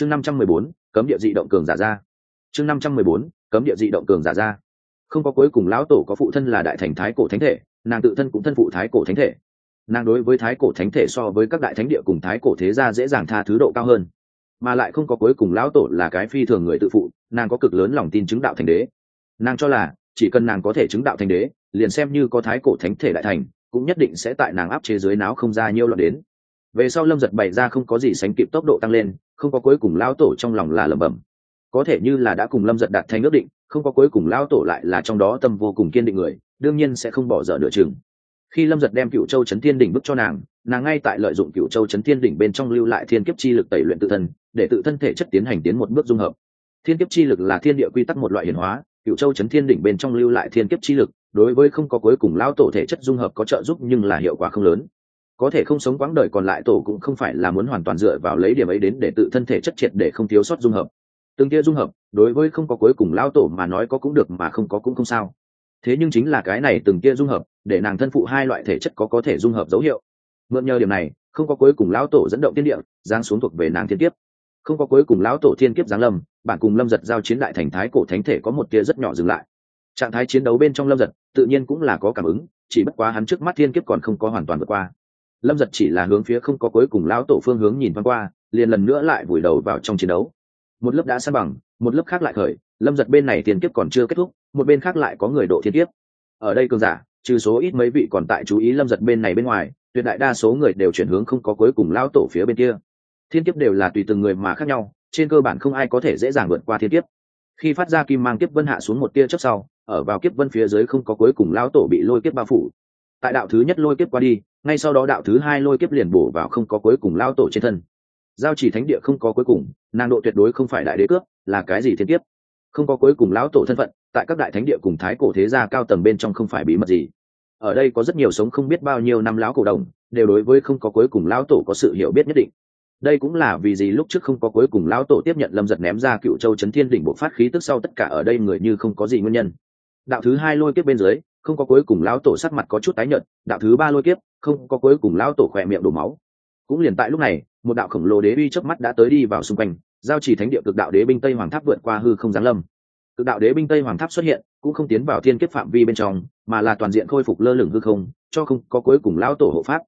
chương năm trăm mười bốn, cấm địa dị động cường giả ra. chương năm trăm mười bốn, cấm địa dị động cường giả ra. không có cuối cùng lão tổ có phụ thân là đại thành thái cổ thánh thể, nàng tự thân cũng thân phụ thái cổ thánh thể. nàng đối với thái cổ thánh thể so với các đại thánh địa cùng thái cổ thế gia dễ dàng tha thứ độ cao hơn. mà lại không có cuối cùng lão tổ là cái phi thường người tự phụ, nàng có cực lớn lòng tin chứng đạo thành đế. nàng cho là, chỉ cần nàng có thể chứng đạo thành đế, liền xem như có thái cổ thánh thể đại thành, cũng nhất định sẽ tại nàng áp chế dưới náo không ra nhiêu loạn đến về sau lâm giật bày ra không có gì sánh kịp tốc độ tăng lên, không có cuối cùng lao tổ trong lòng là lẩm bẩm. Có thể như là đã cùng lâm giật đạt thành ước định, không có cuối cùng lao tổ lại là trong đó tâm vô cùng kiên định người, đương nhiên sẽ không bỏ dở nửa chừng. Khi lâm giật đem cựu châu Trấn thiên đỉnh bức cho nàng nàng ngay tại lợi dụng cựu châu Trấn thiên đỉnh bên trong lưu lại thiên kiếp chi lực tẩy luyện tự thân, để tự thân thể chất tiến hành tiến một bước dung hợp. Thiên kiếp chi lực là thiên địa quy tắc một loại hiển hóa, cựu châu Trấn thiên đỉnh bên trong lưu lại thiên kiếp chi lực, đối với không có cuối cùng lao tổ thể chất dung hợp có trợ giúp nhưng là hiệu quả không lớn có thể không sống quãng đời còn lại tổ cũng không phải là muốn hoàn toàn dựa vào lấy điểm ấy đến để tự thân thể chất triệt để không thiếu sót dung hợp. Từng kia dung hợp, đối với không có cuối cùng lao tổ mà nói có cũng được mà không có cũng không sao. Thế nhưng chính là cái này từng kia dung hợp, để nàng thân phụ hai loại thể chất có có thể dung hợp dấu hiệu. Mượn nhờ điểm này, không có cuối cùng lão tổ dẫn động tiên địa giang xuống thuộc về nàng thiên kiếp. Không có cuối cùng lão tổ thiên kiếp giáng lâm, bản cùng lâm giật giao chiến đại thành thái cổ thánh thể có một tia rất nhỏ dừng lại. Trạng thái chiến đấu bên trong lâm giật, tự nhiên cũng là có cảm ứng, chỉ bất quá hắn trước mắt thiên kiếp còn không có hoàn toàn vượt qua lâm giật chỉ là hướng phía không có cuối cùng lão tổ phương hướng nhìn thoáng qua, liền lần nữa lại vùi đầu vào trong chiến đấu. Một lớp đã san bằng, một lớp khác lại khởi, lâm giật bên này thiên kiếp còn chưa kết thúc, một bên khác lại có người độ thiên kiếp. Ở đây cường giả, trừ số ít mấy vị còn tại chú ý lâm giật bên này bên ngoài, tuyệt đại đa số người đều chuyển hướng không có cuối cùng lão tổ phía bên kia. Thiên kiếp đều là tùy từng người mà khác nhau, trên cơ bản không ai có thể dễ dàng vượt qua thiên kiếp. Khi phát ra kim mang kiếp vân hạ xuống một tia chớp sau, ở vào kiếp vân phía dưới không có cuối cùng lão tổ bị lôi kiếp bao phủ. Tại đạo thứ nhất lôi kiếp qua đi ngay sau đó đạo thứ hai lôi kiếp liền bổ vào không có cuối cùng lao tổ trên thân. Giao chỉ thánh địa không có cuối cùng, nàng độ tuyệt đối không phải đại đế cướp, là cái gì thiên kiếp? Không có cuối cùng lão tổ thân phận, tại các đại thánh địa cùng thái cổ thế gia cao tầng bên trong không phải bí mật gì. Ở đây có rất nhiều sống không biết bao nhiêu năm lão cổ đồng, đều đối với không có cuối cùng lão tổ có sự hiểu biết nhất định. Đây cũng là vì gì lúc trước không có cuối cùng lão tổ tiếp nhận lâm giật ném ra cựu châu chấn thiên đỉnh bộ phát khí tức sau tất cả ở đây người như không có gì nguyên nhân. Đạo thứ hai lôi kiếp bên dưới, không có cuối cùng lão tổ sắc mặt có chút tái nhợt, đạo thứ ba lôi kiếp không có cuối cùng lão tổ khỏe miệng đổ máu. Cũng liền tại lúc này, một đạo khổng lồ đế uy chớp mắt đã tới đi vào xung quanh, giao chỉ thánh địa cực đạo đế binh tây hoàng tháp vượt qua hư không giáng lâm. Cực đạo đế binh tây hoàng tháp xuất hiện, cũng không tiến vào thiên kiếp phạm vi bên trong, mà là toàn diện khôi phục lơ lửng hư không, cho không có cuối cùng lão tổ hộ pháp.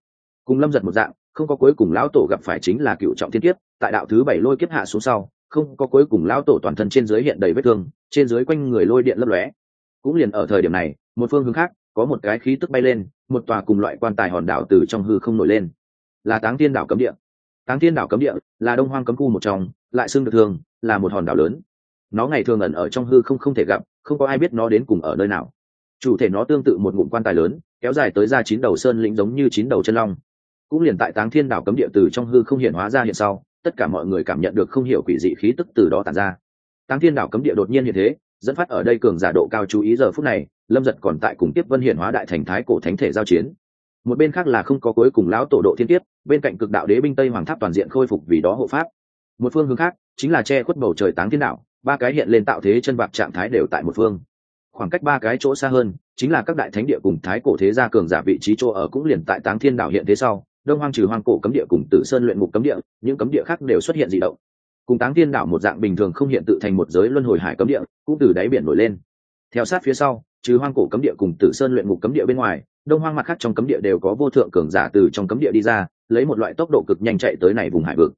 Cùng lâm giật một dạng, không có cuối cùng lão tổ gặp phải chính là cựu trọng thiên kiếp, tại đạo thứ bảy lôi kiếp hạ xuống sau, không có cuối cùng lão tổ toàn thân trên dưới hiện đầy vết thương, trên dưới quanh người lôi điện lấp lóe. Cũng liền ở thời điểm này, một phương hướng khác có một cái khí tức bay lên, một tòa cùng loại quan tài hòn đảo từ trong hư không nổi lên. Là táng thiên đảo cấm địa. Táng thiên đảo cấm địa là đông hoang cấm khu một trong, lại xưng được thường là một hòn đảo lớn. Nó ngày thường ẩn ở trong hư không không thể gặp, không có ai biết nó đến cùng ở nơi nào. Chủ thể nó tương tự một ngụm quan tài lớn, kéo dài tới ra chín đầu sơn lĩnh giống như chín đầu chân long. Cũng liền tại táng thiên đảo cấm địa từ trong hư không hiện hóa ra hiện sau, tất cả mọi người cảm nhận được không hiểu quỷ dị khí tức từ đó tàn ra. Táng thiên đảo cấm địa đột nhiên hiện thế dẫn phát ở đây cường giả độ cao chú ý giờ phút này, lâm giật còn tại cùng tiếp vân hiện hóa đại thành thái cổ thánh thể giao chiến. Một bên khác là không có cuối cùng lão tổ độ thiên tiếp bên cạnh cực đạo đế binh tây hoàng tháp toàn diện khôi phục vì đó hộ pháp. Một phương hướng khác chính là che khuất bầu trời táng thiên đạo, ba cái hiện lên tạo thế chân bạc trạng thái đều tại một phương. Khoảng cách ba cái chỗ xa hơn chính là các đại thánh địa cùng thái cổ thế gia cường giả vị trí chỗ ở cũng liền tại táng thiên đạo hiện thế sau. Đông hoang trừ hoang cổ cấm địa cùng tử sơn luyện ngục cấm địa, những cấm địa khác đều xuất hiện dị động cùng táng thiên đảo một dạng bình thường không hiện tự thành một giới luân hồi hải cấm địa, cũng từ đáy biển nổi lên. Theo sát phía sau, trừ hoang cổ cấm địa cùng tử sơn luyện ngục cấm địa bên ngoài, đông hoang mặt khác trong cấm địa đều có vô thượng cường giả từ trong cấm địa đi ra, lấy một loại tốc độ cực nhanh chạy tới này vùng hải vực.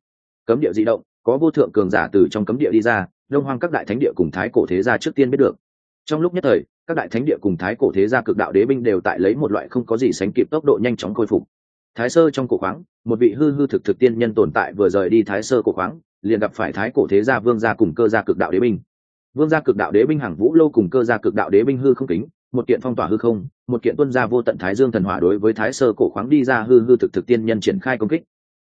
Cấm địa di động, có vô thượng cường giả từ trong cấm địa đi ra, đông hoang các đại thánh địa cùng thái cổ thế gia trước tiên biết được. Trong lúc nhất thời, các đại thánh địa cùng thái cổ thế gia cực đạo đế binh đều tại lấy một loại không có gì sánh kịp tốc độ nhanh chóng khôi phục. Thái sơ trong cổ khoáng, một vị hư hư thực thực tiên nhân tồn tại vừa rời đi thái sơ cổ khoáng liền gặp phải thái cổ thế gia vương gia cùng cơ gia cực đạo đế binh. Vương gia cực đạo đế binh hàng vũ lâu cùng cơ gia cực đạo đế binh hư không kính, một kiện phong tỏa hư không, một kiện tuân gia vô tận thái dương thần hỏa đối với thái sơ cổ khoáng đi ra hư hư thực thực tiên nhân triển khai công kích.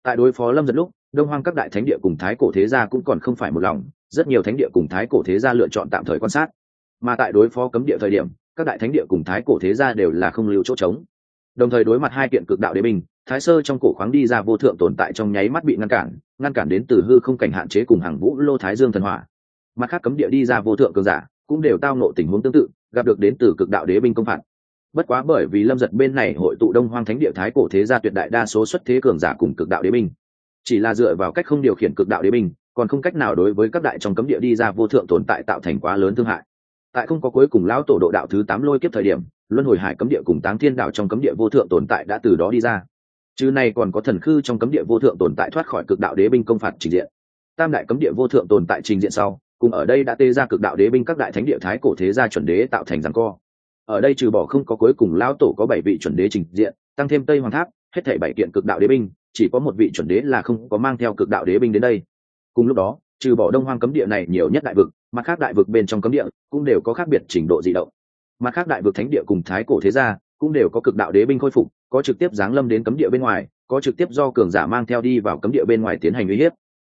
Tại đối phó lâm giật lúc, đông hoang các đại thánh địa cùng thái cổ thế gia cũng còn không phải một lòng, rất nhiều thánh địa cùng thái cổ thế gia lựa chọn tạm thời quan sát. Mà tại đối phó cấm địa thời điểm, các đại thánh địa cùng thái cổ thế gia đều là không lưu chỗ trống. Đồng thời đối mặt hai kiện cực đạo đế binh thái sơ trong cổ khoáng đi ra vô thượng tồn tại trong nháy mắt bị ngăn cản ngăn cản đến từ hư không cảnh hạn chế cùng hàng vũ lô thái dương thần hỏa. Mặt khác cấm địa đi ra vô thượng cường giả cũng đều tao nộ tình huống tương tự, gặp được đến từ cực đạo đế binh công phạt. Bất quá bởi vì lâm giật bên này hội tụ đông hoang thánh địa thái cổ thế gia tuyệt đại đa số xuất thế cường giả cùng cực đạo đế binh. Chỉ là dựa vào cách không điều khiển cực đạo đế binh, còn không cách nào đối với các đại trong cấm địa đi ra vô thượng tồn tại tạo thành quá lớn thương hại. Tại không có cuối cùng lão tổ độ đạo thứ tám lôi kiếp thời điểm, luân hồi hải cấm địa cùng táng thiên đạo trong cấm địa vô thượng tồn tại đã từ đó đi ra chứ này còn có thần khư trong cấm địa vô thượng tồn tại thoát khỏi cực đạo đế binh công phạt trình diện. Tam đại cấm địa vô thượng tồn tại trình diện sau, cùng ở đây đã tê ra cực đạo đế binh các đại thánh địa thái cổ thế gia chuẩn đế tạo thành rằng co. Ở đây trừ bỏ không có cuối cùng lão tổ có bảy vị chuẩn đế trình diện, tăng thêm tây hoàng tháp, hết thảy bảy kiện cực đạo đế binh, chỉ có một vị chuẩn đế là không có mang theo cực đạo đế binh đến đây. Cùng lúc đó, trừ bỏ đông hoang cấm địa này nhiều nhất đại vực mà khác đại vực bên trong cấm địa cũng đều có khác biệt trình độ dị động. Mà khác đại vực thánh địa cùng thái cổ thế gia cũng đều có cực đạo đế binh khôi phục, có trực tiếp giáng lâm đến cấm địa bên ngoài, có trực tiếp do cường giả mang theo đi vào cấm địa bên ngoài tiến hành uy hiếp.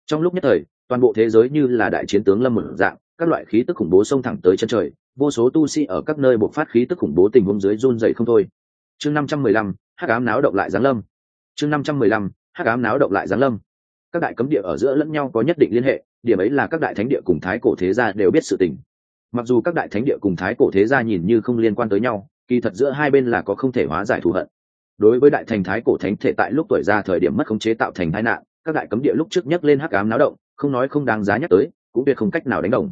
Trong lúc nhất thời, toàn bộ thế giới như là đại chiến tướng lâm một dạng, các loại khí tức khủng bố xông thẳng tới chân trời, vô số tu sĩ ở các nơi bộc phát khí tức khủng bố tình huống dưới run dậy không thôi. Chương năm trăm mười lăm, hắc ám náo động lại giáng lâm. Chương năm trăm mười lăm, hắc ám náo động lại giáng lâm. Các đại cấm địa ở giữa lẫn nhau có nhất định liên hệ, điểm ấy là các đại thánh địa cùng thái cổ thế gia đều biết sự tình. Mặc dù các đại thánh địa cùng thái cổ thế gia nhìn như không liên quan tới nhau kỳ thật giữa hai bên là có không thể hóa giải thù hận. Đối với đại thành thái cổ thánh thể tại lúc tuổi ra thời điểm mất khống chế tạo thành tai nạn, các đại cấm địa lúc trước nhắc lên hắc ám náo động, không nói không đáng giá nhắc tới, cũng tuyệt không cách nào đánh đồng.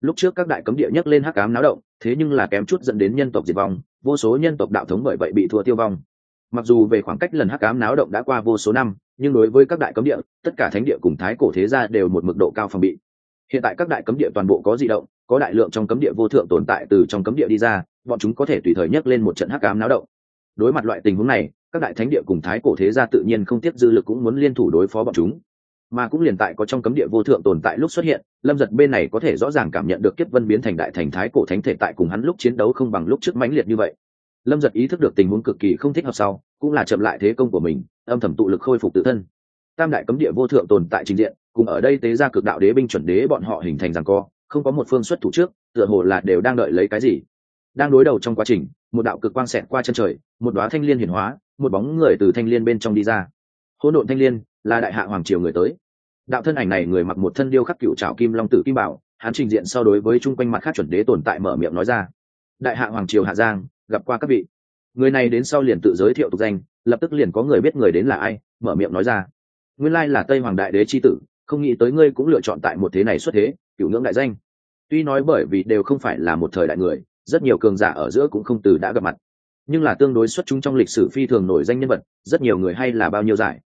Lúc trước các đại cấm địa nhắc lên hắc ám náo động, thế nhưng là kém chút dẫn đến nhân tộc diệt vong, vô số nhân tộc đạo thống bởi vậy bị thua tiêu vong. Mặc dù về khoảng cách lần hắc ám náo động đã qua vô số năm, nhưng đối với các đại cấm địa, tất cả thánh địa cùng thái cổ thế gia đều một mức độ cao phòng bị. Hiện tại các đại cấm địa toàn bộ có di động, có đại lượng trong cấm địa vô thượng tồn tại từ trong cấm địa đi ra bọn chúng có thể tùy thời nhấc lên một trận hắc ám náo động. Đối mặt loại tình huống này, các đại thánh địa cùng thái cổ thế gia tự nhiên không tiếc dư lực cũng muốn liên thủ đối phó bọn chúng. Mà cũng liền tại có trong cấm địa vô thượng tồn tại lúc xuất hiện, lâm giật bên này có thể rõ ràng cảm nhận được kiếp vân biến thành đại thành thái cổ thánh thể tại cùng hắn lúc chiến đấu không bằng lúc trước mãnh liệt như vậy. Lâm giật ý thức được tình huống cực kỳ không thích hợp sau, cũng là chậm lại thế công của mình, âm thầm tụ lực khôi phục tự thân. Tam đại cấm địa vô thượng tồn tại trình diện, cùng ở đây tế ra cực đạo đế binh chuẩn đế bọn họ hình thành rằng co, không có một phương xuất thủ trước, tựa hồ là đều đang đợi lấy cái gì đang đối đầu trong quá trình, một đạo cực quang xẹt qua chân trời, một đoá thanh liên hiển hóa, một bóng người từ thanh liên bên trong đi ra. Hỗn độn thanh liên là đại hạ hoàng triều người tới. Đạo thân ảnh này người mặc một thân điêu khắc cựu trào kim long tử kim bảo, hắn trình diện so đối với chung quanh mặt khác chuẩn đế tồn tại mở miệng nói ra. Đại hạ hoàng triều hạ giang, gặp qua các vị. Người này đến sau liền tự giới thiệu tục danh, lập tức liền có người biết người đến là ai, mở miệng nói ra. Nguyên lai là tây hoàng đại đế c h i tử, không nghĩ tới ngươi cũng lựa chọn tại một thế này xuất thế, cựu ngưỡng đại danh. Tuy nói bởi vì đều không phải là một thời đại người rất nhiều cường giả ở giữa cũng không từ đã gặp mặt. Nhưng là tương đối xuất chúng trong lịch sử phi thường nổi danh nhân vật, rất nhiều người hay là bao nhiêu giải.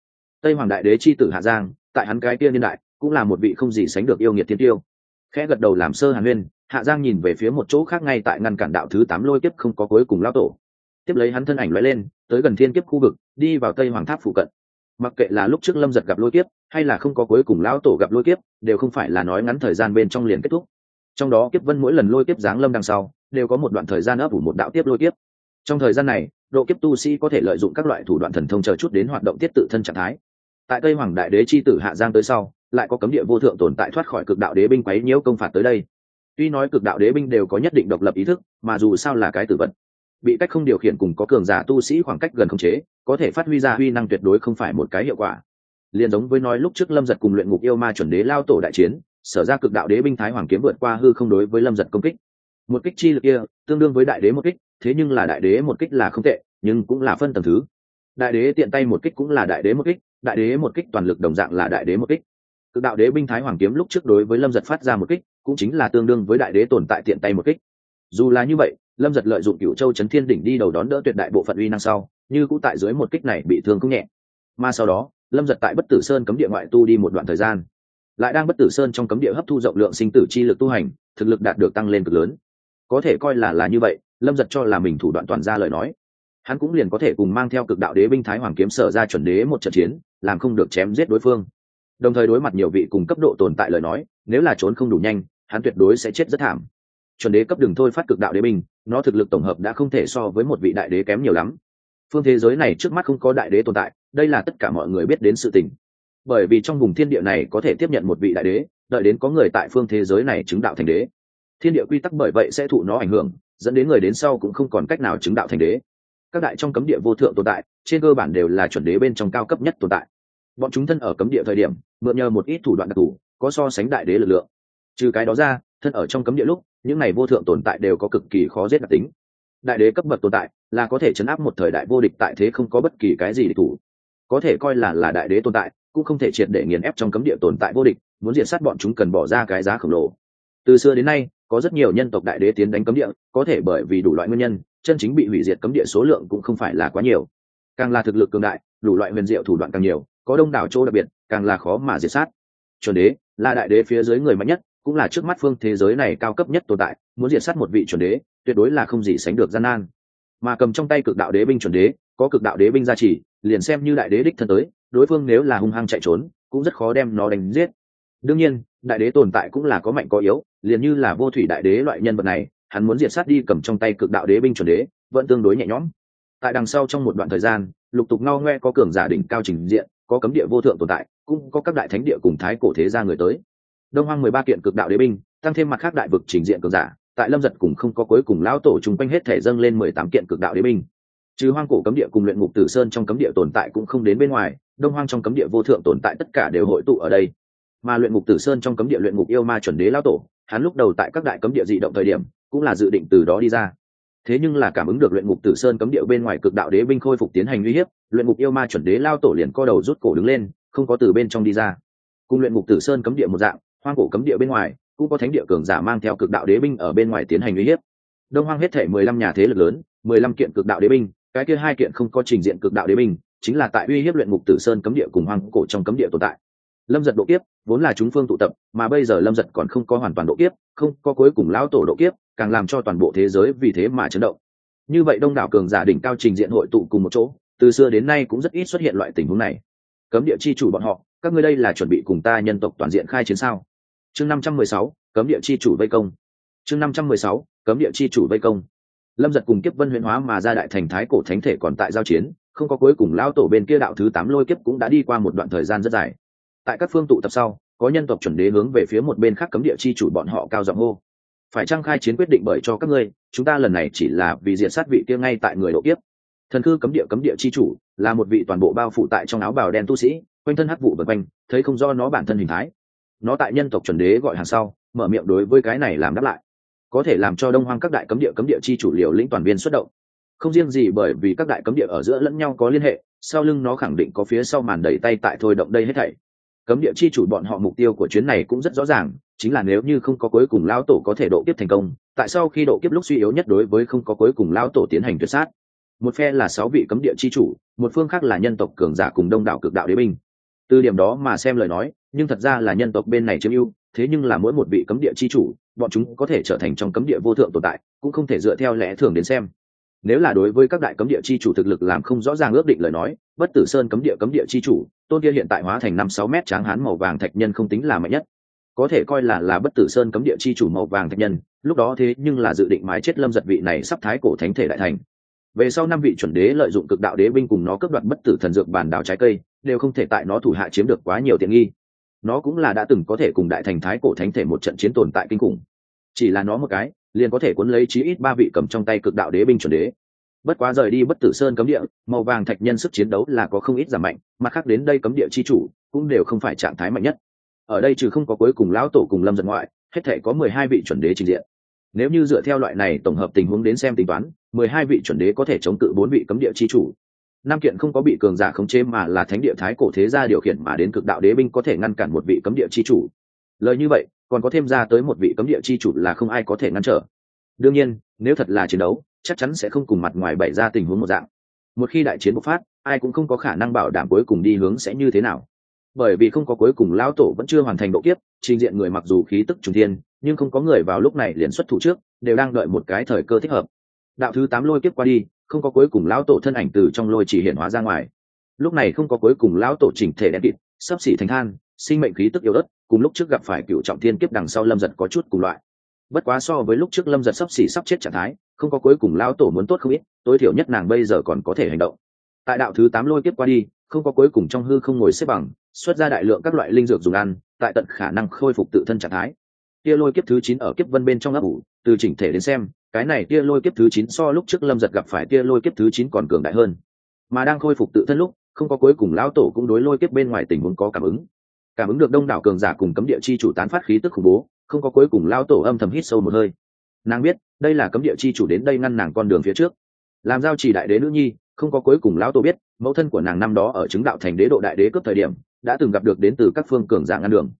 Tây hoàng đại đế c h i tử hạ giang, tại hắn cái kia niên đại, cũng là một vị không gì sánh được yêu nghiệt thiên tiêu. Khẽ gật đầu làm sơ hàn nguyên, hạ giang nhìn về phía một chỗ khác ngay tại ngăn cản đạo thứ tám lôi kiếp không có cuối cùng lao tổ. Tiếp lấy hắn thân ảnh lóe lên, tới gần thiên kiếp khu vực, đi vào tây hoàng tháp phụ cận. Mặc kệ là lúc trước lâm giật gặp lôi kiếp, hay là không có cuối cùng lão tổ gặp lôi kiếp, đều không phải là nói ngắn thời gian bên trong liền kết thúc trong đó kiếp vân mỗi lần lôi kiếp giáng lâm đằng sau, đều có một đoạn thời gian ấp ủ một đạo tiếp lôi kiếp. Trong thời gian này, độ kiếp tu sĩ có thể lợi dụng các loại thủ đoạn thần thông chờ chút đến hoạt động tiết tự thân trạng thái. Tại tây hoàng đại đế chi tử hạ giang tới sau, lại có cấm địa vô thượng tồn tại thoát khỏi cực đạo đế binh quấy nhiễu công phạt tới đây. Tuy nói cực đạo đế binh đều có nhất định độc lập ý thức, mà dù sao là cái tử vật, bị cách không điều khiển cùng có cường giả tu sĩ khoảng cách gần khống chế, có thể phát huy ra huy năng tuyệt đối không phải một cái hiệu quả. Liền giống với nói lúc trước lâm giật cùng luyện ngục yêu ma chuẩn đế lao tổ đại chiến sở ra cực đạo đế binh thái hoàng kiếm vượt qua hư không đối với lâm giật công kích. Một kích chi lực kia, tương đương với đại đế một kích, thế nhưng là đại đế một kích là không tệ, nhưng cũng là phân tầng thứ. Đại đế tiện tay một kích cũng là đại đế một kích, đại đế một kích toàn lực đồng dạng là đại đế một kích. Cực đạo đế binh thái hoàng kiếm lúc trước đối với lâm giật phát ra một kích, cũng chính là tương đương với đại đế tồn tại tiện tay một kích. Dù là như vậy, lâm giật lợi dụng cựu châu chấn thiên đỉnh đi đầu đón đỡ tuyệt đại bộ phận uy năng sau, như cũng tại dưới một kích này bị thương cũng nhẹ. Mà sau đó, lâm giật tại bất tử sơn cấm địa ngoại tu đi một đoạn thời gian lại đang bất tử sơn trong cấm địa hấp thu rộng lượng sinh tử chi lực tu hành, thực lực đạt được tăng lên cực lớn. Có thể coi là là như vậy, lâm giật cho là mình thủ đoạn toàn ra lời nói. Hắn cũng liền có thể cùng mang theo cực đạo đế binh thái hoàng kiếm sở ra chuẩn đế một trận chiến, làm không được chém giết đối phương. Đồng thời đối mặt nhiều vị cùng cấp độ tồn tại lời nói, nếu là trốn không đủ nhanh, hắn tuyệt đối sẽ chết rất thảm. Chuẩn đế cấp đường thôi phát cực đạo đế binh, nó thực lực tổng hợp đã không thể so với một vị đại đế kém nhiều lắm. Phương thế giới này trước mắt không có đại đế tồn tại, đây là tất cả mọi người biết đến sự tình bởi vì trong vùng thiên địa này có thể tiếp nhận một vị đại đế, đợi đến có người tại phương thế giới này chứng đạo thành đế. Thiên địa quy tắc bởi vậy sẽ thụ nó ảnh hưởng, dẫn đến người đến sau cũng không còn cách nào chứng đạo thành đế. Các đại trong cấm địa vô thượng tồn tại, trên cơ bản đều là chuẩn đế bên trong cao cấp nhất tồn tại. Bọn chúng thân ở cấm địa thời điểm, mượn nhờ một ít thủ đoạn đặc thù, có so sánh đại đế lực lượng. Trừ cái đó ra, thân ở trong cấm địa lúc, những này vô thượng tồn tại đều có cực kỳ khó giết đặc tính. Đại đế cấp bậc tồn tại là có thể chấn áp một thời đại vô địch tại thế không có bất kỳ cái gì địch thủ. Có thể coi là là đại đế tồn tại cũng không thể triệt để nghiền ép trong cấm địa tồn tại vô địch, muốn diệt sát bọn chúng cần bỏ ra cái giá khổng lồ. Từ xưa đến nay, có rất nhiều nhân tộc đại đế tiến đánh cấm địa, có thể bởi vì đủ loại nguyên nhân, chân chính bị hủy diệt cấm địa số lượng cũng không phải là quá nhiều. Càng là thực lực cường đại, đủ loại huyền diệu thủ đoạn càng nhiều, có đông đảo chỗ đặc biệt, càng là khó mà diệt sát. Chuẩn đế, là đại đế phía dưới người mạnh nhất, cũng là trước mắt phương thế giới này cao cấp nhất tồn tại, muốn diệt sát một vị chuẩn đế, tuyệt đối là không gì sánh được gian nan. Mà cầm trong tay cực đạo đế binh chuẩn đế, có cực đạo đế binh gia trì, liền xem như đại đế đích thân tới đối phương nếu là hung hăng chạy trốn, cũng rất khó đem nó đánh giết. Đương nhiên, đại đế tồn tại cũng là có mạnh có yếu, liền như là vô thủy đại đế loại nhân vật này, hắn muốn diệt sát đi cầm trong tay cực đạo đế binh chuẩn đế, vẫn tương đối nhẹ nhõm. Tại đằng sau trong một đoạn thời gian, lục tục ngao ngoe có cường giả đỉnh cao trình diện, có cấm địa vô thượng tồn tại, cũng có các đại thánh địa cùng thái cổ thế gia người tới. Đông hoang mười ba kiện cực đạo đế binh, tăng thêm mặt khác đại vực trình diện cường giả, tại lâm giật cùng không có cuối cùng lão tổ chung quanh hết thể dâng lên mười tám kiện cực đạo đế binh trừ hoang cổ cấm địa cùng luyện ngục tử sơn trong cấm địa tồn tại cũng không đến bên ngoài, đông hoang trong cấm địa vô thượng tồn tại tất cả đều hội tụ ở đây. Mà luyện ngục tử sơn trong cấm địa luyện ngục yêu ma chuẩn đế lão tổ, hắn lúc đầu tại các đại cấm địa dị động thời điểm, cũng là dự định từ đó đi ra. Thế nhưng là cảm ứng được luyện ngục tử sơn cấm địa bên ngoài cực đạo đế binh khôi phục tiến hành uy hiếp, luyện ngục yêu ma chuẩn đế lao tổ liền co đầu rút cổ đứng lên, không có từ bên trong đi ra. Cùng luyện ngục tử sơn cấm địa một dạng, hoang cổ cấm địa bên ngoài, cũng có thánh địa cường giả mang theo cực đạo đế binh ở bên ngoài tiến hành uy hiếp. Đông hoang hết thể mười lăm nhà thế lực lớn, mười lăm kiện cực đạo đế binh cái kia hai kiện không có trình diện cực đạo đế binh, chính là tại uy hiếp luyện ngục tử sơn cấm địa cùng hoang cổ trong cấm địa tồn tại. Lâm giật độ kiếp, vốn là chúng phương tụ tập, mà bây giờ lâm giật còn không có hoàn toàn độ kiếp, không có cuối cùng lão tổ độ kiếp, càng làm cho toàn bộ thế giới vì thế mà chấn động. Như vậy đông đảo cường giả đỉnh cao trình diện hội tụ cùng một chỗ, từ xưa đến nay cũng rất ít xuất hiện loại tình huống này. Cấm địa chi chủ bọn họ, các ngươi đây là chuẩn bị cùng ta nhân tộc toàn diện khai chiến sao? Chương năm trăm mười sáu, cấm địa chi chủ vây công. Chương năm trăm mười sáu, cấm địa chi chủ vây công lâm giật cùng kiếp vân huyễn hóa mà ra đại thành thái cổ thánh thể còn tại giao chiến, không có cuối cùng lao tổ bên kia đạo thứ tám lôi kiếp cũng đã đi qua một đoạn thời gian rất dài. Tại các phương tụ tập sau, có nhân tộc chuẩn đế hướng về phía một bên khác cấm địa chi chủ bọn họ cao giọng hô. Phải trang khai chiến quyết định bởi cho các ngươi, chúng ta lần này chỉ là vì diện sát vị kia ngay tại người độ kiếp. Thần cư cấm địa cấm địa chi chủ, là một vị toàn bộ bao phủ tại trong áo bào đen tu sĩ, quanh thân hắc vụ vật quanh, thấy không do nó bản thân hình thái. Nó tại nhân tộc chuẩn đế gọi hàng sau, mở miệng đối với cái này làm đáp lại có thể làm cho đông hoang các đại cấm địa cấm địa chi chủ liều lĩnh toàn viên xuất động. Không riêng gì bởi vì các đại cấm địa ở giữa lẫn nhau có liên hệ, sau lưng nó khẳng định có phía sau màn đẩy tay tại thôi động đây hết thảy. Cấm địa chi chủ bọn họ mục tiêu của chuyến này cũng rất rõ ràng, chính là nếu như không có cuối cùng lao tổ có thể độ kiếp thành công, tại sao khi độ kiếp lúc suy yếu nhất đối với không có cuối cùng lao tổ tiến hành tuyệt sát? Một phe là sáu vị cấm địa chi chủ, một phương khác là nhân tộc cường giả cùng đông đảo cực đạo đế binh. Từ điểm đó mà xem lời nói, nhưng thật ra là nhân tộc bên này chiếm ưu, thế nhưng là mỗi một vị cấm địa chi chủ bọn chúng có thể trở thành trong cấm địa vô thượng tồn tại, cũng không thể dựa theo lẽ thường đến xem. Nếu là đối với các đại cấm địa chi chủ thực lực làm không rõ ràng ước định lời nói, bất tử sơn cấm địa cấm địa chi chủ, tôn kia hiện tại hóa thành năm sáu mét tráng hán màu vàng thạch nhân không tính là mạnh nhất. Có thể coi là là bất tử sơn cấm địa chi chủ màu vàng thạch nhân, lúc đó thế nhưng là dự định mái chết lâm giật vị này sắp thái cổ thánh thể đại thành. Về sau năm vị chuẩn đế lợi dụng cực đạo đế binh cùng nó cướp đoạt bất tử thần dược bản đảo trái cây, đều không thể tại nó thủ hạ chiếm được quá nhiều tiện nghi. Nó cũng là đã từng có thể cùng đại thành thái cổ thánh thể một trận chiến tồn tại kinh khủng chỉ là nó một cái, liền có thể cuốn lấy chí ít ba vị cầm trong tay cực đạo đế binh chuẩn đế. Bất quá rời đi bất tử sơn cấm địa, màu vàng thạch nhân sức chiến đấu là có không ít giảm mạnh, mà khác đến đây cấm địa chi chủ cũng đều không phải trạng thái mạnh nhất. Ở đây trừ không có cuối cùng lão tổ cùng lâm giật ngoại, hết thể có mười hai vị chuẩn đế trình diện. Nếu như dựa theo loại này tổng hợp tình huống đến xem tính toán, mười hai vị chuẩn đế có thể chống cự bốn vị cấm địa chi chủ. Nam kiện không có bị cường giả khống chế mà là thánh địa thái cổ thế gia điều khiển mà đến cực đạo đế binh có thể ngăn cản một vị cấm địa chi chủ. Lời như vậy còn có thêm ra tới một vị cấm địa chi chủ là không ai có thể ngăn trở. Đương nhiên, nếu thật là chiến đấu, chắc chắn sẽ không cùng mặt ngoài bày ra tình huống một dạng. Một khi đại chiến bộc phát, ai cũng không có khả năng bảo đảm cuối cùng đi hướng sẽ như thế nào. Bởi vì không có cuối cùng lão tổ vẫn chưa hoàn thành độ kiếp, trình diện người mặc dù khí tức trùng thiên, nhưng không có người vào lúc này liền xuất thủ trước, đều đang đợi một cái thời cơ thích hợp. Đạo thứ tám lôi kiếp qua đi, không có cuối cùng lão tổ thân ảnh từ trong lôi chỉ hiện hóa ra ngoài. Lúc này không có cuối cùng lão tổ chỉnh thể đen kịt, sắp xỉ thành than, sinh mệnh khí tức yếu đất cùng lúc trước gặp phải cựu trọng thiên kiếp đằng sau lâm giật có chút cùng loại. Bất quá so với lúc trước lâm giật sắp xỉ sắp chết trạng thái, không có cuối cùng lão tổ muốn tốt không ít, tối thiểu nhất nàng bây giờ còn có thể hành động. Tại đạo thứ tám lôi kiếp qua đi, không có cuối cùng trong hư không ngồi xếp bằng, xuất ra đại lượng các loại linh dược dùng ăn, tại tận khả năng khôi phục tự thân trạng thái. Tia lôi kiếp thứ chín ở kiếp vân bên trong ấp ủ, từ chỉnh thể đến xem, cái này tia lôi kiếp thứ chín so lúc trước lâm giật gặp phải tia lôi kiếp thứ chín còn cường đại hơn. Mà đang khôi phục tự thân lúc, không có cuối cùng lão tổ cũng đối lôi kiếp bên ngoài tình huống có cảm ứng cảm ứng được đông đảo cường giả cùng cấm địa chi chủ tán phát khí tức khủng bố, không có cuối cùng lão tổ âm thầm hít sâu một hơi. Nàng biết, đây là cấm địa chi chủ đến đây ngăn nàng con đường phía trước. Làm giao chỉ đại đế nữ nhi, không có cuối cùng lão tổ biết, mẫu thân của nàng năm đó ở chứng đạo thành đế độ đại đế cấp thời điểm, đã từng gặp được đến từ các phương cường giả ngăn đường.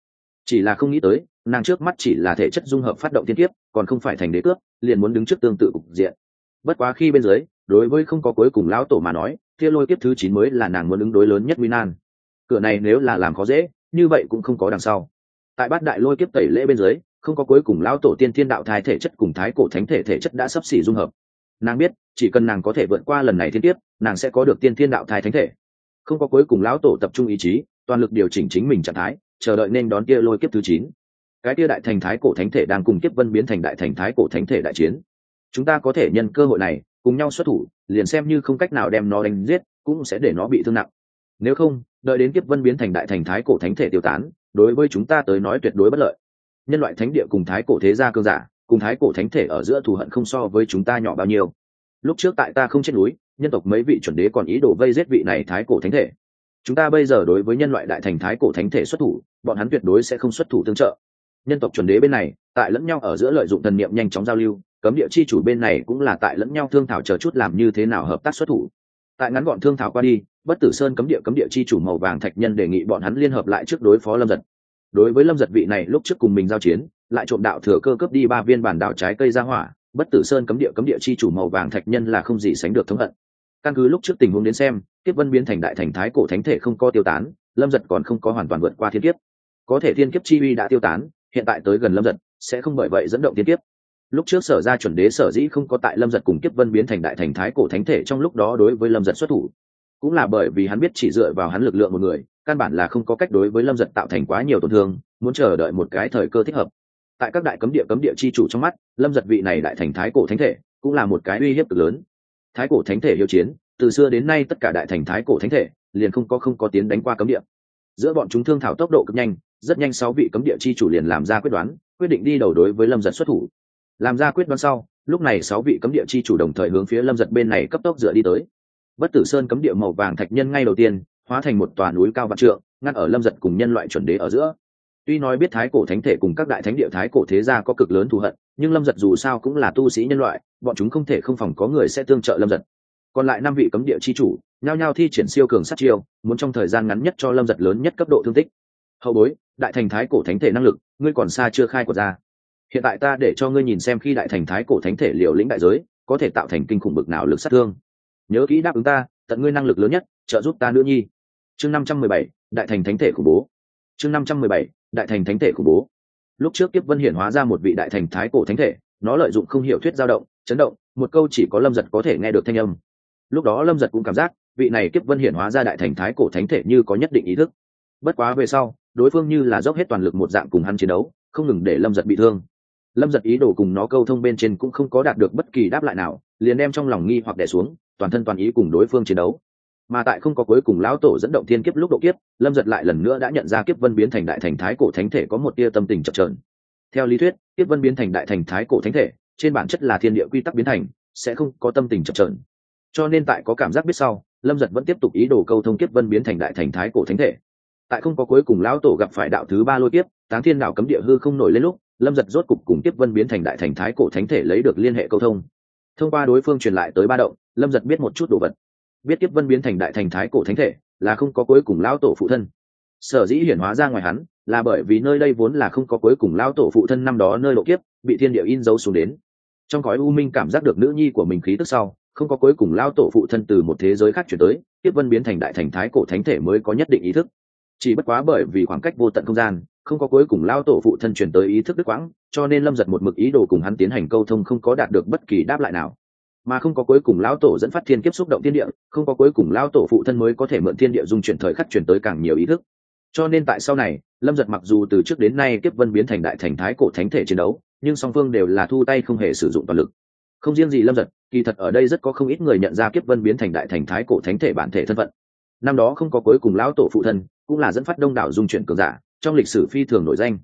Chỉ là không nghĩ tới, nàng trước mắt chỉ là thể chất dung hợp phát động thiên kiếp, còn không phải thành đế cướp, liền muốn đứng trước tương tự cục diện. Bất quá khi bên dưới, đối với không có cuối cùng lão tổ mà nói, kia lôi kiếp thứ chín mới là nàng muốn ứng đối lớn nhất nguy nan. Cửa này nếu là làm khó dễ như vậy cũng không có đằng sau. Tại bát đại lôi kiếp tẩy lễ bên dưới, không có cuối cùng lão tổ tiên thiên đạo thái thể chất cùng thái cổ thánh thể thể chất đã sắp xỉ dung hợp. Nàng biết, chỉ cần nàng có thể vượt qua lần này thiên tiếp nàng sẽ có được tiên thiên đạo thái thánh thể. Không có cuối cùng lão tổ tập trung ý chí, toàn lực điều chỉnh chính mình trạng thái, chờ đợi nên đón kia lôi kiếp thứ chín. Cái kia đại thành thái cổ thánh thể đang cùng kiếp vân biến thành đại thành thái cổ thánh thể đại chiến. Chúng ta có thể nhân cơ hội này, cùng nhau xuất thủ, liền xem như không cách nào đem nó đánh giết, cũng sẽ để nó bị thương nặng nếu không, đợi đến kiếp vân biến thành đại thành thái cổ thánh thể tiêu tán, đối với chúng ta tới nói tuyệt đối bất lợi. Nhân loại thánh địa cùng thái cổ thế gia cơn giả, cùng thái cổ thánh thể ở giữa thù hận không so với chúng ta nhỏ bao nhiêu. Lúc trước tại ta không chết núi, nhân tộc mấy vị chuẩn đế còn ý đồ vây giết vị này thái cổ thánh thể. Chúng ta bây giờ đối với nhân loại đại thành thái cổ thánh thể xuất thủ, bọn hắn tuyệt đối sẽ không xuất thủ tương trợ. Nhân tộc chuẩn đế bên này, tại lẫn nhau ở giữa lợi dụng thần niệm nhanh chóng giao lưu, cấm địa chi chủ bên này cũng là tại lẫn nhau thương thảo chờ chút làm như thế nào hợp tác xuất thủ tại ngắn gọn thương thảo qua đi, bất tử sơn cấm địa cấm địa chi chủ màu vàng thạch nhân đề nghị bọn hắn liên hợp lại trước đối phó lâm giật. Đối với lâm giật vị này lúc trước cùng mình giao chiến, lại trộm đạo thừa cơ cướp đi ba viên bản đạo trái cây ra hỏa, bất tử sơn cấm địa cấm địa chi chủ màu vàng thạch nhân là không gì sánh được thống hận. Căn cứ lúc trước tình huống đến xem tiếp vân biến thành đại thành thái cổ thánh thể không có tiêu tán, lâm giật còn không có hoàn toàn vượt qua thiên kiếp. Có thể thiên kiếp chi uy đã tiêu tán, hiện tại tới gần lâm giật, sẽ không bởi vậy dẫn động thiên kiếp lúc trước sở ra chuẩn đế sở dĩ không có tại lâm giật cùng kiếp vân biến thành đại thành thái cổ thánh thể trong lúc đó đối với lâm giật xuất thủ. Cũng là bởi vì hắn biết chỉ dựa vào hắn lực lượng một người, căn bản là không có cách đối với lâm giật tạo thành quá nhiều tổn thương, muốn chờ đợi một cái thời cơ thích hợp. Tại các đại cấm địa cấm địa chi chủ trong mắt, lâm giật vị này đại thành thái cổ thánh thể cũng là một cái uy hiếp cực lớn. Thái cổ thánh thể hiệu chiến, từ xưa đến nay tất cả đại thành thái cổ thánh thể liền không có không có tiến đánh qua cấm địa. Giữa bọn chúng thương thảo tốc độ cực nhanh, rất nhanh sáu vị cấm địa chi chủ liền làm ra quyết đoán, quyết định đi đầu đối với lâm giật xuất thủ làm ra quyết đoán sau, lúc này sáu vị cấm địa chi chủ đồng thời hướng phía lâm giật bên này cấp tốc dựa đi tới. Bất tử sơn cấm địa màu vàng thạch nhân ngay đầu tiên, hóa thành một tòa núi cao vạn trượng, ngăn ở lâm giật cùng nhân loại chuẩn đế ở giữa. Tuy nói biết thái cổ thánh thể cùng các đại thánh địa thái cổ thế gia có cực lớn thù hận, nhưng lâm giật dù sao cũng là tu sĩ nhân loại, bọn chúng không thể không phòng có người sẽ tương trợ lâm giật. Còn lại năm vị cấm địa chi chủ, nhao nhao thi triển siêu cường sát chiêu, muốn trong thời gian ngắn nhất cho lâm giật lớn nhất cấp độ thương tích. Hậu bối, đại thành thái cổ thánh thể năng lực, ngươi còn xa chưa khai của ra? Hiện tại ta để cho ngươi nhìn xem khi đại thành thái cổ thánh thể liều lĩnh đại giới, có thể tạo thành kinh khủng bực nào lực sát thương. Nhớ kỹ đáp ứng ta, tận ngươi năng lực lớn nhất, trợ giúp ta nữ nhi. Chương năm trăm mười bảy, đại thành thánh thể khủng bố. Chương năm trăm mười bảy, đại thành thánh thể khủng bố. Lúc trước kiếp vân hiển hóa ra một vị đại thành thái cổ thánh thể, nó lợi dụng không hiểu thuyết dao động, chấn động, một câu chỉ có lâm giật có thể nghe được thanh âm. Lúc đó lâm giật cũng cảm giác, vị này kiếp vân hiển hóa ra đại thành thái cổ thánh thể như có nhất định ý thức. Bất quá về sau, đối phương như là dốc hết toàn lực một dạng cùng hắn chiến đấu, không ngừng để lâm giật bị thương lâm giật ý đồ cùng nó câu thông bên trên cũng không có đạt được bất kỳ đáp lại nào, liền đem trong lòng nghi hoặc đẻ xuống, toàn thân toàn ý cùng đối phương chiến đấu. Mà tại không có cuối cùng lão tổ dẫn động thiên kiếp lúc độ kiếp, lâm giật lại lần nữa đã nhận ra kiếp vân biến thành đại thành thái cổ thánh thể có một tia tâm tình chập trờn theo lý thuyết, kiếp vân biến thành đại thành thái cổ thánh thể, trên bản chất là thiên địa quy tắc biến thành, sẽ không có tâm tình chập trờn cho nên tại có cảm giác biết sau, lâm giật vẫn tiếp tục ý đồ câu thông kiếp vân biến thành đại thành thái cổ thánh thể. Tại không có cuối cùng lão tổ gặp phải đạo thứ ba lôi kiếp, táng thiên đạo cấm địa hư không nổi lên lúc lâm giật rốt cục cùng tiếp vân biến thành đại thành thái cổ thánh thể lấy được liên hệ câu thông. Thông qua đối phương truyền lại tới ba động, lâm giật biết một chút đồ vật. Biết tiếp vân biến thành đại thành thái cổ thánh thể là không có cuối cùng lão tổ phụ thân. Sở dĩ hiển hóa ra ngoài hắn là bởi vì nơi đây vốn là không có cuối cùng lão tổ phụ thân năm đó nơi lộ kiếp, bị thiên địa in dấu xuống đến. Trong cõi u minh cảm giác được nữ nhi của mình khí tức sau, không có cuối cùng lão tổ phụ thân từ một thế giới khác chuyển tới tiếp vân biến thành đại thành thái cổ thánh thể mới có nhất định ý thức. Chỉ bất quá bởi vì khoảng cách vô tận không gian không có cuối cùng lão tổ phụ thân truyền tới ý thức đức quãng, cho nên lâm giật một mực ý đồ cùng hắn tiến hành câu thông không có đạt được bất kỳ đáp lại nào. Mà không có cuối cùng lão tổ dẫn phát thiên kiếp xúc động thiên địa, không có cuối cùng lão tổ phụ thân mới có thể mượn thiên địa dung chuyển thời khắc chuyển tới càng nhiều ý thức. Cho nên tại sau này, lâm giật mặc dù từ trước đến nay kiếp vân biến thành đại thành thái cổ thánh thể chiến đấu, nhưng song phương đều là thu tay không hề sử dụng toàn lực. Không riêng gì lâm giật, kỳ thật ở đây rất có không ít người nhận ra kiếp vân biến thành đại thành thái cổ thánh thể bản thể thân phận. Năm đó không có cuối cùng lão tổ phụ thân, cũng là dẫn phát đông đảo dung chuyển cường giả trong lịch sử phi thường nổi danh.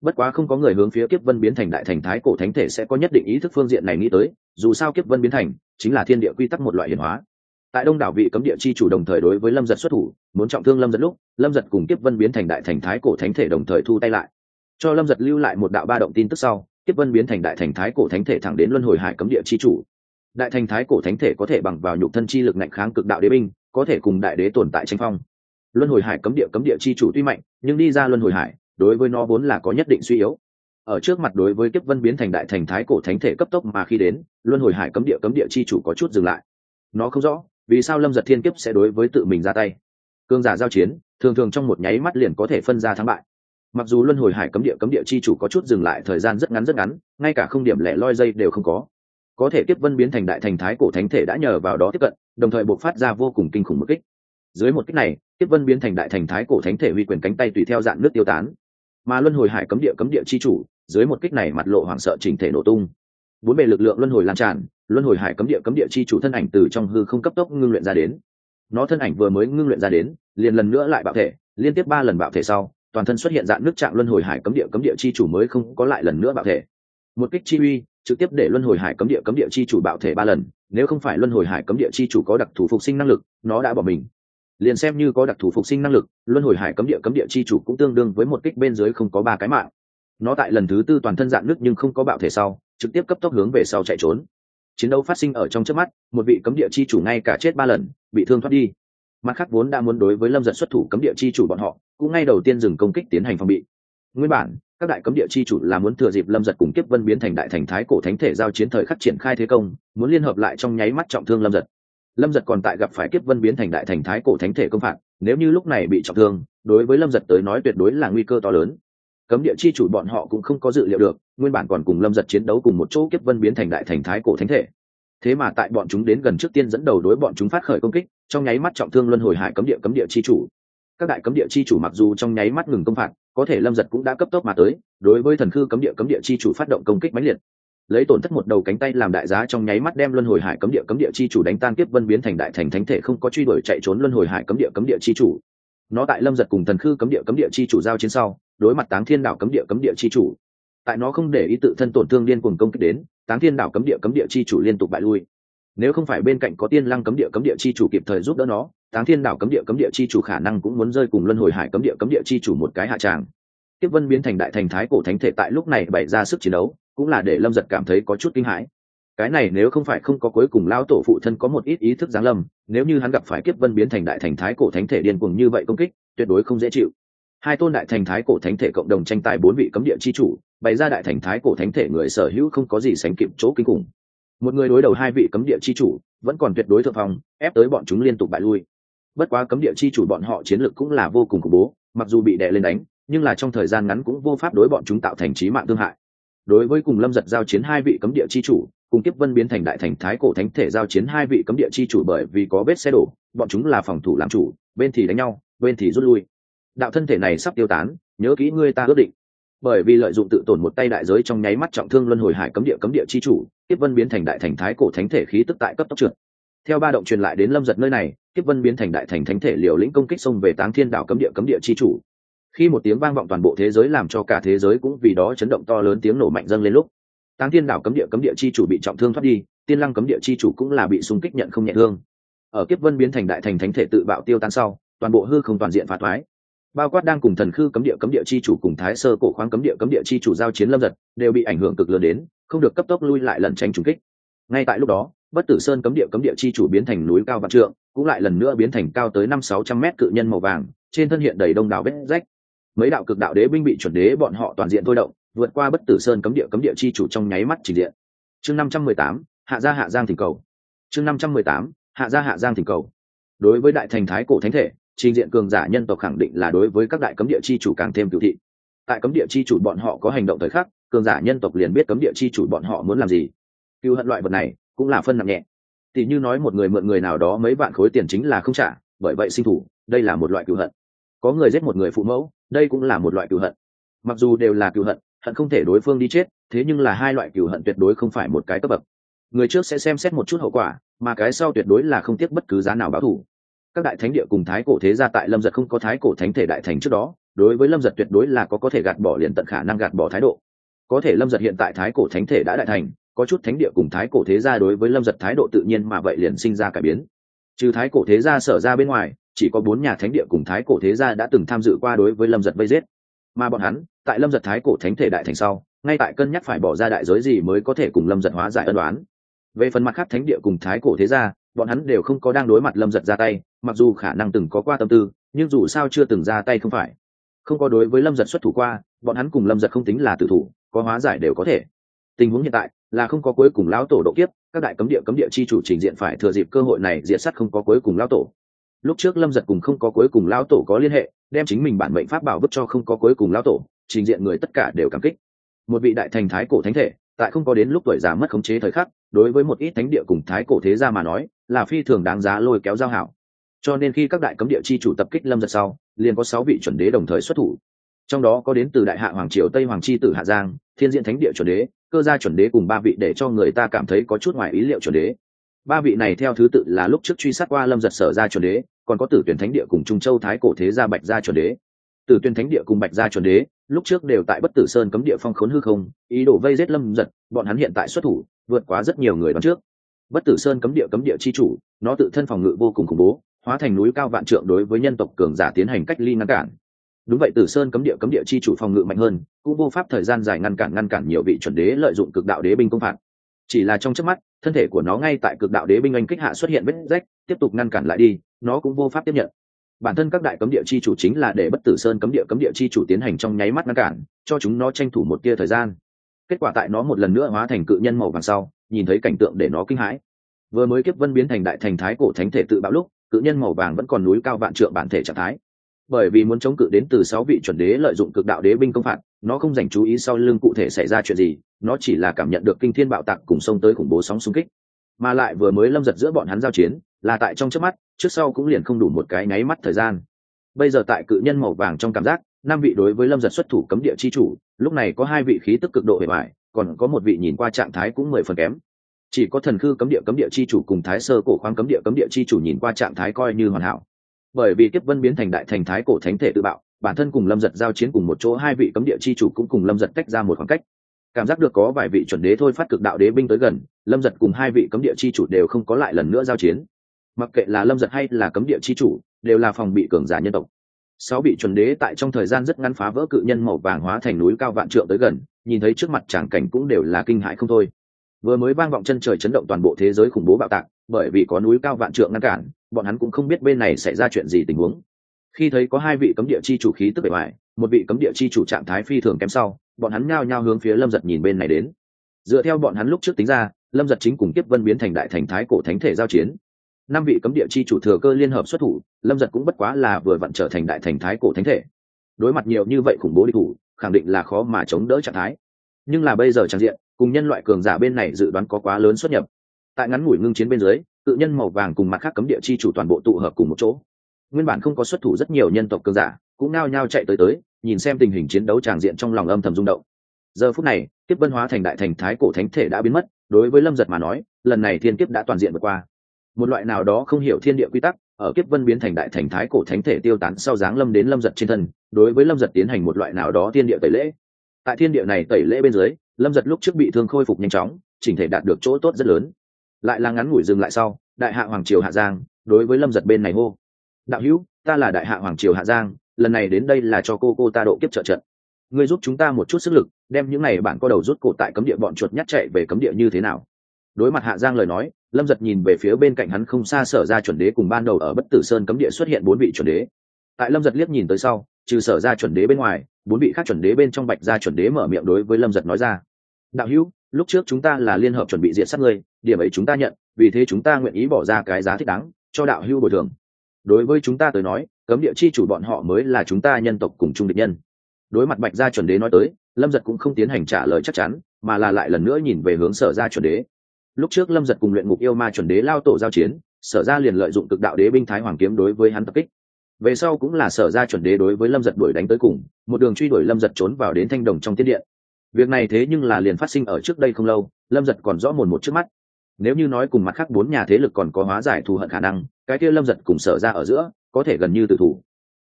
Bất quá không có người hướng phía kiếp vân biến thành đại thành thái cổ thánh thể sẽ có nhất định ý thức phương diện này nghĩ tới, dù sao kiếp vân biến thành chính là thiên địa quy tắc một loại hiển hóa. Tại đông đảo vị cấm địa chi chủ đồng thời đối với lâm giật xuất thủ, muốn trọng thương lâm giật lúc, lâm giật cùng kiếp vân biến thành đại thành thái cổ thánh thể đồng thời thu tay lại. Cho lâm giật lưu lại một đạo ba động tin tức sau, kiếp vân biến thành đại thành thái cổ thánh thể thẳng đến luân hồi hải cấm địa chi chủ. Đại thành thái cổ thánh thể có thể bằng vào nhục thân chi lực ngạnh kháng cực đạo đế binh, có thể cùng đại đế tồn tại tranh phong luân hồi hải cấm địa cấm địa chi chủ tuy mạnh, nhưng đi ra luân hồi hải, đối với nó vốn là có nhất định suy yếu. Ở trước mặt đối với kiếp vân biến thành đại thành thái cổ thánh thể cấp tốc mà khi đến, luân hồi hải cấm địa cấm địa chi chủ có chút dừng lại. Nó không rõ, vì sao lâm giật thiên kiếp sẽ đối với tự mình ra tay. Cương giả giao chiến, thường thường trong một nháy mắt liền có thể phân ra thắng bại. Mặc dù luân hồi hải cấm địa cấm địa chi chủ có chút dừng lại thời gian rất ngắn rất ngắn, ngay cả không điểm lẻ loi dây đều không có. Có thể kiếp vân biến thành đại thành thái cổ thánh thể đã nhờ vào đó tiếp cận, đồng thời buộc phát ra vô cùng kinh khủng một kích. Dưới một kích này tiếp vân biến thành đại thành thái cổ thánh thể huy quyền cánh tay tùy theo dạng nước tiêu tán. Mà luân hồi hải cấm địa cấm địa chi chủ, dưới một kích này mặt lộ hoảng sợ chỉnh thể nổ tung. Bốn bề lực lượng luân hồi lan tràn, luân hồi hải cấm địa cấm địa chi chủ thân ảnh từ trong hư không cấp tốc ngưng luyện ra đến. Nó thân ảnh vừa mới ngưng luyện ra đến, liền lần nữa lại bạo thể, liên tiếp ba lần bạo thể sau, toàn thân xuất hiện dạng nước trạng luân hồi hải cấm địa cấm địa chi chủ mới không có lại lần nữa bạo thể. Một kích chi uy, trực tiếp để luân hồi hải cấm địa cấm địa chi chủ bạo thể ba lần, nếu không phải luân hồi hải cấm địa chi chủ có đặc thù phục sinh năng lực, nó đã bỏ mình liền xem như có đặc thù phục sinh năng lực, luân hồi hải cấm địa cấm địa chi chủ cũng tương đương với một kích bên dưới không có ba cái mạng. Nó tại lần thứ tư toàn thân dạng nước nhưng không có bạo thể sau, trực tiếp cấp tốc hướng về sau chạy trốn. Chiến đấu phát sinh ở trong trước mắt, một vị cấm địa chi chủ ngay cả chết ba lần, bị thương thoát đi. Mặt khác vốn đã muốn đối với lâm giật xuất thủ cấm địa chi chủ bọn họ, cũng ngay đầu tiên dừng công kích tiến hành phòng bị. Nguyên bản, các đại cấm địa chi chủ là muốn thừa dịp lâm giật cùng kiếp vân biến thành đại thành thái cổ thánh thể giao chiến thời khắc triển khai thế công, muốn liên hợp lại trong nháy mắt trọng thương lâm giật lâm giật còn tại gặp phải kiếp vân biến thành đại thành thái cổ thánh thể công phạt, nếu như lúc này bị trọng thương, đối với lâm giật tới nói tuyệt đối là nguy cơ to lớn. Cấm địa chi chủ bọn họ cũng không có dự liệu được, nguyên bản còn cùng lâm giật chiến đấu cùng một chỗ kiếp vân biến thành đại thành thái cổ thánh thể. Thế mà tại bọn chúng đến gần trước tiên dẫn đầu đối bọn chúng phát khởi công kích, trong nháy mắt trọng thương luân hồi hải cấm địa cấm địa chi chủ. Các đại cấm địa chi chủ mặc dù trong nháy mắt ngừng công phạt, có thể lâm giật cũng đã cấp tốc mà tới, đối với thần khư cấm địa cấm địa chi chủ phát động công kích mãnh liệt lấy tổn thất một đầu cánh tay làm đại giá trong nháy mắt đem luân hồi hải cấm địa cấm địa chi chủ đánh tan tiếp vân biến thành đại thành thánh thể không có truy đuổi chạy trốn luân hồi hải cấm địa cấm địa chi chủ nó tại lâm giật cùng thần khư cấm địa cấm địa chi chủ giao chiến sau đối mặt táng thiên đạo cấm địa cấm địa chi chủ tại nó không để ý tự thân tổn thương liên cùng công kích đến táng thiên đạo cấm địa cấm địa chi chủ liên tục bại lui nếu không phải bên cạnh có tiên lăng cấm địa cấm địa chi chủ kịp thời giúp đỡ nó táng thiên đảo cấm địa cấm địa chi chủ khả năng cũng muốn rơi cùng luân hồi hải cấm địa cấm địa chi chủ một cái hạ tràng tiếp vân biến thành đại thành thái cổ thánh thể tại lúc này bày ra sức chiến đấu cũng là để lâm giật cảm thấy có chút kinh hãi. Cái này nếu không phải không có cuối cùng lao tổ phụ thân có một ít ý thức giáng lâm, nếu như hắn gặp phải kiếp vân biến thành đại thành thái cổ thánh thể điên cuồng như vậy công kích, tuyệt đối không dễ chịu. Hai tôn đại thành thái cổ thánh thể cộng đồng tranh tài bốn vị cấm địa chi chủ, bày ra đại thành thái cổ thánh thể người sở hữu không có gì sánh kịp chỗ kinh khủng. Một người đối đầu hai vị cấm địa chi chủ, vẫn còn tuyệt đối thượng phong, ép tới bọn chúng liên tục bại lui. Bất quá cấm địa chi chủ bọn họ chiến lược cũng là vô cùng khủng bố, mặc dù bị đè lên đánh, nhưng là trong thời gian ngắn cũng vô pháp đối bọn chúng tạo thành trí mạng thương hại đối với cùng lâm giật giao chiến hai vị cấm địa chi chủ, cùng tiếp vân biến thành đại thành thái cổ thánh thể giao chiến hai vị cấm địa chi chủ bởi vì có vết xe đổ, bọn chúng là phòng thủ làm chủ, bên thì đánh nhau, bên thì rút lui. Đạo thân thể này sắp tiêu tán, nhớ kỹ ngươi ta ước định. Bởi vì lợi dụng tự tổn một tay đại giới trong nháy mắt trọng thương luân hồi hải cấm địa cấm địa chi chủ tiếp vân biến thành đại thành thái cổ thánh thể khí tức tại cấp tốc trượt. Theo ba động truyền lại đến lâm giật nơi này tiếp vân biến thành đại thành thánh thể liều lĩnh công kích xông về táng thiên đảo cấm địa cấm địa chi chủ khi một tiếng vang vọng toàn bộ thế giới làm cho cả thế giới cũng vì đó chấn động to lớn tiếng nổ mạnh dâng lên lúc, táng thiên đảo cấm địa cấm địa chi chủ bị trọng thương thoát đi, tiên lăng cấm địa chi chủ cũng là bị xung kích nhận không nhẹ thương. Ở kiếp vân biến thành đại thành thánh thể tự bạo tiêu tan sau, toàn bộ hư không toàn diện phá thoái. Bao quát đang cùng thần khư cấm địa cấm địa chi chủ cùng thái sơ cổ khoáng cấm địa cấm địa chi chủ giao chiến lâm giật, đều bị ảnh hưởng cực lớn đến, không được cấp tốc lui lại lần tránh trùng kích. Ngay tại lúc đó, bất tử sơn cấm địa cấm địa chi chủ biến thành núi cao vạn trượng, cũng lại lần nữa biến thành cao tới năm sáu trăm mét cự nhân màu vàng, trên thân hiện đầy đông đảo vết rách mấy đạo cực đạo đế binh bị chuẩn đế bọn họ toàn diện thôi động, vượt qua bất tử sơn cấm địa cấm địa chi chủ trong nháy mắt trình diện. Chương năm trăm mười tám, hạ gia hạ giang thỉnh cầu. Chương năm trăm mười tám, hạ gia hạ giang thỉnh cầu. Đối với đại thành thái cổ thánh thể, trình diện cường giả nhân tộc khẳng định là đối với các đại cấm địa chi chủ càng thêm cựu thị. Tại cấm địa chi chủ bọn họ có hành động thời khắc, cường giả nhân tộc liền biết cấm địa chi chủ bọn họ muốn làm gì. Cựu hận loại vật này cũng là phân nặng nhẹ. Tỷ như nói một người mượn người nào đó mấy vạn khối tiền chính là không trả, bởi vậy sinh thủ, đây là một loại cựu hận. Có người giết một người phụ mẫu đây cũng là một loại cựu hận. Mặc dù đều là cựu hận hận không thể đối phương đi chết, thế nhưng là hai loại cựu hận tuyệt đối không phải một cái cấp bậc. Người trước sẽ xem xét một chút hậu quả, mà cái sau tuyệt đối là không tiếc bất cứ giá nào báo thù. Các đại thánh địa cùng thái cổ thế gia tại lâm giật không có thái cổ thánh thể đại thành trước đó, đối với lâm giật tuyệt đối là có có thể gạt bỏ liền tận khả năng gạt bỏ thái độ. Có thể lâm giật hiện tại thái cổ thánh thể đã đại thành, có chút thánh địa cùng thái cổ thế gia đối với lâm giật thái độ tự nhiên mà vậy liền sinh ra cải biến trừ thái cổ thế gia sở ra bên ngoài, chỉ có bốn nhà thánh địa cùng thái cổ thế gia đã từng tham dự qua đối với lâm giật vây giết. Mà bọn hắn, tại lâm giật thái cổ thánh thể đại thành sau, ngay tại cân nhắc phải bỏ ra đại giới gì mới có thể cùng lâm giật hóa giải ân đoán về phần mặt khác thánh địa cùng thái cổ thế gia, bọn hắn đều không có đang đối mặt lâm giật ra tay, mặc dù khả năng từng có qua tâm tư, nhưng dù sao chưa từng ra tay không phải. Không có đối với lâm giật xuất thủ qua, bọn hắn cùng lâm giật không tính là tự thủ, có hóa giải đều có thể. Tình huống hiện tại là không có cuối cùng lão tổ độ kiếp các đại cấm địa cấm địa chi chủ trình diện phải thừa dịp cơ hội này diệt sát không có cuối cùng lão tổ. Lúc trước lâm giật cùng không có cuối cùng lão tổ có liên hệ, đem chính mình bản mệnh pháp bảo vứt cho không có cuối cùng lão tổ, trình diện người tất cả đều cảm kích. Một vị đại thành thái cổ thánh thể, tại không có đến lúc tuổi già mất khống chế thời khắc, đối với một ít thánh địa cùng thái cổ thế gia mà nói, là phi thường đáng giá lôi kéo giao hảo. Cho nên khi các đại cấm địa chi chủ tập kích lâm giật sau, liền có sáu vị chuẩn đế đồng thời xuất thủ. Trong đó có đến từ đại hạ hoàng triều tây hoàng chi tử hạ giang, thiên diện thánh địa chuẩn đế cơ gia chuẩn đế cùng ba vị để cho người ta cảm thấy có chút ngoài ý liệu chuẩn đế. Ba vị này theo thứ tự là lúc trước truy sát qua lâm giật sở ra chuẩn đế, còn có tử tuyển thánh địa cùng trung châu thái cổ thế gia bạch gia chuẩn đế. Tử tuyển thánh địa cùng bạch gia chuẩn đế, lúc trước đều tại bất tử sơn cấm địa phong khốn hư không, ý đồ vây giết lâm giật, bọn hắn hiện tại xuất thủ, vượt quá rất nhiều người đón trước. Bất tử sơn cấm địa cấm địa chi chủ, nó tự thân phòng ngự vô cùng khủng bố, hóa thành núi cao vạn trượng đối với nhân tộc cường giả tiến hành cách ly ngăn cản đúng vậy, tử sơn cấm địa cấm địa chi chủ phòng ngự mạnh hơn, cũng vô pháp thời gian dài ngăn cản ngăn cản nhiều vị chuẩn đế lợi dụng cực đạo đế binh công phạt. Chỉ là trong chớp mắt, thân thể của nó ngay tại cực đạo đế binh anh kích hạ xuất hiện vết rách, tiếp tục ngăn cản lại đi, nó cũng vô pháp tiếp nhận. Bản thân các đại cấm địa chi chủ chính là để bất tử sơn cấm địa cấm địa chi chủ tiến hành trong nháy mắt ngăn cản, cho chúng nó tranh thủ một tia thời gian. Kết quả tại nó một lần nữa hóa thành cự nhân màu vàng sau, nhìn thấy cảnh tượng để nó kinh hãi. Vừa mới kiếp vân biến thành đại thành thái cổ thánh thể tự bạo lúc, cự nhân màu vàng vẫn còn núi cao vạn trượng bản thể trạng thái bởi vì muốn chống cự đến từ sáu vị chuẩn đế lợi dụng cực đạo đế binh công phạt, nó không dành chú ý sau lưng cụ thể xảy ra chuyện gì, nó chỉ là cảm nhận được kinh thiên bạo tạc cùng sông tới khủng bố sóng xung kích. Mà lại vừa mới lâm giật giữa bọn hắn giao chiến, là tại trong trước mắt, trước sau cũng liền không đủ một cái nháy mắt thời gian. Bây giờ tại cự nhân màu vàng trong cảm giác, năm vị đối với lâm giật xuất thủ cấm địa chi chủ, lúc này có hai vị khí tức cực độ bề ngoài, còn có một vị nhìn qua trạng thái cũng mười phần kém. Chỉ có thần khư cấm địa cấm địa chi chủ cùng thái sơ cổ khoáng cấm địa cấm địa chi chủ nhìn qua trạng thái coi như hoàn hảo bởi vì kiếp vân biến thành đại thành thái cổ thánh thể tự bạo, bản thân cùng lâm giật giao chiến cùng một chỗ hai vị cấm địa chi chủ cũng cùng lâm giật tách ra một khoảng cách. Cảm giác được có vài vị chuẩn đế thôi phát cực đạo đế binh tới gần, lâm giật cùng hai vị cấm địa chi chủ đều không có lại lần nữa giao chiến. Mặc kệ là lâm giật hay là cấm địa chi chủ, đều là phòng bị cường giả nhân tộc. Sáu vị chuẩn đế tại trong thời gian rất ngắn phá vỡ cự nhân màu vàng hóa thành núi cao vạn trượng tới gần, nhìn thấy trước mặt tràng cảnh cũng đều là kinh hại không thôi. Vừa mới vang vọng chân trời chấn động toàn bộ thế giới khủng bố bạo tạc bởi vì có núi cao vạn trượng ngăn cản, bọn hắn cũng không biết bên này xảy ra chuyện gì tình huống. Khi thấy có hai vị cấm địa chi chủ khí tức bề ngoài, một vị cấm địa chi chủ trạng thái phi thường kém sau, bọn hắn nhao nhao hướng phía lâm giật nhìn bên này đến. Dựa theo bọn hắn lúc trước tính ra, lâm giật chính cùng tiếp vân biến thành đại thành thái cổ thánh thể giao chiến. Năm vị cấm địa chi chủ thừa cơ liên hợp xuất thủ, lâm giật cũng bất quá là vừa vặn trở thành đại thành thái cổ thánh thể. Đối mặt nhiều như vậy khủng bố địch thủ, khẳng định là khó mà chống đỡ trạng thái. Nhưng là bây giờ trang diện, cùng nhân loại cường giả bên này dự đoán có quá lớn xuất nhập tại ngắn ngủi ngưng chiến bên dưới tự nhân màu vàng cùng mặt khác cấm địa chi chủ toàn bộ tụ hợp cùng một chỗ. Nguyên bản không có xuất thủ rất nhiều nhân tộc cường giả, cũng nao nhao chạy tới tới, nhìn xem tình hình chiến đấu tràng diện trong lòng âm thầm rung động. Giờ phút này tiếp vân hóa thành đại thành thái cổ thánh thể đã biến mất, đối với lâm giật mà nói, lần này thiên kiếp đã toàn diện vượt qua. Một loại nào đó không hiểu thiên địa quy tắc, ở kiếp vân biến thành đại thành thái cổ thánh thể tiêu tán sau dáng lâm đến lâm giật trên thân, đối với lâm giật tiến hành một loại nào đó thiên địa tẩy lễ. Tại thiên địa này tẩy lễ bên dưới, lâm giật lúc trước bị thương khôi phục nhanh chóng, chỉnh thể đạt được chỗ tốt rất lớn lại là ngắn ngủi dừng lại sau, đại hạ hoàng triều hạ giang, đối với lâm giật bên này hô, đạo hữu, ta là đại hạ hoàng triều hạ giang, lần này đến đây là cho cô cô ta độ kiếp trợ trận. Ngươi giúp chúng ta một chút sức lực, đem những này bạn có đầu rút cổ tại cấm địa bọn chuột nhắt chạy về cấm địa như thế nào? Đối mặt hạ giang lời nói, lâm giật nhìn về phía bên cạnh hắn không xa sở ra chuẩn đế cùng ban đầu ở bất tử sơn cấm địa xuất hiện bốn vị chuẩn đế. Tại lâm giật liếc nhìn tới sau, trừ sở ra chuẩn đế bên ngoài, bốn vị khác chuẩn đế bên trong bạch ra chuẩn đế mở miệng đối với lâm giật nói ra, đạo hữu, lúc trước chúng ta là liên hợp chuẩn bị diện sát ngươi điểm ấy chúng ta nhận, vì thế chúng ta nguyện ý bỏ ra cái giá thích đáng cho đạo hưu bồi thường. Đối với chúng ta tới nói, cấm địa chi chủ bọn họ mới là chúng ta nhân tộc cùng chung địch nhân. Đối mặt bạch gia chuẩn đế nói tới, lâm giật cũng không tiến hành trả lời chắc chắn, mà là lại lần nữa nhìn về hướng sở gia chuẩn đế. Lúc trước lâm giật cùng luyện ngục yêu ma chuẩn đế lao tổ giao chiến, sở gia liền lợi dụng cực đạo đế binh thái hoàng kiếm đối với hắn tập kích. Về sau cũng là sở gia chuẩn đế đối với lâm giật đuổi đánh tới cùng, một đường truy đuổi lâm giật trốn vào đến thanh đồng trong tiết điện việc này thế nhưng là liền phát sinh ở trước đây không lâu, lâm giật còn rõ mồn một trước mắt nếu như nói cùng mặt khác bốn nhà thế lực còn có hóa giải thù hận khả năng, cái kia lâm giật cùng sở ra ở giữa, có thể gần như tự thủ.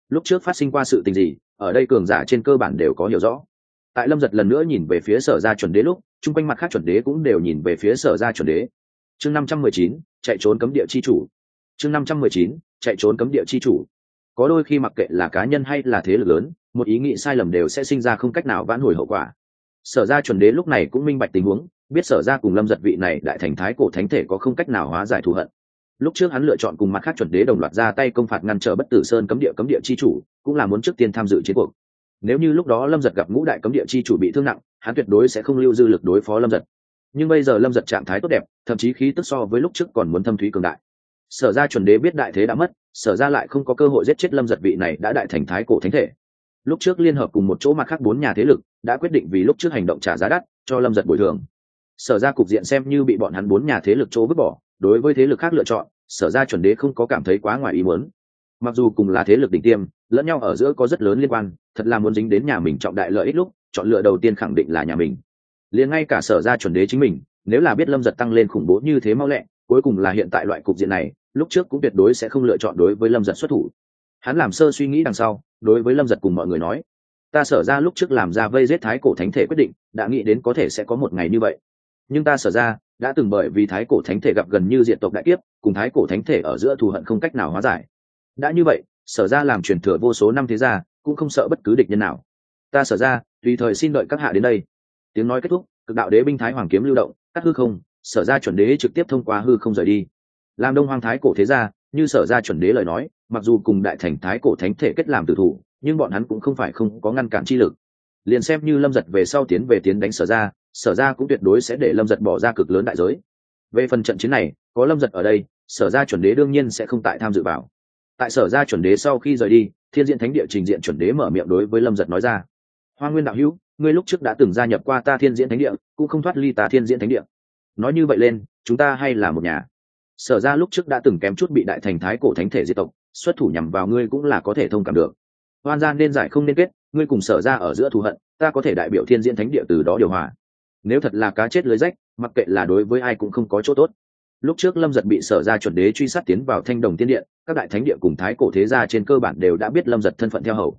Lúc trước phát sinh qua sự tình gì, ở đây cường giả trên cơ bản đều có hiểu rõ. Tại lâm giật lần nữa nhìn về phía sở ra chuẩn đế lúc, chung quanh mặt khác chuẩn đế cũng đều nhìn về phía sở ra chuẩn đế. Chương năm trăm mười chín, chạy trốn cấm địa chi chủ. Chương năm trăm mười chín, chạy trốn cấm địa chi chủ. Có đôi khi mặc kệ là cá nhân hay là thế lực lớn, một ý nghĩ sai lầm đều sẽ sinh ra không cách nào vãn hồi hậu quả. Sở ra chuẩn đế lúc này cũng minh bạch tình huống biết sở ra cùng lâm giật vị này đại thành thái cổ thánh thể có không cách nào hóa giải thù hận. Lúc trước hắn lựa chọn cùng mặt khác chuẩn đế đồng loạt ra tay công phạt ngăn trở bất tử sơn cấm địa cấm địa chi chủ, cũng là muốn trước tiên tham dự chiến cuộc. Nếu như lúc đó lâm giật gặp ngũ đại cấm địa chi chủ bị thương nặng, hắn tuyệt đối sẽ không lưu dư lực đối phó lâm giật. Nhưng bây giờ lâm giật trạng thái tốt đẹp, thậm chí khí tức so với lúc trước còn muốn thâm thúy cường đại. Sở ra chuẩn đế biết đại thế đã mất, sở ra lại không có cơ hội giết chết lâm giật vị này đã đại thành thái cổ thánh thể. Lúc trước liên hợp cùng một chỗ mặt khác bốn nhà thế lực, đã quyết định vì lúc trước hành động trả giá đắt, cho lâm giật bồi thường sở ra cục diện xem như bị bọn hắn bốn nhà thế lực chỗ vứt bỏ, đối với thế lực khác lựa chọn, sở ra chuẩn đế không có cảm thấy quá ngoài ý muốn. Mặc dù cùng là thế lực đỉnh tiêm, lẫn nhau ở giữa có rất lớn liên quan, thật là muốn dính đến nhà mình trọng đại lợi ích lúc, chọn lựa đầu tiên khẳng định là nhà mình. Liền ngay cả sở ra chuẩn đế chính mình, nếu là biết lâm giật tăng lên khủng bố như thế mau lẹ, cuối cùng là hiện tại loại cục diện này, lúc trước cũng tuyệt đối sẽ không lựa chọn đối với lâm giật xuất thủ. Hắn làm sơ suy nghĩ đằng sau, đối với lâm giật cùng mọi người nói, ta sở ra lúc trước làm ra vây giết thái cổ thánh thể quyết định, đã nghĩ đến có thể sẽ có một ngày như vậy nhưng ta sở ra, đã từng bởi vì thái cổ thánh thể gặp gần như diện tộc đại kiếp, cùng thái cổ thánh thể ở giữa thù hận không cách nào hóa giải. Đã như vậy, sở ra làm truyền thừa vô số năm thế gia, cũng không sợ bất cứ địch nhân nào. Ta sở ra, tùy thời xin đợi các hạ đến đây. Tiếng nói kết thúc, cực đạo đế binh thái hoàng kiếm lưu động, cắt hư không, sở ra chuẩn đế trực tiếp thông qua hư không rời đi. Làm đông hoàng thái cổ thế gia, như sở ra chuẩn đế lời nói, mặc dù cùng đại thành thái cổ thánh thể kết làm tử thủ, nhưng bọn hắn cũng không phải không có ngăn cản chi lực. Liền xem như lâm giật về sau tiến về tiến đánh sở ra sở ra cũng tuyệt đối sẽ để lâm giật bỏ ra cực lớn đại giới. Về phần trận chiến này, có lâm giật ở đây, sở ra chuẩn đế đương nhiên sẽ không tại tham dự vào. Tại sở ra chuẩn đế sau khi rời đi, thiên diện thánh địa trình diện chuẩn đế mở miệng đối với lâm giật nói ra, hoa nguyên đạo hữu, ngươi lúc trước đã từng gia nhập qua ta thiên diễn thánh địa, cũng không thoát ly ta thiên diễn thánh địa. Nói như vậy lên, chúng ta hay là một nhà. Sở ra lúc trước đã từng kém chút bị đại thành thái cổ thánh thể diệt tộc, xuất thủ nhằm vào ngươi cũng là có thể thông cảm được. Hoan gian nên giải không nên kết, ngươi cùng sở ra ở giữa thù hận, ta có thể đại biểu thiên diễn thánh địa từ đó điều hòa nếu thật là cá chết lưới rách, mặc kệ là đối với ai cũng không có chỗ tốt. Lúc trước lâm giật bị sở ra chuẩn đế truy sát tiến vào thanh đồng tiên điện, các đại thánh địa cùng thái cổ thế gia trên cơ bản đều đã biết lâm giật thân phận theo hầu.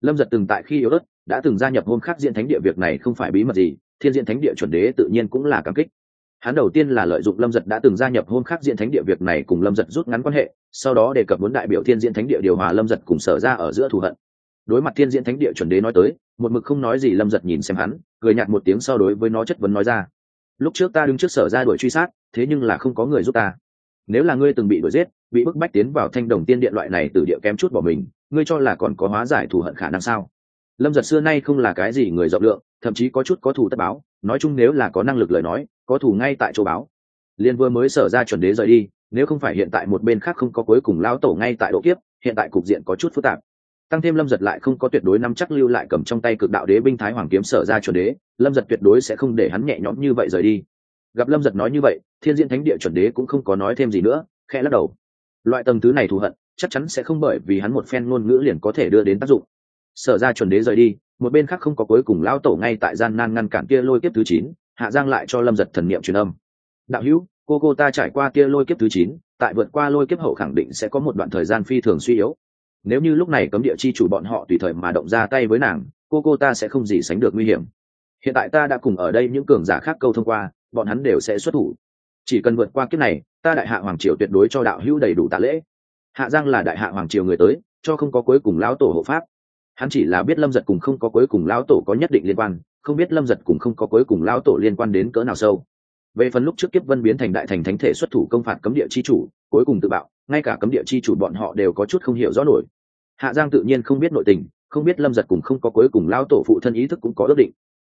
Lâm giật từng tại khi yếu ớt, đã từng gia nhập hôm khác diện thánh địa, việc này không phải bí mật gì, thiên diện thánh địa chuẩn đế tự nhiên cũng là cảm kích. Hắn đầu tiên là lợi dụng lâm giật đã từng gia nhập hôm khác diện thánh địa, việc này cùng lâm giật rút ngắn quan hệ, sau đó đề cập muốn đại biểu thiên diện thánh địa điều hòa lâm giật cùng sở ra ở giữa thù hận đối mặt thiên diện thánh địa chuẩn đế nói tới, một mực không nói gì lâm giật nhìn xem hắn, cười nhạt một tiếng so đối với nó chất vấn nói ra. Lúc trước ta đứng trước sở ra đuổi truy sát, thế nhưng là không có người giúp ta. Nếu là ngươi từng bị đuổi giết, bị bức bách tiến vào thanh đồng tiên điện loại này từ địa kém chút bỏ mình, ngươi cho là còn có hóa giải thù hận khả năng sao? Lâm giật xưa nay không là cái gì người rộng lượng, thậm chí có chút có thù tất báo, nói chung nếu là có năng lực lời nói, có thù ngay tại chỗ báo. Liên vừa mới sở ra chuẩn đế rời đi, nếu không phải hiện tại một bên khác không có cuối cùng lao tổ ngay tại độ kiếp, hiện tại cục diện có chút phức tạp tăng thêm lâm giật lại không có tuyệt đối nắm chắc lưu lại cầm trong tay cực đạo đế binh thái hoàng kiếm sở ra chuẩn đế, lâm giật tuyệt đối sẽ không để hắn nhẹ nhõm như vậy rời đi. Gặp lâm giật nói như vậy, thiên diễn thánh địa chuẩn đế cũng không có nói thêm gì nữa, khẽ lắc đầu. Loại tầng thứ này thù hận, chắc chắn sẽ không bởi vì hắn một phen ngôn ngữ liền có thể đưa đến tác dụng. Sở ra chuẩn đế rời đi, một bên khác không có cuối cùng lao tổ ngay tại gian nan ngăn cản kia lôi kiếp thứ chín, hạ giang lại cho lâm giật thần niệm truyền âm. Đạo hữu, cô cô ta trải qua kia lôi kiếp thứ chín, tại vượt qua lôi kiếp hậu khẳng định sẽ có một đoạn thời gian phi thường suy yếu nếu như lúc này cấm địa chi chủ bọn họ tùy thời mà động ra tay với nàng, cô cô ta sẽ không gì sánh được nguy hiểm. Hiện tại ta đã cùng ở đây những cường giả khác câu thông qua, bọn hắn đều sẽ xuất thủ. Chỉ cần vượt qua kiếp này, ta đại hạ hoàng triều tuyệt đối cho đạo hữu đầy đủ tạ lễ. Hạ giang là đại hạ hoàng triều người tới, cho không có cuối cùng lão tổ hộ pháp. Hắn chỉ là biết lâm giật cùng không có cuối cùng lão tổ có nhất định liên quan, không biết lâm giật cùng không có cuối cùng lão tổ liên quan đến cỡ nào sâu. Về phần lúc trước kiếp vân biến thành đại thành thánh thể xuất thủ công phạt cấm địa chi chủ, cuối cùng tự bạo, ngay cả cấm địa chi chủ bọn họ đều có chút không hiểu rõ nổi hạ giang tự nhiên không biết nội tình, không biết lâm giật cùng không có cuối cùng lao tổ phụ thân ý thức cũng có ước định.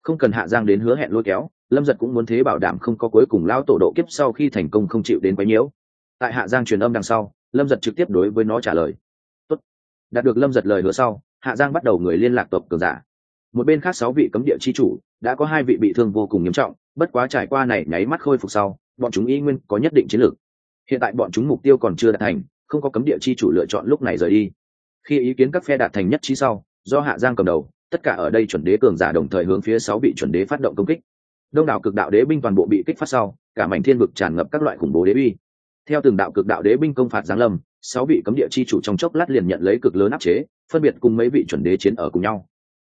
Không cần hạ giang đến hứa hẹn lôi kéo, lâm giật cũng muốn thế bảo đảm không có cuối cùng lao tổ độ kiếp sau khi thành công không chịu đến quấy nhiễu. Tại hạ giang truyền âm đằng sau, lâm giật trực tiếp đối với nó trả lời. Tốt. đạt được lâm giật lời hứa sau, hạ giang bắt đầu người liên lạc tộc cường giả. Một bên khác sáu vị cấm địa chi chủ, đã có hai vị bị thương vô cùng nghiêm trọng, bất quá trải qua này nháy mắt khôi phục sau, bọn chúng y nguyên có nhất định chiến lược. Hiện tại bọn chúng mục tiêu còn chưa đạt thành, không có cấm địa chi chủ lựa chọn lúc này rời đi khi ý kiến các phe đạt thành nhất trí sau, do hạ giang cầm đầu, tất cả ở đây chuẩn đế cường giả đồng thời hướng phía sáu vị chuẩn đế phát động công kích. Đông đảo cực đạo đế binh toàn bộ bị kích phát sau, cả mảnh thiên vực tràn ngập các loại khủng bố đế uy. Theo từng đạo cực đạo đế binh công phạt giáng lâm, sáu vị cấm địa chi chủ trong chốc lát liền nhận lấy cực lớn áp chế, phân biệt cùng mấy vị chuẩn đế chiến ở cùng nhau.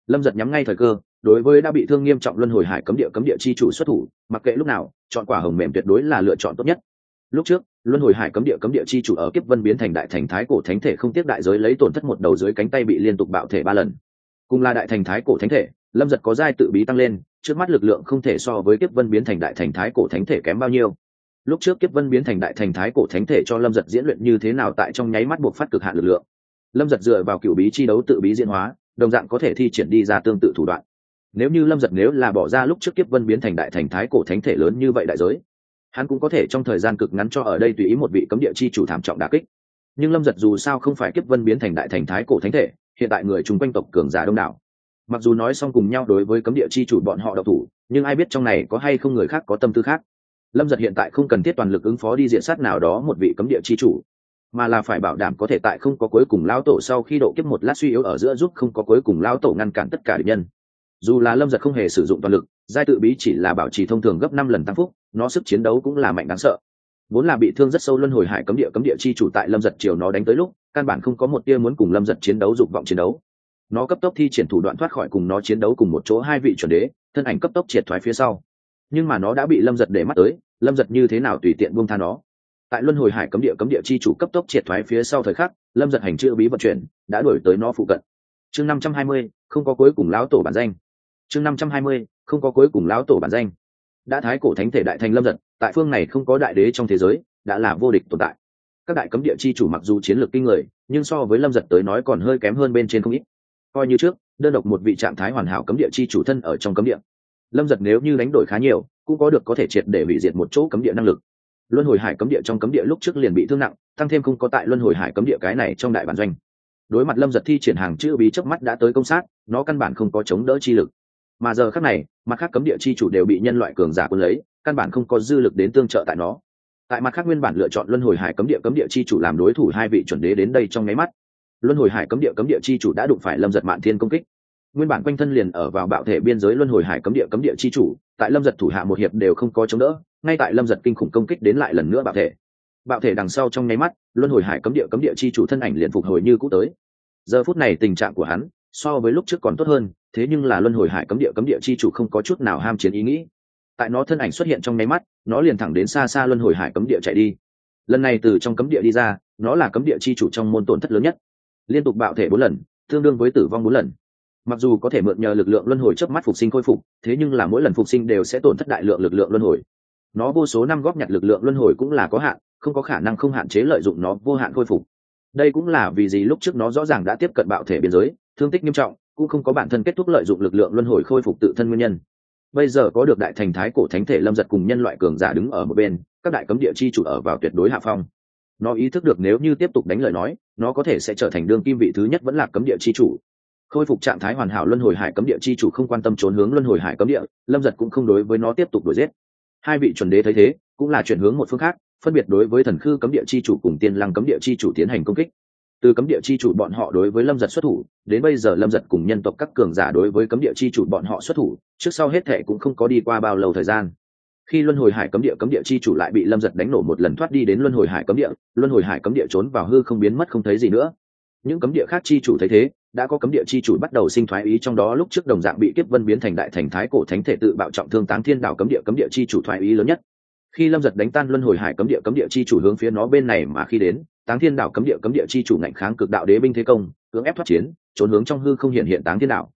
Lâm giật nhắm ngay thời cơ, đối với đã bị thương nghiêm trọng luân hồi hải cấm địa cấm địa chi chủ xuất thủ, mặc kệ lúc nào, chọn quả hồng mềm tuyệt đối là lựa chọn tốt nhất lúc trước, luân hồi hải cấm địa cấm địa chi chủ ở kiếp vân biến thành đại thành thái cổ thánh thể không tiếp đại giới lấy tổn thất một đầu dưới cánh tay bị liên tục bạo thể ba lần. Cùng là đại thành thái cổ thánh thể, lâm giật có giai tự bí tăng lên, trước mắt lực lượng không thể so với kiếp vân biến thành đại thành thái cổ thánh thể kém bao nhiêu. Lúc trước kiếp vân biến thành đại thành thái cổ thánh thể cho lâm giật diễn luyện như thế nào tại trong nháy mắt buộc phát cực hạn lực lượng. Lâm giật dựa vào cựu bí chi đấu tự bí diễn hóa, đồng dạng có thể thi triển đi ra tương tự thủ đoạn. Nếu như lâm giật nếu là bỏ ra lúc trước kiếp vân biến thành đại thành thái cổ thánh thể lớn như vậy đại giới hắn cũng có thể trong thời gian cực ngắn cho ở đây tùy ý một vị cấm địa chi chủ thảm trọng đà kích. Nhưng lâm giật dù sao không phải kiếp vân biến thành đại thành thái cổ thánh thể, hiện tại người chung quanh tộc cường giả đông đảo. Mặc dù nói xong cùng nhau đối với cấm địa chi chủ bọn họ độc thủ, nhưng ai biết trong này có hay không người khác có tâm tư khác. Lâm giật hiện tại không cần thiết toàn lực ứng phó đi diện sát nào đó một vị cấm địa chi chủ, mà là phải bảo đảm có thể tại không có cuối cùng lao tổ sau khi độ kiếp một lát suy yếu ở giữa giúp không có cuối cùng lao tổ ngăn cản tất cả địch nhân. Dù là lâm giật không hề sử dụng toàn lực giai tự bí chỉ là bảo trì thông thường gấp năm lần tăng phúc, nó sức chiến đấu cũng là mạnh đáng sợ. Vốn là bị thương rất sâu luân hồi hải cấm địa cấm địa chi chủ tại lâm giật chiều nó đánh tới lúc, căn bản không có một tia muốn cùng lâm giật chiến đấu dục vọng chiến đấu. Nó cấp tốc thi triển thủ đoạn thoát khỏi cùng nó chiến đấu cùng một chỗ hai vị chuẩn đế, thân ảnh cấp tốc triệt thoái phía sau. Nhưng mà nó đã bị lâm giật để mắt tới, lâm giật như thế nào tùy tiện buông tha nó. Tại luân hồi hải cấm địa cấm địa chi chủ cấp tốc triệt thoái phía sau thời khắc, lâm giật hành chữ bí vận chuyển, đã đổi tới nó phụ cận. Chương năm trăm hai mươi, không có cuối cùng lão tổ bản danh. Chương năm trăm hai mươi không có cuối cùng lão tổ bản danh. Đã thái cổ thánh thể đại thành lâm giật, tại phương này không có đại đế trong thế giới, đã là vô địch tồn tại. Các đại cấm địa chi chủ mặc dù chiến lược kinh người, nhưng so với lâm giật tới nói còn hơi kém hơn bên trên không ít. Coi như trước, đơn độc một vị trạng thái hoàn hảo cấm địa chi chủ thân ở trong cấm địa. Lâm giật nếu như đánh đổi khá nhiều, cũng có được có thể triệt để hủy diệt một chỗ cấm địa năng lực. Luân hồi hải cấm địa trong cấm địa lúc trước liền bị thương nặng, tăng thêm không có tại luân hồi hải cấm địa cái này trong đại bản doanh. Đối mặt lâm giật thi triển hàng chữ bí trước mắt đã tới công sát, nó căn bản không có chống đỡ chi lực mà giờ khác này, mặt khác cấm địa chi chủ đều bị nhân loại cường giả quân lấy, căn bản không có dư lực đến tương trợ tại nó. Tại mặt khác nguyên bản lựa chọn luân hồi hải cấm địa cấm địa chi chủ làm đối thủ hai vị chuẩn đế đến đây trong nháy mắt. Luân hồi hải cấm địa cấm địa chi chủ đã đụng phải lâm giật mạn thiên công kích. Nguyên bản quanh thân liền ở vào bạo thể biên giới luân hồi hải cấm địa cấm địa chi chủ, tại lâm giật thủ hạ một hiệp đều không có chống đỡ, ngay tại lâm giật kinh khủng công kích đến lại lần nữa bạo thể. Bạo thể đằng sau trong nháy mắt, luân hồi hải cấm địa cấm địa chi chủ thân ảnh liền phục hồi như cũ tới. Giờ phút này tình trạng của hắn so với lúc trước còn tốt hơn, thế nhưng là luân hồi hải cấm địa cấm địa chi chủ không có chút nào ham chiến ý nghĩ. Tại nó thân ảnh xuất hiện trong nháy mắt, nó liền thẳng đến xa xa luân hồi hải cấm địa chạy đi. Lần này từ trong cấm địa đi ra, nó là cấm địa chi chủ trong môn tổn thất lớn nhất. Liên tục bạo thể bốn lần, tương đương với tử vong bốn lần. Mặc dù có thể mượn nhờ lực lượng luân hồi trước mắt phục sinh khôi phục, thế nhưng là mỗi lần phục sinh đều sẽ tổn thất đại lượng lực lượng luân hồi. Nó vô số năm góp nhặt lực lượng luân hồi cũng là có hạn, không có khả năng không hạn chế lợi dụng nó vô hạn khôi phục. Đây cũng là vì gì lúc trước nó rõ ràng đã tiếp cận bạo thể biên giới thương tích nghiêm trọng, cũng không có bản thân kết thúc lợi dụng lực lượng luân hồi khôi phục tự thân nguyên nhân. Bây giờ có được đại thành thái cổ thánh thể lâm giật cùng nhân loại cường giả đứng ở một bên, các đại cấm địa chi chủ ở vào tuyệt đối hạ phong. Nó ý thức được nếu như tiếp tục đánh lời nói, nó có thể sẽ trở thành đương kim vị thứ nhất vẫn là cấm địa chi chủ. Khôi phục trạng thái hoàn hảo luân hồi hải cấm địa chi chủ không quan tâm trốn hướng luân hồi hải cấm địa, lâm giật cũng không đối với nó tiếp tục đuổi giết. Hai vị chuẩn đế thấy thế, cũng là chuyển hướng một phương khác, phân biệt đối với thần khư cấm địa chi chủ cùng tiên lăng cấm địa chi chủ tiến hành công kích từ cấm địa chi chủ bọn họ đối với lâm giật xuất thủ, đến bây giờ lâm giật cùng nhân tộc các cường giả đối với cấm địa chi chủ bọn họ xuất thủ, trước sau hết thệ cũng không có đi qua bao lâu thời gian. Khi luân hồi hải cấm địa cấm địa chi chủ lại bị lâm giật đánh nổ một lần thoát đi đến luân hồi hải cấm địa, luân hồi hải cấm địa trốn vào hư không biến mất không thấy gì nữa. Những cấm địa khác chi chủ thấy thế, đã có cấm địa chi chủ bắt đầu sinh thoái ý trong đó lúc trước đồng dạng bị kiếp vân biến thành đại thành thái cổ thánh thể tự bạo trọng thương táng thiên đảo cấm địa cấm địa chi chủ thoái ý lớn nhất. Khi lâm giật đánh tan luân hồi hải cấm địa cấm địa chi chủ hướng phía nó bên này mà khi đến táng thiên đảo cấm địa cấm địa chi chủ ngạnh kháng cực đạo đế binh thế công, cưỡng ép thoát chiến, trốn hướng trong hư không hiện hiện táng thiên đảo.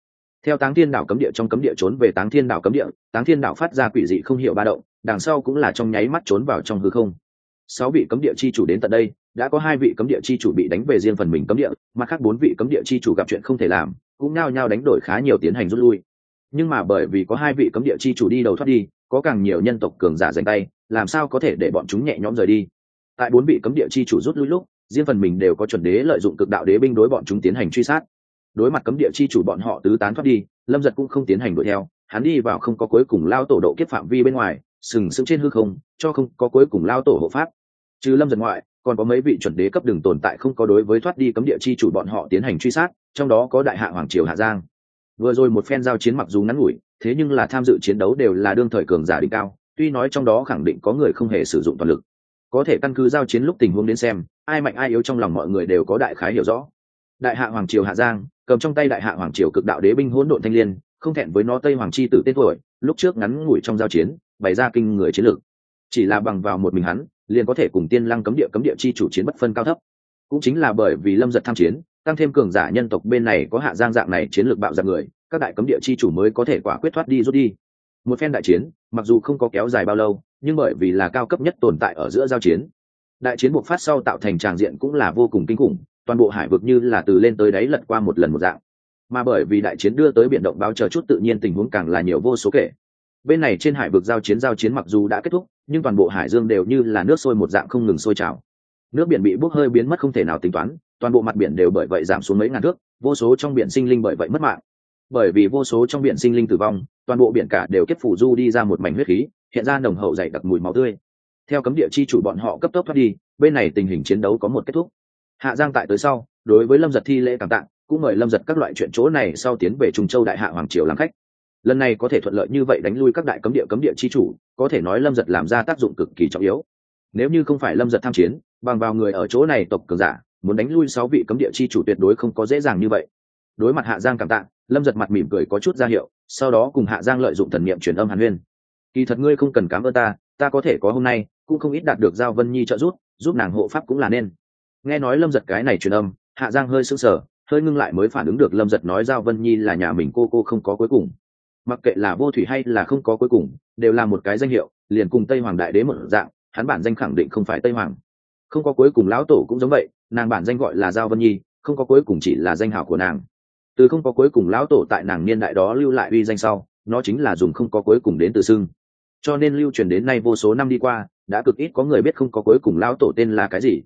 Theo táng thiên đảo cấm địa trong cấm địa trốn về táng thiên đảo cấm địa, táng thiên đảo phát ra quỷ dị không hiểu ba động, đằng sau cũng là trong nháy mắt trốn vào trong hư không. Sáu vị cấm địa chi chủ đến tận đây, đã có hai vị cấm địa chi chủ bị đánh về riêng phần mình cấm địa mà khác bốn vị cấm địa chi chủ gặp chuyện không thể làm, cũng nao nhao đánh đổi khá nhiều tiến hành rút lui. Nhưng mà bởi vì có hai vị cấm địa chi chủ đi đầu thoát đi, có càng nhiều nhân tộc cường giả giành tay, làm sao có thể để bọn chúng nhẹ nhõm rời đi? Tại bốn vị cấm địa chi chủ rút lui lúc, riêng phần mình đều có chuẩn đế lợi dụng cực đạo đế binh đối bọn chúng tiến hành truy sát. Đối mặt cấm địa chi chủ bọn họ tứ tán thoát đi, lâm giật cũng không tiến hành đuổi theo, hắn đi vào không có cuối cùng lao tổ độ kiếp phạm vi bên ngoài, sừng sững trên hư không, cho không có cuối cùng lao tổ hộ pháp. Trừ lâm giật ngoại, còn có mấy vị chuẩn đế cấp đường tồn tại không có đối với thoát đi cấm địa chi chủ bọn họ tiến hành truy sát, trong đó có đại hạ hoàng triều hạ giang. Vừa rồi một phen giao chiến mặc dù ngắn ngủi, thế nhưng là tham dự chiến đấu đều là đương thời cường giả đỉnh cao, tuy nói trong đó khẳng định có người không hề sử dụng toàn lực có thể căn cứ giao chiến lúc tình huống đến xem, ai mạnh ai yếu trong lòng mọi người đều có đại khái hiểu rõ. Đại hạ hoàng triều hạ giang, cầm trong tay đại hạ hoàng triều cực đạo đế binh hỗn độn thanh liên, không thẹn với nó tây hoàng chi tử tên tuổi, lúc trước ngắn ngủi trong giao chiến, bày ra kinh người chiến lược. Chỉ là bằng vào một mình hắn, liền có thể cùng tiên lăng cấm địa cấm địa chi chủ chiến bất phân cao thấp. Cũng chính là bởi vì lâm giật tham chiến, tăng thêm cường giả nhân tộc bên này có hạ giang dạng này chiến lược bạo dạng người, các đại cấm địa chi chủ mới có thể quả quyết thoát đi rút đi. Một phen đại chiến, mặc dù không có kéo dài bao lâu nhưng bởi vì là cao cấp nhất tồn tại ở giữa giao chiến, đại chiến buộc phát sau tạo thành tràng diện cũng là vô cùng kinh khủng, toàn bộ hải vực như là từ lên tới đáy lật qua một lần một dạng. Mà bởi vì đại chiến đưa tới biển động báo chờ chút tự nhiên tình huống càng là nhiều vô số kể. Bên này trên hải vực giao chiến giao chiến mặc dù đã kết thúc, nhưng toàn bộ hải dương đều như là nước sôi một dạng không ngừng sôi trào. Nước biển bị bốc hơi biến mất không thể nào tính toán, toàn bộ mặt biển đều bởi vậy giảm xuống mấy ngàn thước, vô số trong biển sinh linh bởi vậy mất mạng. Bởi vì vô số trong biển sinh linh tử vong, toàn bộ biển cả đều kết phủ du đi ra một mảnh huyết khí hiện ra nồng hậu dày đặc mùi máu tươi. Theo cấm địa chi chủ bọn họ cấp tốc thoát đi, bên này tình hình chiến đấu có một kết thúc. Hạ giang tại tới sau, đối với lâm giật thi lễ cảm tạng cũng mời lâm giật các loại chuyện chỗ này sau tiến về trung châu đại hạ hoàng triều làm khách. Lần này có thể thuận lợi như vậy đánh lui các đại cấm địa cấm địa chi chủ, có thể nói lâm giật làm ra tác dụng cực kỳ trọng yếu. Nếu như không phải lâm giật tham chiến, bằng vào người ở chỗ này tộc cường giả, muốn đánh lui sáu vị cấm địa chi chủ tuyệt đối không có dễ dàng như vậy. Đối mặt hạ giang cảm tạ, lâm giật mặt mỉm cười có chút ra hiệu, sau đó cùng hạ giang lợi dụng thần niệm truyền âm hàn huyên kỳ thật ngươi không cần cám ơn ta ta có thể có hôm nay, cũng không ít đạt được giao vân nhi trợ giúp giúp nàng hộ pháp cũng là nên. Nghe nói lâm giật cái này truyền âm, hạ giang hơi sững sờ, hơi ngưng lại mới phản ứng được lâm giật nói giao vân nhi là nhà mình cô cô không có cuối cùng. Mặc kệ là vô thủy hay là không có cuối cùng, đều là một cái danh hiệu, liền cùng tây hoàng đại đế một dạng, hắn bản danh khẳng định không phải tây hoàng. Không có cuối cùng lão tổ cũng giống vậy, nàng bản danh gọi là giao vân nhi, không có cuối cùng chỉ là danh hảo của nàng. Từ không có cuối cùng lão tổ tại nàng niên đại đó lưu lại uy danh sau, nó chính là dùng không có cuối cùng đến từ xưng cho nên lưu truyền đến nay vô số năm đi qua, đã cực ít có người biết không có cuối cùng lão tổ tên là cái gì.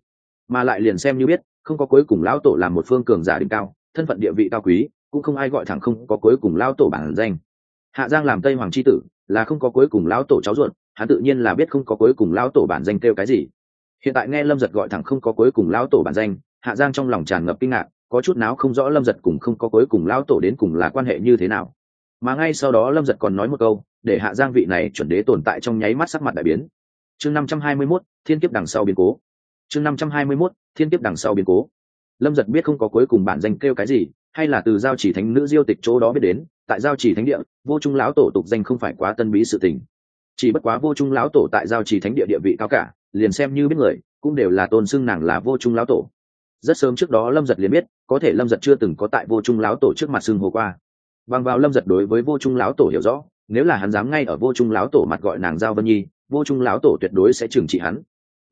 Mà lại liền xem như biết, không có cuối cùng lão tổ là một phương cường giả đỉnh cao, thân phận địa vị cao quý, cũng không ai gọi thẳng không có cuối cùng lão tổ bản danh. Hạ giang làm tây hoàng c h i tử, là không có cuối cùng lão tổ cháu ruột, hắn tự nhiên là biết không có cuối cùng lão tổ bản danh kêu cái gì. Hiện tại nghe lâm giật gọi thẳng không có cuối cùng lão tổ bản danh, hạ giang trong lòng tràn ngập kinh ngạc, có chút nào không rõ lâm giật cùng không có cuối cùng lão tổ đến cùng là quan hệ như thế nào. Mà ngay sau đó lâm giật còn nói một câu để hạ giang vị này chuẩn đế tồn tại trong nháy mắt sắc mặt đại biến. Chương năm trăm hai mươi mốt, thiên kiếp đằng sau biến cố. Chương năm trăm hai mươi mốt, thiên kiếp đằng sau biến cố. Lâm giật biết không có cuối cùng bản danh kêu cái gì, hay là từ giao chỉ thánh nữ diêu tịch chỗ đó biết đến, tại giao chỉ thánh địa, vô trung lão tổ tục danh không phải quá tân bí sự tình. Chỉ bất quá vô trung lão tổ tại giao chỉ thánh địa địa vị cao cả, liền xem như biết người, cũng đều là tôn xưng nàng là vô trung lão tổ. Rất sớm trước đó lâm giật liền biết, có thể lâm giật chưa từng có tại vô trung lão tổ trước mặt xưng hồ qua. Bằng vào lâm giật đối với vô trung lão tổ hiểu rõ nếu là hắn dám ngay ở vô trung lão tổ mặt gọi nàng giao vân nhi, vô trung lão tổ tuyệt đối sẽ trừng trị hắn.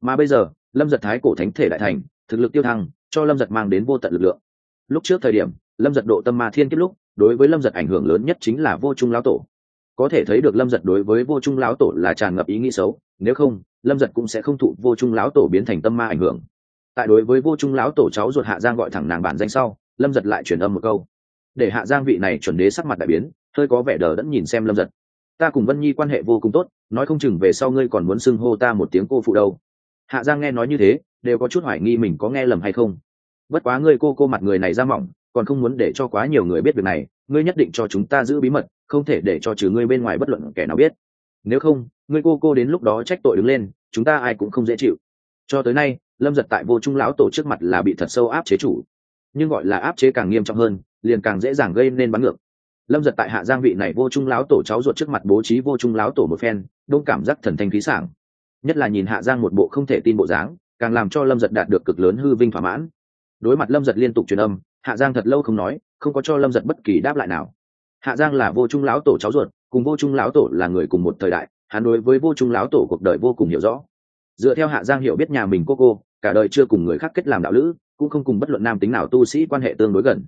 Mà bây giờ, lâm giật thái cổ thánh thể đại thành, thực lực tiêu thăng, cho lâm giật mang đến vô tận lực lượng. Lúc trước thời điểm, lâm giật độ tâm ma thiên kiếp lúc, đối với lâm giật ảnh hưởng lớn nhất chính là vô trung lão tổ. Có thể thấy được lâm giật đối với vô trung lão tổ là tràn ngập ý nghĩ xấu, nếu không, lâm giật cũng sẽ không thụ vô trung lão tổ biến thành tâm ma ảnh hưởng. Tại đối với vô trung lão tổ cháu ruột hạ giang gọi thẳng nàng bản danh sau, lâm giật lại truyền âm một câu để hạ giang vị này chuẩn đế sắc mặt đại biến, hơi có vẻ đờ đẫn nhìn xem lâm giật. Ta cùng vân nhi quan hệ vô cùng tốt, nói không chừng về sau ngươi còn muốn xưng hô ta một tiếng cô phụ đâu. Hạ giang nghe nói như thế, đều có chút hoài nghi mình có nghe lầm hay không. Bất quá ngươi cô cô mặt người này ra mỏng, còn không muốn để cho quá nhiều người biết việc này, ngươi nhất định cho chúng ta giữ bí mật, không thể để cho trừ ngươi bên ngoài bất luận kẻ nào biết. Nếu không, ngươi cô cô đến lúc đó trách tội đứng lên, chúng ta ai cũng không dễ chịu. Cho tới nay, lâm giật tại vô trung lão tổ trước mặt là bị thật sâu áp chế chủ nhưng gọi là áp chế càng nghiêm trọng hơn, liền càng dễ dàng gây nên bắn ngược. Lâm giật tại hạ giang vị này vô trung lão tổ cháu ruột trước mặt bố trí vô trung lão tổ một phen, đông cảm giác thần thanh khí sảng. Nhất là nhìn hạ giang một bộ không thể tin bộ dáng, càng làm cho lâm giật đạt được cực lớn hư vinh thỏa mãn. Đối mặt lâm giật liên tục truyền âm, hạ giang thật lâu không nói, không có cho lâm giật bất kỳ đáp lại nào. Hạ giang là vô trung lão tổ cháu ruột, cùng vô trung lão tổ là người cùng một thời đại, hắn đối với vô trung lão tổ cuộc đời vô cùng hiểu rõ. Dựa theo hạ giang hiểu biết nhà mình cô cô, cả đời chưa cùng người khác kết làm đạo lữ cũng không cùng bất luận nam tính nào tu sĩ quan hệ tương đối gần.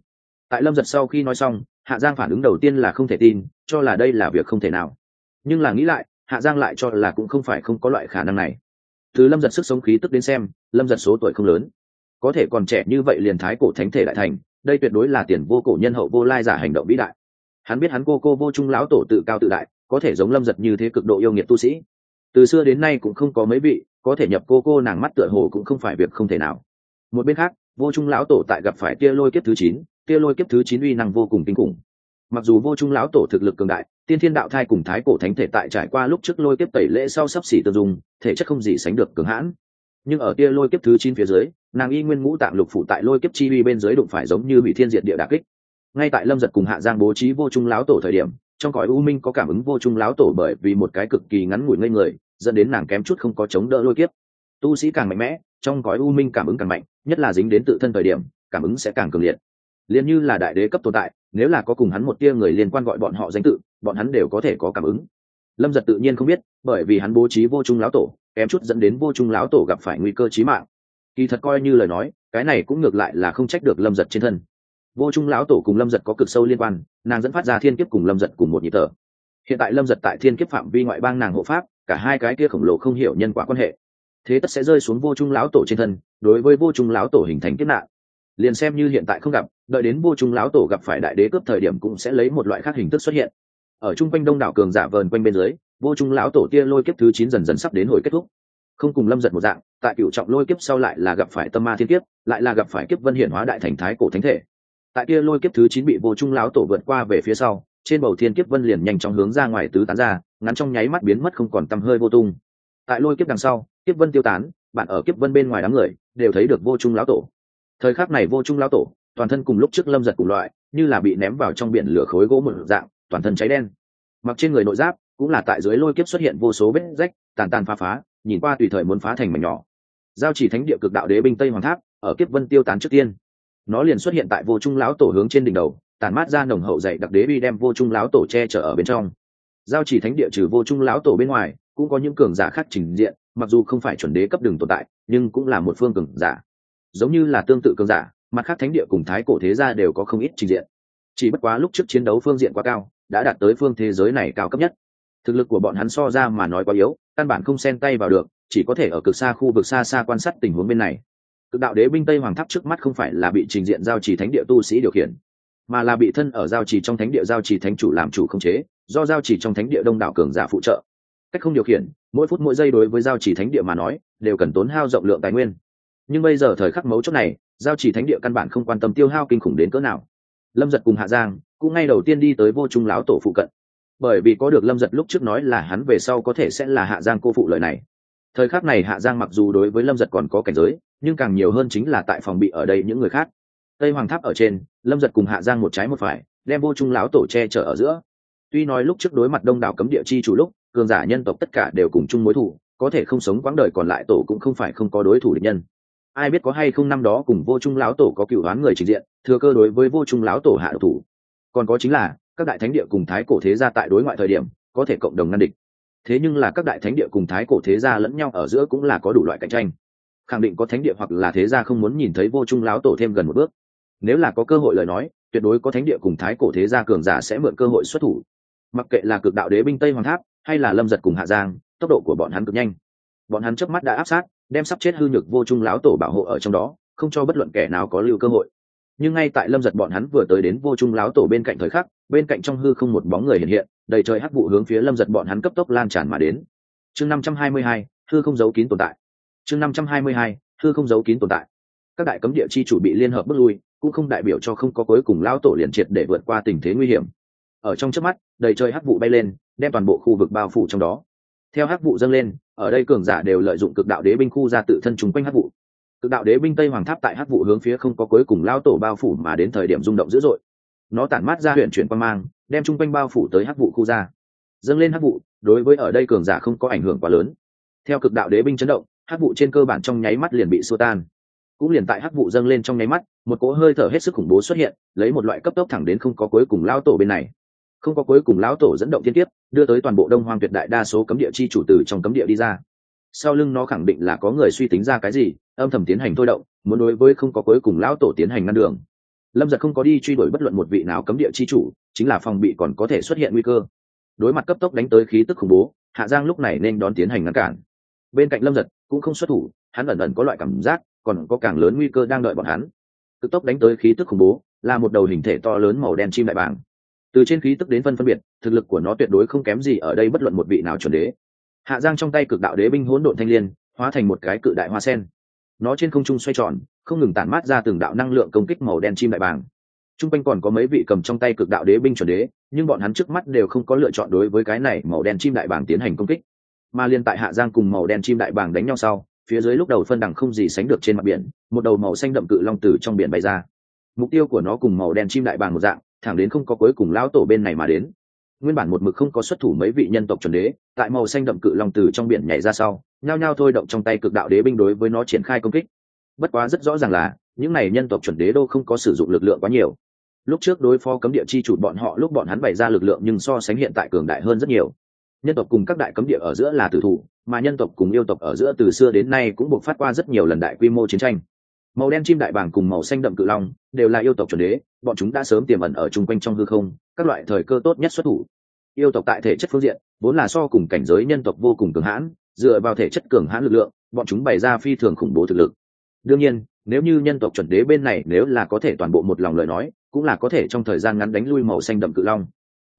Tại lâm giật sau khi nói xong, hạ giang phản ứng đầu tiên là không thể tin, cho là đây là việc không thể nào. Nhưng là nghĩ lại, hạ giang lại cho là cũng không phải không có loại khả năng này. Từ lâm giật sức sống khí tức đến xem, lâm giật số tuổi không lớn. Có thể còn trẻ như vậy liền thái cổ thánh thể đại thành, đây tuyệt đối là tiền vô cổ nhân hậu vô lai giả hành động vĩ đại. Hắn biết hắn cô cô vô trung lão tổ tự cao tự đại, có thể giống lâm giật như thế cực độ yêu nghiệt tu sĩ. Từ xưa đến nay cũng không có mấy vị, có thể nhập cô cô nàng mắt tựa hồ cũng không phải việc không thể nào một bên khác, vô trung lão tổ tại gặp phải tia lôi kiếp thứ chín, tia lôi kiếp thứ chín uy năng vô cùng kinh khủng. Mặc dù vô trung lão tổ thực lực cường đại, tiên thiên đạo thai cùng thái cổ thánh thể tại trải qua lúc trước lôi kiếp tẩy lễ sau sắp xỉ tương dung, thể chất không gì sánh được cường hãn. Nhưng ở tia lôi kiếp thứ chín phía dưới, nàng y nguyên ngũ tạng lục phụ tại lôi kiếp chi uy bên dưới đụng phải giống như bị thiên diệt địa đà kích. Ngay tại lâm giật cùng hạ giang bố trí vô trung lão tổ thời điểm, trong cõi u minh có cảm ứng vô trung lão tổ bởi vì một cái cực kỳ ngắn ngủi ngây người, dẫn đến nàng kém chút không có chống đỡ lôi kiếp. Tu sĩ càng mạnh mẽ trong gói u minh cảm ứng càng mạnh, nhất là dính đến tự thân thời điểm, cảm ứng sẽ càng cường liệt. Liền như là đại đế cấp tồn tại, nếu là có cùng hắn một tia người liên quan gọi bọn họ danh tự, bọn hắn đều có thể có cảm ứng. Lâm giật tự nhiên không biết, bởi vì hắn bố trí vô trung lão tổ, kém chút dẫn đến vô trung lão tổ gặp phải nguy cơ chí mạng. Kỳ thật coi như lời nói, cái này cũng ngược lại là không trách được lâm giật trên thân. Vô trung lão tổ cùng lâm giật có cực sâu liên quan, nàng dẫn phát ra thiên kiếp cùng lâm giật cùng một nhịp thở. Hiện tại lâm giật tại thiên kiếp phạm vi ngoại bang nàng hộ pháp, cả hai cái kia khổng lồ không hiểu nhân quả quan hệ thế tất sẽ rơi xuống vô trung lão tổ trên thân, đối với vô trung lão tổ hình thành kiếp nạn. Liền xem như hiện tại không gặp, đợi đến vô trung lão tổ gặp phải đại đế cướp thời điểm cũng sẽ lấy một loại khác hình thức xuất hiện. Ở trung quanh đông đảo cường giả vờn quanh bên dưới, vô trung lão tổ tia lôi kiếp thứ chín dần dần sắp đến hồi kết thúc. Không cùng lâm giật một dạng, tại cựu trọng lôi kiếp sau lại là gặp phải tâm ma thiên kiếp, lại là gặp phải kiếp vân hiển hóa đại thành thái cổ thánh thể. Tại kia lôi kiếp thứ chín bị vô trung lão tổ vượt qua về phía sau, trên bầu thiên kiếp vân liền nhanh chóng hướng ra ngoài tứ tán ra, ngắn trong nháy mắt biến mất không còn tăm hơi vô tung. Tại lôi kiếp đằng sau kiếp vân tiêu tán, bạn ở kiếp vân bên ngoài đám người, đều thấy được vô trung lão tổ. Thời khắc này vô trung lão tổ, toàn thân cùng lúc trước lâm giật cùng loại, như là bị ném vào trong biển lửa khối gỗ một dạng, toàn thân cháy đen. Mặc trên người nội giáp, cũng là tại dưới lôi kiếp xuất hiện vô số vết rách, tàn tàn phá phá, nhìn qua tùy thời muốn phá thành mảnh nhỏ. Giao chỉ thánh địa cực đạo đế binh tây hoàng tháp, ở kiếp vân tiêu tán trước tiên. Nó liền xuất hiện tại vô trung lão tổ hướng trên đỉnh đầu tàn mát ra nồng hậu dày đặc đế bi đem vô trung lão tổ che chở ở bên trong. Giao chỉ thánh địa trừ vô trung lão tổ bên ngoài cũng có những cường giả khác trình diện, mặc dù không phải chuẩn đế cấp đường tồn tại, nhưng cũng là một phương cường giả. Giống như là tương tự cường giả, mặt khác thánh địa cùng thái cổ thế gia đều có không ít trình diện. Chỉ bất quá lúc trước chiến đấu phương diện quá cao, đã đạt tới phương thế giới này cao cấp nhất. Thực lực của bọn hắn so ra mà nói quá yếu, căn bản không xen tay vào được, chỉ có thể ở cực xa khu vực xa xa quan sát tình huống bên này. Cực đạo đế binh tây hoàng tháp trước mắt không phải là bị trình diện giao trì thánh địa tu sĩ điều khiển, mà là bị thân ở giao trì trong thánh địa giao trì thánh chủ làm chủ không chế, do giao trì trong thánh địa đông đảo cường giả phụ trợ cách không điều khiển, mỗi phút mỗi giây đối với giao chỉ thánh địa mà nói, đều cần tốn hao rộng lượng tài nguyên. Nhưng bây giờ thời khắc mấu chốt này, giao chỉ thánh địa căn bản không quan tâm tiêu hao kinh khủng đến cỡ nào. Lâm giật cùng hạ giang cũng ngay đầu tiên đi tới vô trung lão tổ phụ cận. Bởi vì có được lâm giật lúc trước nói là hắn về sau có thể sẽ là hạ giang cô phụ lời này. Thời khắc này hạ giang mặc dù đối với lâm giật còn có cảnh giới, nhưng càng nhiều hơn chính là tại phòng bị ở đây những người khác. Tây hoàng tháp ở trên, lâm giật cùng hạ giang một trái một phải, đem vô trung lão tổ che chở ở giữa. Tuy nói lúc trước đối mặt đông đảo cấm địa chi chủ lúc cường giả nhân tộc tất cả đều cùng chung mối thủ có thể không sống quãng đời còn lại tổ cũng không phải không có đối thủ địch nhân. Ai biết có hay không năm đó cùng vô trung lão tổ có cựu đoán người trình diện, thừa cơ đối với vô trung lão tổ hạ độc thủ. Còn có chính là, các đại thánh địa cùng thái cổ thế gia tại đối ngoại thời điểm, có thể cộng đồng ngăn địch. Thế nhưng là các đại thánh địa cùng thái cổ thế gia lẫn nhau ở giữa cũng là có đủ loại cạnh tranh. Khẳng định có thánh địa hoặc là thế gia không muốn nhìn thấy vô trung lão tổ thêm gần một bước. Nếu là có cơ hội lời nói, tuyệt đối có thánh địa cùng thái cổ thế gia cường giả sẽ mượn cơ hội xuất thủ. Mặc kệ là cực đạo đế binh tây hoàng tháp hay là lâm giật cùng hạ giang, tốc độ của bọn hắn cực nhanh. Bọn hắn trước mắt đã áp sát, đem sắp chết hư nhược vô trung lão tổ bảo hộ ở trong đó, không cho bất luận kẻ nào có lưu cơ hội. Nhưng ngay tại lâm giật bọn hắn vừa tới đến vô trung lão tổ bên cạnh thời khắc, bên cạnh trong hư không một bóng người hiện hiện, đầy trời hắc vụ hướng phía lâm giật bọn hắn cấp tốc lan tràn mà đến. Chương năm trăm hai mươi hai, hư không giấu kín tồn tại. Chương năm trăm hai mươi hai, hư không giấu kín tồn tại. Các đại cấm địa chi chủ bị liên hợp bước lui, cũng không đại biểu cho không có cuối cùng lão tổ liền triệt để vượt qua tình thế nguy hiểm ở trong trước mắt, đầy trời hắc vụ bay lên, đem toàn bộ khu vực bao phủ trong đó. Theo hắc vụ dâng lên, ở đây cường giả đều lợi dụng cực đạo đế binh khu ra tự thân trùng quanh hắc vụ. Cực đạo đế binh tây hoàng tháp tại hắc vụ hướng phía không có cuối cùng lao tổ bao phủ mà đến thời điểm rung động dữ dội. Nó tản mát ra huyện chuyển quan mang, đem chung quanh bao phủ tới hắc vụ khu ra. Dâng lên hắc vụ, đối với ở đây cường giả không có ảnh hưởng quá lớn. Theo cực đạo đế binh chấn động, hắc vụ trên cơ bản trong nháy mắt liền bị xua tan. Cũng liền tại hắc vụ dâng lên trong nháy mắt, một cỗ hơi thở hết sức khủng bố xuất hiện, lấy một loại cấp tốc thẳng đến không có cuối cùng lao tổ bên này không có cuối cùng lão tổ dẫn động thiên kiếp, đưa tới toàn bộ đông hoang tuyệt đại đa số cấm địa chi chủ từ trong cấm địa đi ra. Sau lưng nó khẳng định là có người suy tính ra cái gì, âm thầm tiến hành thôi động, muốn đối với không có cuối cùng lão tổ tiến hành ngăn đường. Lâm giật không có đi truy đuổi bất luận một vị nào cấm địa chi chủ, chính là phòng bị còn có thể xuất hiện nguy cơ. Đối mặt cấp tốc đánh tới khí tức khủng bố, hạ giang lúc này nên đón tiến hành ngăn cản. Bên cạnh lâm giật cũng không xuất thủ, hắn ẩn ẩn có loại cảm giác, còn có càng lớn nguy cơ đang đợi bọn hắn. Cực tốc đánh tới khí tức khủng bố, là một đầu hình thể to lớn màu đen chim đại bàng từ trên khí tức đến phân phân biệt, thực lực của nó tuyệt đối không kém gì ở đây bất luận một vị nào chuẩn đế. Hạ giang trong tay cực đạo đế binh hỗn độn thanh l i ê n hóa thành một cái cự đại hoa sen. Nó trên không trung xoay tròn, không ngừng tản mát ra từng đạo năng lượng công kích màu đen chim đại bàng. T r u n g quanh còn có mấy vị cầm trong tay cực đạo đế binh chuẩn đế, nhưng bọn hắn trước mắt đều không có lựa chọn đối với cái này màu đen chim đại bàng tiến hành công kích. Mà liên tại hạ giang cùng màu đen chim đại bàng đánh nhau sau, phía dưới lúc đầu phân đẳng không gì sánh được trên mặt biển, một đầu màu xanh đậm cự long từ trong biển bay ra. Mục tiêu của nó cùng màu đen chim đại bàng một dạng thẳng đến không có cuối cùng lão tổ bên này mà đến. Nguyên bản một mực không có xuất thủ mấy vị nhân tộc chuẩn đế, tại màu xanh đậm cự long từ trong biển nhảy ra sau, nhao nhao thôi động trong tay cực đạo đế binh đối với nó triển khai công kích. Bất quá rất rõ ràng là, những này nhân tộc chuẩn đế đô không có sử dụng lực lượng quá nhiều. Lúc trước đối phó cấm địa chi chủ bọn họ, lúc bọn hắn bày ra lực lượng nhưng so sánh hiện tại cường đại hơn rất nhiều. Nhân tộc cùng các đại cấm địa ở giữa là tử thủ, mà nhân tộc cùng yêu tộc ở giữa từ xưa đến nay cũng buộc phát qua rất nhiều lần đại quy mô chiến tranh. Màu đen chim đại bàng cùng màu xanh đậm cự long đều là yêu tộc chuẩn đế bọn chúng đã sớm tiềm ẩn ở chung quanh trong hư không, các loại thời cơ tốt nhất xuất thủ. Yêu tộc tại thể chất phương diện, vốn là so cùng cảnh giới nhân tộc vô cùng cường hãn, dựa vào thể chất cường hãn lực lượng, bọn chúng bày ra phi thường khủng bố thực lực. Đương nhiên, nếu như nhân tộc chuẩn đế bên này nếu là có thể toàn bộ một lòng lời nói, cũng là có thể trong thời gian ngắn đánh lui màu xanh đậm cự long.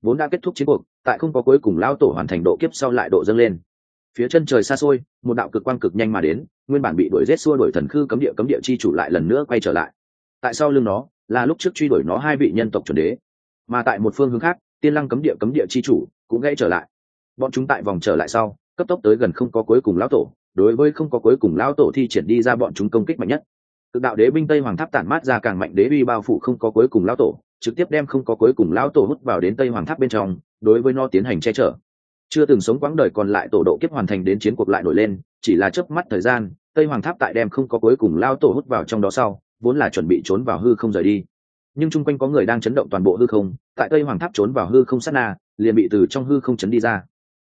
Vốn đã kết thúc chiến cuộc, tại không có cuối cùng lao tổ hoàn thành độ kiếp sau lại độ dâng lên. Phía chân trời xa xôi, một đạo cực quang cực nhanh mà đến, nguyên bản bị đuổi rết xua đuổi thần khư cấm địa cấm địa chi chủ lại lần nữa quay trở lại. Tại sau lưng nó là lúc trước truy đuổi nó hai vị nhân tộc chuẩn đế. Mà tại một phương hướng khác, tiên lăng cấm địa cấm địa chi chủ cũng gãy trở lại. Bọn chúng tại vòng trở lại sau, cấp tốc tới gần không có cuối cùng lão tổ, đối với không có cuối cùng lão tổ thi triển đi ra bọn chúng công kích mạnh nhất. Tự đạo đế binh tây hoàng tháp tản mát ra càng mạnh đế uy bao phủ không có cuối cùng lão tổ, trực tiếp đem không có cuối cùng lão tổ hút vào đến tây hoàng tháp bên trong, đối với nó tiến hành che chở. Chưa từng sống quãng đời còn lại tổ độ kiếp hoàn thành đến chiến cuộc lại nổi lên, chỉ là chớp mắt thời gian, tây hoàng tháp tại đem không có cuối cùng lao tổ hút vào trong đó sau vốn là chuẩn bị trốn vào hư không rời đi. Nhưng chung quanh có người đang chấn động toàn bộ hư không, tại tây hoàng tháp trốn vào hư không sát na, liền bị từ trong hư không chấn đi ra.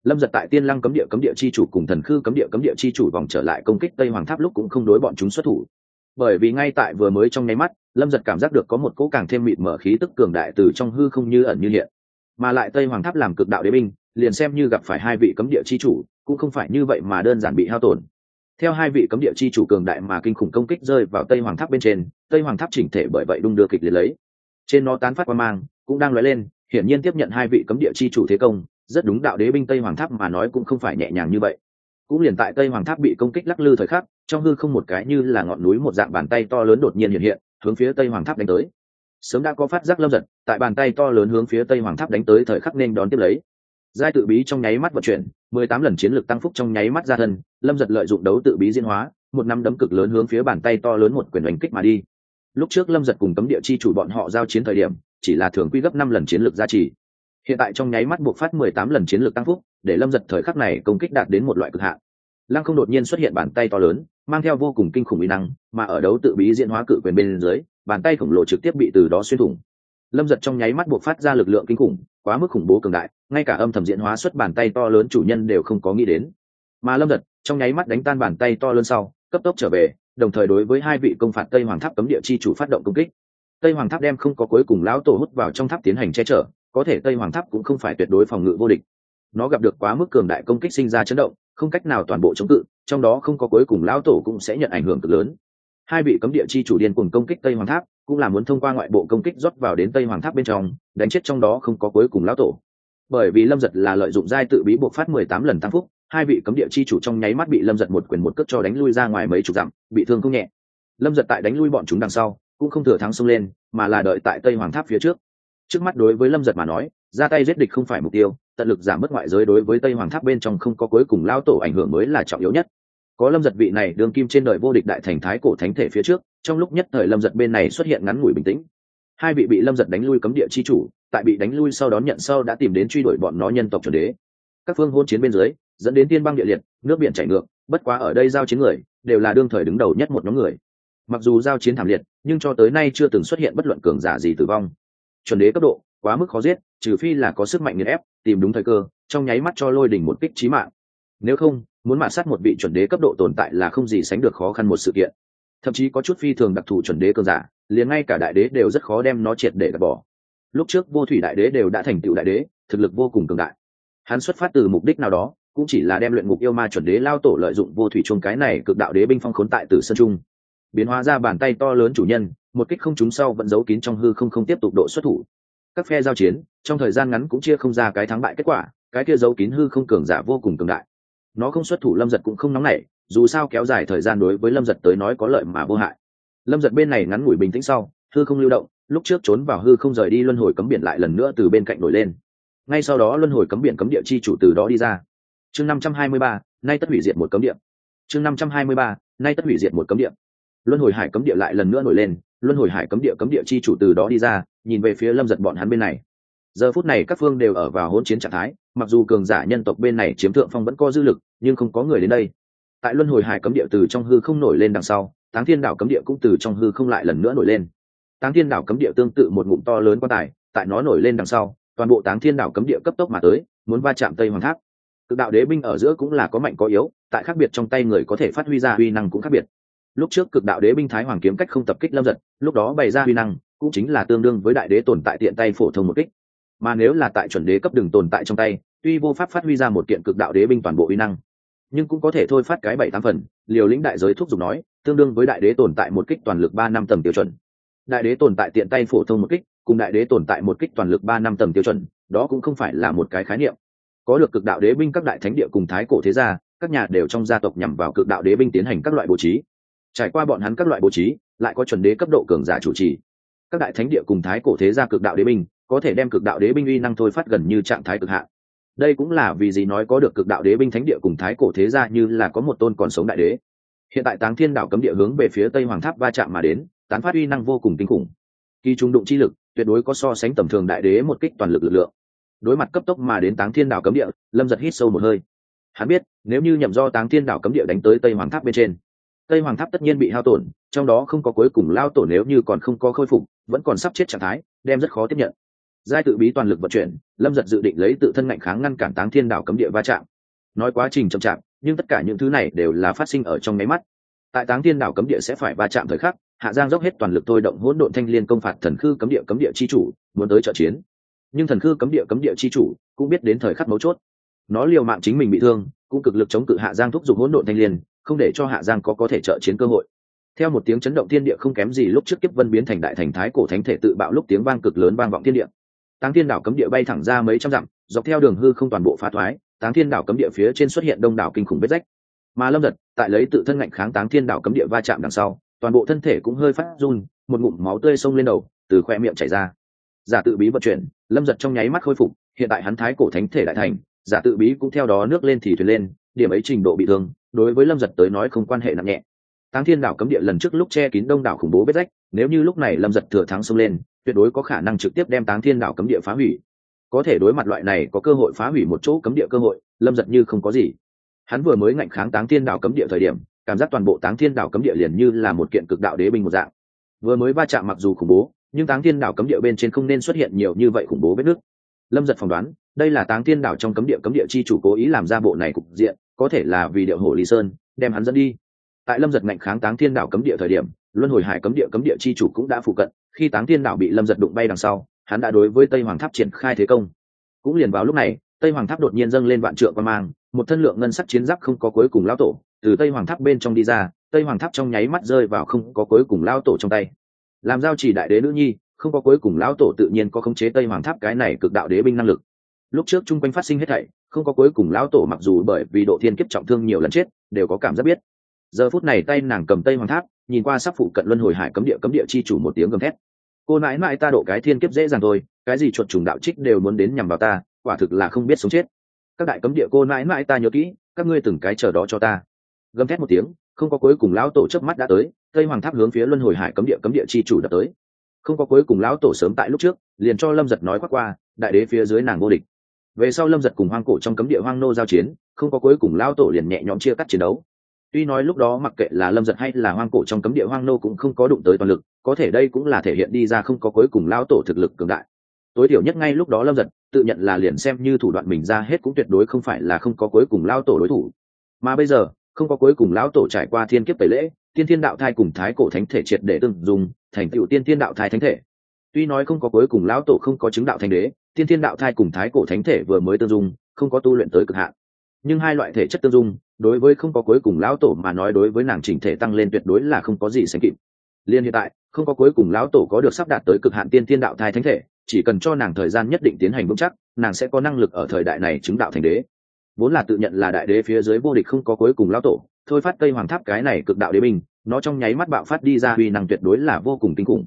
Lâm giật tại tiên lăng cấm địa cấm địa chi chủ cùng thần khư cấm địa cấm địa chi chủ vòng trở lại công kích tây hoàng tháp lúc cũng không đối bọn chúng xuất thủ. Bởi vì ngay tại vừa mới trong nháy mắt, lâm giật cảm giác được có một cỗ càng thêm mịt mở khí tức cường đại từ trong hư không như ẩn như hiện. Mà lại tây hoàng tháp làm cực đạo đế binh, liền xem như gặp phải hai vị cấm địa chi chủ, cũng không phải như vậy mà đơn giản bị hao tổn theo hai vị cấm địa chi chủ cường đại mà kinh khủng công kích rơi vào tây hoàng tháp bên trên, tây hoàng tháp chỉnh thể bởi vậy đung đưa kịch liệt lấy. Trên nó tán phát qua mang, cũng đang nói lên, hiển nhiên tiếp nhận hai vị cấm địa chi chủ thế công, rất đúng đạo đế binh tây hoàng tháp mà nói cũng không phải nhẹ nhàng như vậy. Cũng liền tại tây hoàng tháp bị công kích lắc lư thời khắc, trong hư không một cái như là ngọn núi một dạng bàn tay to lớn đột nhiên hiện hiện, hướng phía tây hoàng tháp đánh tới. Sớm đã có phát giác lâm giật, tại bàn tay to lớn hướng phía tây hoàng tháp đánh tới thời khắc nên đón tiếp lấy giai tự bí trong nháy mắt vận chuyển, mười tám lần chiến lược tăng phúc trong nháy mắt ra thân, lâm giật lợi dụng đấu tự bí diễn hóa, một năm đấm cực lớn hướng phía bàn tay to lớn một quyền đánh kích mà đi. Lúc trước lâm giật cùng cấm địa chi chủ bọn họ giao chiến thời điểm, chỉ là thường quy gấp năm lần chiến lược gia trì. Hiện tại trong nháy mắt buộc phát mười tám lần chiến lược tăng phúc, để lâm giật thời khắc này công kích đạt đến một loại cực hạn. Lăng không đột nhiên xuất hiện bàn tay to lớn, mang theo vô cùng kinh khủng uy năng, mà ở đấu tự bí diễn hóa cự quyền bên dưới, bàn tay khổng lồ trực tiếp bị từ đó xuyên thủng lâm giật trong nháy mắt buộc phát ra lực lượng kinh khủng, quá mức khủng bố cường đại, ngay cả âm thầm diễn hóa xuất bàn tay to lớn chủ nhân đều không có nghĩ đến. Mà lâm giật trong nháy mắt đánh tan bàn tay to lớn sau, cấp tốc trở về, đồng thời đối với hai vị công phạt tây hoàng tháp cấm địa chi chủ phát động công kích. Tây hoàng tháp đem không có cuối cùng lão tổ hút vào trong tháp tiến hành che chở, có thể tây hoàng tháp cũng không phải tuyệt đối phòng ngự vô địch. Nó gặp được quá mức cường đại công kích sinh ra chấn động, không cách nào toàn bộ chống cự, trong đó không có cuối cùng lão tổ cũng sẽ nhận ảnh hưởng cực lớn. Hai vị cấm địa chi chủ điên cùng công kích tây hoàng tháp cũng là muốn thông qua ngoại bộ công kích rót vào đến tây hoàng tháp bên trong, đánh chết trong đó không có cuối cùng lão tổ. Bởi vì lâm giật là lợi dụng giai tự bí buộc phát mười tám lần tăng phúc, hai vị cấm địa chi chủ trong nháy mắt bị lâm giật một quyền một cước cho đánh lui ra ngoài mấy chục dặm, bị thương không nhẹ. Lâm giật tại đánh lui bọn chúng đằng sau, cũng không thừa thắng xông lên, mà là đợi tại tây hoàng tháp phía trước. Trước mắt đối với lâm giật mà nói, ra tay giết địch không phải mục tiêu, tận lực giảm bớt ngoại giới đối với tây hoàng tháp bên trong không có cuối cùng lao tổ ảnh hưởng mới là trọng yếu nhất có lâm giật vị này đường kim trên đời vô địch đại thành thái cổ thánh thể phía trước, trong lúc nhất thời lâm giật bên này xuất hiện ngắn ngủi bình tĩnh. Hai vị bị lâm giật đánh lui cấm địa chi chủ, tại bị đánh lui sau đón nhận sau đã tìm đến truy đuổi bọn nó nhân tộc chuẩn đế. Các phương hôn chiến bên dưới, dẫn đến tiên băng địa liệt, nước biển chảy ngược, bất quá ở đây giao chiến người, đều là đương thời đứng đầu nhất một nhóm người. Mặc dù giao chiến thảm liệt, nhưng cho tới nay chưa từng xuất hiện bất luận cường giả gì tử vong. Chuẩn đế cấp độ, quá mức khó giết, trừ phi là có sức mạnh nghiền ép, tìm đúng thời cơ, trong nháy mắt cho lôi đỉnh một kích trí mạng nếu không, muốn mạ sát một vị chuẩn đế cấp độ tồn tại là không gì sánh được khó khăn một sự kiện. Thậm chí có chút phi thường đặc thù chuẩn đế cường giả, liền ngay cả đại đế đều rất khó đem nó triệt để gạt bỏ. Lúc trước vô thủy đại đế đều đã thành tựu đại đế, thực lực vô cùng cường đại. Hắn xuất phát từ mục đích nào đó, cũng chỉ là đem luyện ngục yêu ma chuẩn đế lao tổ lợi dụng vô thủy chuông cái này cực đạo đế binh phong khốn tại tử sơn trung. Biến hóa ra bàn tay to lớn chủ nhân, một kích không trúng sau vẫn giấu kín trong hư không không tiếp tục độ xuất thủ. Các phe giao chiến, trong thời gian ngắn cũng chia không ra cái thắng bại kết quả, cái kia giấu kín hư không cường giả vô cùng cường đại nó không xuất thủ lâm giật cũng không nóng nảy, dù sao kéo dài thời gian đối với lâm giật tới nói có lợi mà vô hại. Lâm giật bên này ngắn ngủi bình tĩnh sau, hư không lưu động, lúc trước trốn vào hư không rời đi luân hồi cấm biển lại lần nữa từ bên cạnh nổi lên. Ngay sau đó luân hồi cấm biển cấm địa chi chủ từ đó đi ra. Chương năm trăm hai mươi ba, nay tất hủy diệt một cấm địa. Chương năm trăm hai mươi ba, nay tất hủy diệt một cấm địa. Luân hồi hải cấm địa lại lần nữa nổi lên, luân hồi hải cấm địa cấm địa chi chủ từ đó đi ra, nhìn về phía lâm giật bọn hắn bên này. Giờ phút này các phương đều ở vào hỗn chiến trạng thái mặc dù cường giả nhân tộc bên này chiếm thượng phong vẫn có dư lực, nhưng không có người đến đây. Tại luân hồi hải cấm địa từ trong hư không nổi lên đằng sau, táng thiên đảo cấm địa cũng từ trong hư không lại lần nữa nổi lên. Táng thiên đảo cấm địa tương tự một ngụm to lớn quan tài, tại nó nổi lên đằng sau, toàn bộ táng thiên đảo cấm địa cấp tốc mà tới, muốn va chạm tây hoàng tháp. Cực đạo đế binh ở giữa cũng là có mạnh có yếu, tại khác biệt trong tay người có thể phát huy ra uy năng cũng khác biệt. Lúc trước cực đạo đế binh thái hoàng kiếm cách không tập kích lâm giật, lúc đó bày ra huy năng, cũng chính là tương đương với đại đế tồn tại tiện tay phổ thông một kích mà nếu là tại chuẩn đế cấp đường tồn tại trong tay, tuy vô pháp phát huy ra một kiện cực đạo đế binh toàn bộ uy năng, nhưng cũng có thể thôi phát cái bảy tám phần, liều lĩnh đại giới thuốc dùng nói, tương đương với đại đế tồn tại một kích toàn lực ba năm tầng tiêu chuẩn. Đại đế tồn tại tiện tay phổ thông một kích, cùng đại đế tồn tại một kích toàn lực ba năm tầng tiêu chuẩn, đó cũng không phải là một cái khái niệm. Có được cực đạo đế binh các đại thánh địa cùng thái cổ thế gia, các nhà đều trong gia tộc nhằm vào cực đạo đế binh tiến hành các loại bố trí. Trải qua bọn hắn các loại bố trí, lại có chuẩn đế cấp độ cường giả chủ trì. Các đại thánh địa cùng thái cổ thế gia cực đạo đế binh có thể đem cực đạo đế binh uy năng thôi phát gần như trạng thái cực hạn đây cũng là vì gì nói có được cực đạo đế binh thánh địa cùng thái cổ thế gia như là có một tôn còn sống đại đế. Hiện tại táng thiên đảo cấm địa hướng về phía tây hoàng tháp va chạm mà đến, tán phát uy năng vô cùng kinh khủng. Kỳ trung đụng chi lực, tuyệt đối có so sánh tầm thường đại đế một kích toàn lực lực lượng. Đối mặt cấp tốc mà đến táng thiên đảo cấm địa, lâm giật hít sâu một hơi. Hắn biết, nếu như nhầm do táng thiên đảo cấm địa đánh tới tây hoàng tháp bên trên, tây hoàng tháp tất nhiên bị hao tổn, trong đó không có cuối cùng lao tổ nếu như còn không có khôi phục, vẫn còn sắp chết trạng thái, đem rất khó tiếp nhận giai tự bí toàn lực vận chuyển, lâm giật dự định lấy tự thân ngạnh kháng ngăn cản táng thiên đảo cấm địa va chạm. Nói quá trình chậm chạp, nhưng tất cả những thứ này đều là phát sinh ở trong máy mắt. Tại táng thiên đảo cấm địa sẽ phải va chạm thời khắc, hạ giang dốc hết toàn lực thôi động hỗn độn thanh liên công phạt thần khư cấm địa cấm địa chi chủ, muốn tới trợ chiến. Nhưng thần khư cấm địa cấm địa chi chủ cũng biết đến thời khắc mấu chốt. Nó liều mạng chính mình bị thương, cũng cực lực chống cự hạ giang thúc giục hỗn độn thanh liên, không để cho hạ giang có có thể trợ chiến cơ hội. Theo một tiếng chấn động thiên địa không kém gì lúc trước kiếp vân biến thành đại thành thái cổ thánh thể tự bạo lúc tiếng vang cực lớn vang vọng thiên địa táng thiên đảo cấm địa bay thẳng ra mấy trăm dặm, dọc theo đường hư không toàn bộ phá thoái, táng thiên đảo cấm địa phía trên xuất hiện đông đảo kinh khủng vết rách. Mà lâm giật tại lấy tự thân ngạnh kháng táng thiên đảo cấm địa va chạm đằng sau, toàn bộ thân thể cũng hơi phát run, một ngụm máu tươi xông lên đầu, từ khoe miệng chảy ra. Giả tự bí vận chuyển, lâm giật trong nháy mắt khôi phục, hiện tại hắn thái cổ thánh thể đại thành, giả tự bí cũng theo đó nước lên thì thuyền lên, điểm ấy trình độ bị thương, đối với lâm giật tới nói không quan hệ nặng nhẹ. Táng thiên đảo cấm địa lần trước lúc che kín đông đảo khủng bố vết rách, nếu như lúc này lâm giật thừa thắng xông lên tuyệt đối có khả năng trực tiếp đem táng thiên đảo cấm địa phá hủy có thể đối mặt loại này có cơ hội phá hủy một chỗ cấm địa cơ hội lâm giật như không có gì hắn vừa mới ngạnh kháng táng thiên đảo cấm địa thời điểm cảm giác toàn bộ táng thiên đảo cấm địa liền như là một kiện cực đạo đế binh một dạng vừa mới va chạm mặc dù khủng bố nhưng táng thiên đảo cấm địa bên trên không nên xuất hiện nhiều như vậy khủng bố vết nước lâm giật phỏng đoán đây là táng thiên đảo trong cấm địa cấm địa chi chủ cố ý làm ra bộ này cục diện có thể là vì điệu hồ lý sơn đem hắn dẫn đi tại lâm giật ngạnh kháng táng thiên đảo cấm địa thời điểm luân hồi hải cấm địa cấm địa chi chủ cũng đã phụ cận khi táng thiên đảo bị lâm giật đụng bay đằng sau, hắn đã đối với tây hoàng tháp triển khai thế công. Cũng liền vào lúc này, tây hoàng tháp đột nhiên dâng lên vạn trượng quan mang, một thân lượng ngân sắc chiến giáp không có cuối cùng lao tổ, từ tây hoàng tháp bên trong đi ra, tây hoàng tháp trong nháy mắt rơi vào không có cuối cùng lao tổ trong tay. Làm giao chỉ đại đế nữ nhi, không có cuối cùng lão tổ tự nhiên có khống chế tây hoàng tháp cái này cực đạo đế binh năng lực. Lúc trước chung quanh phát sinh hết thảy, không có cuối cùng lão tổ mặc dù bởi vì độ thiên kiếp trọng thương nhiều lần chết, đều có cảm giác biết. Giờ phút này tay nàng cầm tây hoàng tháp, nhìn qua sắp phụ cận luân hồi hải cấm địa cấm địa chi chủ một tiếng gầm thét cô nãi mãi ta độ cái thiên kiếp dễ dàng thôi, cái gì chuột trùng đạo trích đều muốn đến nhằm vào ta, quả thực là không biết sống chết. Các đại cấm địa cô nãi mãi ta nhớ kỹ, các ngươi từng cái chờ đó cho ta. Gầm thét một tiếng, không có cuối cùng lão tổ chớp mắt đã tới, tây hoàng tháp hướng phía luân hồi hải cấm địa cấm địa chi chủ đã tới. Không có cuối cùng lão tổ sớm tại lúc trước, liền cho lâm giật nói qua qua, đại đế phía dưới nàng vô địch. Về sau lâm giật cùng hoang cổ trong cấm địa hoang nô giao chiến, không có cuối cùng lão tổ liền nhẹ nhõm chia cắt chiến đấu tuy nói lúc đó mặc kệ là lâm giật hay là hoang cổ trong cấm địa hoang nô cũng không có đụng tới toàn lực, có thể đây cũng là thể hiện đi ra không có cuối cùng lão tổ thực lực cường đại. Tối thiểu nhất ngay lúc đó lâm giật, tự nhận là liền xem như thủ đoạn mình ra hết cũng tuyệt đối không phải là không có cuối cùng lão tổ đối thủ. Mà bây giờ, không có cuối cùng lão tổ trải qua thiên kiếp tẩy lễ, tiên thiên đạo thai cùng thái cổ thánh thể triệt để tương dùng thành tựu tiên thiên đạo thai thánh thể. Tuy nói không có cuối cùng lão tổ không có chứng đạo thành đế, tiên thiên đạo thai cùng thái cổ thánh thể vừa mới tương dung, không có tu luyện tới cực hạn nhưng hai loại thể chất tương dung, đối với không có cuối cùng lão tổ mà nói đối với nàng chỉnh thể tăng lên tuyệt đối là không có gì sánh kịp. Liên hiện tại, không có cuối cùng lão tổ có được sắp đạt tới cực hạn tiên thiên đạo thai thánh thể, chỉ cần cho nàng thời gian nhất định tiến hành vững chắc, nàng sẽ có năng lực ở thời đại này chứng đạo thành đế. Vốn là tự nhận là đại đế phía dưới vô địch không có cuối cùng lão tổ, thôi phát tây hoàng tháp cái này cực đạo đế binh, nó trong nháy mắt bạo phát đi ra uy năng tuyệt đối là vô cùng kinh khủng.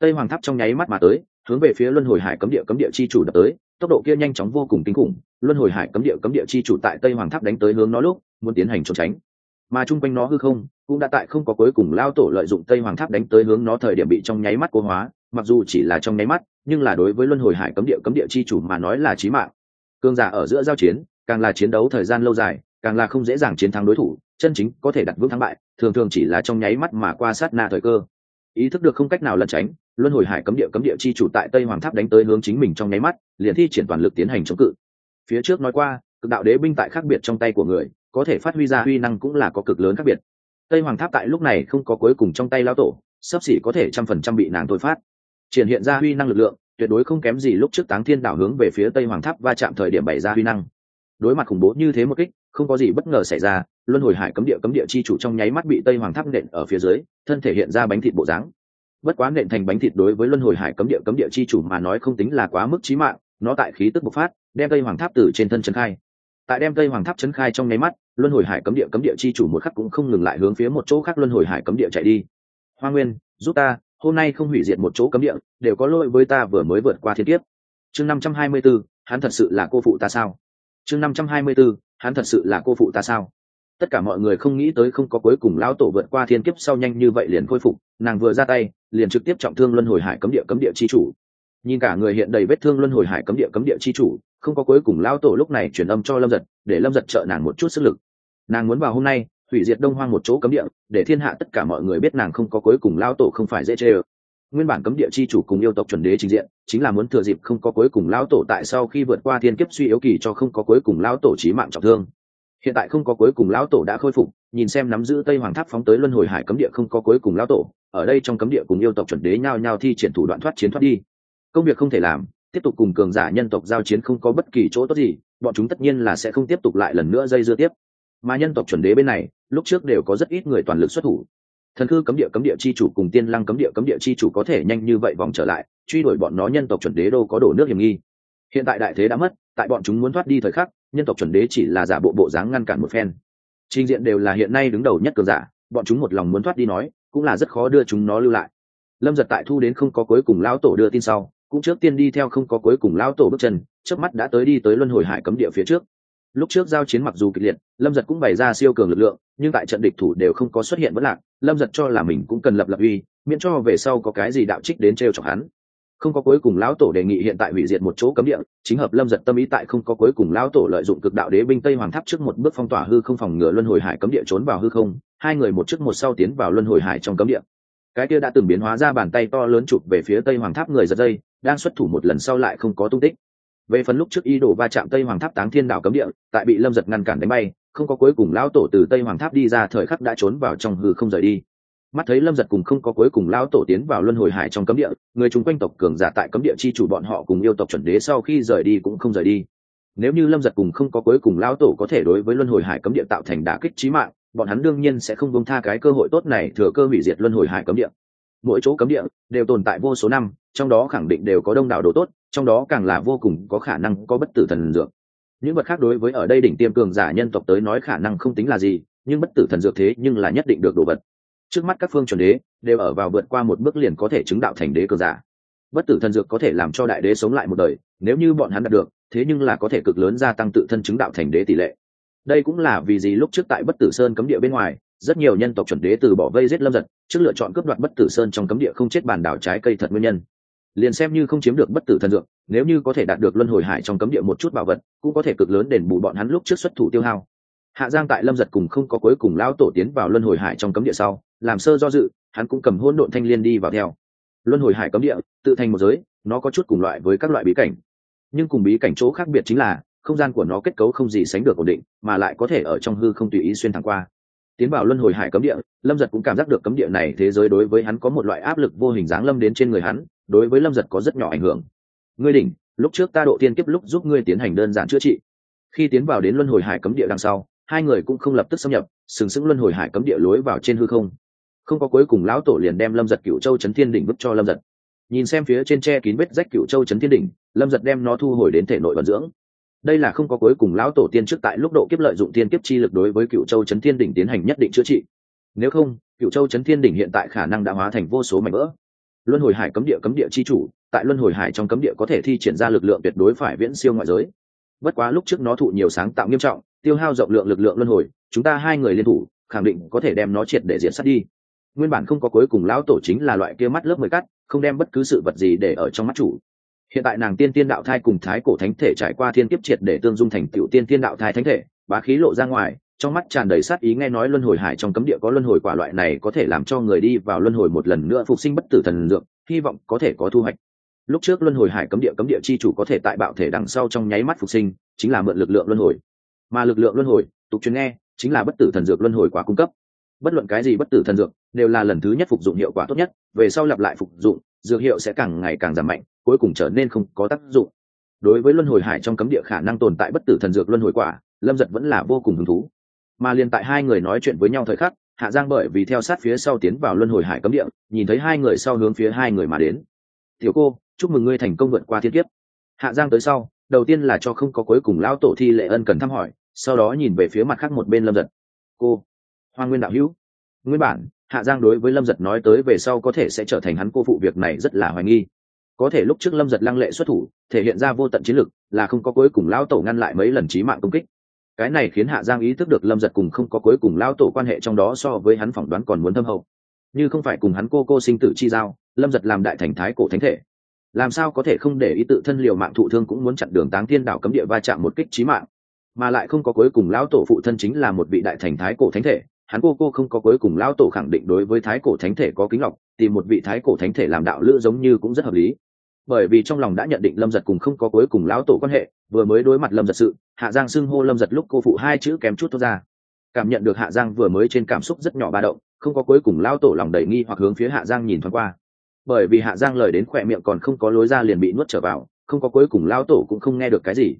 Tây hoàng tháp trong nháy mắt mà tới hướng về phía luân hồi hải cấm địa cấm địa chi chủ đập tới, tốc độ kia nhanh chóng vô cùng kinh khủng, luân hồi hải cấm địa cấm địa chi chủ tại tây hoàng tháp đánh tới hướng nó lúc, muốn tiến hành trốn tránh. Mà chung quanh nó hư không, cũng đã tại không có cuối cùng lao tổ lợi dụng tây hoàng tháp đánh tới hướng nó thời điểm bị trong nháy mắt cố hóa, mặc dù chỉ là trong nháy mắt, nhưng là đối với luân hồi hải cấm địa cấm địa chi chủ mà nói là chí mạng. Cương giả ở giữa giao chiến, càng là chiến đấu thời gian lâu dài, càng là không dễ dàng chiến thắng đối thủ, chân chính có thể đặt vững thắng bại, thường thường chỉ là trong nháy mắt mà qua sát na thời cơ. Ý thức được không cách nào lẩn tránh luân hồi hải cấm địa cấm địa chi chủ tại tây hoàng tháp đánh tới hướng chính mình trong nháy mắt, liền thi triển toàn lực tiến hành chống cự. Phía trước nói qua, cực đạo đế binh tại khác biệt trong tay của người, có thể phát huy ra huy năng cũng là có cực lớn khác biệt. Tây hoàng tháp tại lúc này không có cuối cùng trong tay lao tổ, sắp xỉ có thể trăm phần trăm bị nàng thôi phát. Triển hiện ra huy năng lực lượng, tuyệt đối không kém gì lúc trước táng thiên đảo hướng về phía tây hoàng tháp va chạm thời điểm bày ra huy năng. Đối mặt khủng bố như thế một kích, không có gì bất ngờ xảy ra, luân hồi hải cấm địa cấm địa chi chủ trong nháy mắt bị tây hoàng tháp nện ở phía dưới, thân thể hiện ra bánh thịt bộ dáng bất quá nện thành bánh thịt đối với luân hồi hải cấm địa cấm địa chi chủ mà nói không tính là quá mức chí mạng, nó tại khí tức bộc phát, đem cây hoàng tháp từ trên thân trấn khai. Tại đem cây hoàng tháp trấn khai trong nháy mắt, luân hồi hải cấm địa cấm địa chi chủ một khắc cũng không ngừng lại hướng phía một chỗ khác luân hồi hải cấm địa chạy đi. Hoa nguyên, giúp ta, hôm nay không hủy diệt một chỗ cấm địa, đều có lỗi với ta vừa mới vượt qua thiên kiếp. Chương năm trăm hai mươi b ố hắn thật sự là cô phụ ta sao? Chương năm trăm hai mươi b ố hắn thật sự là cô phụ ta sao? Tất cả mọi người không nghĩ tới không có cuối cùng lão tổ vượt qua thiên kiếp sau nhanh như vậy liền khôi phục, nàng vừa ra tay liền trực tiếp trọng thương luân hồi hải cấm địa cấm địa chi chủ. Nhìn cả người hiện đầy vết thương luân hồi hải cấm địa cấm địa chi chủ, không có cuối cùng lao tổ lúc này truyền âm cho lâm giật, để lâm giật trợ nàng một chút sức lực. Nàng muốn vào hôm nay, hủy diệt đông hoang một chỗ cấm địa, để thiên hạ tất cả mọi người biết nàng không có cuối cùng lao tổ không phải dễ chê ơ. Nguyên bản cấm địa chi chủ cùng yêu tộc chuẩn đế trình diện, chính là muốn thừa dịp không có cuối cùng lao tổ tại sau khi vượt qua thiên kiếp suy yếu kỳ cho không có cuối cùng lao tổ trí mạng trọng thương. Hiện tại không có cuối cùng lão tổ đã khôi phục nhìn xem nắm giữ tây hoàng tháp phóng tới luân hồi hải cấm địa không có cuối cùng lão tổ, ở đây trong cấm địa cùng yêu tộc chuẩn đế nhao nhao thi triển thủ đoạn thoát chiến thoát đi. Công việc không thể làm, tiếp tục cùng cường giả nhân tộc giao chiến không có bất kỳ chỗ tốt gì, bọn chúng tất nhiên là sẽ không tiếp tục lại lần nữa dây dưa tiếp. Mà nhân tộc chuẩn đế bên này, lúc trước đều có rất ít người toàn lực xuất thủ. Thần cư cấm địa cấm địa chi chủ cùng tiên lăng cấm địa cấm địa chi chủ có thể nhanh như vậy vòng trở lại, truy đuổi bọn nó nhân tộc chuẩn đế đâu có đổ nước hiểm nghi. Hiện tại đại thế đã mất, tại bọn chúng muốn thoát đi thời khắc, nhân tộc chuẩn đế chỉ là giả bộ bộ dáng ngăn cản một phen trình diện đều là hiện nay đứng đầu nhất cường giả, bọn chúng một lòng muốn thoát đi nói, cũng là rất khó đưa chúng nó lưu lại. Lâm giật tại thu đến không có cuối cùng lão tổ đưa tin sau, cũng trước tiên đi theo không có cuối cùng lão tổ bước chân trước mắt đã tới đi tới luân hồi hải cấm địa phía trước. Lúc trước giao chiến mặc dù kịch liệt, lâm giật cũng bày ra siêu cường lực lượng, nhưng tại trận địch thủ đều không có xuất hiện vẫn lạc, lâm giật cho là mình cũng cần lập lập uy, miễn cho về sau có cái gì đạo trích đến t r e o chọc hắn không có cuối cùng lão tổ đề nghị hiện tại hủy diệt một chỗ cấm địa, chính hợp lâm giật tâm ý tại không có cuối cùng lão tổ lợi dụng cực đạo đế binh tây hoàng tháp trước một bước phong tỏa hư không phòng ngừa luân hồi hải cấm địa trốn vào hư không, hai người một trước một sau tiến vào luân hồi hải trong cấm địa. Cái kia đã từng biến hóa ra bàn tay to lớn chụp về phía tây hoàng tháp người giật dây, đang xuất thủ một lần sau lại không có tung tích. Về phần lúc trước ý đồ va chạm tây hoàng tháp táng thiên đạo cấm địa, tại bị lâm giật ngăn cản đánh bay, không có cuối cùng lão tổ từ tây hoàng tháp đi ra thời khắc đã trốn vào trong hư không rời đi mắt thấy lâm giật cùng không có cuối cùng lão tổ tiến vào luân hồi hải trong cấm địa, người chung quanh tộc cường giả tại cấm địa chi chủ bọn họ cùng yêu tộc chuẩn đế sau khi rời đi cũng không rời đi. Nếu như lâm giật cùng không có cuối cùng lão tổ có thể đối với luân hồi hải cấm địa tạo thành đả kích trí mạng, bọn hắn đương nhiên sẽ không bông tha cái cơ hội tốt này thừa cơ hủy diệt luân hồi hải cấm địa. Mỗi chỗ cấm địa đều tồn tại vô số năm, trong đó khẳng định đều có đông đảo đồ tốt, trong đó càng là vô cùng có khả năng có bất tử thần dược. Những vật khác đối với ở đây đỉnh tiêm cường giả nhân tộc tới nói khả năng không tính là gì, nhưng bất tử thần dược thế nhưng là nhất định được đồ vật trước mắt các phương chuẩn đế đều ở vào vượt qua một bước liền có thể chứng đạo thành đế cường giả. Bất tử thần dược có thể làm cho đại đế sống lại một đời, nếu như bọn hắn đạt được, thế nhưng là có thể cực lớn gia tăng tự thân chứng đạo thành đế tỷ lệ. Đây cũng là vì gì lúc trước tại bất tử sơn cấm địa bên ngoài, rất nhiều nhân tộc chuẩn đế từ bỏ vây giết lâm giật, trước lựa chọn cướp đoạt bất tử sơn trong cấm địa không chết bàn đảo trái cây thật nguyên nhân. Liền xem như không chiếm được bất tử thần dược, nếu như có thể đạt được luân hồi hải trong cấm địa một chút bảo vật, cũng có thể cực lớn đền bù bọn hắn lúc trước xuất thủ tiêu hao. Hạ giang tại lâm giật cùng không có cuối cùng lão tổ tiến vào luân hồi hải trong cấm địa sau làm sơ do dự, hắn cũng cầm hôn độn thanh liên đi vào theo. Luân hồi hải cấm địa, tự thành một giới, nó có chút cùng loại với các loại bí cảnh. Nhưng cùng bí cảnh chỗ khác biệt chính là, không gian của nó kết cấu không gì sánh được ổn định, mà lại có thể ở trong hư không tùy ý xuyên thẳng qua. Tiến vào luân hồi hải cấm địa, lâm giật cũng cảm giác được cấm địa này thế giới đối với hắn có một loại áp lực vô hình dáng lâm đến trên người hắn, đối với lâm giật có rất nhỏ ảnh hưởng. Ngươi đỉnh, lúc trước ta độ tiên kiếp lúc giúp ngươi tiến hành đơn giản chữa trị. Khi tiến vào đến luân hồi hải cấm địa đằng sau, hai người cũng không lập tức xâm nhập, sừng sững luân hồi hải cấm địa lối vào trên hư không không có cuối cùng lão tổ liền đem lâm giật cựu châu chấn thiên đỉnh bức cho lâm giật. Nhìn xem phía trên tre kín vết rách cựu châu chấn thiên đỉnh, lâm giật đem nó thu hồi đến thể nội vận dưỡng. Đây là không có cuối cùng lão tổ tiên trước tại lúc độ kiếp lợi dụng tiên kiếp chi lực đối với cựu châu chấn thiên đỉnh tiến hành nhất định chữa trị. Nếu không cựu châu chấn thiên đỉnh hiện tại khả năng đã hóa thành vô số mảnh vỡ. Luân hồi hải cấm địa cấm địa chi chủ, tại luân hồi hải trong cấm địa có thể thi triển ra lực lượng tuyệt đối phải viễn siêu ngoại giới. Bất quá lúc trước nó thụ nhiều sáng tạo nghiêm trọng, tiêu hao rộng lượng lực lượng luân hồi, chúng ta hai người liên thủ, khẳng định có thể đem nó triệt để diệt sát đi nguyên bản không có cuối cùng lão tổ chính là loại kia mắt lớp mười cắt, không đem bất cứ sự vật gì để ở trong mắt chủ. Hiện tại nàng tiên tiên đạo thai cùng thái cổ thánh thể trải qua thiên kiếp triệt để tương dung thành tựu tiên tiên đạo thai thánh thể, bá khí lộ ra ngoài, trong mắt tràn đầy sát ý nghe nói luân hồi hải trong cấm địa có luân hồi quả loại này có thể làm cho người đi vào luân hồi một lần nữa phục sinh bất tử thần dược, hy vọng có thể có thu hoạch. Lúc trước luân hồi hải cấm địa cấm địa chi chủ có thể tại bạo thể đằng sau trong nháy mắt phục sinh, chính là mượn lực lượng luân hồi. Mà lực lượng luân hồi, tục truyền nghe, chính là bất tử thần dược luân hồi quả cung cấp. Bất luận cái gì bất tử thần dược đều là lần thứ nhất phục dụng hiệu quả tốt nhất, về sau lặp lại phục dụng, dược hiệu sẽ càng ngày càng giảm mạnh, cuối cùng trở nên không có tác dụng. Đối với luân hồi hải trong cấm địa khả năng tồn tại bất tử thần dược luân hồi quả, lâm giật vẫn là vô cùng hứng thú. Mà liền tại hai người nói chuyện với nhau thời khắc, hạ giang bởi vì theo sát phía sau tiến vào luân hồi hải cấm địa, nhìn thấy hai người sau hướng phía hai người mà đến. Tiểu cô, chúc mừng ngươi thành công vượt qua thiên kiếp. Hạ giang tới sau, đầu tiên là cho không có cuối cùng lão tổ thi lệ ân cần thăm hỏi, sau đó nhìn về phía mặt khác một bên lâm giật. Cô, hoa nguyên đạo hữu, nguyên bản hạ giang đối với lâm giật nói tới về sau có thể sẽ trở thành hắn cô phụ việc này rất là hoài nghi. Có thể lúc trước lâm giật lăng lệ xuất thủ, thể hiện ra vô tận chiến lực, là không có cuối cùng lão tổ ngăn lại mấy lần trí mạng công kích. Cái này khiến hạ giang ý thức được lâm giật cùng không có cuối cùng lão tổ quan hệ trong đó so với hắn phỏng đoán còn muốn thâm hậu. Như không phải cùng hắn cô cô sinh tử chi giao, lâm giật làm đại thành thái cổ thánh thể. Làm sao có thể không để ý tự thân liều mạng thụ thương cũng muốn chặn đường táng thiên đảo cấm địa va chạm một kích trí mạng, mà lại không có cuối cùng lão tổ phụ thân chính là một vị đại thành thái cổ thánh thể hắn cô cô không có cuối cùng lão tổ khẳng định đối với thái cổ thánh thể có kính lọc, tìm một vị thái cổ thánh thể làm đạo lữ giống như cũng rất hợp lý. Bởi vì trong lòng đã nhận định lâm giật cùng không có cuối cùng lão tổ quan hệ, vừa mới đối mặt lâm giật sự, hạ giang xưng hô lâm giật lúc cô phụ hai chữ kém chút thốt ra. Cảm nhận được hạ giang vừa mới trên cảm xúc rất nhỏ ba động, không có cuối cùng lão tổ lòng đầy nghi hoặc hướng phía hạ giang nhìn thoáng qua. Bởi vì hạ giang lời đến khỏe miệng còn không có lối ra liền bị nuốt trở vào, không có cuối cùng lão tổ cũng không nghe được cái gì.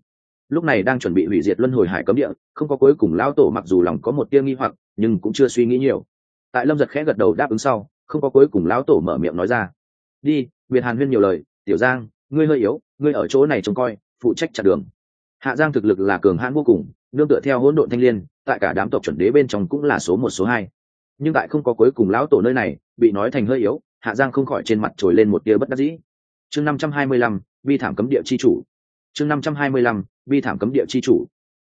Lúc này đang chuẩn bị hủy diệt luân hồi hải cấm địa, không có cuối cùng lão tổ mặc dù lòng có một tia nghi hoặc nhưng cũng chưa suy nghĩ nhiều. Tại lâm giật khẽ gật đầu đáp ứng sau, không có cuối cùng lão tổ mở miệng nói ra. Đi, việt hàn huyên nhiều lời, tiểu giang, ngươi hơi yếu, ngươi ở chỗ này trông coi, phụ trách chặt đường. Hạ giang thực lực là cường hãn vô cùng, nương tựa theo hỗn độn thanh liên, tại cả đám tộc chuẩn đế bên trong cũng là số một, số hai. Nhưng tại không có cuối cùng lão tổ nơi này, bị nói thành hơi yếu, hạ giang không khỏi trên mặt trồi lên một tia bất đắc dĩ. Chương năm trăm hai mươi lăm vi thảm cấm địa chi chủ. Chương năm trăm hai mươi lăm vi thảm cấm địa chi chủ.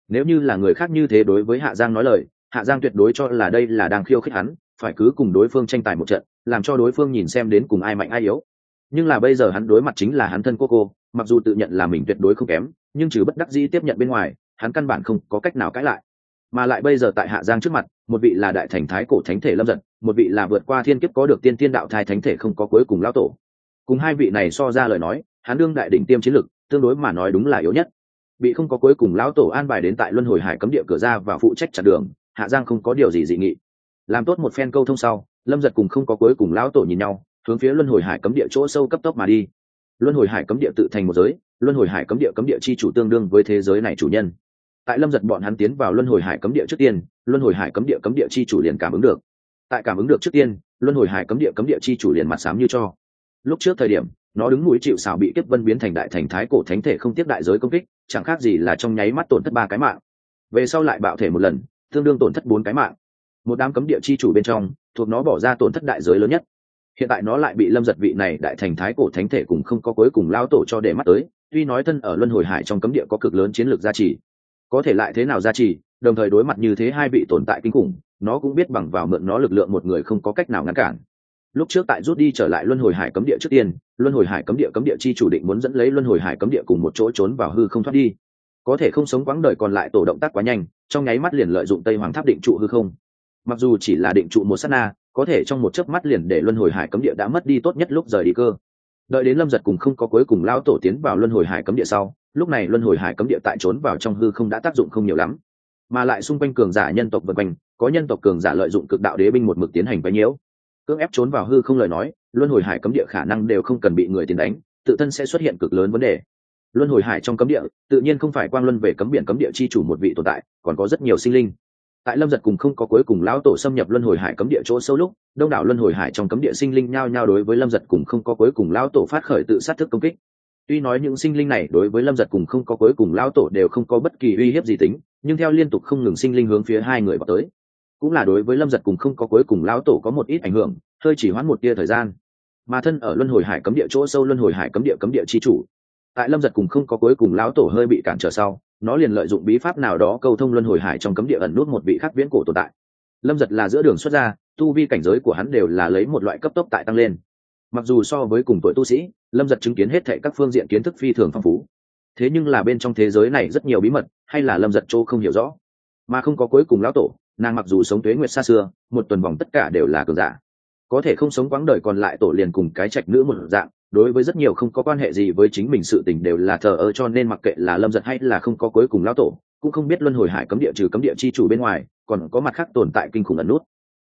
Nếu như là người khác như thế đối với hạ giang nói lời hạ giang tuyệt đối cho là đây là đang khiêu khích hắn, phải cứ cùng đối phương tranh tài một trận, làm cho đối phương nhìn xem đến cùng ai mạnh ai yếu. Nhưng là bây giờ hắn đối mặt chính là hắn thân cô cô, mặc dù tự nhận là mình tuyệt đối không kém, nhưng trừ bất đắc dĩ tiếp nhận bên ngoài, hắn căn bản không có cách nào cãi lại. Mà lại bây giờ tại hạ giang trước mặt, một vị là đại thành thái cổ thánh thể lâm giật một vị là vượt qua thiên kiếp có được tiên tiên đạo thai thánh thể không có cuối cùng lao tổ. Cùng hai vị này so ra lời nói, hắn đương đại đỉnh tiêm chiến lực, tương đối mà nói đúng là yếu nhất. Bị không có cuối cùng lão tổ an bài đến tại luân hồi hải cấm địa cửa ra và phụ trách chặt đường hạ giang không có điều gì dị nghị. Làm tốt một phen câu thông sau, lâm giật cùng không có cuối cùng lão tổ nhìn nhau, hướng phía luân hồi hải cấm địa chỗ sâu cấp tốc mà đi. Luân hồi hải cấm địa tự thành một giới, luân hồi hải cấm địa cấm địa chi chủ tương đương với thế giới này chủ nhân. Tại lâm giật bọn hắn tiến vào luân hồi hải cấm địa trước tiên, luân hồi hải cấm địa cấm địa chi chủ liền cảm ứng được. Tại cảm ứng được trước tiên, luân hồi hải cấm địa cấm địa chi chủ liền mặt sám như cho. Lúc trước thời điểm, nó đứng mũi chịu xảo bị kiếp vân biến thành đại thành thái cổ thánh thể không tiếp đại giới công kích, chẳng khác gì là trong nháy mắt tổn thất ba cái mạng. Về sau lại bạo thể một lần tương đương tổn thất bốn cái mạng. Một đám cấm địa chi chủ bên trong, thuộc nó bỏ ra tổn thất đại giới lớn nhất. Hiện tại nó lại bị lâm giật vị này đại thành thái cổ thánh thể cùng không có cuối cùng lao tổ cho để mắt tới, tuy nói thân ở luân hồi hải trong cấm địa có cực lớn chiến lược gia trì, có thể lại thế nào gia trì, đồng thời đối mặt như thế hai vị tồn tại kinh khủng, nó cũng biết bằng vào mượn nó lực lượng một người không có cách nào ngăn cản. Lúc trước tại rút đi trở lại luân hồi hải cấm địa trước tiên, luân hồi hải cấm địa cấm địa chi chủ định muốn dẫn lấy luân hồi hải cấm địa cùng một chỗ trốn vào hư không thoát đi có thể không sống quãng đời còn lại tổ động tác quá nhanh, trong nháy mắt liền lợi dụng tây hoàng tháp định trụ hư không. Mặc dù chỉ là định trụ một s á t na, có thể trong một chớp mắt liền để luân hồi hải cấm địa đã mất đi tốt nhất lúc rời đi cơ. Đợi đến lâm giật cùng không có cuối cùng lao tổ tiến vào luân hồi hải cấm địa sau, lúc này luân hồi hải cấm địa tại trốn vào trong hư không đã tác dụng không nhiều lắm. Mà lại xung quanh cường giả nhân tộc vân quanh, có nhân tộc cường giả lợi dụng cực đạo đế binh một mực tiến hành bấy nhiễu cưỡng ép trốn vào hư không lời nói, luân hồi hải cấm địa khả năng đều không cần bị người tiến đánh, tự thân sẽ xuất hiện cực lớn vấn đề luân hồi hải trong cấm địa, tự nhiên không phải quang luân về cấm biển cấm địa chi chủ một vị tồn tại, còn có rất nhiều sinh linh. Tại lâm giật cùng không có cuối cùng lão tổ xâm nhập luân hồi hải cấm địa chỗ sâu lúc, đông đảo luân hồi hải trong cấm địa sinh linh nhao nhao đối với lâm giật cùng không có cuối cùng lão tổ phát khởi tự sát thức công kích. Tuy nói những sinh linh này đối với lâm giật cùng không có cuối cùng lão tổ đều không có bất kỳ uy hiếp gì tính, nhưng theo liên tục không ngừng sinh linh hướng phía hai người vào tới. Cũng là đối với lâm giật cùng không có cuối cùng lão tổ có một ít ảnh hưởng, hơi chỉ hoãn một tia thời gian. Mà thân ở luân hồi hải cấm địa chỗ sâu luân hồi hải cấm địa cấm địa chi chủ tại lâm giật cùng không có cuối cùng lão tổ hơi bị cản trở sau, nó liền lợi dụng bí pháp nào đó câu thông luân hồi hải trong cấm địa ẩn nút một vị khắc viễn cổ tồn tại. Lâm giật là giữa đường xuất ra, tu vi cảnh giới của hắn đều là lấy một loại cấp tốc tại tăng lên. Mặc dù so với cùng tuổi tu sĩ, lâm giật chứng kiến hết thệ các phương diện kiến thức phi thường phong phú. Thế nhưng là bên trong thế giới này rất nhiều bí mật, hay là lâm giật chỗ không hiểu rõ. Mà không có cuối cùng lão tổ, nàng mặc dù sống tuế nguyệt xa xưa, một tuần vòng tất cả đều là cường giả. Có thể không sống quãng đời còn lại tổ liền cùng cái trạch nữ một dạng đối với rất nhiều không có quan hệ gì với chính mình sự tình đều là thờ ơ cho nên mặc kệ là lâm giật hay là không có cuối cùng lão tổ, cũng không biết luân hồi hải cấm địa trừ cấm địa chi chủ bên ngoài, còn có mặt khác tồn tại kinh khủng ẩn nút.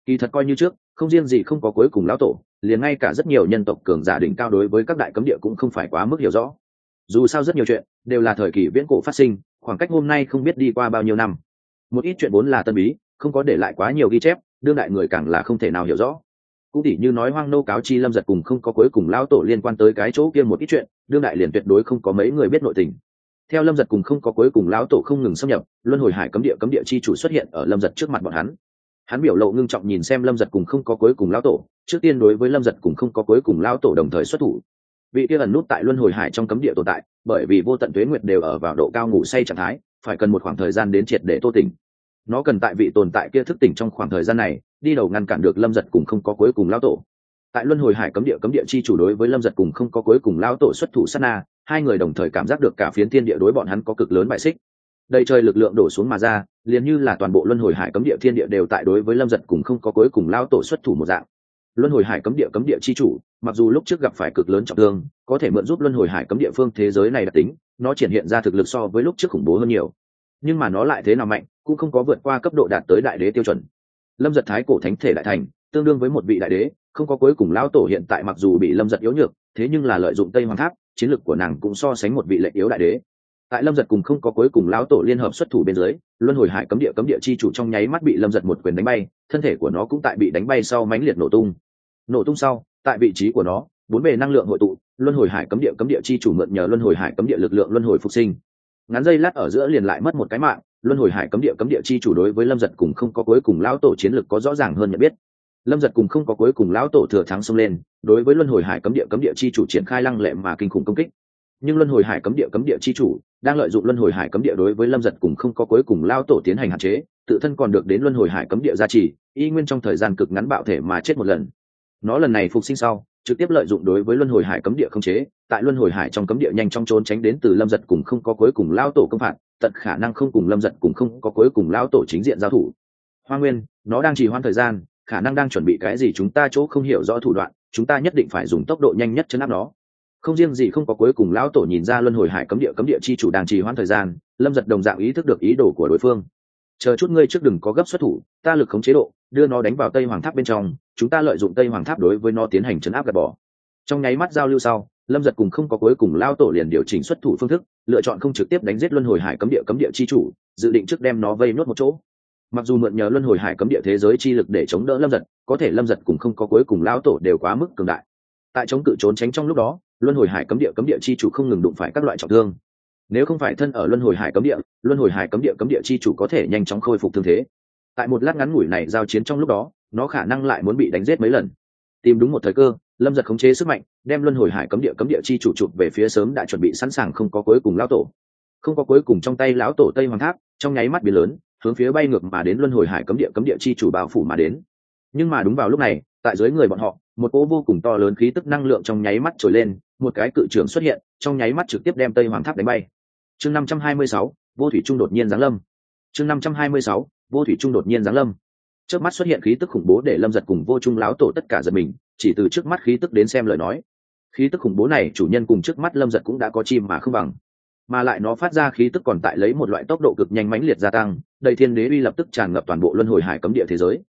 Kỳ thật coi như trước, không riêng gì không có cuối cùng lão tổ, liền ngay cả rất nhiều nhân tộc cường giả đỉnh cao đối với các đại cấm địa cũng không phải quá mức hiểu rõ. Dù sao rất nhiều chuyện đều là thời kỳ viễn cổ phát sinh, khoảng cách hôm nay không biết đi qua bao nhiêu năm. Một ít chuyện vốn là tân bí, không có để lại quá nhiều ghi chép, đương đại người càng là không thể nào hiểu rõ cũng tỉ như nói hoang nô cáo chi lâm giật cùng không có cuối cùng lão tổ liên quan tới cái chỗ kia một ít chuyện, đương đại liền tuyệt đối không có mấy người biết nội tình. Theo lâm giật cùng không có cuối cùng lão tổ không ngừng xâm nhập, luân hồi hải cấm địa cấm địa chi chủ xuất hiện ở lâm giật trước mặt bọn hắn. Hắn biểu lộ ngưng trọng nhìn xem lâm giật cùng không có cuối cùng lão tổ, trước tiên đối với lâm giật cùng không có cuối cùng lão tổ đồng thời xuất thủ. Vị kia ẩn nút tại luân hồi hải trong cấm địa tồn tại, bởi vì vô tận tuế nguyệt đều ở vào độ cao ngủ say trạng thái, phải cần một khoảng thời gian đến triệt để tô tỉnh. Nó cần tại vị tồn tại kia thức tỉnh trong khoảng thời gian này đi đầu ngăn cản được lâm giật cùng không có cuối cùng lao tổ. Tại luân hồi hải cấm địa cấm địa chi chủ đối với lâm giật cùng không có cuối cùng lao tổ xuất thủ sát na, hai người đồng thời cảm giác được cả phiến thiên địa đối bọn hắn có cực lớn bại xích. Đầy trời lực lượng đổ xuống mà ra, liền như là toàn bộ luân hồi hải cấm địa thiên địa đều tại đối với lâm giật cùng không có cuối cùng lao tổ xuất thủ một dạng. Luân hồi hải cấm địa cấm địa chi chủ, mặc dù lúc trước gặp phải cực lớn trọng thương, có thể mượn giúp luân hồi hải cấm địa phương thế giới này đặc tính, nó triển hiện ra thực lực so với lúc trước khủng bố hơn nhiều. Nhưng mà nó lại thế nào mạnh, cũng không có vượt qua cấp độ đạt tới đại đế tiêu chuẩn lâm giật thái cổ thánh thể đại thành, tương đương với một vị đại đế, không có cuối cùng lão tổ hiện tại mặc dù bị lâm giật yếu nhược, thế nhưng là lợi dụng tây hoàng tháp, chiến lược của nàng cũng so sánh một vị lệnh yếu đại đế. Tại lâm giật cùng không có cuối cùng lão tổ liên hợp xuất thủ bên dưới, luân hồi hải cấm địa cấm địa chi chủ trong nháy mắt bị lâm giật một quyền đánh bay, thân thể của nó cũng tại bị đánh bay sau mánh liệt nổ tung. Nổ tung sau, tại vị trí của nó, bốn bề năng lượng hội tụ, luân hồi hải cấm địa cấm địa chi chủ mượn nhờ luân hồi hải cấm địa lực lượng luân hồi phục sinh. Ngắn dây lát ở giữa liền lại mất một cái mạng luân hồi hải cấm địa cấm địa chi chủ đối với lâm giật cùng không có cuối cùng lão tổ chiến lực có rõ ràng hơn nhận biết. Lâm giật cùng không có cuối cùng lão tổ thừa thắng xông lên, đối với luân hồi hải cấm địa cấm địa chi chủ triển khai lăng lệ mà kinh khủng công kích. Nhưng luân hồi hải cấm địa cấm địa chi chủ đang lợi dụng luân hồi hải cấm địa đối với lâm giật cùng không có cuối cùng lao tổ tiến hành hạn chế, tự thân còn được đến luân hồi hải cấm địa gia trì, y nguyên trong thời gian cực ngắn bạo thể mà chết một lần. Nó lần này phục sinh sau trực tiếp lợi dụng đối với luân hồi hải cấm địa không chế, tại luân hồi hải trong cấm địa nhanh trong trốn tránh đến từ lâm giật cùng không có cuối cùng lao tổ công phạt, tận khả năng không cùng lâm giật cùng không có cuối cùng lao tổ chính diện giao thủ. Hoa nguyên, nó đang trì hoãn thời gian, khả năng đang chuẩn bị cái gì chúng ta chỗ không hiểu rõ thủ đoạn, chúng ta nhất định phải dùng tốc độ nhanh nhất chấn áp nó. Không riêng gì không có cuối cùng lão tổ nhìn ra luân hồi hải cấm địa cấm địa chi chủ đang trì hoãn thời gian, lâm giật đồng dạng ý thức được ý đồ của đối phương chờ chút ngươi trước đừng có gấp xuất thủ, ta lực khống chế độ, đưa nó đánh vào tây hoàng tháp bên trong, chúng ta lợi dụng tây hoàng tháp đối với nó tiến hành chấn áp gạt bỏ. Trong nháy mắt giao lưu sau, lâm giật cùng không có cuối cùng lao tổ liền điều chỉnh xuất thủ phương thức, lựa chọn không trực tiếp đánh giết luân hồi hải cấm địa cấm địa chi chủ, dự định trước đem nó vây nốt một chỗ. Mặc dù mượn nhờ luân hồi hải cấm địa thế giới chi lực để chống đỡ lâm giật, có thể lâm giật cùng không có cuối cùng lao tổ đều quá mức cường đại. Tại chống cự trốn tránh trong lúc đó, luân hồi hải cấm địa cấm địa chi chủ không ngừng đụng phải các loại trọng thương nếu không phải thân ở luân hồi hải cấm địa, luân hồi hải cấm địa cấm địa chi chủ có thể nhanh chóng khôi phục thương thế. Tại một lát ngắn ngủi này giao chiến trong lúc đó, nó khả năng lại muốn bị đánh giết mấy lần. Tìm đúng một thời cơ, lâm giật khống chế sức mạnh, đem luân hồi hải cấm địa cấm địa chi chủ chụp về phía sớm đã chuẩn bị sẵn sàng không có cuối cùng lão tổ. Không có cuối cùng trong tay lão tổ tây hoàng tháp, trong nháy mắt biến lớn, hướng phía bay ngược mà đến luân hồi hải cấm địa cấm địa chi chủ bao phủ mà đến. Nhưng mà đúng vào lúc này, tại dưới người bọn họ, một cỗ vô cùng to lớn khí tức năng lượng trong nháy mắt trồi lên, một cái cự trưởng xuất hiện, trong nháy mắt trực tiếp đem tây hoàng tháp đánh bay chương năm trăm hai mươi sáu, vô thủy trung đột nhiên giáng lâm. Chương năm trăm hai mươi sáu, vô thủy trung đột nhiên giáng lâm. Trước mắt xuất hiện khí tức khủng bố để lâm giật cùng vô trung lão tổ tất cả giật mình, chỉ từ trước mắt khí tức đến xem lời nói. Khí tức khủng bố này, chủ nhân cùng trước mắt lâm giật cũng đã có chim mà không bằng. Mà lại nó phát ra khí tức còn tại lấy một loại tốc độ cực nhanh mãnh liệt gia tăng, đầy thiên đế uy lập tức tràn ngập toàn bộ luân hồi hải cấm địa thế giới.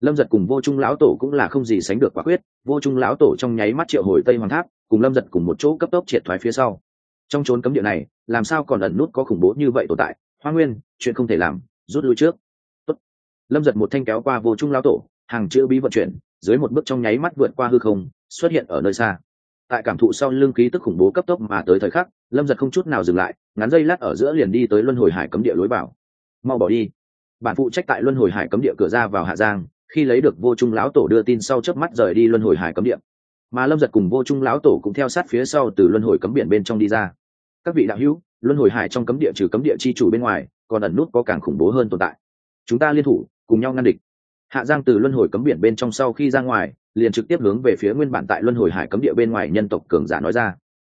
Lâm giật cùng vô trung lão tổ cũng là không gì sánh được quả quyết, vô trung lão tổ trong nháy mắt triệu hồi tây hoàng tháp, cùng lâm giật cùng một chỗ cấp tốc triệt thoái phía sau trong trốn cấm địa này, làm sao còn ẩn nút có khủng bố như vậy tồn tại? Hoa nguyên, chuyện không thể làm, rút lui trước. Tốt. lâm giật một thanh kéo qua vô trung lão tổ, hàng chữ bí vận chuyển, dưới một bước trong nháy mắt vượt qua hư không, xuất hiện ở nơi xa. Tại cảm thụ sau lưng khí tức khủng bố cấp tốc mà tới thời khắc, lâm giật không chút nào dừng lại, ngắn dây lát ở giữa liền đi tới luân hồi hải cấm địa lối bảo mau bỏ đi. Bản phụ trách tại luân hồi hải cấm địa cửa ra vào hạ giang, khi lấy được vô trung lão tổ đưa tin sau chớp mắt rời đi luân hồi hải cấm địa mà lâm giật cùng vô trung lão tổ cũng theo sát phía sau từ luân hồi cấm biển bên trong đi ra. Các vị đạo hữu, luân hồi hải trong cấm địa trừ cấm địa chi chủ bên ngoài, còn ẩn nút có càng khủng bố hơn tồn tại. Chúng ta liên thủ, cùng nhau ngăn địch. Hạ giang từ luân hồi cấm biển bên trong sau khi ra ngoài, liền trực tiếp hướng về phía nguyên bản tại luân hồi hải cấm địa bên ngoài nhân tộc cường giả nói ra.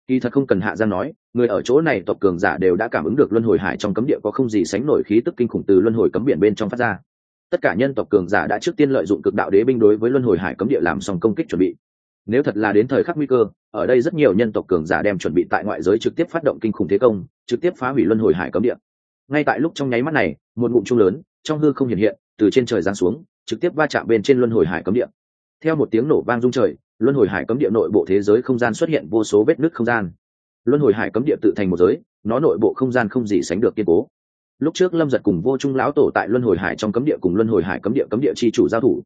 Kỳ thật không cần hạ giang nói, người ở chỗ này tộc cường giả đều đã cảm ứng được luân hồi hải trong cấm địa có không gì sánh nổi khí tức kinh khủng từ luân hồi cấm biển bên trong phát ra. Tất cả nhân tộc cường giả đã trước tiên lợi dụng cực đạo đế binh đối với luân hồi hải cấm địa làm xong công kích chuẩn bị nếu thật là đến thời khắc nguy cơ, ở đây rất nhiều nhân tộc cường giả đem chuẩn bị tại ngoại giới trực tiếp phát động kinh khủng thế công, trực tiếp phá hủy luân hồi hải cấm địa. Ngay tại lúc trong nháy mắt này, một ngụm chung lớn trong hư không hiện hiện, từ trên trời giáng xuống, trực tiếp va chạm bên trên luân hồi hải cấm địa. Theo một tiếng nổ vang rung trời, luân hồi hải cấm địa nội bộ thế giới không gian xuất hiện vô số vết nứt không gian. Luân hồi hải cấm địa tự thành một giới, nó nội bộ không gian không gì sánh được kiên cố. Lúc trước lâm giật cùng vô trung lão tổ tại luân hồi hải trong cấm địa cùng luân hồi hải cấm địa cấm địa c h i chủ giao thủ,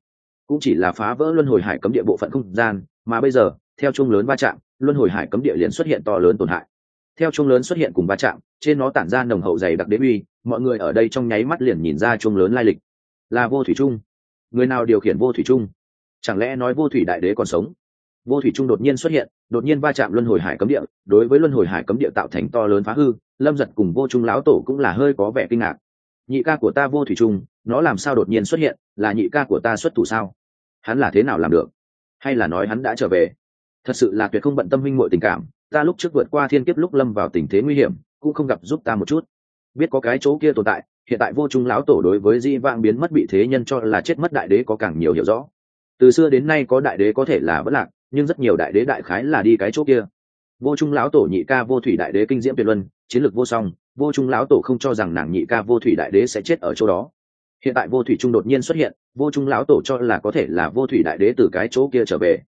cũng chỉ là phá vỡ luân hồi hải cấm địa bộ phận không gian mà bây giờ, theo chung lớn va chạm, luân hồi hải cấm địa liền xuất hiện to lớn tổn hại. Theo chung lớn xuất hiện cùng va chạm, trên nó tản ra nồng hậu dày đặc đế uy, mọi người ở đây trong nháy mắt liền nhìn ra chung lớn lai lịch. Là vô thủy trung. Người nào điều khiển vô thủy trung? Chẳng lẽ nói vô thủy đại đế còn sống? Vô thủy trung đột nhiên xuất hiện, đột nhiên va chạm luân hồi hải cấm địa, đối với luân hồi hải cấm địa tạo thành to lớn phá hư, lâm giật cùng vô trung lão tổ cũng là hơi có vẻ kinh ngạc. Nhị ca của ta vô thủy trung, nó làm sao đột nhiên xuất hiện? Là nhị ca của ta xuất thủ sao? Hắn là thế nào làm được? Hay là nói hắn đã trở về? Thật sự là tuyệt không bận tâm minh mội tình cảm, ta lúc trước vượt qua thiên kiếp lúc lâm vào tình thế nguy hiểm, cũng không gặp giúp ta một chút. Biết có cái chỗ kia tồn tại, hiện tại vô trung lão tổ đối với di vang biến mất bị thế nhân cho là chết mất đại đế có càng nhiều hiểu rõ. Từ xưa đến nay có đại đế có thể là vất lạc, nhưng rất nhiều đại đế đại khái là đi cái chỗ kia. Vô trung lão tổ nhị ca vô thủy đại đế kinh diễm tuyệt luân, chiến lược vô song, vô trung lão tổ không cho rằng nàng nhị ca vô thủy đại đế sẽ chết ở chỗ đó hiện tại vô thủy trung đột nhiên xuất hiện, vô trung lão tổ cho là có thể là vô thủy đại đế từ cái chỗ kia trở về.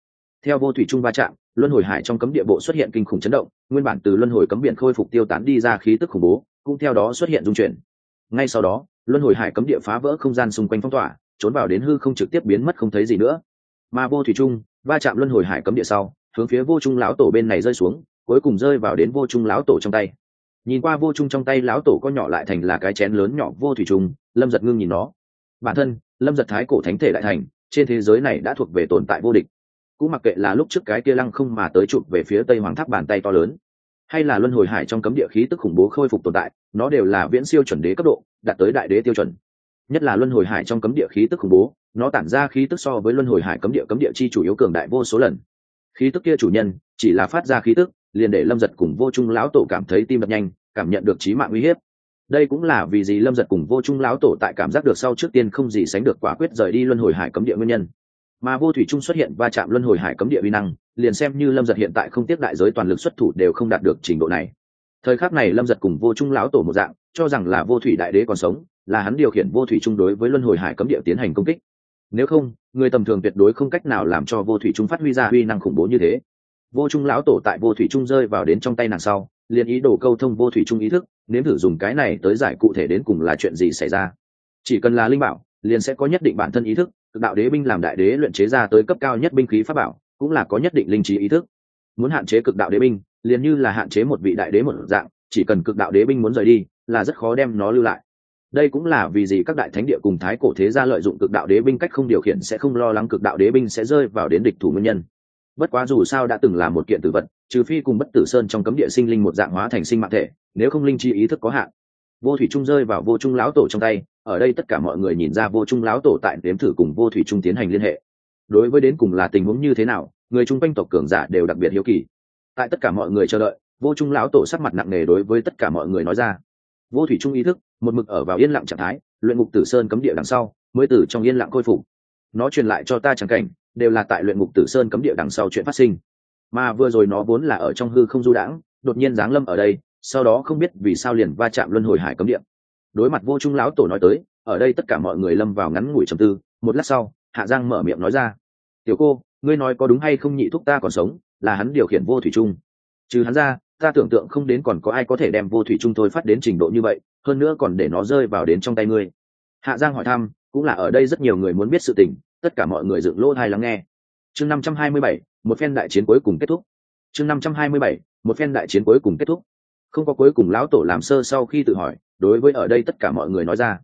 Theo vô thủy trung va chạm, luân hồi hải trong cấm địa bộ xuất hiện kinh khủng chấn động, nguyên bản từ luân hồi cấm biển khôi phục tiêu tán đi ra khí tức khủng bố, cũng theo đó xuất hiện dung chuyển. Ngay sau đó, luân hồi hải cấm địa phá vỡ không gian xung quanh phong tỏa, trốn vào đến hư không trực tiếp biến mất không thấy gì nữa. Mà vô thủy trung va chạm luân hồi hải cấm địa sau, hướng phía vô trung lão tổ bên này rơi xuống, cuối cùng rơi vào đến vô trung lão tổ trong tay. Nhìn qua vô trung trong tay lão tổ có nhỏ lại thành là cái chén lớn nhỏ vô thủy trung lâm giật ngưng nhìn nó. Bản thân, lâm giật thái cổ thánh thể đại thành, trên thế giới này đã thuộc về tồn tại vô địch. Cũng mặc kệ là lúc trước cái kia lăng không mà tới chụp về phía tây hoàng tháp bàn tay to lớn, hay là luân hồi hải trong cấm địa khí tức khủng bố khôi phục tồn tại, nó đều là viễn siêu chuẩn đế cấp độ, đạt tới đại đế tiêu chuẩn. Nhất là luân hồi hải trong cấm địa khí tức khủng bố, nó tản ra khí tức so với luân hồi hải cấm địa cấm địa chi chủ yếu cường đại vô số lần. Khí tức kia chủ nhân, chỉ là phát ra khí tức, liền để lâm giật cùng vô trung lão tổ cảm thấy tim đập nhanh, cảm nhận được trí mạng uy hiếp đây cũng là vì gì lâm giật cùng vô trung lão tổ tại cảm giác được sau trước tiên không gì sánh được quả quyết rời đi luân hồi hải cấm địa nguyên nhân. Mà vô thủy trung xuất hiện va chạm luân hồi hải cấm địa vi năng, liền xem như lâm giật hiện tại không tiếp đại giới toàn lực xuất thủ đều không đạt được trình độ này. Thời khắc này lâm giật cùng vô trung lão tổ một dạng, cho rằng là vô thủy đại đế còn sống, là hắn điều khiển vô thủy trung đối với luân hồi hải cấm địa tiến hành công kích. Nếu không, người tầm thường tuyệt đối không cách nào làm cho vô thủy trung phát huy ra uy năng khủng bố như thế. Vô trung lão tổ tại vô thủy trung rơi vào đến trong tay nàng sau liền ý đồ câu thông vô thủy trung ý thức, nếm thử dùng cái này tới giải cụ thể đến cùng là chuyện gì xảy ra. Chỉ cần là linh bảo, liền sẽ có nhất định bản thân ý thức, cực đạo đế binh làm đại đế luyện chế ra tới cấp cao nhất binh khí pháp bảo, cũng là có nhất định linh trí ý thức. Muốn hạn chế cực đạo đế binh, liền như là hạn chế một vị đại đế một dạng, chỉ cần cực đạo đế binh muốn rời đi, là rất khó đem nó lưu lại. Đây cũng là vì gì các đại thánh địa cùng thái cổ thế gia lợi dụng cực đạo đế binh cách không điều khiển sẽ không lo lắng cực đạo đế binh sẽ rơi vào đến địch thủ nguyên nhân bất quá dù sao đã từng là một kiện tử vật, trừ phi cùng bất tử sơn trong cấm địa sinh linh một dạng hóa thành sinh mạng thể, nếu không linh chi ý thức có hạn. Vô thủy trung rơi vào vô trung lão tổ trong tay, ở đây tất cả mọi người nhìn ra vô trung lão tổ tại đếm thử cùng vô thủy trung tiến hành liên hệ. Đối với đến cùng là tình huống như thế nào, người chung quanh tộc cường giả đều đặc biệt hiếu kỳ. Tại tất cả mọi người chờ đợi, vô trung lão tổ sắc mặt nặng nề đối với tất cả mọi người nói ra. Vô thủy trung ý thức, một mực ở vào yên lặng trạng thái, luyện ngục tử sơn cấm địa đằng sau, mới từ trong yên lặng khôi phục. Nó truyền lại cho ta trắng cảnh đều là tại luyện ngục tử sơn cấm địa đằng sau chuyện phát sinh. Mà vừa rồi nó vốn là ở trong hư không du đãng, đột nhiên giáng lâm ở đây, sau đó không biết vì sao liền va chạm luân hồi hải cấm địa. Đối mặt vô trung lão tổ nói tới, ở đây tất cả mọi người lâm vào ngắn ngủi trầm tư, một lát sau, hạ giang mở miệng nói ra, tiểu cô, ngươi nói có đúng hay không nhị thúc ta còn sống, là hắn điều khiển vô thủy trung trừ hắn ra, ta tưởng tượng không đến còn có ai có thể đem vô thủy trung thôi phát đến trình độ như vậy, hơn nữa còn để nó rơi vào đến trong tay ngươi. Hạ giang hỏi thăm, cũng là ở đây rất nhiều người muốn biết sự tình tất cả mọi người dựng lỗ thai lắng nghe. Chương năm trăm hai mươi bảy, một phen đại chiến cuối cùng kết thúc. Chương năm trăm hai mươi bảy, một phen đại chiến cuối cùng kết thúc. Không có cuối cùng lão tổ làm sơ sau khi tự hỏi, đối với ở đây tất cả mọi người nói ra.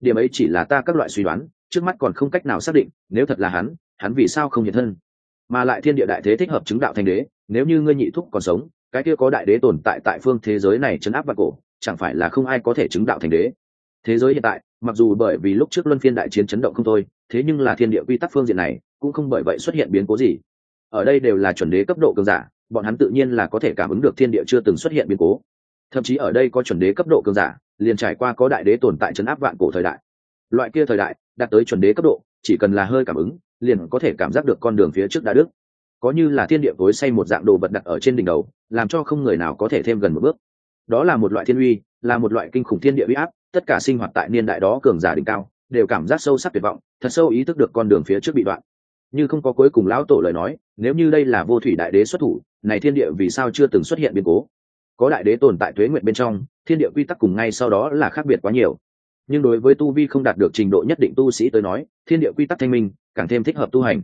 Điểm ấy chỉ là ta các loại suy đoán, trước mắt còn không cách nào xác định, nếu thật là hắn hắn vì sao không hiện thân? Mà lại thiên địa đại thế thích hợp chứng đạo thành đế, nếu như ngươi nhị thúc còn sống, cái kia có đại đế tồn tại tại phương thế giới này chấn áp và cổ, chẳng phải là không ai có thể chứng đạo thành đế? Thế giới hiện tại mặc dù bởi vì lúc trước luân phiên đại chiến chấn động không thôi, thế nhưng là thiên địa quy tắc phương diện này cũng không bởi vậy xuất hiện biến cố gì. Ở đây đều là chuẩn đế cấp độ cường giả, bọn hắn tự nhiên là có thể cảm ứng được thiên địa chưa từng xuất hiện biến cố. Thậm chí ở đây có chuẩn đế cấp độ cường giả, liền trải qua có đại đế tồn tại chấn áp vạn cổ thời đại. Loại kia thời đại, đạt tới chuẩn đế cấp độ, chỉ cần là hơi cảm ứng, liền có thể cảm giác được con đường phía trước đã đức có như là thiên địa tối say một dạng đồ vật đặt ở trên đỉnh đầu, làm cho không người nào có thể thêm gần một bước. Đó là một loại thiên uy, là một loại kinh khủng thiên địa uy áp tất cả sinh hoạt tại niên đại đó cường giả đỉnh cao, đều cảm giác sâu sắc tuyệt vọng, thật sâu ý thức được con đường phía trước bị đoạn. Như không có cuối cùng lão tổ lời nói, nếu như đây là vô thủy đại đế xuất thủ, này thiên địa vì sao chưa từng xuất hiện biến cố? Có đại đế tồn tại tuế nguyện bên trong, thiên địa quy tắc cùng ngay sau đó là khác biệt quá nhiều. Nhưng đối với tu vi không đạt được trình độ nhất định tu sĩ tới nói, thiên địa quy tắc thanh minh, càng thêm thích hợp tu hành.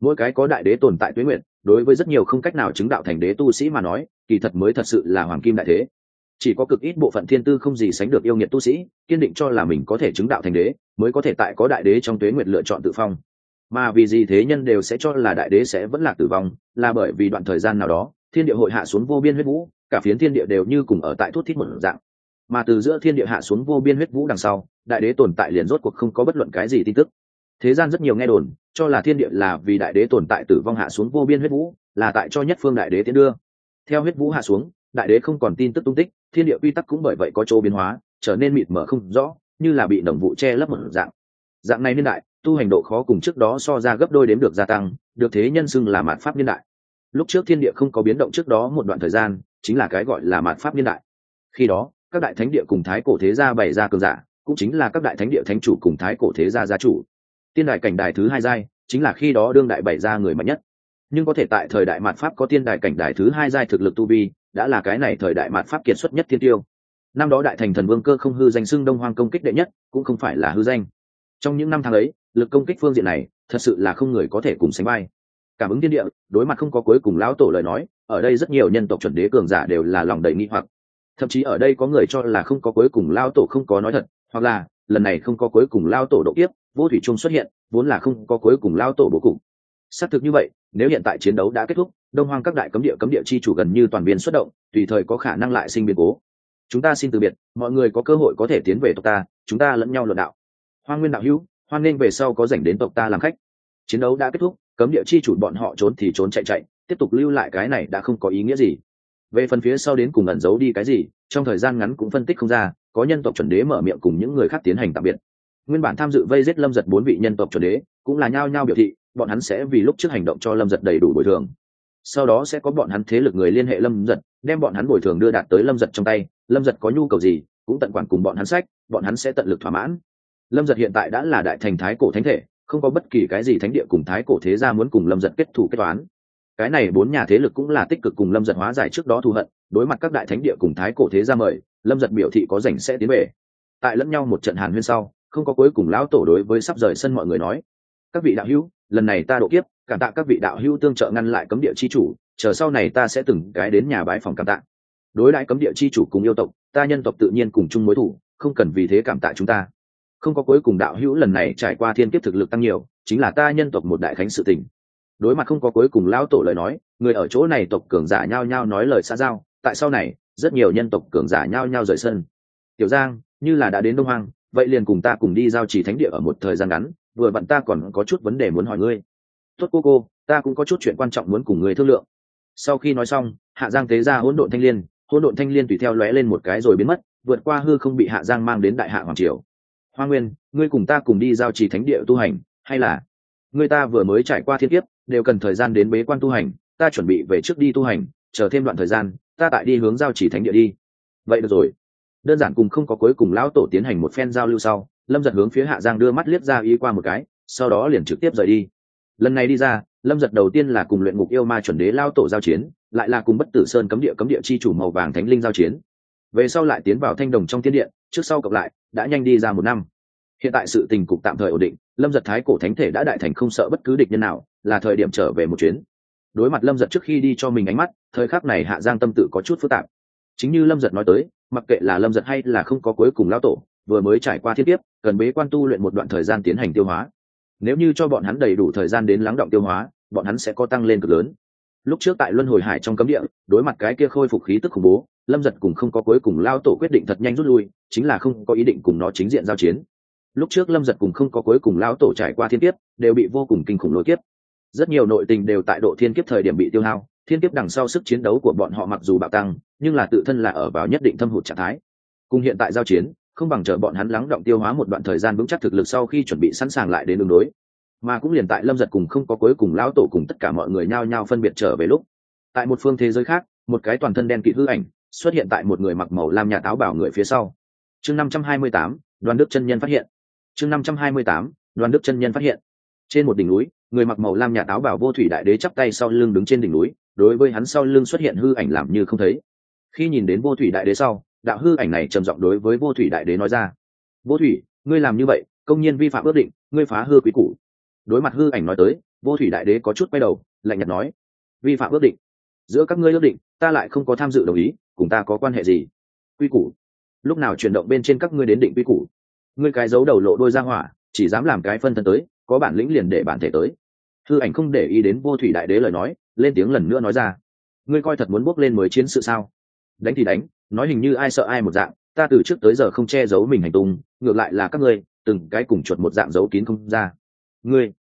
Mỗi cái có đại đế tồn tại tuế nguyện đối với rất nhiều không cách nào chứng đạo thành đế tu sĩ mà nói, kỳ thật mới thật sự là hoàng kim đại thế chỉ có cực ít bộ phận thiên tư không gì sánh được yêu nghiệt tu sĩ, kiên định cho là mình có thể chứng đạo thành đế, mới có thể tại có đại đế trong tuế nguyệt lựa chọn tự phong. Mà vì gì thế nhân đều sẽ cho là đại đế sẽ vẫn là tử vong, là bởi vì đoạn thời gian nào đó, thiên địa hội hạ xuống vô biên huyết vũ, cả phiến thiên địa đều như cùng ở tại thuốc thít một dạng. Mà từ giữa thiên địa hạ xuống vô biên huyết vũ đằng sau, đại đế tồn tại liền rốt cuộc không có bất luận cái gì tin tức. Thế gian rất nhiều nghe đồn, cho là thiên địa là vì đại đế tồn tại tử vong hạ xuống vô biên huyết vũ, là tại cho nhất phương đại đế tiến đưa. Theo huyết vũ hạ xuống, đại đế không còn tin tức tung tích thiên địa quy tắc cũng bởi vậy có chỗ biến hóa, trở nên mịt mờ không rõ, như là bị đồng vụ che lấp một dạng. Dạng này niên đại, tu hành độ khó cùng trước đó so ra gấp đôi đếm được gia tăng, được thế nhân xưng là mạt pháp niên đại. Lúc trước thiên địa không có biến động trước đó một đoạn thời gian, chính là cái gọi là mạt pháp niên đại. Khi đó, các đại thánh địa cùng thái cổ thế gia bày ra cường giả, cũng chính là các đại thánh địa thánh chủ cùng thái cổ thế gia gia chủ. Tiên đại cảnh đài thứ hai giai, chính là khi đó đương đại bày ra người mạnh nhất. Nhưng có thể tại thời đại mạt pháp có tiên đại cảnh đài thứ hai giai thực lực tu vi đã là cái này thời đại mạt pháp kiệt xuất nhất thiên tiêu. Năm đó đại thành thần vương cơ không hư danh xưng đông hoang công kích đệ nhất, cũng không phải là hư danh. Trong những năm tháng ấy, lực công kích phương diện này, thật sự là không người có thể cùng sánh vai. Cảm ứng thiên địa, đối mặt không có cuối cùng lão tổ lời nói, ở đây rất nhiều nhân tộc chuẩn đế cường giả đều là lòng đầy nghi hoặc. Thậm chí ở đây có người cho là không có cuối cùng lao tổ không có nói thật, hoặc là, lần này không có cuối cùng lao tổ độ kiếp, vô thủy trung xuất hiện, vốn là không có cuối cùng lao tổ bố cục xác thực như vậy, nếu hiện tại chiến đấu đã kết thúc, đông hoang các đại cấm địa cấm địa chi chủ gần như toàn viên xuất động, tùy thời có khả năng lại sinh biến cố. Chúng ta xin từ biệt, mọi người có cơ hội có thể tiến về tộc ta, chúng ta lẫn nhau luận đạo. Hoa nguyên đạo hữu, hoan nghênh về sau có dành đến tộc ta làm khách. Chiến đấu đã kết thúc, cấm địa chi chủ bọn họ trốn thì trốn chạy chạy, tiếp tục lưu lại cái này đã không có ý nghĩa gì. Về phần phía sau đến cùng ẩn giấu đi cái gì, trong thời gian ngắn cũng phân tích không ra, có nhân tộc chuẩn đế mở miệng cùng những người khác tiến hành tạm biệt. Nguyên bản tham dự vây giết lâm giật bốn vị nhân tộc chuẩn đế, cũng là nhao nhao biểu thị bọn hắn sẽ vì lúc trước hành động cho lâm giật đầy đủ bồi thường. Sau đó sẽ có bọn hắn thế lực người liên hệ lâm giật, đem bọn hắn bồi thường đưa đạt tới lâm giật trong tay. Lâm giật có nhu cầu gì, cũng tận quản cùng bọn hắn sách, bọn hắn sẽ tận lực thỏa mãn. Lâm giật hiện tại đã là đại thành thái cổ thánh thể, không có bất kỳ cái gì thánh địa cùng thái cổ thế gia muốn cùng lâm giật kết thủ kết toán. Cái này bốn nhà thế lực cũng là tích cực cùng lâm giật hóa giải trước đó thù hận, đối mặt các đại thánh địa cùng thái cổ thế gia mời, lâm giật biểu thị có rảnh sẽ tiến về. Tại lẫn nhau một trận hàn huyên sau, không có cuối cùng lão tổ đối với sắp rời sân mọi người nói, các vị đạo hữu lần này ta độ kiếp, cảm tạ các vị đạo hữu tương trợ ngăn lại cấm địa chi chủ, chờ sau này ta sẽ từng cái đến nhà bái phòng cảm tạ. Đối lại cấm địa chi chủ cùng yêu tộc, ta nhân tộc tự nhiên cùng chung mối thủ, không cần vì thế cảm tạ chúng ta. Không có cuối cùng đạo hữu lần này trải qua thiên kiếp thực lực tăng nhiều, chính là ta nhân tộc một đại khánh sự tình. Đối mặt không có cuối cùng lão tổ lời nói, người ở chỗ này tộc cường giả nhao nhao nói lời xa giao, tại sau này, rất nhiều nhân tộc cường giả nhao nhao rời sân. Tiểu giang, như là đã đến đông hoang, vậy liền cùng ta cùng đi giao trì thánh địa ở một thời gian ngắn vừa bạn ta còn có chút vấn đề muốn hỏi ngươi. Tốt cô cô, ta cũng có chút chuyện quan trọng muốn cùng người thương lượng. Sau khi nói xong, hạ giang tế ra hỗn độn thanh liên, hỗn độn thanh liên tùy theo lóe lên một cái rồi biến mất, vượt qua hư không bị hạ giang mang đến đại hạ hoàng triều. Hoa nguyên, ngươi cùng ta cùng đi giao trì thánh địa tu hành, hay là? Ngươi ta vừa mới trải qua thiên kiếp, đều cần thời gian đến bế quan tu hành, ta chuẩn bị về trước đi tu hành, chờ thêm đoạn thời gian, ta tại đi hướng giao trì thánh địa đi. Vậy được rồi đơn giản cùng không có cuối cùng lão tổ tiến hành một phen giao lưu sau, lâm giật hướng phía hạ giang đưa mắt liếc ra y qua một cái, sau đó liền trực tiếp rời đi. Lần này đi ra, lâm giật đầu tiên là cùng luyện ngục yêu ma chuẩn đế lao tổ giao chiến, lại là cùng bất tử sơn cấm địa cấm địa chi chủ màu vàng thánh linh giao chiến. Về sau lại tiến vào thanh đồng trong thiên điện trước sau cộng lại, đã nhanh đi ra một năm. Hiện tại sự tình cục tạm thời ổn định, lâm giật thái cổ thánh thể đã đại thành không sợ bất cứ địch nhân nào, là thời điểm trở về một chuyến. Đối mặt lâm giật trước khi đi cho mình ánh mắt, thời khắc này hạ giang tâm tự có chút phức tạp chính như lâm giật nói tới, mặc kệ là lâm giật hay là không có cuối cùng lao tổ, vừa mới trải qua thiết tiếp cần bế quan tu luyện một đoạn thời gian tiến hành tiêu hóa. Nếu như cho bọn hắn đầy đủ thời gian đến lắng động tiêu hóa, bọn hắn sẽ có tăng lên cực lớn. Lúc trước tại luân hồi hải trong cấm địa, đối mặt cái kia khôi phục khí tức khủng bố, lâm giật cùng không có cuối cùng lao tổ quyết định thật nhanh rút lui, chính là không có ý định cùng nó chính diện giao chiến. Lúc trước lâm giật cùng không có cuối cùng lao tổ trải qua thiên kiếp, đều bị vô cùng kinh khủng lối kiếp. Rất nhiều nội tình đều tại độ thiên kiếp thời điểm bị tiêu hao, thiên kiếp đằng sau sức chiến đấu của bọn họ mặc dù bạo tăng nhưng là tự thân là ở vào nhất định thâm hụt trạng thái. Cùng hiện tại giao chiến, không bằng chờ bọn hắn lắng động tiêu hóa một đoạn thời gian vững chắc thực lực sau khi chuẩn bị sẵn sàng lại đến đường đối. Mà cũng liền tại lâm giật cùng không có cuối cùng lão tổ cùng tất cả mọi người nhao nhao phân biệt trở về lúc, tại một phương thế giới khác, một cái toàn thân đen kịt hư ảnh xuất hiện tại một người mặc màu lam nhà táo bảo người phía sau. Chương năm trăm hai mươi tám, đoàn đức chân nhân phát hiện. Chương năm trăm hai mươi tám, đoàn đức chân nhân phát hiện. Trên một đỉnh núi, người mặc màu lam nhà táo bảo vô thủy đại đế chắp tay sau lưng đứng trên đỉnh núi, đối với hắn sau lưng xuất hiện hư ảnh làm như không thấy khi nhìn đến vô thủy đại đế sau, đạo hư ảnh này trầm giọng đối với vô thủy đại đế nói ra. Vô thủy, ngươi làm như vậy, công nhiên vi phạm ước định, ngươi phá hư quý củ. Đối mặt hư ảnh nói tới, vô thủy đại đế có chút quay đầu, lạnh nhạt nói, vi phạm ước định. Giữa các ngươi ước định, ta lại không có tham dự đồng ý, cùng ta có quan hệ gì? Quy củ. Lúc nào chuyển động bên trên các ngươi đến định quy củ? Ngươi cái giấu đầu lộ đôi ra hỏa, chỉ dám làm cái phân thân tới, có bản lĩnh liền để bản thể tới. Hư ảnh không để ý đến vô thủy đại đế lời nói, lên tiếng lần nữa nói ra. Ngươi coi thật muốn bước lên mới chiến sự sao? Đánh thì đánh, nói hình như ai sợ ai một dạng, ta từ trước tới giờ không che giấu mình hành tung, ngược lại là các ngươi, từng cái cùng chuột một dạng giấu kín không ra. Ngươi,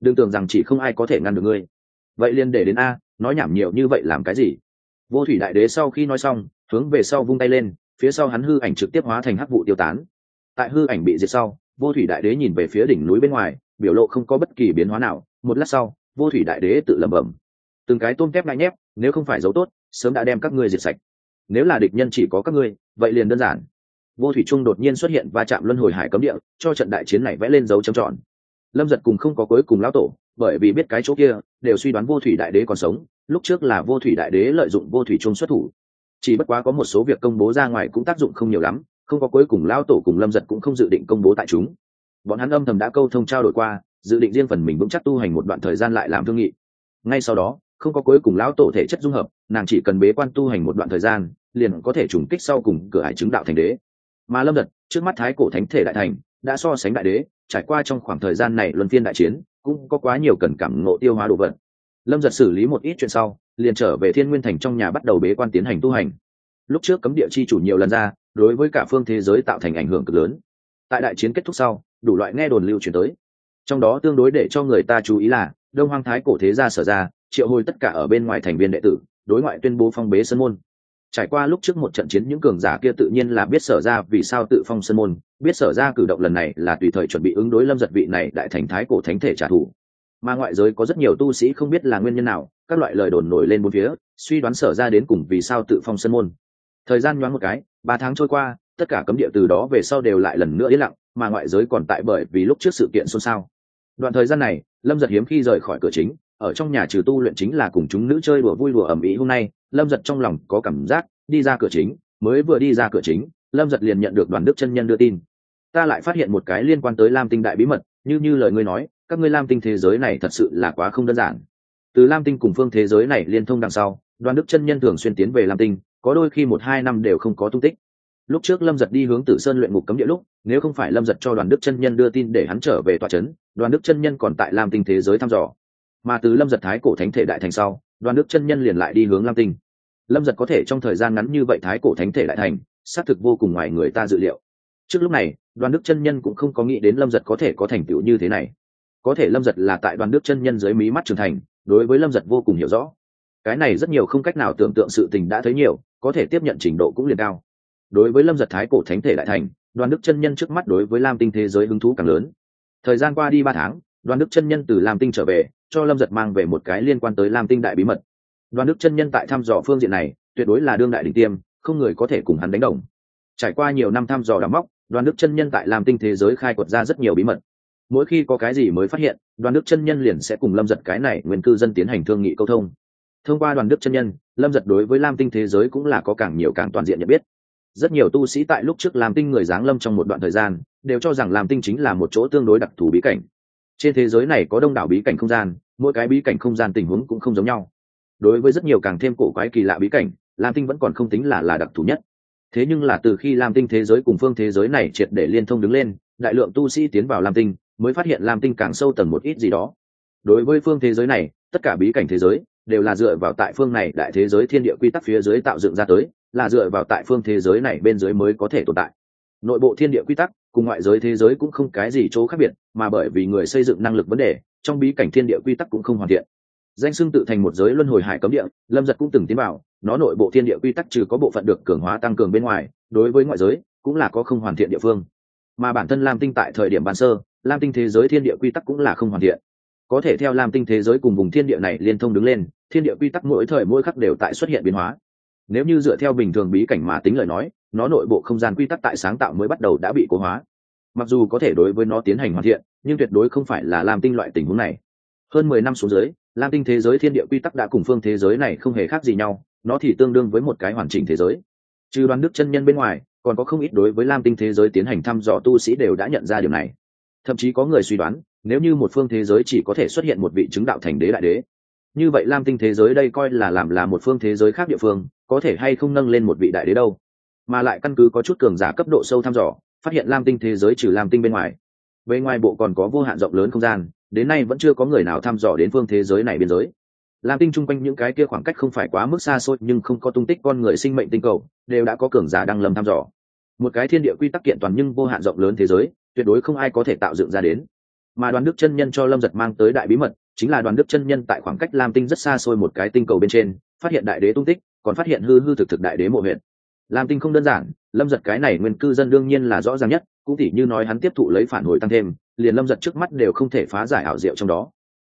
đừng tưởng rằng chỉ không ai có thể ngăn được ngươi. Vậy liền để đến a, nói nhảm nhiều như vậy làm cái gì? Vô thủy đại đế sau khi nói xong, hướng về sau vung tay lên, phía sau hắn hư ảnh trực tiếp hóa thành hắc vụ tiêu tán. Tại hư ảnh bị diệt sau, vô thủy đại đế nhìn về phía đỉnh núi bên ngoài, biểu lộ không có bất kỳ biến hóa nào, một lát sau, vô thủy đại đế tự lẩm bẩm. Từng cái tôm kép ngại nhép, nếu không phải giấu tốt, sớm đã đem các ngươi diệt sạch nếu là địch nhân chỉ có các ngươi, vậy liền đơn giản. Vô thủy trung đột nhiên xuất hiện và chạm luân hồi hải cấm địa, cho trận đại chiến này vẽ lên dấu trầm tròn. Lâm giật cùng không có cuối cùng lão tổ, bởi vì biết cái chỗ kia, đều suy đoán vô thủy đại đế còn sống, lúc trước là vô thủy đại đế lợi dụng vô thủy trung xuất thủ. Chỉ bất quá có một số việc công bố ra ngoài cũng tác dụng không nhiều lắm, không có cuối cùng lão tổ cùng lâm giật cũng không dự định công bố tại chúng. Bọn hắn âm thầm đã câu thông trao đổi qua, dự định riêng phần mình vững chắc tu hành một đoạn thời gian lại làm thương nghị. Ngay sau đó không có cuối cùng lão tổ thể chất dung hợp, nàng chỉ cần bế quan tu hành một đoạn thời gian, liền có thể trùng kích sau cùng cửa hải chứng đạo thành đế. Mà lâm giật trước mắt thái cổ thánh thể đại thành, đã so sánh đại đế, trải qua trong khoảng thời gian này luân phiên đại chiến, cũng có quá nhiều cần cảm ngộ tiêu hóa đồ vật. Lâm giật xử lý một ít chuyện sau, liền trở về thiên nguyên thành trong nhà bắt đầu bế quan tiến hành tu hành. Lúc trước cấm địa chi chủ nhiều lần ra, đối với cả phương thế giới tạo thành ảnh hưởng cực lớn. Tại đại chiến kết thúc sau, đủ loại nghe đồn lưu truyền tới. Trong đó tương đối để cho người ta chú ý là, đông hoang thái cổ thế gia sở ra triệu hồi tất cả ở bên ngoài thành viên đệ tử, đối ngoại tuyên bố phong bế sân môn. Trải qua lúc trước một trận chiến, những cường giả kia tự nhiên là biết sở ra vì sao tự phong sân môn, biết sở ra cử động lần này là tùy thời chuẩn bị ứng đối lâm giật vị này đại thành thái cổ thánh thể trả thù. Mà ngoại giới có rất nhiều tu sĩ không biết là nguyên nhân nào, các loại lời đồn nổi lên bốn phía, suy đoán sở ra đến cùng vì sao tự phong sân môn. Thời gian nhoáng một cái, ba tháng trôi qua, tất cả cấm địa từ đó về sau đều lại lần nữa yên lặng, mà ngoại giới còn tại bởi vì lúc trước sự kiện xôn xao. Đoạn thời gian này, lâm giật hiếm khi rời khỏi cửa chính ở trong nhà trừ tu luyện chính là cùng chúng nữ chơi đùa vui đùa ầm ĩ hôm nay, lâm giật trong lòng có cảm giác, đi ra cửa chính, mới vừa đi ra cửa chính, lâm giật liền nhận được đoàn đức chân nhân đưa tin. Ta lại phát hiện một cái liên quan tới lam tinh đại bí mật, như như lời ngươi nói, các ngươi lam tinh thế giới này thật sự là quá không đơn giản. Từ lam tinh cùng phương thế giới này liên thông đằng sau, đoàn đức chân nhân thường xuyên tiến về lam tinh, có đôi khi một hai năm đều không có tung tích. Lúc trước lâm giật đi hướng tử sơn luyện ngục cấm địa lúc, nếu không phải lâm giật cho đoàn đức chân nhân đưa tin để hắn trở về tòa c h ấ n đoàn đức chân nhân còn tại lam tinh thế giới thăm dò mà từ lâm giật thái cổ thánh thể đại thành sau, đoàn đức chân nhân liền lại đi hướng lam tinh. Lâm giật có thể trong thời gian ngắn như vậy thái cổ thánh thể đại thành, xác thực vô cùng ngoài người ta dự liệu. Trước lúc này, đoàn đức chân nhân cũng không có nghĩ đến lâm giật có thể có thành tựu như thế này. Có thể lâm giật là tại đoàn đức chân nhân dưới mí mắt trưởng thành, đối với lâm giật vô cùng hiểu rõ. Cái này rất nhiều không cách nào tưởng tượng sự tình đã thấy nhiều, có thể tiếp nhận trình độ cũng liền cao. Đối với lâm giật thái cổ thánh thể đại thành, đoàn đức chân nhân trước mắt đối với lam tinh thế giới hứng thú càng lớn. Thời gian qua đi ba tháng đoàn đức chân nhân từ lam tinh trở về, cho lâm giật mang về một cái liên quan tới lam tinh đại bí mật. Đoàn đức chân nhân tại thăm dò phương diện này, tuyệt đối là đương đại đình tiêm, không người có thể cùng hắn đánh đồng. Trải qua nhiều năm thăm dò đắm móc đoàn đức chân nhân tại lam tinh thế giới khai quật ra rất nhiều bí mật. Mỗi khi có cái gì mới phát hiện đoàn đức chân nhân liền sẽ cùng lâm giật cái này nguyên cư dân tiến hành thương nghị câu thông. Thông qua đoàn đức chân nhân, lâm giật đối với lam tinh thế giới cũng là có càng nhiều càng toàn diện nhận biết. Rất nhiều tu sĩ tại lúc trước làm tinh người giáng lâm trong một đoạn thời gian, đều cho rằng làm tinh chính là một chỗ tương đối đặc thù bí cảnh trên thế giới này có đông đảo bí cảnh không gian, mỗi cái bí cảnh không gian tình huống cũng không giống nhau. Đối với rất nhiều càng thêm cổ quái kỳ lạ bí cảnh, lam tinh vẫn còn không tính là là đặc thù nhất. Thế nhưng là từ khi lam tinh thế giới cùng phương thế giới này triệt để liên thông đứng lên, đại lượng tu sĩ tiến vào lam tinh, mới phát hiện lam tinh càng sâu tầng một ít gì đó. Đối với phương thế giới này, tất cả bí cảnh thế giới đều là dựa vào tại phương này đại thế giới thiên địa quy tắc phía dưới tạo dựng ra tới, là dựa vào tại phương thế giới này bên dưới mới có thể tồn tại. Nội bộ thiên địa quy tắc cùng ngoại giới thế giới cũng không cái gì chỗ khác biệt, mà bởi vì người xây dựng năng lực vấn đề, trong bí cảnh thiên địa quy tắc cũng không hoàn thiện. Danh xưng tự thành một giới luân hồi hải cấm địa, lâm giật cũng từng tiến vào, nó nội bộ thiên địa quy tắc trừ có bộ phận được cường hóa tăng cường bên ngoài, đối với ngoại giới cũng là có không hoàn thiện địa phương. Mà bản thân lam tinh tại thời điểm ban sơ, lam tinh thế giới thiên địa quy tắc cũng là không hoàn thiện. Có thể theo lam tinh thế giới cùng vùng thiên địa này liên thông đứng lên, thiên địa quy tắc mỗi thời mỗi khắc đều tại xuất hiện biến hóa nếu như dựa theo bình thường bí cảnh mà tính lời nói, nó nội bộ không gian quy tắc tại sáng tạo mới bắt đầu đã bị cố hóa. Mặc dù có thể đối với nó tiến hành hoàn thiện, nhưng tuyệt đối không phải là lam tinh loại tình huống này. Hơn mười năm xuống dưới, lam tinh thế giới thiên địa quy tắc đã cùng phương thế giới này không hề khác gì nhau, nó thì tương đương với một cái hoàn chỉnh thế giới. Trừ đoàn đức chân nhân bên ngoài, còn có không ít đối với lam tinh thế giới tiến hành thăm dò tu sĩ đều đã nhận ra điều này. Thậm chí có người suy đoán, nếu như một phương thế giới chỉ có thể xuất hiện một vị chứng đạo thành đế đại đế, như vậy lam tinh thế giới đây coi là làm là một phương thế giới khác địa phương có thể hay không nâng lên một vị đại đế đâu? Mà lại căn cứ có chút cường giả cấp độ sâu thăm dò, phát hiện lam tinh thế giới trừ lam tinh bên ngoài bên ngoài bộ còn có vô hạn rộng lớn không gian, đến nay vẫn chưa có người nào thăm dò đến phương thế giới này biên giới. Lam tinh chung quanh những cái kia khoảng cách không phải quá mức xa xôi, nhưng không có tung tích con người sinh mệnh tinh cầu, đều đã có cường giả đang lầm thăm dò. Một cái thiên địa quy tắc kiện toàn nhưng vô hạn rộng lớn thế giới, tuyệt đối không ai có thể tạo dựng ra đến. Mà đoàn đức chân nhân cho lâm giật mang tới đại bí mật, chính là đoàn đức chân nhân tại khoảng cách lam tinh rất xa xôi một cái tinh cầu bên trên, phát hiện đại đế tung tích còn phát hiện hư hư thực thực đại đế mộ huyện làm tinh không đơn giản, lâm giật cái này nguyên cư dân đương nhiên là rõ ràng nhất, cũng tỉ như nói hắn tiếp thụ lấy phản hồi tăng thêm, liền lâm giật trước mắt đều không thể phá giải ảo diệu trong đó.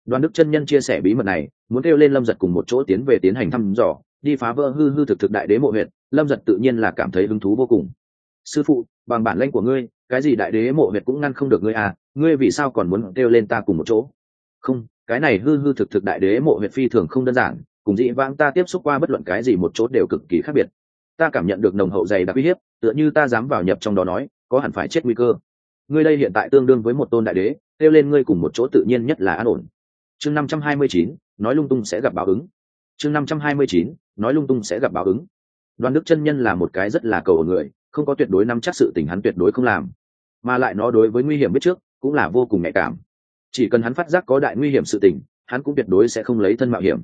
Đoàn đức chân nhân chia sẻ bí mật này, muốn kêu lên lâm giật cùng một chỗ tiến về tiến hành thăm dò, đi phá vỡ hư hư thực thực đại đế mộ huyện lâm giật tự nhiên là cảm thấy hứng thú vô cùng. Sư phụ, bằng bản lanh của ngươi, cái gì đại đế mộ huyệt cũng ngăn không được ngươi à ngươi vì sao còn muốn kêu lên ta cùng một chỗ? Không, cái này hư hư thực thực đại đế mộ huyệt phi thường không đơn giản cùng dĩ vãng ta tiếp xúc qua bất luận cái gì một chỗ đều cực kỳ khác biệt. Ta cảm nhận được nồng hậu dày đặc uy hiếp, tựa như ta dám vào nhập trong đó nói, có hẳn phải chết nguy cơ. Ngươi đây hiện tại tương đương với một tôn đại đế, kêu lên ngươi cùng một chỗ tự nhiên nhất là an ổn. Chương năm trăm hai mươi chín, nói lung tung sẽ gặp báo ứng. Chương năm trăm hai mươi chín, nói lung tung sẽ gặp báo ứng. Đoàn đức chân nhân là một cái rất là cầu ở người, không có tuyệt đối nắm chắc sự tình hắn tuyệt đối không làm. Mà lại nó đối với nguy hiểm biết trước, cũng là vô cùng nhạy cảm. Chỉ cần hắn phát giác có đại nguy hiểm sự tình, hắn cũng tuyệt đối sẽ không lấy thân mạo hiểm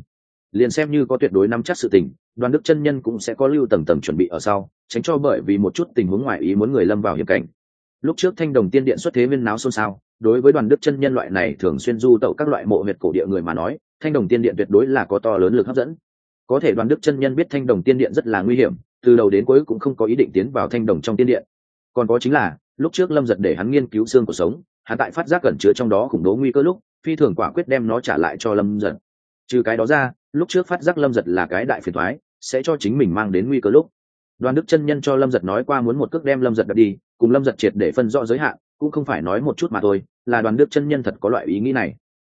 liền xem như có tuyệt đối nắm chắc sự tình, đoàn đức chân nhân cũng sẽ có lưu tầng tầng chuẩn bị ở sau, tránh cho bởi vì một chút tình huống ngoài ý muốn người lâm vào hiểm cảnh. Lúc trước thanh đồng tiên điện xuất thế viên náo xôn xao, đối với đoàn đức chân nhân loại này thường xuyên du tẩu các loại mộ huyệt cổ địa người mà nói, thanh đồng tiên điện tuyệt đối là có to lớn lực hấp dẫn. Có thể đoàn đức chân nhân biết thanh đồng tiên điện rất là nguy hiểm, từ đầu đến cuối cũng không có ý định tiến vào thanh đồng trong tiên điện. Còn có chính là, lúc trước lâm giật để hắn nghiên cứu xương cuộc sống, hắn tại phát giác cẩn chứa trong đó khủng bố nguy cơ lúc, phi thường quả quyết đem nó trả lại cho lâm giật trừ cái đó ra, lúc trước phát giác lâm giật là cái đại phiền thoái, sẽ cho chính mình mang đến nguy cơ lúc. Đoàn đức chân nhân cho lâm giật nói qua muốn một cước đem lâm giật đập đi, cùng lâm giật triệt để phân rõ giới hạn, cũng không phải nói một chút mà thôi, là đoàn đức chân nhân thật có loại ý nghĩ này.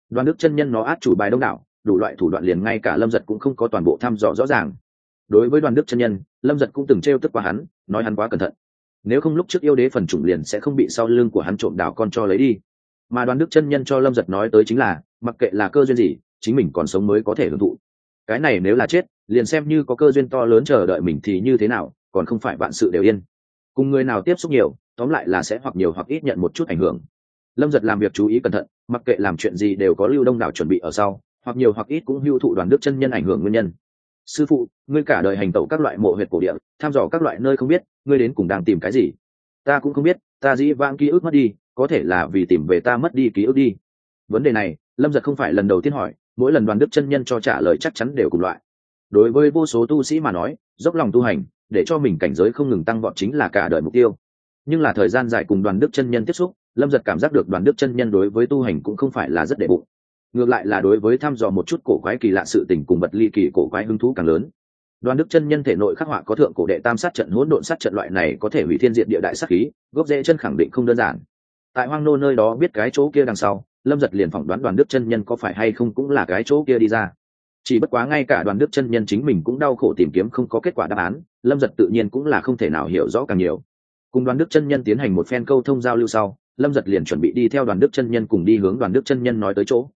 Đoàn đức chân nhân nó át chủ bài đông đảo, đủ loại thủ đoạn liền ngay cả lâm giật cũng không có toàn bộ thăm dò rõ ràng. Đối với đoàn đức chân nhân, lâm giật cũng từng t r e o tức qua hắn, nói hắn quá cẩn thận. Nếu không lúc trước yêu đế phần chủng liền sẽ không bị sau lưng của hắn trộm đảo con cho lấy đi. Mà đoàn đức chân nhân cho lâm giật nói tới chính là, mặc kệ là cơ duyên gì chính mình còn sống mới có thể hưởng thụ. Cái này nếu là chết, liền xem như có cơ duyên to lớn chờ đợi mình thì như thế nào, còn không phải vạn sự đều yên. Cùng người nào tiếp xúc nhiều, tóm lại là sẽ hoặc nhiều hoặc ít nhận một chút ảnh hưởng. Lâm giật làm việc chú ý cẩn thận, mặc kệ làm chuyện gì đều có lưu đông đảo chuẩn bị ở sau, hoặc nhiều hoặc ít cũng hưu thụ đoàn đức chân nhân ảnh hưởng nguyên nhân. Sư phụ, ngươi cả đời hành tẩu các loại mộ huyệt cổ địa thăm dò các loại nơi không biết, ngươi đến cùng đang tìm cái gì? Ta cũng không biết, ta dĩ vãng ký ức mất đi, có thể là vì tìm về ta mất đi ký ức đi. Vấn đề này, lâm giật không phải lần đầu tiên hỏi mỗi lần đoàn đức chân nhân cho trả lời chắc chắn đều cùng loại. Đối với vô số tu sĩ mà nói, dốc lòng tu hành, để cho mình cảnh giới không ngừng tăng vọt chính là cả đời mục tiêu. Nhưng là thời gian dài cùng đoàn đức chân nhân tiếp xúc, lâm giật cảm giác được đoàn đức chân nhân đối với tu hành cũng không phải là rất đệ bụng. Ngược lại là đối với thăm dò một chút cổ quái kỳ lạ sự tình cùng vật ly kỳ cổ quái hứng thú càng lớn. Đoàn đức chân nhân thể nội khắc họa có thượng cổ đệ tam sát trận, hỗn độn sát trận loại này có thể hủy thiên diện địa đại sát khí, gốc rễ chân khẳng định không đơn giản. Tại hoang nô nơi đó biết cái chỗ kia đằng sau lâm giật liền phỏng đoán đoàn đức chân nhân có phải hay không cũng là cái chỗ kia đi ra. Chỉ bất quá ngay cả đoàn đức chân nhân chính mình cũng đau khổ tìm kiếm không có kết quả đáp án, lâm giật tự nhiên cũng là không thể nào hiểu rõ càng nhiều. Cùng đoàn đức chân nhân tiến hành một phen câu thông giao lưu sau, lâm giật liền chuẩn bị đi theo đoàn đức chân nhân cùng đi hướng đoàn đức chân nhân nói tới chỗ.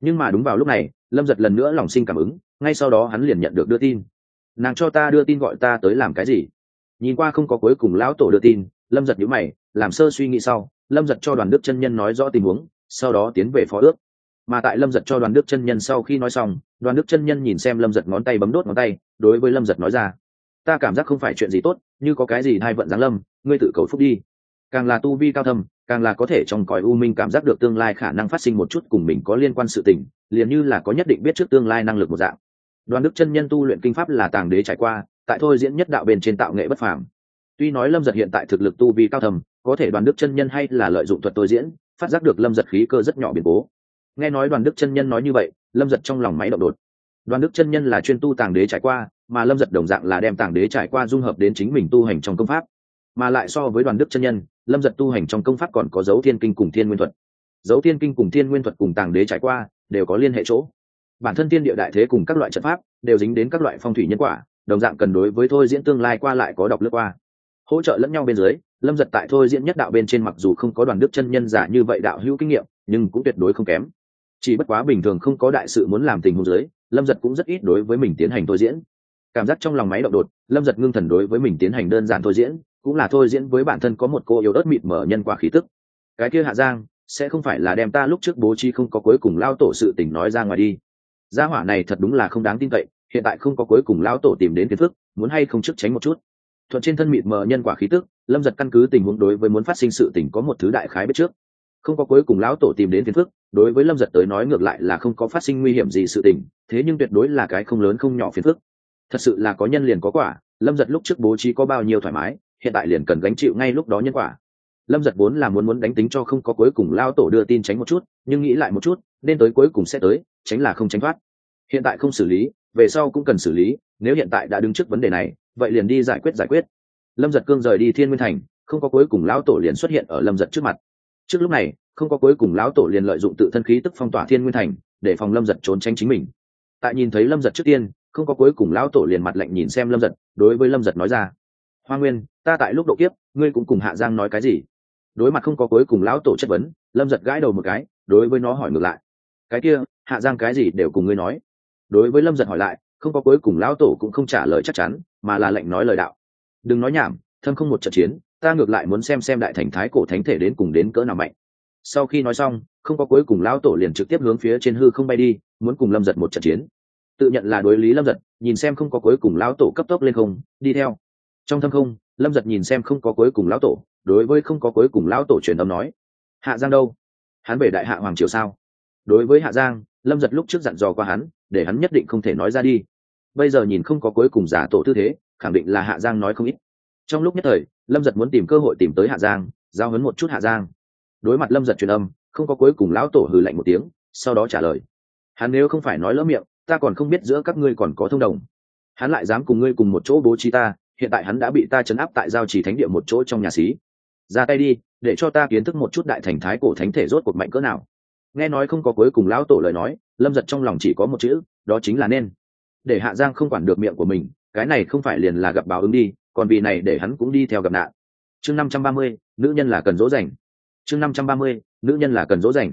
Nhưng mà đúng vào lúc này, lâm giật lần nữa lòng sinh cảm ứng, ngay sau đó hắn liền nhận được đưa tin. Nàng cho ta đưa tin gọi ta tới làm cái gì? Nhìn qua không có cuối cùng lão tổ đưa tin, lâm giật nhữ mày, làm sơ suy nghĩ sau, lâm giật cho đoàn đức chân nhân nói rõ tình huống sau đó tiến về phó ước. Mà tại lâm giật cho đoàn đức chân nhân sau khi nói xong, đoàn đức chân nhân nhìn xem lâm giật ngón tay bấm đốt ngón tay, đối với lâm giật nói ra, ta cảm giác không phải chuyện gì tốt, như có cái gì hai vận giáng lâm, ngươi tự cầu phúc đi. Càng là tu vi cao thâm, càng là có thể trong cõi u minh cảm giác được tương lai khả năng phát sinh một chút cùng mình có liên quan sự tình, liền như là có nhất định biết trước tương lai năng lực một dạng. Đoàn đức chân nhân tu luyện kinh pháp là tàng đế trải qua, tại thôi diễn nhất đạo bên trên tạo nghệ bất phàm. Tuy nói lâm giật hiện tại thực lực tu vi cao thầm có thể đoàn đức chân nhân hay là lợi dụng thuật tôi diễn phát giác được lâm giật khí cơ rất nhỏ biến cố. Nghe nói đoàn đức chân nhân nói như vậy, lâm giật trong lòng máy động đột. Đoàn đức chân nhân là chuyên tu tàng đế trải qua, mà lâm giật đồng dạng là đem tàng đế trải qua dung hợp đến chính mình tu hành trong công pháp. Mà lại so với đoàn đức chân nhân, lâm giật tu hành trong công pháp còn có dấu thiên kinh cùng thiên nguyên thuật. Dấu thiên kinh cùng thiên nguyên thuật cùng tàng đế trải qua đều có liên hệ chỗ. Bản thân thiên địa đại thế cùng các loại trận pháp đều dính đến các loại phong thủy nhân quả, đồng dạng cần đối với thôi diễn tương lai qua lại có đọc lướt qua. Hỗ trợ lẫn nhau bên dưới lâm giật tại thôi diễn nhất đạo bên trên mặc dù không có đoàn đức chân nhân giả như vậy đạo hữu kinh nghiệm nhưng cũng tuyệt đối không kém. Chỉ bất quá bình thường không có đại sự muốn làm tình huống giới, lâm giật cũng rất ít đối với mình tiến hành thôi diễn. Cảm giác trong lòng máy động đột lâm giật ngưng thần đối với mình tiến hành đơn giản thôi diễn cũng là thôi diễn với bản thân có một cô yếu ớt mịt mở nhân quả khí tức. Cái kia hạ giang sẽ không phải là đem ta lúc trước bố trí không có cuối cùng lao tổ sự tình nói ra ngoài đi. Gia hỏa này thật đúng là không đáng tin cậy hiện tại không có cuối cùng lao tổ tìm đến kiến thức, muốn hay không trước tránh một chút. Thuận trên thân mịt mờ nhân quả khí tức lâm giật căn cứ tình huống đối với muốn phát sinh sự tình có một thứ đại khái biết trước. Không có cuối cùng lão tổ tìm đến phiền phức, đối với lâm giật tới nói ngược lại là không có phát sinh nguy hiểm gì sự tình, thế nhưng tuyệt đối là cái không lớn không nhỏ phiền phức. Thật sự là có nhân liền có quả, lâm giật lúc trước bố trí có bao nhiêu thoải mái, hiện tại liền cần gánh chịu ngay lúc đó nhân quả. Lâm giật vốn là muốn muốn đánh tính cho không có cuối cùng lao tổ đưa tin tránh một chút, nhưng nghĩ lại một chút, nên tới cuối cùng sẽ tới, tránh là không tránh thoát. Hiện tại không xử lý, về sau cũng cần xử lý, nếu hiện tại đã đứng trước vấn đề này, vậy liền đi giải quyết giải quyết lâm giật cương rời đi thiên nguyên thành, không có cuối cùng lão tổ liền xuất hiện ở lâm giật trước mặt. Trước lúc này, không có cuối cùng lão tổ liền lợi dụng tự thân khí tức phong tỏa thiên nguyên thành, để phòng lâm giật trốn tránh chính mình. Tại nhìn thấy lâm giật trước tiên, không có cuối cùng lão tổ liền mặt lạnh nhìn xem lâm giật, đối với lâm giật nói ra, hoa nguyên, ta tại lúc độ kiếp, ngươi cũng cùng hạ giang nói cái gì? Đối mặt không có cuối cùng lão tổ chất vấn, lâm giật gãi đầu một cái, đối với nó hỏi ngược lại, cái kia, hạ giang cái gì đều cùng ngươi nói? Đối với lâm giật hỏi lại, không có cuối cùng lão tổ cũng không trả lời chắc chắn, mà là lệnh nói lời đạo đừng nói nhảm, thâm không một trận chiến, ta ngược lại muốn xem xem đại thành thái cổ thánh thể đến cùng đến cỡ nào mạnh. Sau khi nói xong, không có cuối cùng lão tổ liền trực tiếp hướng phía trên hư không bay đi, muốn cùng lâm giật một trận chiến. Tự nhận là đối lý lâm giật, nhìn xem không có cuối cùng lão tổ cấp tốc lên không, đi theo. Trong thâm không, lâm giật nhìn xem không có cuối cùng lão tổ, đối với không có cuối cùng lão tổ truyền âm nói, hạ giang đâu? Hắn về đại hạ hoàng triều sao? Đối với hạ giang, lâm giật lúc trước dặn dò qua hắn, để hắn nhất định không thể nói ra đi bây giờ nhìn không có cuối cùng giả tổ tư thế, khẳng định là hạ giang nói không ít. Trong lúc nhất thời, lâm giật muốn tìm cơ hội tìm tới hạ giang, giao hấn một chút hạ giang. Đối mặt lâm giật truyền âm, không có cuối cùng lão tổ hừ lạnh một tiếng, sau đó trả lời. Hắn nếu không phải nói lỡ miệng, ta còn không biết giữa các ngươi còn có thông đồng. Hắn lại dám cùng ngươi cùng một chỗ bố trí ta, hiện tại hắn đã bị ta chấn áp tại giao trì thánh địa một chỗ trong nhà xí. Ra tay đi, để cho ta kiến thức một chút đại thành thái cổ thánh thể rốt cuộc mạnh cỡ nào. Nghe nói không có cuối cùng lão tổ lời nói, lâm giật trong lòng chỉ có một chữ, đó chính là nên để hạ giang không quản được miệng của mình, cái này không phải liền là gặp báo ứng đi, còn vì này để hắn cũng đi theo gặp nạn. Chương năm trăm ba mươi, nữ nhân là cần dỗ dành. Chương năm trăm ba mươi, nữ nhân là cần dỗ dành.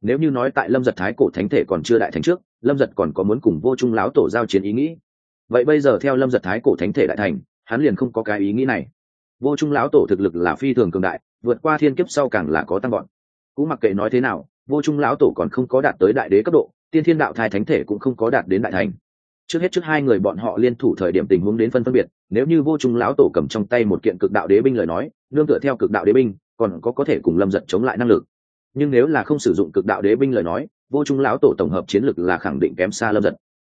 Nếu như nói tại lâm giật thái cổ thánh thể còn chưa đại thành trước, lâm giật còn có muốn cùng vô trung lão tổ giao chiến ý nghĩ. Vậy bây giờ theo lâm giật thái cổ thánh thể đại thành, hắn liền không có cái ý nghĩ này. Vô trung lão tổ thực lực là phi thường cường đại, vượt qua thiên kiếp sau càng là có tăng gọn cũng mặc kệ nói thế nào, vô trung lão tổ còn không có đạt tới đại đế cấp độ, tiên thiên đạo thai thánh thể cũng không có đạt đến đại thành trước hết trước hai người bọn họ liên thủ thời điểm tình huống đến phân phân biệt, nếu như vô trung lão tổ cầm trong tay một kiện cực đạo đế binh lời nói, nương tựa theo cực đạo đế binh, còn có có thể cùng lâm giật chống lại năng lực. Nhưng nếu là không sử dụng cực đạo đế binh lời nói, vô trung lão tổ tổng hợp chiến lực là khẳng định kém xa lâm giật.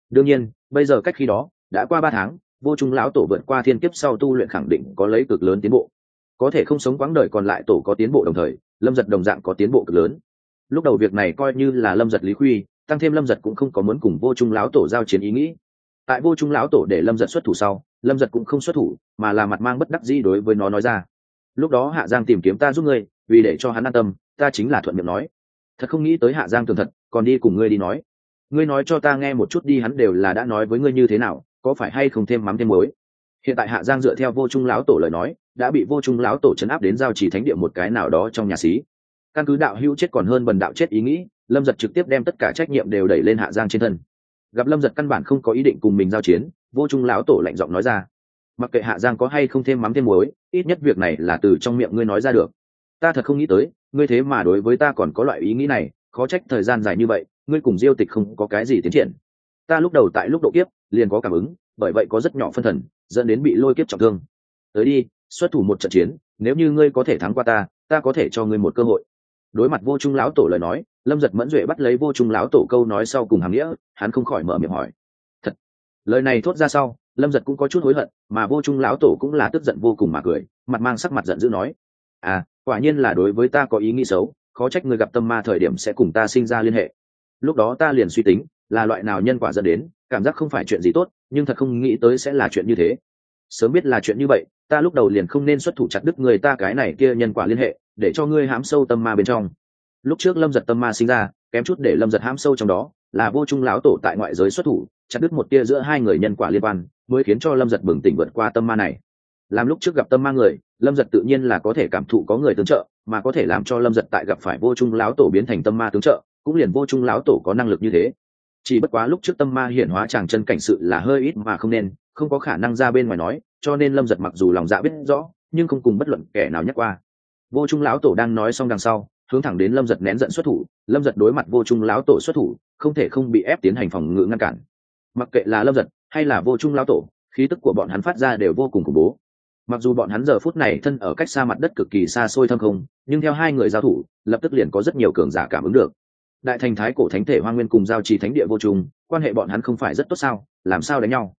Đương nhiên, bây giờ cách khi đó, đã qua ba tháng, vô trung lão tổ vượt qua thiên kiếp sau tu luyện khẳng định có lấy cực lớn tiến bộ. Có thể không sống quãng đời còn lại tổ có tiến bộ đồng thời, lâm giật đồng dạng có tiến bộ cực lớn. Lúc đầu việc này coi như là lâm giật lý khuy tăng thêm lâm giật cũng không có muốn cùng vô trung lão tổ giao chiến ý nghĩ. Tại vô trung lão tổ để lâm giật xuất thủ sau, lâm giật cũng không xuất thủ, mà là mặt mang bất đắc dĩ đối với nó nói ra. Lúc đó hạ giang tìm kiếm ta giúp ngươi, vì để cho hắn an tâm, ta chính là thuận miệng nói. Thật không nghĩ tới hạ giang tường thật, còn đi cùng ngươi đi nói. Ngươi nói cho ta nghe một chút đi, hắn đều là đã nói với ngươi như thế nào, có phải hay không thêm mắm thêm muối? Hiện tại hạ giang dựa theo vô trung lão tổ lời nói, đã bị vô trung lão tổ chấn áp đến giao trì thánh địa một cái nào đó trong nhà xí. Căn cứ đạo hữu chết còn hơn bần đạo chết ý nghĩ lâm giật trực tiếp đem tất cả trách nhiệm đều đẩy lên hạ giang trên thân. Gặp lâm giật căn bản không có ý định cùng mình giao chiến, vô trung lão tổ lạnh giọng nói ra. Mặc kệ hạ giang có hay không thêm mắm thêm muối, ít nhất việc này là từ trong miệng ngươi nói ra được. Ta thật không nghĩ tới, ngươi thế mà đối với ta còn có loại ý nghĩ này, khó trách thời gian dài như vậy, ngươi cùng diêu tịch không có cái gì tiến triển. Ta lúc đầu tại lúc độ kiếp, liền có cảm ứng, bởi vậy có rất nhỏ phân thần, dẫn đến bị lôi kiếp trọng thương. Tới đi, xuất thủ một trận chiến, nếu như ngươi có thể thắng qua ta ta có thể cho ngươi một cơ hội. Đối mặt vô trung lão tổ lời nói lâm giật mẫn duệ bắt lấy vô trung lão tổ câu nói sau cùng hàm nghĩa, hắn không khỏi mở miệng hỏi. Thật? Lời này thốt ra sau, lâm giật cũng có chút hối hận, mà vô trung lão tổ cũng là tức giận vô cùng mà cười, mặt mang sắc mặt giận dữ nói. À quả nhiên là đối với ta có ý nghĩ xấu, khó trách người gặp tâm ma thời điểm sẽ cùng ta sinh ra liên hệ. Lúc đó ta liền suy tính, là loại nào nhân quả dẫn đến, cảm giác không phải chuyện gì tốt, nhưng thật không nghĩ tới sẽ là chuyện như thế. Sớm biết là chuyện như vậy, ta lúc đầu liền không nên xuất thủ chặt đứt người ta cái này kia nhân quả liên hệ, để cho ngươi hãm sâu tâm ma bên trong lúc trước lâm giật tâm ma sinh ra, kém chút để lâm giật hãm sâu trong đó, là vô trung lão tổ tại ngoại giới xuất thủ, chặt đứt một tia giữa hai người nhân quả liên quan, mới khiến cho lâm giật bừng tỉnh vượt qua tâm ma này. Làm lúc trước gặp tâm ma người, lâm giật tự nhiên là có thể cảm thụ có người tương trợ, mà có thể làm cho lâm giật tại gặp phải vô trung lão tổ biến thành tâm ma tương trợ, cũng liền vô trung lão tổ có năng lực như thế. Chỉ bất quá lúc trước tâm ma hiển hóa chàng chân cảnh sự là hơi ít mà không nên, không có khả năng ra bên ngoài nói, cho nên lâm giật mặc dù lòng dạ biết rõ, nhưng không cùng bất luận kẻ nào nhắc qua. Vô trung lão tổ đang nói xong đằng sau hướng thẳng đến lâm giật nén giận xuất thủ, lâm giật đối mặt vô trung lão tổ xuất thủ, không thể không bị ép tiến hành phòng ngự ngăn cản. Mặc kệ là lâm giật hay là vô trung lão tổ, khí tức của bọn hắn phát ra đều vô cùng khủng bố. Mặc dù bọn hắn giờ phút này thân ở cách xa mặt đất cực kỳ xa xôi thâm không, nhưng theo hai người giao thủ, lập tức liền có rất nhiều cường giả cảm ứng được. Đại thành thái cổ thánh thể hoa nguyên cùng giao trì thánh địa vô trung, quan hệ bọn hắn không phải rất tốt sao, làm sao đánh nhau?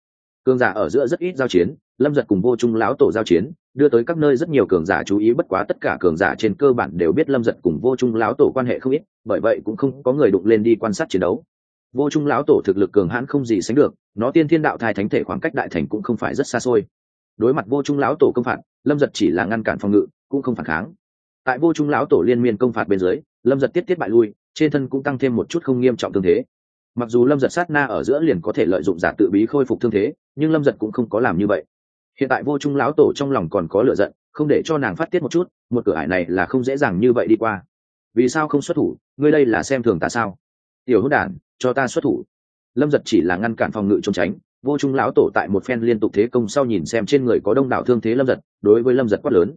Cường giả ở giữa rất ít giao chiến, lâm giật cùng vô trung lão tổ giao chiến, đưa tới các nơi rất nhiều cường giả chú ý, bất quá tất cả cường giả trên cơ bản đều biết lâm giật cùng vô trung lão tổ quan hệ không ít, bởi vậy cũng không có người đụng lên đi quan sát chiến đấu. Vô trung lão tổ thực lực cường hãn không gì sánh được, nó tiên thiên đạo thai thánh thể khoảng cách đại thành cũng không phải rất xa xôi. Đối mặt vô trung lão tổ công phạt, lâm giật chỉ là ngăn cản phòng ngự, cũng không phản kháng. Tại vô trung lão tổ liên miên công phạt bên dưới, lâm giật tiết tiết bại lui, trên thân cũng tăng thêm một chút không nghiêm trọng thương thế mặc dù lâm giật sát na ở giữa liền có thể lợi dụng giả tự bí khôi phục thương thế, nhưng lâm giật cũng không có làm như vậy. Hiện tại vô trung lão tổ trong lòng còn có lựa giận, không để cho nàng phát tiết một chút, một cửa ải này là không dễ dàng như vậy đi qua. Vì sao không xuất thủ? Ngươi đây là xem thường ta sao? Tiểu hữu đản, cho ta xuất thủ. Lâm giật chỉ là ngăn cản phòng ngự trốn tránh, vô trung lão tổ tại một phen liên tục thế công sau nhìn xem trên người có đông đảo thương thế lâm giật, đối với lâm giật quát lớn.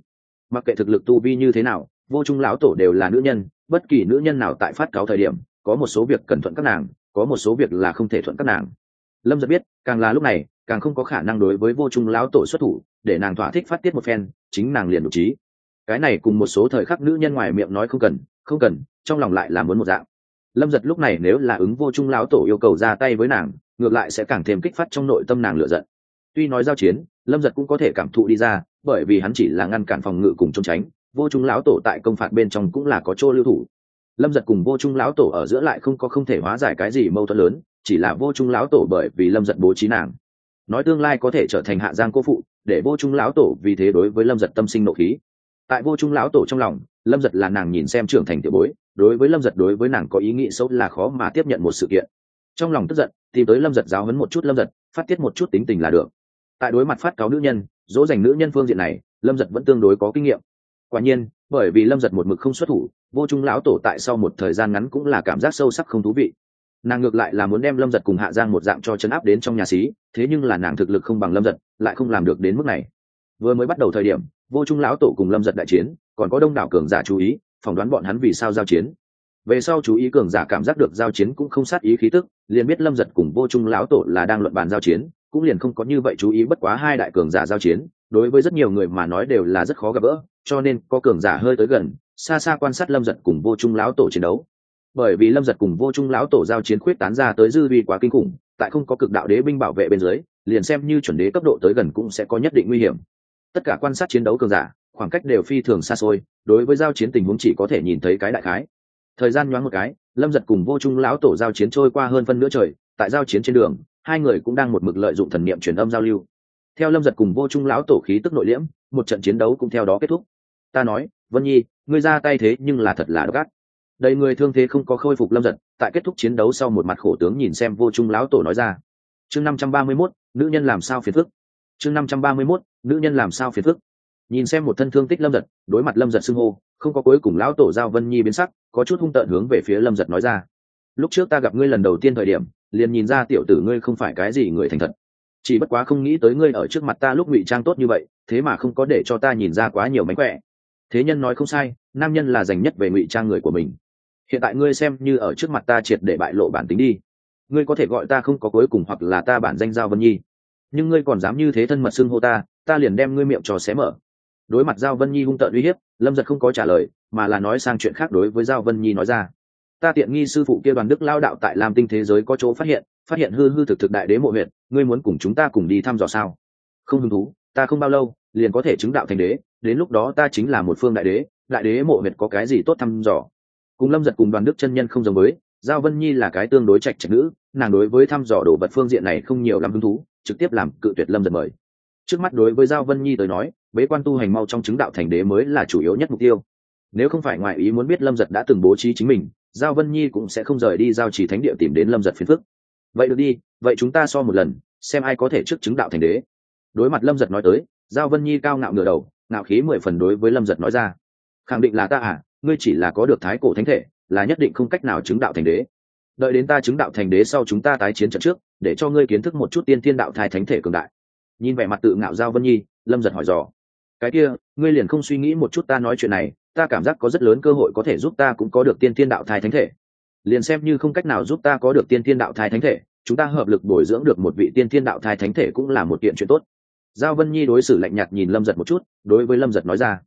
Mặc kệ thực lực tu vi như thế nào, vô trung lão tổ đều là nữ nhân, bất kỳ nữ nhân nào tại phát cáo thời điểm, có một số việc cần thuận các nàng có một số việc là không thể thuận các nàng. Lâm giật biết, càng là lúc này, càng không có khả năng đối với vô trung lão tổ xuất thủ, để nàng thỏa thích phát tiết một phen, chính nàng liền đ trí cái này cùng một số thời khắc nữ nhân ngoài miệng nói không cần không cần, trong lòng lại là muốn một dạng. Lâm giật lúc này nếu là ứng vô trung lão tổ yêu cầu ra tay với nàng, ngược lại sẽ càng thêm kích phát trong nội tâm nàng lựa giận. Tuy nói giao chiến, lâm giật cũng có thể cảm thụ đi ra, bởi vì hắn chỉ là ngăn cản phòng ngự cùng trốn tránh, vô trung lão tổ tại công phạt bên trong cũng là có chỗ lưu thủ lâm giật cùng vô trung lão tổ ở giữa lại không có không thể hóa giải cái gì mâu thuẫn lớn, chỉ là vô trung lão tổ bởi vì lâm giật bố trí nàng. Nói tương lai có thể trở thành hạ giang cô phụ, để vô trung lão tổ vì thế đối với lâm giật tâm sinh nộ khí. Tại vô trung lão tổ trong lòng, lâm giật là nàng nhìn xem trưởng thành tiểu bối, đối với lâm giật đối với nàng có ý nghĩ xấu là khó mà tiếp nhận một sự kiện. Trong lòng tức giận, tìm tới lâm giật giáo hấn một chút lâm giật, phát tiết một chút tính tình là được. Tại đối mặt phát cáo nữ nhân, dỗ dành nữ nhân phương diện này, lâm giật vẫn tương đối có kinh nghiệm. Quả nhiên, bởi vì lâm giật một mực không xuất thủ vô trung lão tổ tại sau một thời gian ngắn cũng là cảm giác sâu sắc không thú vị. Nàng ngược lại là muốn đem lâm giật cùng hạ giang một dạng cho chấn áp đến trong nhà xí, thế nhưng là nàng thực lực không bằng lâm giật, lại không làm được đến mức này. Vừa mới bắt đầu thời điểm, vô trung lão tổ cùng lâm giật đại chiến, còn có đông đảo cường giả chú ý, phỏng đoán bọn hắn vì sao giao chiến. Về sau chú ý cường giả cảm giác được giao chiến cũng không sát ý khí tức, liền biết lâm giật cùng vô trung lão tổ là đang luận bàn giao chiến, cũng liền không có như vậy chú ý bất quá hai đại cường giả giao chiến, đối với rất nhiều người mà nói đều là rất khó gặp gỡ, cho nên có cường giả hơi tới gần xa xa quan sát lâm giật cùng vô trung lão tổ chiến đấu. Bởi vì lâm giật cùng vô trung lão tổ giao chiến khuyết tán ra tới dư vi quá kinh khủng, tại không có cực đạo đế binh bảo vệ bên dưới, liền xem như chuẩn đế cấp độ tới gần cũng sẽ có nhất định nguy hiểm. Tất cả quan sát chiến đấu cường giả, khoảng cách đều phi thường xa xôi, đối với giao chiến tình huống chỉ có thể nhìn thấy cái đại khái. Thời gian nhoáng một cái, lâm giật cùng vô trung lão tổ giao chiến trôi qua hơn phân nửa trời, tại giao chiến trên đường, hai người cũng đang một mực lợi dụng thần niệm truyền âm giao lưu. Theo lâm giật cùng vô trung lão tổ khí tức nội liễm, một trận chiến đấu cũng theo đó kết thúc. Ta nói, vân nhi ngươi ra tay thế nhưng là thật là đ ộ đầy người thương thế không có khôi phục lâm giật, tại kết thúc chiến đấu sau một mặt khổ tướng nhìn xem vô trung lão tổ nói ra. Chương năm trăm ba mươi mốt, nữ nhân làm sao phiền phức? Chương năm trăm ba mươi mốt, nữ nhân làm sao phiền phức? Nhìn xem một thân thương tích lâm giật, đối mặt lâm giật xưng hô, không có cuối cùng lão tổ giao vân nhi biến sắc, có chút hung tợn hướng về phía lâm giật nói ra. Lúc trước ta gặp ngươi lần đầu tiên thời điểm, liền nhìn ra tiểu tử ngươi không phải cái gì người thành thật. Chỉ bất quá không nghĩ tới ngươi ở trước mặt ta lúc ngụy trang tốt như vậy, thế mà không có để cho ta nhìn ra quá nhiều mánh khỏe thế nhân nói không sai, nam nhân là dành nhất về ngụy trang người của mình. Hiện tại ngươi xem như ở trước mặt ta triệt để bại lộ bản tính đi. Ngươi có thể gọi ta không có cuối cùng hoặc là ta bản danh giao vân nhi. Nhưng ngươi còn dám như thế thân mật xưng hô ta ta liền đem ngươi miệng trò xé mở. Đối mặt giao vân nhi hung tợn uy hiếp, lâm giật không có trả lời, mà là nói sang chuyện khác đối với giao vân nhi nói ra. Ta tiện nghi sư phụ kia đoàn đức lao đạo tại lam tinh thế giới có chỗ phát hiện phát hiện hư hư thực thực đại đế mộ huyện ngươi muốn cùng chúng ta cùng đi thăm dò sao? Không hứng thú ta không bao lâu, liền có thể chứng đạo thành đế, đến lúc đó ta chính là một phương đại đế đại đế mộ huyện có cái gì tốt thăm dò. Cùng lâm giật cùng đoàn đức chân nhân không giống với, giao vân nhi là cái tương đối trạch trạch nữ, nàng đối với thăm dò đồ vật phương diện này không nhiều lắm hứng thú, trực tiếp làm cự tuyệt lâm giật mời. Trước mắt đối với giao vân nhi tới nói, bế quan tu hành mau trong chứng đạo thành đế mới là chủ yếu nhất mục tiêu. Nếu không phải ngoại ý muốn biết lâm giật đã từng bố trí chính mình, giao vân nhi cũng sẽ không rời đi giao chỉ thánh địa tìm đến lâm giật phiền phức. Vậy được đi, vậy chúng ta so một lần, xem ai có thể trước chứng đạo thành đế đối mặt lâm giật nói tới, giao vân nhi cao ngạo ngửa đầu, ngạo khí mười phần đối với lâm giật nói ra. Khẳng định là ta à ngươi chỉ là có được thái cổ thánh thể, là nhất định không cách nào chứng đạo thành đế. Đợi đến ta chứng đạo thành đế sau chúng ta tái chiến trận trước, để cho ngươi kiến thức một chút tiên thiên đạo thai thánh thể cường đại. Nhìn vẻ mặt tự ngạo giao vân nhi, lâm giật hỏi dò. Cái kia, ngươi liền không suy nghĩ một chút ta nói chuyện này, ta cảm giác có rất lớn cơ hội có thể giúp ta cũng có được tiên thiên đạo thai thánh thể. Liền xem như không cách nào giúp ta có được tiên thiên đạo thai thánh thể, chúng ta hợp lực bồi dưỡng được một vị tiên thiên đạo thai thánh thể cũng là một kiện chuyện tốt giao vân nhi đối xử lạnh nhạt nhìn lâm giật một chút, đối với lâm giật nói ra,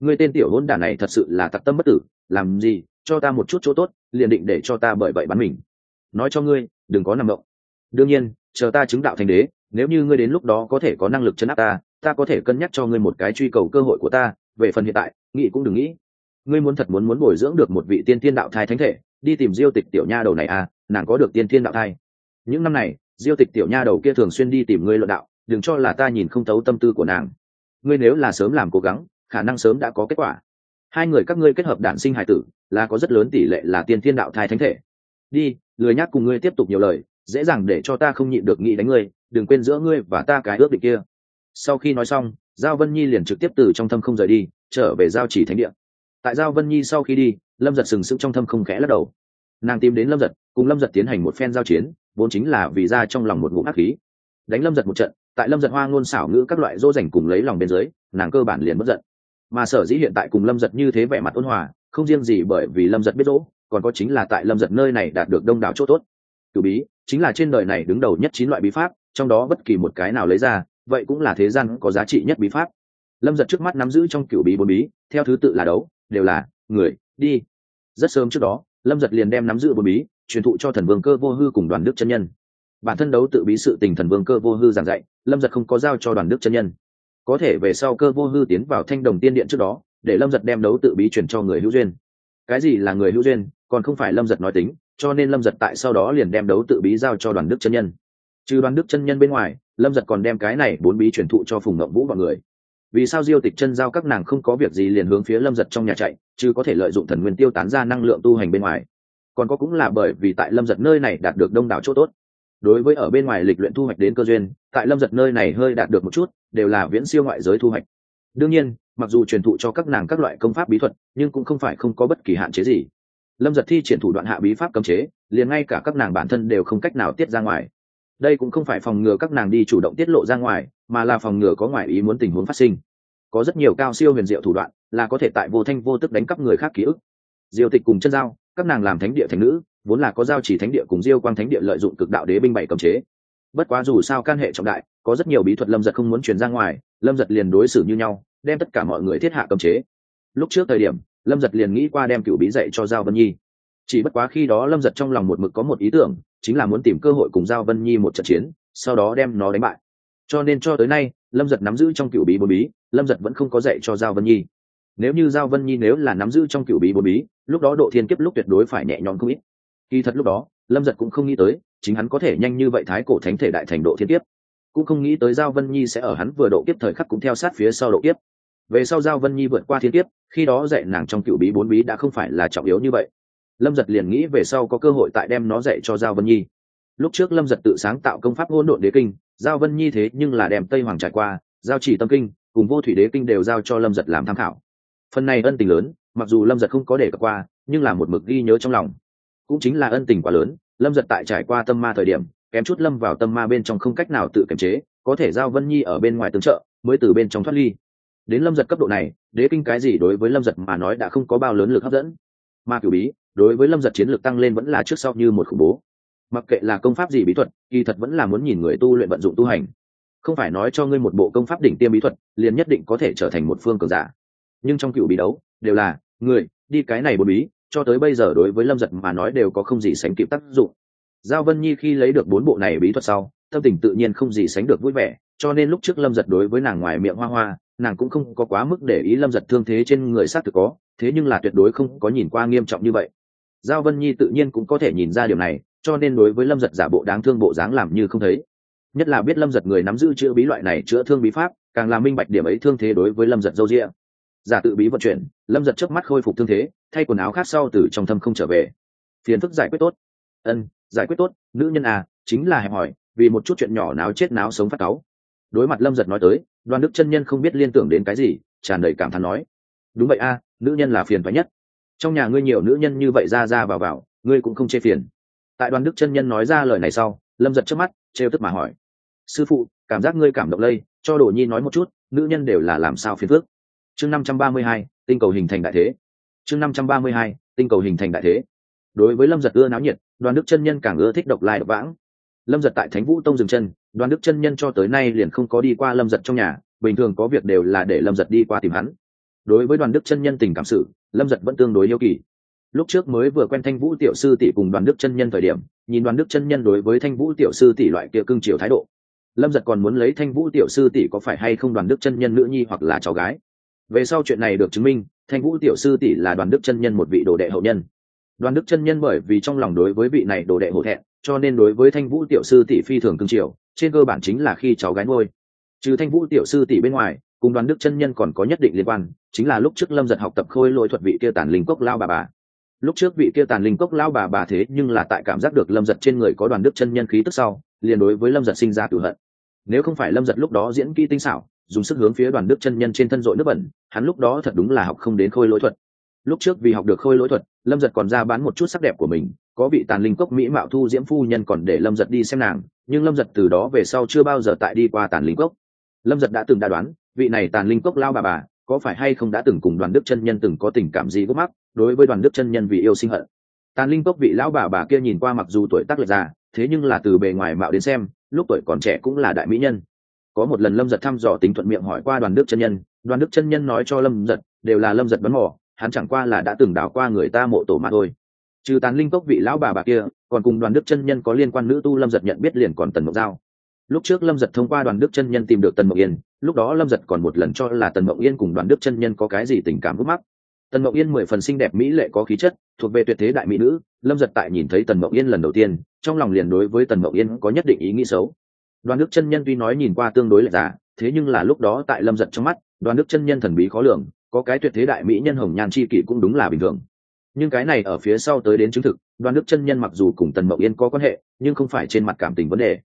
ngươi tên tiểu hôn đả này thật sự là tặc tâm bất tử, làm gì, cho ta một chút chỗ tốt, liền định để cho ta bởi vậy bắn mình. Nói cho ngươi, đừng có nằm động. Đương nhiên, chờ ta chứng đạo thành đế, nếu như ngươi đến lúc đó có thể có năng lực chấn áp ta ta có thể cân nhắc cho ngươi một cái truy cầu cơ hội của ta, về phần hiện tại, nghĩ cũng đừng nghĩ. Ngươi muốn thật muốn muốn bồi dưỡng được một vị tiên thiên đạo thai thánh thể, đi tìm diêu tịch tiểu nha đầu này à nàng có được tiên thiên đạo thai. Những năm này, diêu tịch tiểu nha đầu kia thường xuyên đi tìm ngươi luận đạo đừng cho là ta nhìn không thấu tâm tư của nàng. Ngươi nếu là sớm làm cố gắng, khả năng sớm đã có kết quả. Hai người các ngươi kết hợp đản sinh hải tử, là có rất lớn tỷ lệ là tiên thiên đạo thai thánh thể. Đi, lười nhác cùng ngươi tiếp tục nhiều lời, dễ dàng để cho ta không nhịn được nghĩ đánh ngươi, đừng quên giữa ngươi và ta cái ước định kia. Sau khi nói xong, giao vân nhi liền trực tiếp từ trong thâm không rời đi, trở về giao chỉ thánh địa. Tại giao vân nhi sau khi đi, lâm giật sừng sững trong thâm không khẽ lắc đầu. Nàng tìm đến lâm giật, cùng lâm giật tiến hành một phen giao chiến, vốn chính là vì ra trong lòng một ngụm ác khí. Đánh lâm giật một trận tại lâm giật hoa ngôn xảo ngữ các loại dỗ dành cùng lấy lòng bên dưới, nàng cơ bản liền bất giận. Mà sở dĩ hiện tại cùng lâm giật như thế vẻ mặt ôn hòa, không riêng gì bởi vì lâm giật biết dỗ còn có chính là tại lâm giật nơi này đạt được đông đảo chỗ tốt. Cửu bí, chính là trên đời này đứng đầu nhất chín loại bí pháp, trong đó bất kỳ một cái nào lấy ra, vậy cũng là thế gian có giá trị nhất bí pháp. Lâm giật trước mắt nắm giữ trong cựu bí bốn bí, theo thứ tự là đấu, đều là người, đi. Rất sớm trước đó, lâm giật liền đem nắm giữ bốn bí, truyền thụ cho thần vương cơ vô hư cùng đoàn đức chân nhân bản thân đấu tự bí sự tình thần vương cơ vô hư giảng dạy, lâm giật không có giao cho đoàn đức chân nhân. Có thể về sau cơ vô hư tiến vào thanh đồng tiên điện trước đó, để lâm giật đem đấu tự bí truyền cho người hữu duyên. Cái gì là người hữu duyên, còn không phải lâm giật nói tính, cho nên lâm giật tại sau đó liền đem đấu tự bí giao cho đoàn đức chân nhân. Trừ đoàn đức chân nhân bên ngoài, lâm giật còn đem cái này bốn bí truyền thụ cho phùng ngậm vũ và người. Vì sao diêu tịch chân giao các nàng không có việc gì liền hướng phía lâm giật trong nhà chạy, chứ có thể lợi dụng thần nguyên tiêu tán ra năng lượng tu hành bên ngoài. Còn có cũng là bởi vì tại lâm giật nơi này đạt được đông đảo chỗ tốt đối với ở bên ngoài lịch luyện thu hoạch đến cơ duyên, tại lâm giật nơi này hơi đạt được một chút, đều là viễn siêu ngoại giới thu hoạch. Đương nhiên, mặc dù truyền thụ cho các nàng các loại công pháp bí thuật, nhưng cũng không phải không có bất kỳ hạn chế gì. Lâm giật thi triển thủ đoạn hạ bí pháp cấm chế, liền ngay cả các nàng bản thân đều không cách nào tiết ra ngoài. Đây cũng không phải phòng ngừa các nàng đi chủ động tiết lộ ra ngoài, mà là phòng ngừa có ngoại ý muốn tình huống phát sinh. Có rất nhiều cao siêu huyền diệu thủ đoạn, là có thể tại vô thanh vô tức đánh cắp người khác ký ức. Diệu tịch cùng chân giao, các nàng làm thánh địa thành nữ vốn là có giao chỉ thánh địa cùng diêu quang thánh địa lợi dụng cực đạo đế binh bảy cấm chế. Bất quá dù sao can hệ trọng đại, có rất nhiều bí thuật lâm giật không muốn truyền ra ngoài, lâm giật liền đối xử như nhau, đem tất cả mọi người thiết hạ cấm chế. Lúc trước thời điểm, lâm giật liền nghĩ qua đem cựu bí dạy cho giao vân nhi. Chỉ bất quá khi đó lâm giật trong lòng một mực có một ý tưởng, chính là muốn tìm cơ hội cùng giao vân nhi một trận chiến, sau đó đem nó đánh bại. Cho nên cho tới nay, lâm giật nắm giữ trong cựu bí bốn bí, lâm giật vẫn không có dạy cho giao vân nhi. Nếu như giao vân nhi nếu là nắm giữ trong cựu bí bốn bí, lúc đó độ thiên kiếp lúc tuyệt đối phải nhẹ nhõm không ít kỳ thật lúc đó, lâm giật cũng không nghĩ tới, chính hắn có thể nhanh như vậy thái cổ thánh thể đại thành độ thiên kiếp. Cũng không nghĩ tới giao vân nhi sẽ ở hắn vừa độ kiếp thời khắc cũng theo sát phía sau độ kiếp. Về sau giao vân nhi vượt qua thiên kiếp, khi đó dạy nàng trong cựu bí bốn bí đã không phải là trọng yếu như vậy. Lâm giật liền nghĩ về sau có cơ hội tại đem nó dạy cho giao vân nhi. Lúc trước lâm giật tự sáng tạo công pháp hỗn độn đế kinh, giao vân nhi thế nhưng là đem tây hoàng trải qua, giao chỉ tâm kinh, cùng vô thủy đế kinh đều giao cho lâm giật làm tham khảo. Phần này ân tình lớn, mặc dù lâm giật không có để qua, nhưng là một mực ghi nhớ trong lòng cũng chính là ân tình quá lớn, lâm giật tại trải qua tâm ma thời điểm, kém chút lâm vào tâm ma bên trong không cách nào tự kiềm chế, có thể giao vân nhi ở bên ngoài tương trợ, mới từ bên trong thoát ly. Đến lâm giật cấp độ này, đế kinh cái gì đối với lâm giật mà nói đã không có bao lớn lực hấp dẫn. Ma cửu bí, đối với lâm giật chiến lược tăng lên vẫn là trước sau như một khủng bố. Mặc kệ là công pháp gì bí thuật, kỳ thật vẫn là muốn nhìn người tu luyện vận dụng tu hành. Không phải nói cho ngươi một bộ công pháp đỉnh tiêm bí thuật, liền nhất định có thể trở thành một phương cường giả. Nhưng trong cựu bí đấu, đều là, người, đi cái này một bí cho tới bây giờ đối với lâm giật mà nói đều có không gì sánh kịp tác dụng. Giao vân nhi khi lấy được bốn bộ này bí thuật sau, tâm tình tự nhiên không gì sánh được vui vẻ, cho nên lúc trước lâm giật đối với nàng ngoài miệng hoa hoa, nàng cũng không có quá mức để ý lâm giật thương thế trên người s á t thực có, thế nhưng là tuyệt đối không có nhìn qua nghiêm trọng như vậy. Giao vân nhi tự nhiên cũng có thể nhìn ra điều này, cho nên đối với lâm giật giả bộ đáng thương bộ dáng làm như không thấy. Nhất là biết lâm giật người nắm giữ chữa bí loại này chữa thương bí pháp, càng làm minh bạch điểm ấy thương thế đối với lâm giật dâu rĩa giả tự bí vận chuyển, lâm giật trước mắt khôi phục thương thế thay quần áo khác sau từ trong thâm không trở về. Phiền phức giải quyết tốt. Ân, giải quyết tốt, nữ nhân à chính là hẹp hỏi, vì một chút chuyện nhỏ náo chết náo sống phát cáu. Đối mặt lâm giật nói tới, đoàn đức chân nhân không biết liên tưởng đến cái gì, tràn đầy cảm thán nói. Đúng vậy a, nữ nhân là phiền phái nhất. Trong nhà ngươi nhiều nữ nhân như vậy ra ra vào vào, ngươi cũng không chê phiền. Tại đoàn đức chân nhân nói ra lời này sau, lâm giật trước mắt, trêu tức mà hỏi. Sư phụ, cảm giác ngươi cảm động lây, cho đồ nhi nói một chút, nữ nhân đều là làm sao phiền phước chương năm trăm ba mươi hai, tinh cầu hình thành đại thế chương năm trăm ba mươi hai, tinh cầu hình thành đại thế. Đối với lâm giật ưa náo nhiệt, đoàn đức chân nhân càng ưa thích độc lai độc vãng. Lâm giật tại thánh vũ tông dừng chân, đoàn đức chân nhân cho tới nay liền không có đi qua lâm giật trong nhà, bình thường có việc đều là để lâm giật đi qua tìm hắn. Đối với đoàn đức chân nhân tình cảm sự, lâm giật vẫn tương đối yêu kỳ. Lúc trước mới vừa quen thanh vũ tiểu sư tỷ cùng đoàn đức chân nhân thời điểm, nhìn đoàn đức chân nhân đối với thanh vũ tiểu sư tỷ loại kia cưng chiều thái độ, lâm giật còn muốn lấy thanh vũ tiểu sư tỷ có phải hay không đoàn đức chân nhân nữ nhi hoặc là cháu gái. Về sau chuyện này được chứng minh thanh vũ tiểu sư tỷ là đoàn đức chân nhân một vị đồ đệ hậu nhân. Đoàn đức chân nhân bởi vì trong lòng đối với vị này đồ đệ hổ thẹn, cho nên đối với thanh vũ tiểu sư tỷ phi thường cưng chiều, trên cơ bản chính là khi cháu gái ngôi trừ thanh vũ tiểu sư tỷ bên ngoài, cùng đoàn đức chân nhân còn có nhất định liên quan, chính là lúc trước lâm giật học tập khôi lỗi thuật vị kia tàn linh cốc lao bà bà. Lúc trước vị kia tàn linh cốc lao bà bà thế nhưng là tại cảm giác được lâm giật trên người có đoàn đức chân nhân khí tức sau, liền đối với lâm giật sinh ra tự hận. Nếu không phải lâm giật lúc đó diễn kỹ tinh xảo dùng sức hướng phía đoàn đức chân nhân trên thân dội nước bẩn, hắn lúc đó thật đúng là học không đến khôi lỗi thuật. Lúc trước vì học được khôi lỗi thuật, lâm giật còn ra bán một chút sắc đẹp của mình, có vị tàn linh cốc mỹ mạo thu diễm phu nhân còn để lâm giật đi xem nàng, nhưng lâm giật từ đó về sau chưa bao giờ tại đi qua tàn linh cốc. Lâm giật đã từng đã đoán, vị này tàn linh cốc lao bà bà, có phải hay không đã từng cùng đoàn đức chân nhân từng có tình cảm gì gốc mắc, đối với đoàn đức chân nhân vì yêu sinh hận. Tàn linh cốc vị lão bà bà kia nhìn qua mặc dù tuổi tác lệch già, thế nhưng là từ bề ngoài mạo đến xem, lúc tuổi còn trẻ cũng là đại mỹ nhân có một lần lâm giật thăm dò tính thuận miệng hỏi qua đoàn đức chân nhân, đoàn đức chân nhân nói cho lâm giật, đều là lâm giật bắn mỏ, hắn chẳng qua là đã từng đảo qua người ta mộ tổ mà thôi. Trừ tàn linh cốc vị lão bà bà kia, còn cùng đoàn đức chân nhân có liên quan nữ tu lâm giật nhận biết liền còn tần mộng giao. Lúc trước lâm giật thông qua đoàn đức chân nhân tìm được tần mộng yên, lúc đó lâm giật còn một lần cho là tần mộng yên cùng đoàn đức chân nhân có cái gì tình cảm gốc mắc. Tần mộng yên mười phần xinh đẹp mỹ lệ có khí chất, thuộc về tuyệt thế đại mỹ nữ, lâm giật tại nhìn thấy tần mộng yên lần đầu tiên, trong lòng liền đối với tần mộng yên có nhất định ý nghĩ xấu đoàn đức chân nhân tuy nói nhìn qua tương đối lệch giả, thế nhưng là lúc đó tại lâm giật trong mắt, đoàn đức chân nhân thần bí khó lường, có cái tuyệt thế đại mỹ nhân hồng nhan c h i kỷ cũng đúng là bình thường. Nhưng cái này ở phía sau tới đến chứng thực, đoàn đức chân nhân mặc dù cùng tần mậu yên có quan hệ, nhưng không phải trên mặt cảm tình vấn đề.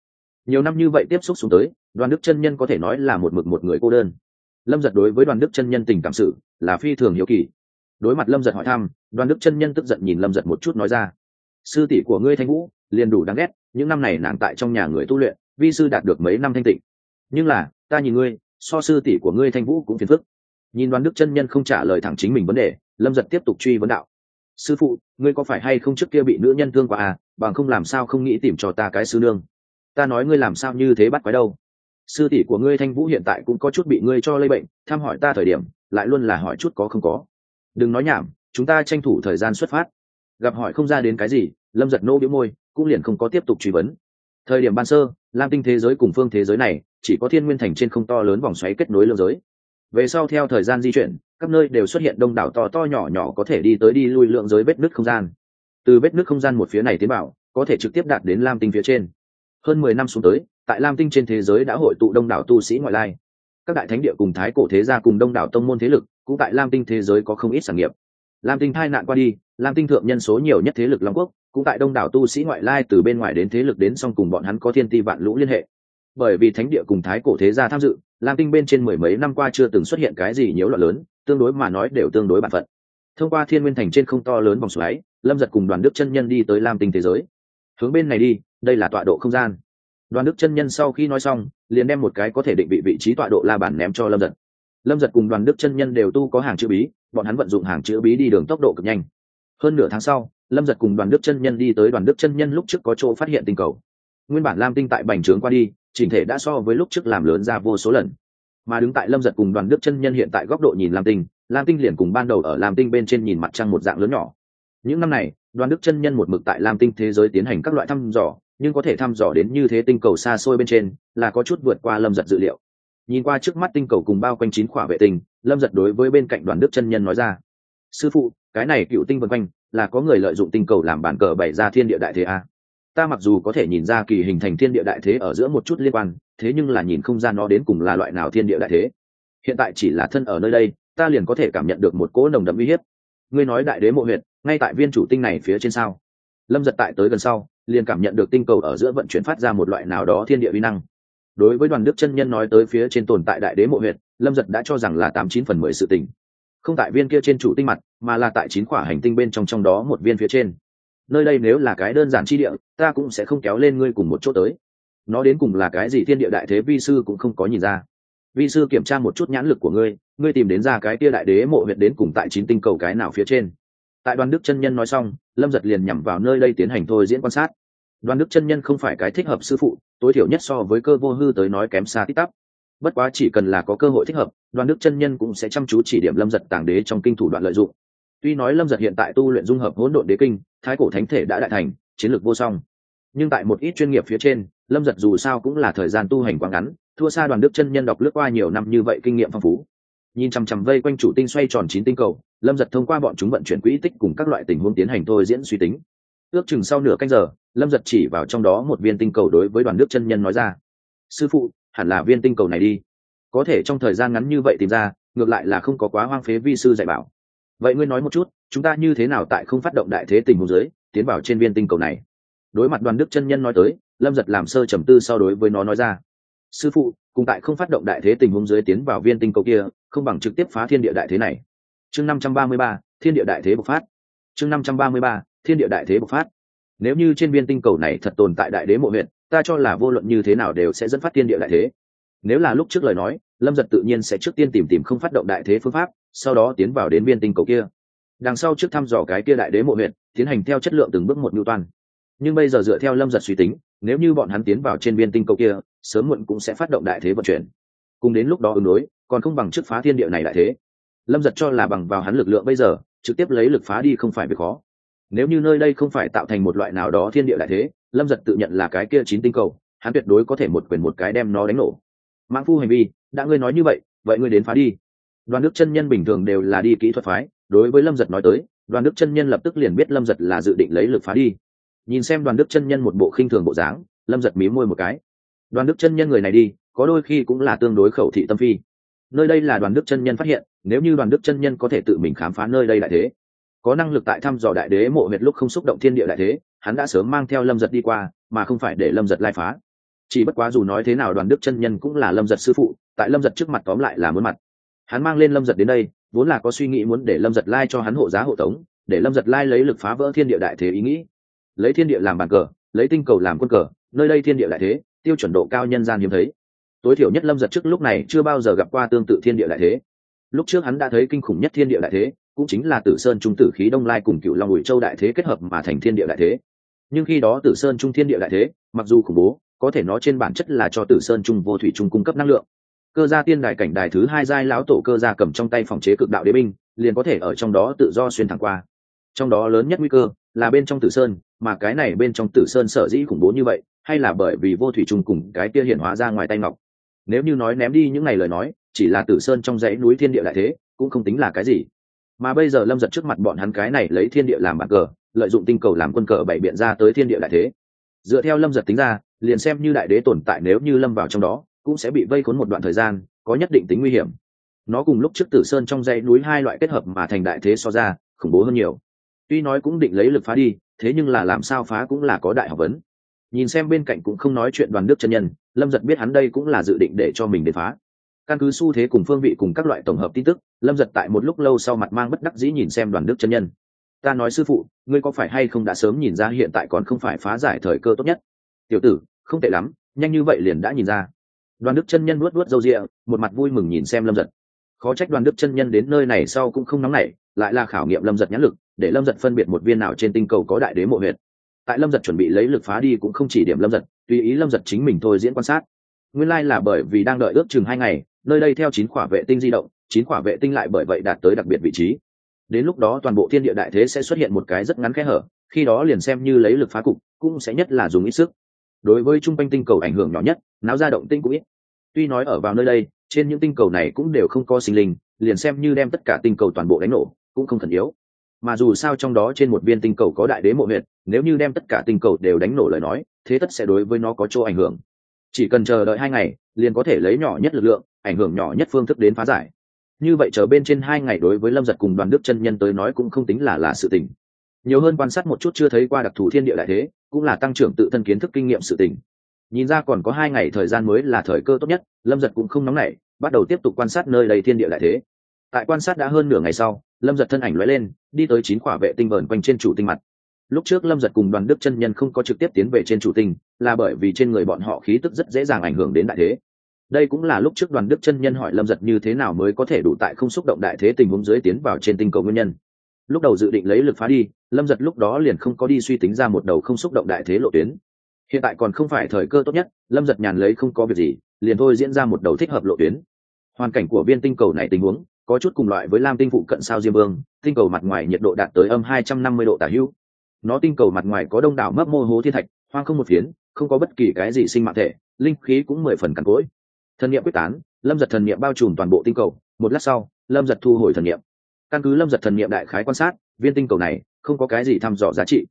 Nhiều năm như vậy tiếp xúc xuống tới, đoàn đức chân nhân có thể nói là một mực một người cô đơn. Lâm giật đối với đoàn đức chân nhân tình cảm sự, là phi thường hiếu kỳ. Đối mặt lâm giật hỏi thăm, đoàn đức chân nhân tức giận nhìn lâm giật một chút nói ra, sư tỷ của ngươi thanh vũ, liền đủ đáng ghét, những năm này nàng tại trong nhà người tu luyện vi sư đạt được mấy năm thanh tịnh. Nhưng là, ta nhìn ngươi, so sư tỷ của ngươi thanh vũ cũng phiền phức. Nhìn đoàn đức chân nhân không trả lời thẳng chính mình vấn đề, lâm giật tiếp tục truy vấn đạo. Sư phụ, ngươi có phải hay không trước kia bị nữ nhân thương quá à? Bằng không làm sao không nghĩ tìm cho ta cái sư nương? Ta nói ngươi làm sao như thế bắt quái đâu? Sư tỷ của ngươi thanh vũ hiện tại cũng có chút bị ngươi cho lây bệnh thăm hỏi ta thời điểm, lại luôn là hỏi chút có không có. Đừng nói nhảm, chúng ta tranh thủ thời gian xuất phát. Gặp hỏi không ra đến cái gì, lâm giật nô biếu môi, cũng liền không có tiếp tục truy vấn thời điểm ban sơ, lam tinh thế giới cùng phương thế giới này, chỉ có thiên nguyên thành trên không to lớn vòng xoáy kết nối lương giới. Về sau theo thời gian di chuyển các nơi đều xuất hiện đông đảo to to nhỏ nhỏ có thể đi tới đi lui lượng giới vết nứt không gian. Từ vết nứt không gian một phía này tiến bảo có thể trực tiếp đạt đến lam tinh phía trên. Hơn mười năm xuống tới, tại lam tinh trên thế giới đã hội tụ đông đảo tu sĩ ngoại lai. Các đại thánh địa cùng thái cổ thế gia cùng đông đảo tông môn thế lực, cũng tại lam tinh thế giới có không ít sản nghiệp. Lam tinh hai nạn qua đi, lam tinh thượng nhân số nhiều nhất thế lực long quốc cũng tại đông đảo tu sĩ ngoại lai từ bên ngoài đến thế lực đến xong cùng bọn hắn có thiên ti vạn lũ liên hệ. Bởi vì thánh địa cùng thái cổ thế gia tham dự, lam tinh bên trên mười mấy năm qua chưa từng xuất hiện cái gì nhiễu loạn lớn, tương đối mà nói đều tương đối bản phận. Thông qua thiên nguyên thành trên không to lớn vòng xoáy, lâm giật cùng đoàn đức chân nhân đi tới lam tinh thế giới. Hướng bên này đi, đây là tọa độ không gian. Đoàn đức chân nhân sau khi nói xong, liền đem một cái có thể định vị vị trí tọa độ la bản ném cho lâm giật. Lâm giật cùng đoàn đức chân nhân đều tu có hàng chữ bí, bọn hắn vận dụng hàng chữ bí đi đường tốc độ cực nhanh hơn nửa tháng sau, lâm giật cùng đoàn đức chân nhân đi tới đoàn đức chân nhân lúc trước có chỗ phát hiện tinh cầu. Nguyên bản lam tinh tại bành trướng qua đi, chỉnh thể đã so với lúc trước làm lớn ra vô số lần. Mà đứng tại lâm giật cùng đoàn đức chân nhân hiện tại góc độ nhìn lam tinh lam tinh liền cùng ban đầu ở lam tinh bên trên nhìn mặt trăng một dạng lớn nhỏ. Những năm này, đoàn đức chân nhân một mực tại lam tinh thế giới tiến hành các loại thăm dò, nhưng có thể thăm dò đến như thế tinh cầu xa xôi bên trên, là có chút vượt qua lâm giật dự liệu. Nhìn qua trước mắt tinh cầu cùng bao quanh chín khỏa vệ tinh, lâm giật đối với bên cạnh đoàn đức chân nhân nói ra, sư phụ cái này cựu tinh vân quanh, là có người lợi dụng tinh cầu làm bản cờ bày ra thiên địa đại thế a. Ta mặc dù có thể nhìn ra kỳ hình thành thiên địa đại thế ở giữa một chút liên quan, thế nhưng là nhìn không ra nó đến cùng là loại nào thiên địa đại thế. Hiện tại chỉ là thân ở nơi đây, ta liền có thể cảm nhận được một cỗ nồng đậm uy hiếp. Ngươi nói đại đế mộ huyện ngay tại viên chủ tinh này phía trên sao? Lâm giật tại tới gần sau, liền cảm nhận được tinh cầu ở giữa vận chuyển phát ra một loại nào đó thiên địa uy năng. Đối với đoàn đức chân nhân nói tới phía trên tồn tại đại đế mộ huyện lâm giật đã cho rằng là tám chín phần mười sự tình. Không tại viên kia trên chủ tinh mặt mà là tại chín quả hành tinh bên trong trong đó một viên phía trên. Nơi đây nếu là cái đơn giản chi địa, ta cũng sẽ không kéo lên ngươi cùng một chỗ tới. Nó đến cùng là cái gì thiên địa đại thế vi sư cũng không có nhìn ra. Vi sư kiểm tra một chút nhãn lực của ngươi ngươi tìm đến ra cái tia đại đế mộ huyệt đến cùng tại chín tinh cầu cái nào phía trên. Tại đoàn đức chân nhân nói xong, lâm giật liền nhằm vào nơi đây tiến hành thôi diễn quan sát. Đoàn đức chân nhân không phải cái thích hợp sư phụ, tối thiểu nhất so với cơ vô hư tới nói kém xa tích tắp bất quá chỉ cần là có cơ hội thích hợp, đoàn đức chân nhân cũng sẽ chăm chú chỉ điểm lâm giật tàng đế trong kinh thủ đoạn lợi dụng tuy nói lâm giật hiện tại tu luyện dung hợp hỗn độn đế kinh, thái cổ thánh thể đã đại thành, chiến lược vô song. Nhưng tại một ít chuyên nghiệp phía trên, lâm giật dù sao cũng là thời gian tu hành quá ngắn, thua xa đoàn đức chân nhân đọc lướt qua nhiều năm như vậy kinh nghiệm phong phú. Nhìn chằm chằm vây quanh chủ tinh xoay tròn chín tinh cầu, lâm giật thông qua bọn chúng vận chuyển quỹ tích cùng các loại tình huống tiến hành thôi diễn suy tính. Ước chừng sau nửa canh giờ, lâm giật chỉ vào trong đó một viên tinh cầu đối với đoàn đức chân nhân nói ra. Sư phụ, hẳn là viên tinh cầu này đi. Có thể trong thời gian ngắn như vậy tìm ra, ngược lại là không có quá hoang phế vi sư dạy bảo vậy ngươi nói một chút, chúng ta như thế nào tại không phát động đại thế tình hồ giới, tiến vào trên viên tinh cầu này? Đối mặt đoàn đức chân nhân nói tới, lâm giật làm sơ trầm tư so đối với nó nói ra. Sư phụ, cùng tại không phát động đại thế tình huống dưới tiến vào viên tinh cầu kia, không bằng trực tiếp phá thiên địa đại thế này. Chương năm trăm ba mươi ba, thiên địa đại thế bộc phát. Chương năm trăm ba mươi ba, thiên địa đại thế bộc phát. Nếu như trên viên tinh cầu này thật tồn tại đại đế mộ huyện ta cho là vô luận như thế nào đều sẽ dẫn phát thiên địa đại thế. Nếu là lúc trước lời nói lâm giật tự nhiên sẽ trước tiên tìm tìm không phát động đại thế phương pháp, sau đó tiến vào đến viên tinh cầu kia. Đằng sau trước thăm dò cái kia đại đế mộ huyện tiến hành theo chất lượng từng bước một nhu toan nhưng bây giờ dựa theo lâm giật suy tính, nếu như bọn hắn tiến vào trên viên tinh cầu kia, sớm muộn cũng sẽ phát động đại thế vận chuyển. Cùng đến lúc đó ứng đối, còn không bằng trước phá thiên địa này đại thế. Lâm giật cho là bằng vào hắn lực lượng bây giờ, trực tiếp lấy lực phá đi không phải việc khó. Nếu như nơi đây không phải tạo thành một loại nào đó thiên địa đại thế, lâm giật tự nhận là cái kia chín tinh cầu, hắn tuyệt đối có thể một quyền một cái đem nó đánh nổ. Mãng phu hành vi đã ngươi nói như vậy vậy ngươi đến phá đi. Đoàn đức chân nhân bình thường đều là đi kỹ thuật phái, đối với lâm giật nói tới, đoàn đức chân nhân lập tức liền biết lâm giật là dự định lấy lực phá đi. Nhìn xem đoàn đức chân nhân một bộ khinh thường bộ dáng, lâm giật mí môi một cái. Đoàn đức chân nhân người này đi, có đôi khi cũng là tương đối khẩu thị tâm phi. Nơi đây là đoàn đức chân nhân phát hiện, nếu như đoàn đức chân nhân có thể tự mình khám phá nơi đây đại thế, có năng lực tại thăm dò đại đế mộ huyệt lúc không xúc động thiên địa đại thế, hắn đã sớm mang theo lâm giật đi qua, mà không phải để lâm giật lai phá. Chỉ bất quá dù nói thế nào đoàn đức chân nhân cũng là lâm giật sư phụ tại lâm giật trước mặt tóm lại là muốn mặt. Hắn mang lên lâm giật đến đây, vốn là có suy nghĩ muốn để lâm giật lai cho hắn hộ giá hộ tống, để lâm giật lai lấy lực phá vỡ thiên địa đại thế ý nghĩ. Lấy thiên địa làm bàn cờ, lấy tinh cầu làm quân cờ, nơi đây thiên địa đại thế, tiêu chuẩn độ cao nhân gian hiếm thấy. Tối thiểu nhất lâm giật trước lúc này chưa bao giờ gặp qua tương tự thiên địa đại thế. Lúc trước hắn đã thấy kinh khủng nhất thiên địa đại thế, cũng chính là tử sơn trung tử khí đông lai cùng cựu long ủi châu đại thế kết hợp mà thành thiên địa đại thế. Nhưng khi đó tử sơn trung thiên địa đại thế, mặc dù khủng bố, có thể nó trên bản chất là cho tử sơn trung vô thủy trung cung cấp năng lượng cơ gia tiên đài cảnh đài thứ hai giai lão tổ cơ gia cầm trong tay phòng chế cực đạo đế binh, liền có thể ở trong đó tự do xuyên thẳng qua. Trong đó lớn nhất nguy cơ là bên trong tử sơn, mà cái này bên trong tử sơn sở dĩ khủng bố như vậy, hay là bởi vì vô thủy trùng cùng cái kia hiện hóa ra ngoài tay ngọc. Nếu như nói ném đi những ngày lời nói, chỉ là tử sơn trong dãy núi thiên địa lại thế, cũng không tính là cái gì. Mà bây giờ lâm giật trước mặt bọn hắn cái này lấy thiên địa làm bàn cờ, lợi dụng tinh cầu làm quân cờ bảy biện ra tới thiên địa lại thế. Dựa theo lâm giật tính ra, liền xem như đại đế tồn tại nếu như lâm vào trong đó cũng sẽ bị vây khốn một đoạn thời gian, có nhất định tính nguy hiểm. Nó cùng lúc trước tử sơn trong dãy núi hai loại kết hợp mà thành đại thế so ra, khủng bố hơn nhiều. Tuy nói cũng định lấy lực phá đi, thế nhưng là làm sao phá cũng là có đại học vấn. Nhìn xem bên cạnh cũng không nói chuyện đoàn đức chân nhân, lâm giật biết hắn đây cũng là dự định để cho mình để phá. Căn cứ xu thế cùng phương vị cùng các loại tổng hợp tin tức, lâm giật tại một lúc lâu sau mặt mang bất đắc dĩ nhìn xem đoàn đức chân nhân. Ta nói sư phụ, ngươi có phải hay không đã sớm nhìn ra hiện tại còn không phải phá giải thời cơ tốt nhất? Tiểu tử, không tệ lắm, nhanh như vậy liền đã nhìn ra đoàn đức chân nhân luốt luốt râu rịa, một mặt vui mừng nhìn xem lâm giật. Khó trách đoàn đức chân nhân đến nơi này sau cũng không nóng nảy, lại là khảo nghiệm lâm giật nhãn lực, để lâm giật phân biệt một viên nào trên tinh cầu có đại đế mộ huyệt. Tại lâm giật chuẩn bị lấy lực phá đi cũng không chỉ điểm lâm giật, tùy ý lâm giật chính mình thôi diễn quan sát. Nguyên lai、like、là bởi vì đang đợi ước chừng hai ngày, nơi đây theo chín quả vệ tinh di động, chín quả vệ tinh lại bởi vậy đạt tới đặc biệt vị trí. Đến lúc đó toàn bộ thiên địa đại thế sẽ xuất hiện một cái rất ngắn kẽ hở, khi đó liền xem như lấy lực phá cục, cũng sẽ nhất là dùng ít sức đối với trung quanh tinh cầu ảnh hưởng nhỏ nhất, náo ra động tinh cũng ít. Tuy nói ở vào nơi đây, trên những tinh cầu này cũng đều không có sinh linh, liền xem như đem tất cả tinh cầu toàn bộ đánh nổ, cũng không thần yếu. Mà dù sao trong đó trên một viên tinh cầu có đại đế mộ huyệt, nếu như đem tất cả tinh cầu đều đánh nổ lời nói, thế tất sẽ đối với nó có chỗ ảnh hưởng. Chỉ cần chờ đợi hai ngày, liền có thể lấy nhỏ nhất lực lượng, ảnh hưởng nhỏ nhất phương thức đến phá giải. Như vậy chờ bên trên hai ngày đối với lâm giật cùng đoàn đức chân nhân tới nói cũng không tính là là sự tình nhiều hơn quan sát một chút chưa thấy qua đặc thù thiên địa đại thế, cũng là tăng trưởng tự thân kiến thức kinh nghiệm sự tình. Nhìn ra còn có hai ngày thời gian mới là thời cơ tốt nhất, lâm giật cũng không nóng nảy, bắt đầu tiếp tục quan sát nơi đầy thiên địa đại thế. Tại quan sát đã hơn nửa ngày sau, lâm giật thân ảnh lóe lên, đi tới chín quả vệ tinh vờn quanh trên chủ tinh mặt. Lúc trước lâm giật cùng đoàn đức chân nhân không có trực tiếp tiến về trên chủ tinh, là bởi vì trên người bọn họ khí tức rất dễ dàng ảnh hưởng đến đại thế. Đây cũng là lúc trước đoàn đức chân nhân hỏi lâm giật như thế nào mới có thể đủ tại không xúc động đại thế tình huống dưới tiến vào trên tinh cầu nguyên nhân lúc đầu dự định lấy lực phá đi, lâm giật lúc đó liền không có đi suy tính ra một đầu không xúc động đại thế lộ tuyến. Hiện tại còn không phải thời cơ tốt nhất, lâm giật nhàn lấy không có việc gì, liền thôi diễn ra một đầu thích hợp lộ tuyến. Hoàn cảnh của viên tinh cầu này tình huống, có chút cùng loại với lam tinh phụ cận sao diêm vương, tinh cầu mặt ngoài nhiệt độ đạt tới âm hai trăm năm mươi độ tả hữu. Nó tinh cầu mặt ngoài có đông đảo mấp mô hố thiên thạch, hoang không một phiến, không có bất kỳ cái gì sinh mạng thể, linh khí cũng mười phần cằn cỗi. Thần niệm quyết tán, lâm giật thần niệm bao trùm toàn bộ tinh cầu. Một lát sau, lâm giật thu hồi thần niệm căn cứ lâm giật thần niệm đại khái quan sát, viên tinh cầu này không có cái gì thăm dò giá trị.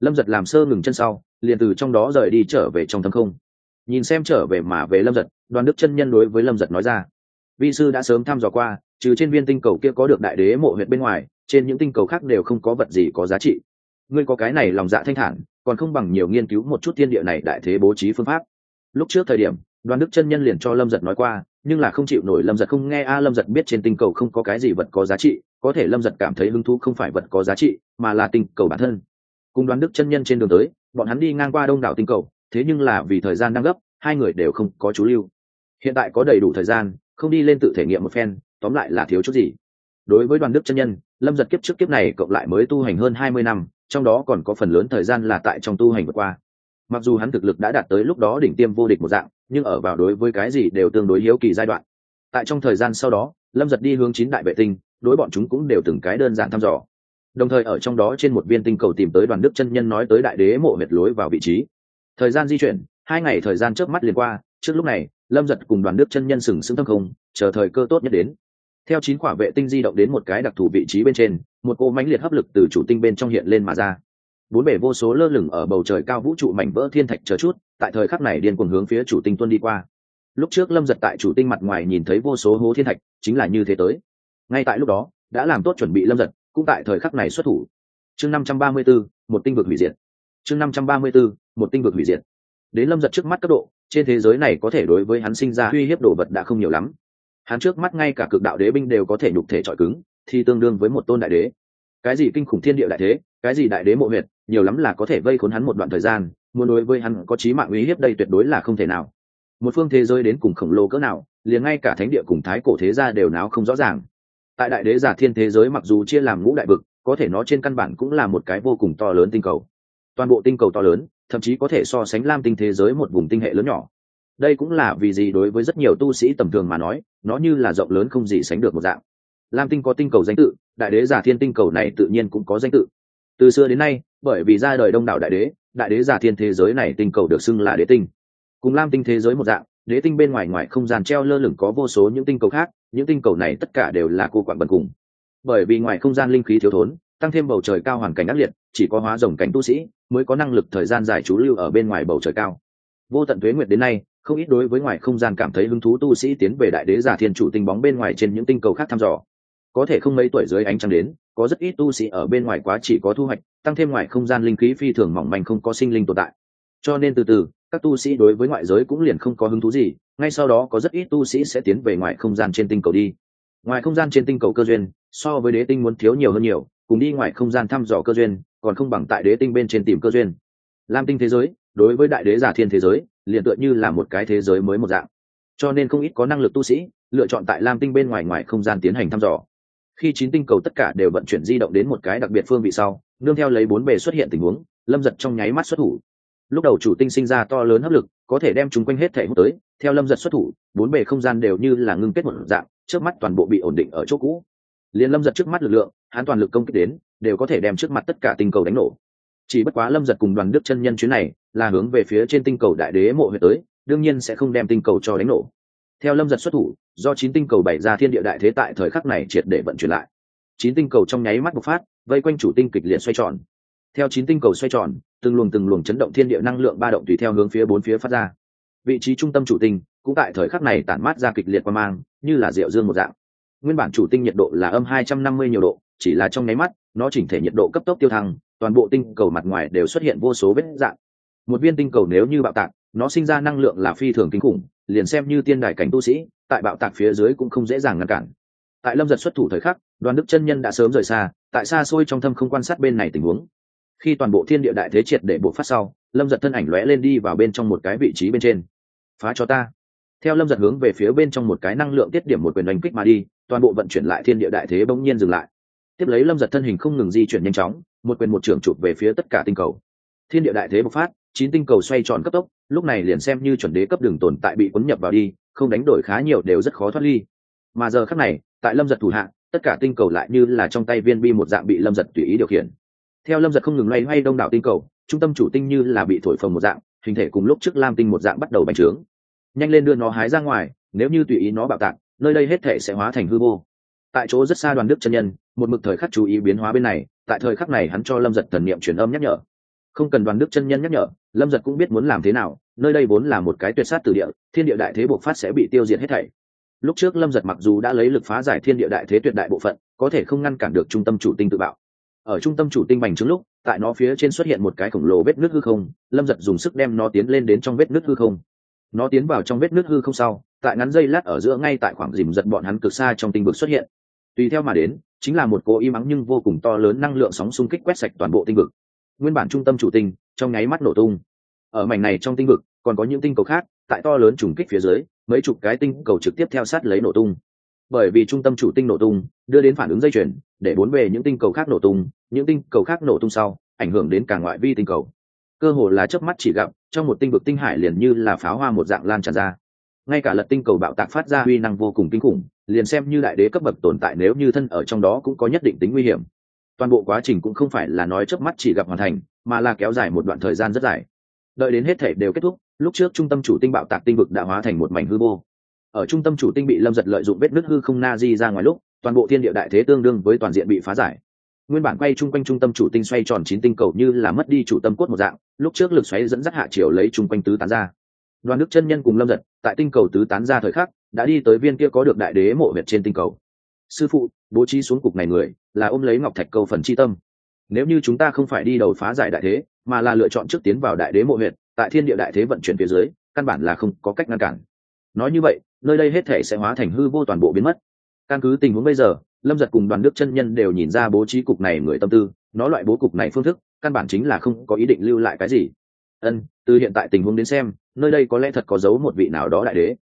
Lâm giật làm sơ ngừng chân sau, liền từ trong đó rời đi trở về trong thâm không. Nhìn xem trở về mà về lâm giật, đoàn đức chân nhân đối với lâm giật nói ra. Vi sư đã sớm thăm dò qua, trừ trên viên tinh cầu kia có được đại đế mộ huyệt bên ngoài, trên những tinh cầu khác đều không có vật gì có giá trị. Ngươi có cái này lòng dạ thanh thản, còn không bằng nhiều nghiên cứu một chút thiên địa này đại thế bố trí phương pháp. Lúc trước thời điểm, đoàn đức chân nhân liền cho lâm giật nói qua nhưng là không chịu nổi lâm giật không nghe a, lâm giật biết trên tinh cầu không có cái gì vật có giá trị, có thể lâm giật cảm thấy hứng thú không phải vật có giá trị, mà là tinh cầu bản thân. Cùng đoàn đức chân nhân trên đường tới, bọn hắn đi ngang qua đông đảo tinh cầu, thế nhưng là vì thời gian đang gấp, hai người đều không có chú lưu. Hiện tại có đầy đủ thời gian, không đi lên tự thể nghiệm một phen, tóm lại là thiếu chút gì. Đối với đoàn đức chân nhân, lâm giật kiếp trước kiếp này cộng lại mới tu hành hơn hai mươi năm, trong đó còn có phần lớn thời gian là tại trong tu hành vượt qua mặc dù hắn thực lực đã đạt tới lúc đó đỉnh tiêm vô địch một dạng, nhưng ở vào đối với cái gì đều tương đối hiếu kỳ giai đoạn. Tại trong thời gian sau đó, lâm giật đi hướng chín đại vệ tinh, đối bọn chúng cũng đều từng cái đơn giản thăm dò. Đồng thời ở trong đó trên một viên tinh cầu tìm tới đoàn đức chân nhân nói tới đại đế mộ huyệt lối vào vị trí. Thời gian di chuyển, hai ngày thời gian trước mắt liền qua, trước lúc này, lâm giật cùng đoàn đức chân nhân sừng sững tâm không, chờ thời cơ tốt nhất đến. Theo chín quả vệ tinh di động đến một cái đặc thù vị trí bên trên, một cô mãnh liệt hấp lực từ chủ tinh bên trong hiện lên mà ra bốn bể vô số lơ lửng ở bầu trời cao vũ trụ mảnh vỡ thiên thạch chờ chút, tại thời khắc này điên cuồng hướng phía chủ tinh tuân đi qua. Lúc trước lâm giật tại chủ tinh mặt ngoài nhìn thấy vô số hố thiên thạch, chính là như thế tới. Ngay tại lúc đó, đã làm tốt chuẩn bị lâm giật, cũng tại thời khắc này xuất thủ. Chương năm trăm ba mươi b ố một tinh vực hủy diệt. Chương năm trăm ba mươi b ố một tinh vực hủy diệt. Đến lâm giật trước mắt cấp độ, trên thế giới này có thể đối với hắn sinh ra uy hiếp đồ vật đã không nhiều lắm. Hắn trước mắt ngay cả cực đạo đế binh đều có thể nhục thể trọi cứng, thì tương đương với một tôn đại đế cái gì kinh khủng thiên địa đại thế, cái gì đại đế mộ huyệt, nhiều lắm là có thể vây khốn hắn một đoạn thời gian, muốn đối với hắn có trí mạng uy hiếp đây tuyệt đối là không thể nào. Một phương thế giới đến cùng khổng lồ cỡ nào, liền ngay cả thánh địa cùng thái cổ thế gia đều náo không rõ ràng. Tại đại đế giả thiên thế giới mặc dù chia làm ngũ đại vực, có thể nó trên căn bản cũng là một cái vô cùng to lớn tinh cầu. Toàn bộ tinh cầu to lớn, thậm chí có thể so sánh lam tinh thế giới một vùng tinh hệ lớn nhỏ. Đây cũng là vì gì đối với rất nhiều tu sĩ tầm thường mà nói, nó như là rộng lớn không gì sánh được một dạng lam tinh có tinh cầu danh tự, đại đế giả thiên tinh cầu này tự nhiên cũng có danh tự. Từ xưa đến nay, bởi vì ra đời đông đảo đại đế đại đế giả thiên thế giới này tinh cầu được xưng là đế tinh. Cùng lam tinh thế giới một dạng, đế tinh bên ngoài ngoài không gian treo lơ lửng có vô số những tinh cầu khác, những tinh cầu này tất cả đều là cô quản bần cùng. Bởi vì ngoài không gian linh khí thiếu thốn, tăng thêm bầu trời cao hoàn cảnh ác liệt, chỉ có hóa rồng cảnh tu sĩ mới có năng lực thời gian dài trú lưu ở bên ngoài bầu trời cao. Vô tận thuế nguyệt đến nay, không ít đối với ngoài không gian cảm thấy hứng thú tu sĩ tiến về đại đế giả thiên chủ tinh bóng bên ngoài trên những tinh cầu khác thăm dò có thể không mấy tuổi dưới ánh trăng đến, có rất ít tu sĩ ở bên ngoài quá chỉ có thu hoạch, tăng thêm ngoài không gian linh khí phi thường mỏng manh không có sinh linh tồn tại. Cho nên từ từ, các tu sĩ đối với ngoại giới cũng liền không có hứng thú gì, ngay sau đó có rất ít tu sĩ sẽ tiến về ngoài không gian trên tinh cầu đi. Ngoài không gian trên tinh cầu cơ duyên, so với đế tinh muốn thiếu nhiều hơn nhiều, cùng đi ngoài không gian thăm dò cơ duyên, còn không bằng tại đế tinh bên trên tìm cơ duyên. Lam tinh thế giới, đối với đại đế giả thiên thế giới, liền tựa như là một cái thế giới mới một dạng. Cho nên không ít có năng lực tu sĩ, lựa chọn tại lam tinh bên ngoài ngoài không gian tiến hành thăm dò khi chín tinh cầu tất cả đều vận chuyển di động đến một cái đặc biệt phương vị sau, nương theo lấy bốn bề xuất hiện tình huống, lâm giật trong nháy mắt xuất thủ. Lúc đầu chủ tinh sinh ra to lớn hấp lực, có thể đem chúng quanh hết thể hút tới, theo lâm giật xuất thủ, bốn bề không gian đều như là ngưng kết một dạng, trước mắt toàn bộ bị ổn định ở chỗ cũ. Liền lâm giật trước mắt lực lượng, hắn toàn lực công kích đến, đều có thể đem trước mặt tất cả tinh cầu đánh nổ. Chỉ bất quá lâm giật cùng đoàn đức chân nhân chuyến này, là hướng về phía trên tinh cầu đại đế mộ huyệt tới, đương nhiên sẽ không đem tinh cầu cho đánh nổ. Theo lâm giật xuất thủ do chín tinh cầu bày ra thiên địa đại thế tại thời khắc này triệt để vận chuyển lại. Chín tinh cầu trong nháy mắt bộc phát, vây quanh chủ tinh kịch liệt xoay tròn. Theo chín tinh cầu xoay tròn, từng luồng từng luồng chấn động thiên địa năng lượng ba động tùy theo hướng phía bốn phía phát ra. Vị trí trung tâm chủ tinh cũng tại thời khắc này tản mát ra kịch liệt qua mang, như là rượu dương một dạng. Nguyên bản chủ tinh nhiệt độ là âm hai trăm năm mươi nhiều độ, chỉ là trong nháy mắt, nó chỉnh thể nhiệt độ cấp tốc tiêu thăng, toàn bộ tinh cầu mặt ngoài đều xuất hiện vô số vết dạng. Một viên tinh cầu nếu như bạo tạc, nó sinh ra năng lượng là phi thường kinh khủng liền xem như tiên đài cảnh tu sĩ, tại bạo tạc phía dưới cũng không dễ dàng ngăn cản. Tại lâm giật xuất thủ thời khắc, đoàn đức chân nhân đã sớm rời xa, tại xa xôi trong thâm không quan sát bên này tình huống. Khi toàn bộ thiên địa đại thế triệt để buộc phát sau, lâm giật thân ảnh lóe lên đi vào bên trong một cái vị trí bên trên. Phá cho ta. Theo lâm giật hướng về phía bên trong một cái năng lượng tiết điểm một quyền đánh kích mà đi, toàn bộ vận chuyển lại thiên địa đại thế bỗng nhiên dừng lại. Tiếp lấy lâm giật thân hình không ngừng di chuyển nhanh chóng, một quyền một trường chụp về phía tất cả tinh cầu. Thiên địa đại thế bộc phát chín tinh cầu xoay tròn cấp tốc lúc này liền xem như chuẩn đế cấp đường tồn tại bị cuốn nhập vào đi không đánh đổi khá nhiều đều rất khó thoát ly. Mà giờ khác này tại lâm giật thủ hạ, tất cả tinh cầu lại như là trong tay viên bi một dạng bị lâm giật tùy ý điều khiển. Theo lâm giật không ngừng loay hoay đông đảo tinh cầu trung tâm chủ tinh như là bị thổi phồng một dạng hình thể cùng lúc trước lam tinh một dạng bắt đầu bành trướng. Nhanh lên đưa nó hái ra ngoài nếu như tùy ý nó bạo tạc nơi đây hết thể sẽ hóa thành hư vô. Tại chỗ rất xa đoàn đức chân nhân một mực thời khắc chú ý biến hóa bên này tại thời khắc này hắn cho lâm giật thần niệm truyền âm nhắc nhở không cần đoàn đức chân nhân nhắc nhở, lâm giật cũng biết muốn làm thế nào, nơi đây vốn là một cái tuyệt sát từ địa, thiên địa đại thế bộc phát sẽ bị tiêu diệt hết thảy. Lúc trước lâm giật mặc dù đã lấy lực phá giải thiên địa đại thế tuyệt đại bộ phận, có thể không ngăn cản được trung tâm chủ tinh tự bạo. Ở trung tâm chủ tinh bành trướng lúc, tại nó phía trên xuất hiện một cái khổng lồ vết nước hư không, lâm giật dùng sức đem nó tiến lên đến trong vết nước hư không. Nó tiến vào trong vết nước hư không sau, tại ngắn dây lát ở giữa ngay tại khoảng dìm giật bọn hắn cực xa trong tinh vực xuất hiện. Tùy theo mà đến, chính là một cố im ắng nhưng vô cùng to lớn năng lượng sóng xung kích quét sạch toàn bộ tinh vực nguyên bản trung tâm chủ tinh, trong nháy mắt nổ tung. Ở mảnh này trong tinh vực, còn có những tinh cầu khác, tại to lớn trùng kích phía dưới, mấy chục cái tinh cầu trực tiếp theo sát lấy nổ tung. Bởi vì trung tâm chủ tinh nổ tung, đưa đến phản ứng dây chuyển để bốn về những tinh cầu khác nổ tung, những tinh cầu khác nổ tung sau, ảnh hưởng đến cả ngoại vi tinh cầu. Cơ hồ là chớp mắt chỉ gặp, trong một tinh vực tinh hải liền như là pháo hoa một dạng lan tràn ra. Ngay cả lật tinh cầu bạo tạc phát ra uy năng vô cùng kinh khủng, liền xem như đại đế cấp bậc tồn tại nếu như thân ở trong đó cũng có nhất định tính nguy hiểm toàn bộ quá trình cũng không phải là nói chớp mắt chỉ gặp hoàn thành, mà là kéo dài một đoạn thời gian rất dài. Đợi đến hết thể đều kết thúc, lúc trước trung tâm chủ tinh bạo tạc tinh vực đã hóa thành một mảnh hư vô. Ở trung tâm chủ tinh bị lâm giật lợi dụng vết nứt hư không na di ra ngoài lúc, toàn bộ thiên địa đại thế tương đương với toàn diện bị phá giải. Nguyên bản quay chung quanh trung tâm chủ tinh xoay tròn chín tinh cầu như là mất đi chủ tâm cốt một dạng, lúc trước lực xoáy dẫn dắt hạ chiều lấy chung quanh tứ tán ra. Đoàn đức chân nhân cùng lâm giật, tại tinh cầu tứ tán ra thời khắc, đã đi tới viên kia có được đại đế mộ việt trên tinh cầu. Sư phụ, bố trí xuống cục này người là ôm lấy ngọc thạch câu phần chi tâm. Nếu như chúng ta không phải đi đầu phá giải đại thế, mà là lựa chọn trước tiến vào đại đế mộ huyệt, tại thiên địa đại thế vận chuyển phía dưới, căn bản là không có cách ngăn cản. Nói như vậy, nơi đây hết thể sẽ hóa thành hư vô toàn bộ biến mất. Căn cứ tình huống bây giờ, lâm giật cùng đoàn đức chân nhân đều nhìn ra bố trí cục này người tâm tư, nó loại bố cục này phương thức, căn bản chính là không có ý định lưu lại cái gì. Ân, từ hiện tại tình huống đến xem, nơi đây có lẽ thật có giấu một vị nào đó đại đế.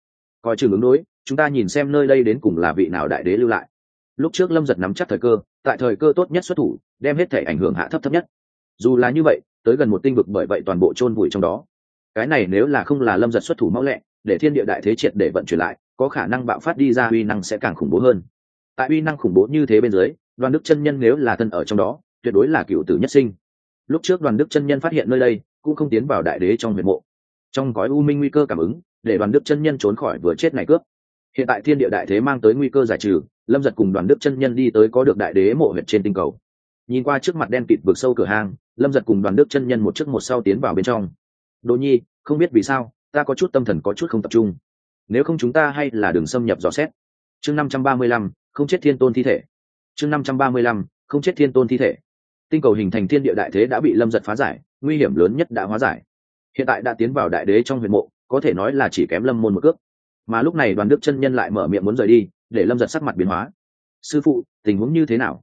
Coi chừng ứng đối, chúng ta nhìn xem nơi đây đến cùng là vị nào đại đế lưu lại lúc trước lâm giật nắm chắc thời cơ, tại thời cơ tốt nhất xuất thủ, đem hết thể ảnh hưởng hạ thấp thấp nhất. Dù là như vậy, tới gần một tinh vực bởi vậy toàn bộ chôn vùi trong đó. Cái này nếu là không là lâm giật xuất thủ mau lẹ, để thiên địa đại thế triệt để vận chuyển lại, có khả năng bạo phát đi ra uy năng sẽ càng khủng bố hơn. Tại uy năng khủng bố như thế bên dưới, đoàn đức chân nhân nếu là thân ở trong đó, tuyệt đối là cựu tử nhất sinh. Lúc trước đoàn đức chân nhân phát hiện nơi đây, cũng không tiến vào đại đế trong huyền mộ. Trong gói u minh nguy cơ cảm ứng, để đoàn đức chân nhân trốn khỏi vừa chết này cướp hiện tại thiên địa đại thế mang tới nguy cơ giải trừ, lâm giật cùng đoàn đức chân nhân đi tới có được đại đế mộ huyệt trên tinh cầu. Nhìn qua trước mặt đen kịt vượt sâu cửa hang, lâm giật cùng đoàn đức chân nhân một chiếc một sau tiến vào bên trong. Đỗ nhi, không biết vì sao, ta có chút tâm thần có chút không tập trung. Nếu không chúng ta hay là đường xâm nhập dò xét. Chương năm trăm ba mươi lăm, không chết thiên tôn thi thể. Chương năm trăm ba mươi lăm, không chết thiên tôn thi thể. Tinh cầu hình thành thiên địa đại thế đã bị lâm giật phá giải, nguy hiểm lớn nhất đã hóa giải. Hiện tại đã tiến vào đại đế trong huyện mộ, có thể nói là chỉ kém lâm môn một cước mà lúc này đoàn đức chân nhân lại mở miệng muốn rời đi, để lâm giật sắc mặt biến hóa. Sư phụ, tình huống như thế nào?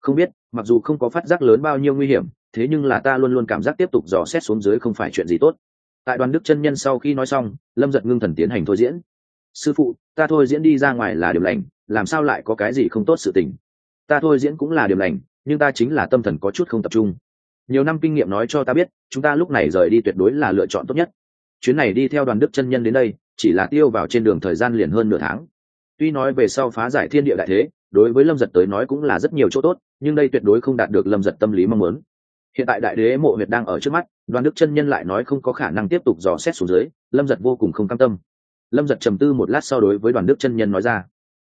Không biết, mặc dù không có phát giác lớn bao nhiêu nguy hiểm, thế nhưng là ta luôn luôn cảm giác tiếp tục dò xét xuống dưới không phải chuyện gì tốt. Tại đoàn đức chân nhân sau khi nói xong, lâm giật ngưng thần tiến hành thôi diễn. Sư phụ, ta thôi diễn đi ra ngoài là điểm lành, làm sao lại có cái gì không tốt sự tình? Ta thôi diễn cũng là điểm lành, nhưng ta chính là tâm thần có chút không tập trung. Nhiều năm kinh nghiệm nói cho ta biết, chúng ta lúc này rời đi tuyệt đối là lựa chọn tốt nhất. Chuyến này đi theo đoàn đức chân nhân đến đây chỉ là tiêu vào trên đường thời gian liền hơn nửa tháng. Tuy nói về sau phá giải thiên địa đại thế, đối với lâm giật tới nói cũng là rất nhiều chỗ tốt, nhưng đây tuyệt đối không đạt được lâm giật tâm lý mong muốn. Hiện tại đại đế mộ huyệt đang ở trước mắt, đoàn đức chân nhân lại nói không có khả năng tiếp tục dò xét xuống dưới, lâm giật vô cùng không cam tâm. Lâm giật trầm tư một lát sau đối với đoàn đức chân nhân nói ra,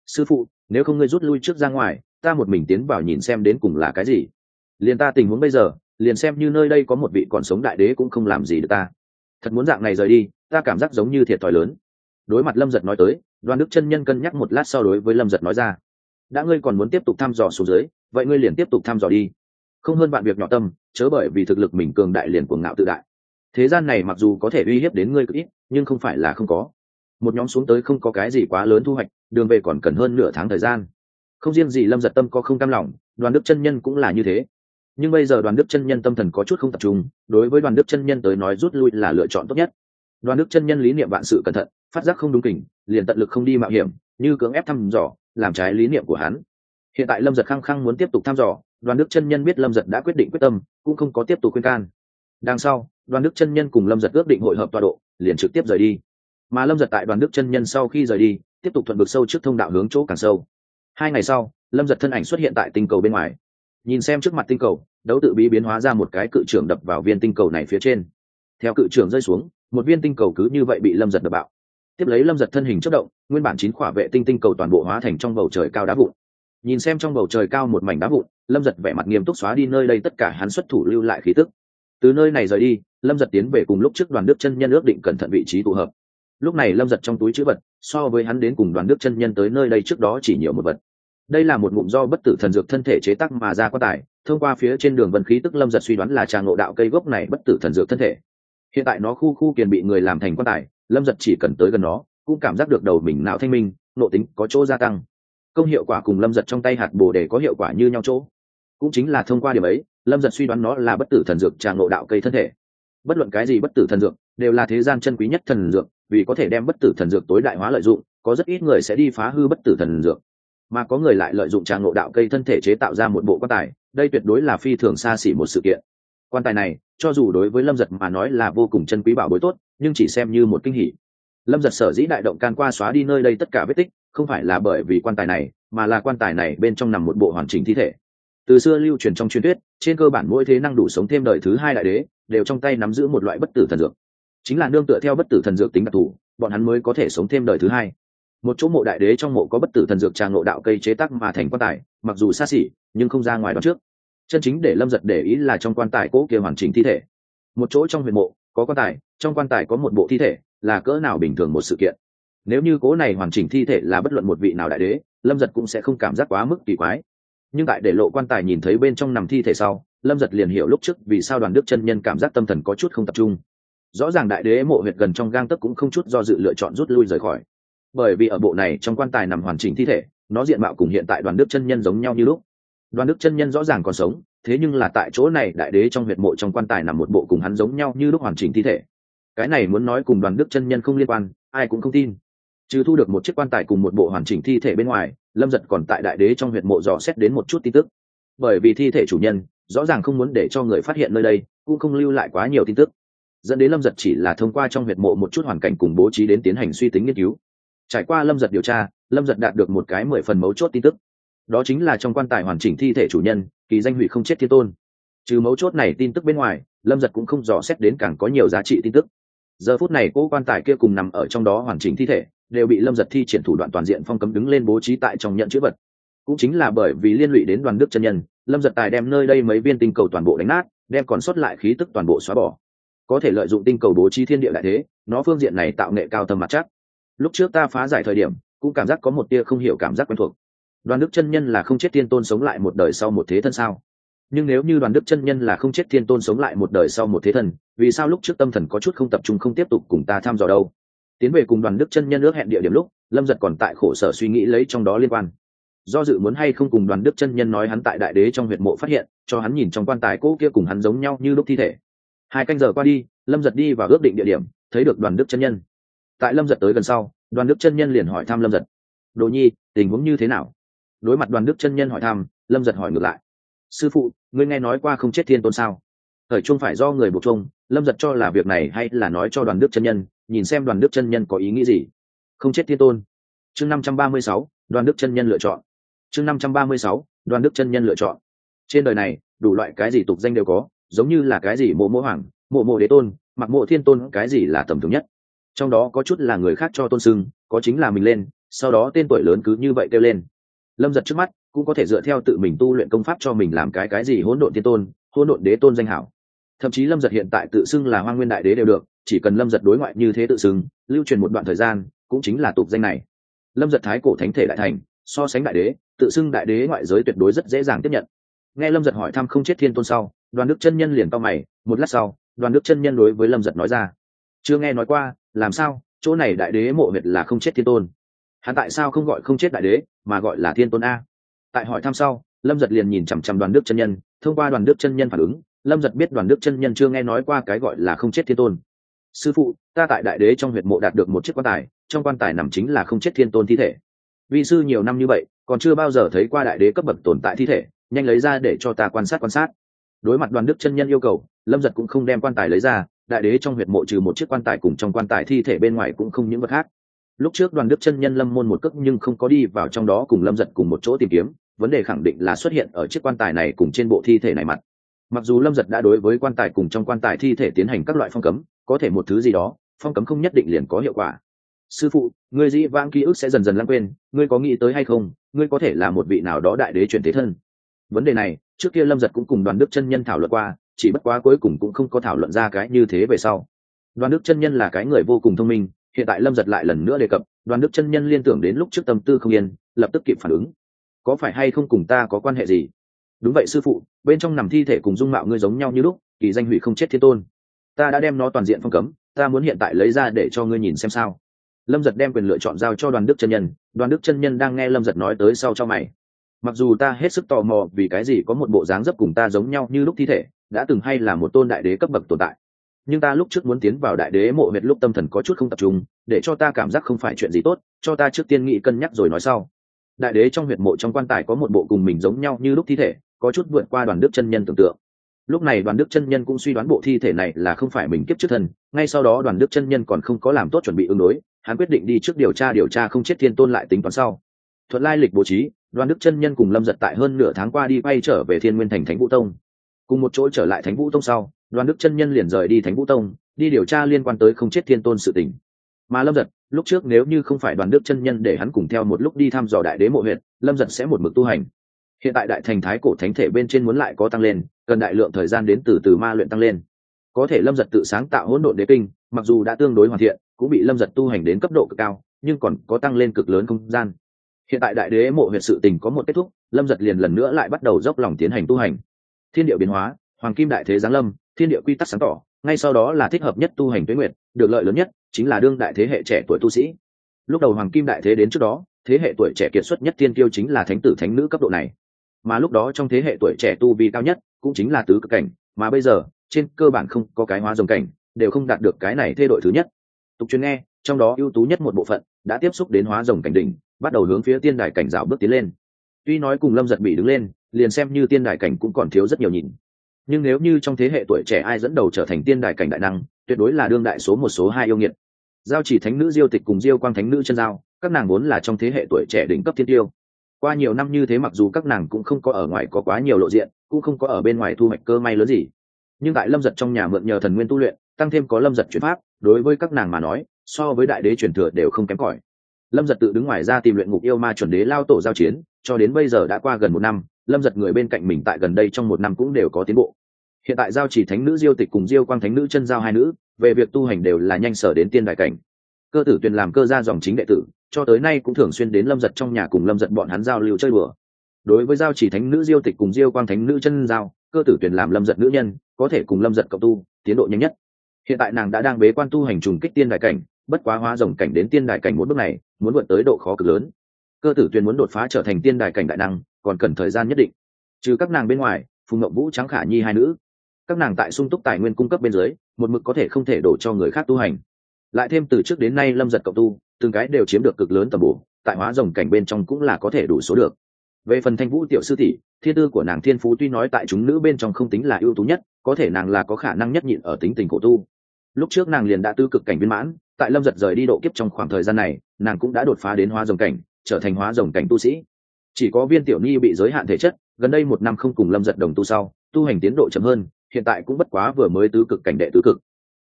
sư phụ, nếu không ngươi rút lui trước ra ngoài, ta một mình tiến vào nhìn xem đến cùng là cái gì. Liền ta tình huống bây giờ, liền xem như nơi đây có một vị còn sống đại đế cũng không làm gì được ta thật muốn dạng này rời đi, ta cảm giác giống như thiệt thòi lớn. Đối mặt lâm giật nói tới đoàn đức chân nhân cân nhắc một lát sau đối với lâm giật nói ra, đã ngươi còn muốn tiếp tục thăm dò xuống dưới, vậy ngươi liền tiếp tục thăm dò đi. Không hơn bạn việc nhỏ tâm, chớ bởi vì thực lực mình cường đại liền cuồng ngạo tự đại. Thế gian này mặc dù có thể uy hiếp đến ngươi cực ít, nhưng không phải là không có. Một nhóm xuống tới không có cái gì quá lớn thu hoạch, đường về còn cần hơn nửa tháng thời gian. Không riêng gì lâm giật tâm có không cam lòng đoàn đức chân nhân cũng là như thế nhưng bây giờ đoàn đức chân nhân tâm thần có chút không tập trung, đối với đoàn đức chân nhân tới nói rút lui là lựa chọn tốt nhất. Đoàn đức chân nhân lý niệm vạn sự cẩn thận, phát giác không đúng kỉnh liền tận lực không đi mạo hiểm, như cưỡng ép thăm dò, làm trái lý niệm của hắn. Hiện tại lâm giật khăng khăng muốn tiếp tục thăm dò, đoàn đức chân nhân biết lâm giật đã quyết định quyết tâm, cũng không có tiếp tục khuyên can. Đằng sau, đoàn đức chân nhân cùng lâm giật ước định hội hợp tọa độ, liền trực tiếp rời đi. Mà lâm giật tại đoàn đức chân nhân sau khi rời đi, tiếp tục thuận vực sâu trước thông đạo hướng chỗ càng sâu. Hai ngày sau, lâm giật thân ảnh xuất hiện tại tinh cầu bên ngoài nhìn xem trước mặt tinh cầu, đấu tự bí biến hóa ra một cái cự trưởng đập vào viên tinh cầu này phía trên. Theo cự trưởng rơi xuống, một viên tinh cầu cứ như vậy bị lâm giật đập bạo. Tiếp lấy lâm giật thân hình chất động, nguyên bản chín khỏa vệ tinh tinh cầu toàn bộ hóa thành trong bầu trời cao đá vụn. Nhìn xem trong bầu trời cao một mảnh đá vụn, lâm giật vẻ mặt nghiêm túc xóa đi nơi đây tất cả hắn xuất thủ lưu lại khí tức. Từ nơi này rời đi, lâm giật tiến về cùng lúc trước đoàn đức chân nhân ước định cẩn thận vị trí tụ hợp. Lúc này lâm giật trong túi chữ vật, so với hắn đến cùng đoàn đức chân nhân tới nơi đây trước đó chỉ nhiều một vật đây là một ngụm do bất tử thần dược thân thể chế tác mà ra quá tải, thông qua phía trên đường vân khí tức lâm giật suy đoán là trà ngộ đạo cây gốc này bất tử thần dược thân thể. Hiện tại nó khu khu kiền bị người làm thành quan tài lâm giật chỉ cần tới gần nó, cũng cảm giác được đầu mình não thanh minh nộ tính có chỗ gia tăng. Công hiệu quả cùng lâm giật trong tay hạt bồ để có hiệu quả như nhau chỗ. Cũng chính là thông qua điểm ấy, lâm giật suy đoán nó là bất tử thần dược trà ngộ đạo cây thân thể. Bất luận cái gì bất tử thần dược, đều là thế gian chân quý nhất thần dược, vì có thể đem bất tử thần dược tối đại hóa lợi dụng, có rất ít người sẽ đi phá hư bất tử thần dược mà có người lại lợi dụng trà ngộ đạo cây thân thể chế tạo ra một bộ quan tài, đây tuyệt đối là phi thường xa xỉ một sự kiện. Quan tài này, cho dù đối với lâm giật mà nói là vô cùng chân quý bảo bối tốt, nhưng chỉ xem như một kinh hỷ lâm giật sở dĩ đại động can qua xóa đi nơi đây tất cả vết tích, không phải là bởi vì quan tài này, mà là quan tài này bên trong nằm một bộ hoàn chỉnh thi thể. Từ xưa lưu truyền trong truyền thuyết, trên cơ bản mỗi thế năng đủ sống thêm đời thứ hai đại đế, đều trong tay nắm giữ một loại bất tử thần dược. Chính là nương tựa theo bất tử thần dược tính đặc thù, bọn hắn mới có thể sống thêm đời thứ hai một chỗ mộ đại đế trong mộ có bất tử thần dược trà ngộ đạo cây chế tác mà thành quan tài, mặc dù xa xỉ, nhưng không ra ngoài đó trước. Chân chính để lâm giật để ý là trong quan tài cỗ kia hoàn chỉnh thi thể. Một chỗ trong huyện mộ, có quan tài, trong quan tài có một bộ thi thể, là cỡ nào bình thường một sự kiện. Nếu như cố này hoàn chỉnh thi thể là bất luận một vị nào đại đế, lâm giật cũng sẽ không cảm giác quá mức kỳ quái. Nhưng tại để lộ quan tài nhìn thấy bên trong nằm thi thể sau, lâm giật liền hiểu lúc trước vì sao đoàn đức chân nhân cảm giác tâm thần có chút không tập trung. Rõ ràng đại đế mộ huyệt gần trong gang tấc cũng không chút do dự lựa chọn rút lui rời khỏi bởi vì ở bộ này trong quan tài nằm hoàn chỉnh thi thể, nó diện mạo cùng hiện tại đoàn đức chân nhân giống nhau như lúc. Đoàn đức chân nhân rõ ràng còn sống, thế nhưng là tại chỗ này đại đế trong huyệt mộ trong quan tài nằm một bộ cùng hắn giống nhau như lúc hoàn chỉnh thi thể. Cái này muốn nói cùng đoàn đức chân nhân không liên quan, ai cũng không tin. Trừ thu được một chiếc quan tài cùng một bộ hoàn chỉnh thi thể bên ngoài, lâm giật còn tại đại đế trong huyệt mộ dò xét đến một chút tin tức. Bởi vì thi thể chủ nhân, rõ ràng không muốn để cho người phát hiện nơi đây, cũng không lưu lại quá nhiều tin tức. Dẫn đến lâm giật chỉ là thông qua trong huyệt mộ một chút hoàn cảnh cùng bố trí đến tiến hành suy tính nghiên cứu trải qua lâm giật điều tra, lâm giật đạt được một cái mười phần mấu chốt tin tức. Đó chính là trong quan tài hoàn chỉnh thi thể chủ nhân, kỳ danh hủy không chết thiên tôn. Trừ mấu chốt này tin tức bên ngoài, lâm giật cũng không dò xét đến càng có nhiều giá trị tin tức. Giờ phút này cỗ quan tài kia cùng nằm ở trong đó hoàn chỉnh thi thể, đều bị lâm giật thi triển thủ đoạn toàn diện phong cấm đứng lên bố trí tại trong nhận chữ vật. Cũng chính là bởi vì liên lụy đến đoàn đức chân nhân, lâm giật tài đem nơi đây mấy viên tinh cầu toàn bộ đánh nát, đem còn sót lại khí tức toàn bộ xóa bỏ. Có thể lợi dụng tinh cầu bố trí thiên địa đại thế, nó phương diện này tạo nghệ cao tầm mặt chắc lúc trước ta phá giải thời điểm, cũng cảm giác có một tia không hiểu cảm giác quen thuộc. Đoàn đức chân nhân là không chết thiên tôn sống lại một đời sau một thế thân sao? Nhưng nếu như đoàn đức chân nhân là không chết thiên tôn sống lại một đời sau một thế thân, vì sao lúc trước tâm thần có chút không tập trung không tiếp tục cùng ta tham dò đâu? Tiến về cùng đoàn đức chân nhân ước hẹn địa điểm lúc, lâm giật còn tại khổ sở suy nghĩ lấy trong đó liên quan. Do dự muốn hay không cùng đoàn đức chân nhân nói hắn tại đại đế trong huyệt mộ phát hiện, cho hắn nhìn trong quan tài cỗ kia cùng hắn giống nhau như lúc thi thể. Hai canh giờ qua đi, lâm giật đi và ước định địa điểm, thấy được đoàn đức chân nhân tại lâm giật tới gần sau, đoàn đức chân nhân liền hỏi thăm lâm giật. Đồ nhi, tình huống như thế nào? Đối mặt đoàn đức chân nhân hỏi thăm, lâm giật hỏi ngược lại. Sư phụ, ngươi nghe nói qua không chết thiên tôn sao? Thời trung phải do người buộc chung lâm giật cho là việc này hay là nói cho đoàn đức chân nhân, nhìn xem đoàn đức chân nhân có ý nghĩ gì. Không chết thiên tôn. Chương năm trăm ba mươi sáu, đoàn đức chân nhân lựa chọn. Chương năm trăm ba mươi sáu, đoàn đức chân nhân lựa chọn. Trên đời này, đủ loại cái gì tục danh đều có, giống như là cái gì mộ mộ hoàng, mộ mộ đế tôn, mặc mộ thiên tôn, cái gì là tầm thường nhất? Trong đó có chút là người khác cho tôn sưng, có chính là mình lên, sau đó tên tuổi lớn cứ như vậy kêu lên. Lâm giật trước mắt, cũng có thể dựa theo tự mình tu luyện công pháp cho mình làm cái cái gì hỗn độn tiên tôn, hỗn độn đế tôn danh hảo. Thậm chí lâm giật hiện tại tự xưng là hoa nguyên đại đế đều được, chỉ cần lâm giật đối ngoại như thế tự xưng, lưu truyền một đoạn thời gian, cũng chính là tục danh này. Lâm giật thái cổ thánh thể đại thành, so sánh đại đế, tự xưng đại đế ngoại giới tuyệt đối rất dễ dàng tiếp nhận. Nghe lâm giật hỏi thăm không chết thiên tôn sau, đoàn đức chân nhân liền to mày, một lát sau, đoàn đức chân nhân đối với lâm giật nói ra. Chưa nghe nói qua làm sao? Chỗ này đại đế mộ huyệt là không chết thiên tôn. Hắn tại sao không gọi không chết đại đế, mà gọi là thiên tôn a? Tại hỏi thăm sau, lâm giật liền nhìn chằm chằm đoàn đức chân nhân, thông qua đoàn đức chân nhân phản ứng, lâm giật biết đoàn đức chân nhân chưa nghe nói qua cái gọi là không chết thiên tôn. Sư phụ, ta tại đại đế trong huyệt mộ đạt được một chiếc quan tài, trong quan tài nằm chính là không chết thiên tôn thi thể. Vị sư nhiều năm như vậy, còn chưa bao giờ thấy qua đại đế cấp bậc tồn tại thi thể, nhanh lấy ra để cho ta quan sát quan sát. Đối mặt đoàn đức chân nhân yêu cầu, lâm giật cũng không đem quan tài lấy ra đại đế trong huyệt mộ trừ một chiếc quan tài cùng trong quan tài thi thể bên ngoài cũng không những vật khác. Lúc trước đoàn đức chân nhân lâm môn một cước nhưng không có đi vào trong đó cùng lâm giật cùng một chỗ tìm kiếm, vấn đề khẳng định là xuất hiện ở chiếc quan tài này cùng trên bộ thi thể này mặt. Mặc dù lâm giật đã đối với quan tài cùng trong quan tài thi thể tiến hành các loại phong cấm, có thể một thứ gì đó, phong cấm không nhất định liền có hiệu quả. Sư phụ người dĩ vãng ký ức sẽ dần dần lãng quên, ngươi có nghĩ tới hay không, ngươi có thể là một vị nào đó đại đế chuyển thế thân. Vấn đề này, trước kia lâm giật cũng cùng đoàn đức chân nhân thảo luận qua chỉ bất quá cuối cùng cũng không có thảo luận ra cái như thế về sau. Đoàn đức chân nhân là cái người vô cùng thông minh, hiện tại lâm giật lại lần nữa đề cập, đoàn đức chân nhân liên tưởng đến lúc trước tâm tư không yên, lập tức kịp phản ứng. Có phải hay không cùng ta có quan hệ gì? Đúng vậy sư phụ, bên trong nằm thi thể cùng dung mạo ngươi giống nhau như lúc, kỳ danh hủy không chết thiên tôn. Ta đã đem nó toàn diện phong cấm, ta muốn hiện tại lấy ra để cho ngươi nhìn xem sao. Lâm giật đem quyền lựa chọn giao cho đoàn đức chân nhân, đoàn đức chân nhân đang nghe lâm giật nói tới sau cho mày mặc dù ta hết sức tò mò vì cái gì có một bộ dáng dấp cùng ta giống nhau như lúc thi thể, đã từng hay là một tôn đại đế cấp bậc tồn tại. Nhưng ta lúc trước muốn tiến vào đại đế mộ huyệt lúc tâm thần có chút không tập trung, để cho ta cảm giác không phải chuyện gì tốt, cho ta trước tiên nghĩ cân nhắc rồi nói sau. Đại đế trong huyệt mộ trong quan tài có một bộ cùng mình giống nhau như lúc thi thể, có chút vượt qua đoàn đức chân nhân tưởng tượng. Lúc này đoàn đức chân nhân cũng suy đoán bộ thi thể này là không phải mình kiếp trước thân, ngay sau đó đoàn đức chân nhân còn không có làm tốt chuẩn bị ứng đối, hắn quyết định đi trước điều tra điều tra không chết thiên tôn lại tính toán sau thuận lai lịch bố trí đoàn đức chân nhân cùng lâm giật tại hơn nửa tháng qua đi quay trở về thiên nguyên thành thánh vũ tông. Cùng một chỗ trở lại thánh vũ tông sau đoàn đức chân nhân liền rời đi thánh vũ tông, đi điều tra liên quan tới không chết thiên tôn sự tình. Mà lâm giật, lúc trước nếu như không phải đoàn đức chân nhân để hắn cùng theo một lúc đi thăm dò đại đế mộ huyện lâm giật sẽ một mực tu hành. Hiện tại đại thành thái cổ thánh thể bên trên muốn lại có tăng lên, cần đại lượng thời gian đến từ từ ma luyện tăng lên. Có thể lâm giật tự sáng tạo hỗn độn đế kinh, mặc dù đã tương đối hoàn thiện, cũng bị lâm giật tu hành đến cấp độ cực cao, nhưng còn có tăng lên cực lớn không gian hiện tại đại đế mộ huyện sự tình có một kết thúc, lâm giật liền lần nữa lại bắt đầu dốc lòng tiến hành tu hành. Thiên địa biến hóa, hoàng kim đại thế giáng lâm, thiên địa quy tắc sáng tỏ, ngay sau đó là thích hợp nhất tu hành tuế nguyện được lợi lớn nhất chính là đương đại thế hệ trẻ tuổi tu sĩ. Lúc đầu hoàng kim đại thế đến trước đó, thế hệ tuổi trẻ kiệt xuất nhất tiên tiêu chính là thánh tử thánh nữ cấp độ này. Mà lúc đó trong thế hệ tuổi trẻ tu vi cao nhất cũng chính là tứ cực cảnh, mà bây giờ, trên cơ bản không có cái hóa dòng cảnh, đều không đạt được cái này thay đổi thứ nhất. Tục chuyên nghe, trong đó ưu tú nhất một bộ phận đã tiếp xúc đến hóa rồng cảnh đỉnh, bắt đầu hướng phía tiên đài cảnh rào bước tiến lên. Tuy nói cùng lâm giật bị đứng lên, liền xem như tiên đài cảnh cũng còn thiếu rất nhiều nhìn. Nhưng nếu như trong thế hệ tuổi trẻ ai dẫn đầu trở thành tiên đài cảnh đại năng, tuyệt đối là đương đại số một số hai yêu nghiệt. Giao chỉ thánh nữ diêu tịch cùng diêu quang thánh nữ chân giao, các nàng vốn là trong thế hệ tuổi trẻ đỉnh cấp thiên tiêu. Qua nhiều năm như thế mặc dù các nàng cũng không có ở ngoài có quá nhiều lộ diện, cũng không có ở bên ngoài thu hoạch cơ may lớn gì. Nhưng tại lâm giật trong nhà mượn nhờ thần nguyên tu luyện, tăng thêm có lâm giật chuyển pháp, đối với các nàng mà nói so với đại đế truyền thừa đều không kém cỏi. Lâm giật tự đứng ngoài ra tìm luyện ngục yêu ma chuẩn đế lao tổ giao chiến, cho đến bây giờ đã qua gần một năm, lâm giật người bên cạnh mình tại gần đây trong một năm cũng đều có tiến bộ. Hiện tại giao chỉ thánh nữ diêu tịch cùng diêu quang thánh nữ chân giao hai nữ, về việc tu hành đều là nhanh sở đến tiên đại cảnh. Cơ tử tuyền làm cơ gia dòng chính đệ tử, cho tới nay cũng thường xuyên đến lâm giật trong nhà cùng lâm giật bọn hắn giao lưu chơi bừa đối với giao chỉ thánh nữ diêu tịch cùng diêu quang thánh nữ chân giao, cơ tử tuyền làm lâm giật nữ nhân, có thể cùng lâm giật cộng tu, tiến độ nhanh nhất. Hiện tại nàng đã đang bế quan tu hành trùng kích tiên đại cảnh bất quá hóa rồng cảnh đến tiên đại cảnh một bước này, muốn vượt tới độ khó cực lớn. Cơ tử tuyền muốn đột phá trở thành tiên đại cảnh đại năng, còn cần thời gian nhất định. Trừ các nàng bên ngoài, phùng ngậm vũ trắng khả nhi hai nữ. Các nàng tại sung túc tài nguyên cung cấp bên dưới, một mực có thể không thể đổ cho người khác tu hành. Lại thêm từ trước đến nay lâm giật cộng tu, từng cái đều chiếm được cực lớn tầm bổ, tại hóa rồng cảnh bên trong cũng là có thể đủ số được. Về phần thanh vũ tiểu sư tỷ, thiên tư của nàng thiên phú tuy nói tại chúng nữ bên trong không tính là ưu tú nhất, có thể nàng là có khả năng nhất nhịn ở tính tình cổ tu. Lúc trước nàng liền đã tư cực cảnh viên mãn tại lâm giật rời đi độ kiếp trong khoảng thời gian này, nàng cũng đã đột phá đến hóa rồng cảnh, trở thành hóa rồng cảnh tu sĩ. Chỉ có viên tiểu ni bị giới hạn thể chất, gần đây một năm không cùng lâm giật đồng tu sau, tu hành tiến độ chậm hơn, hiện tại cũng bất quá vừa mới tứ cực cảnh đệ tứ cực.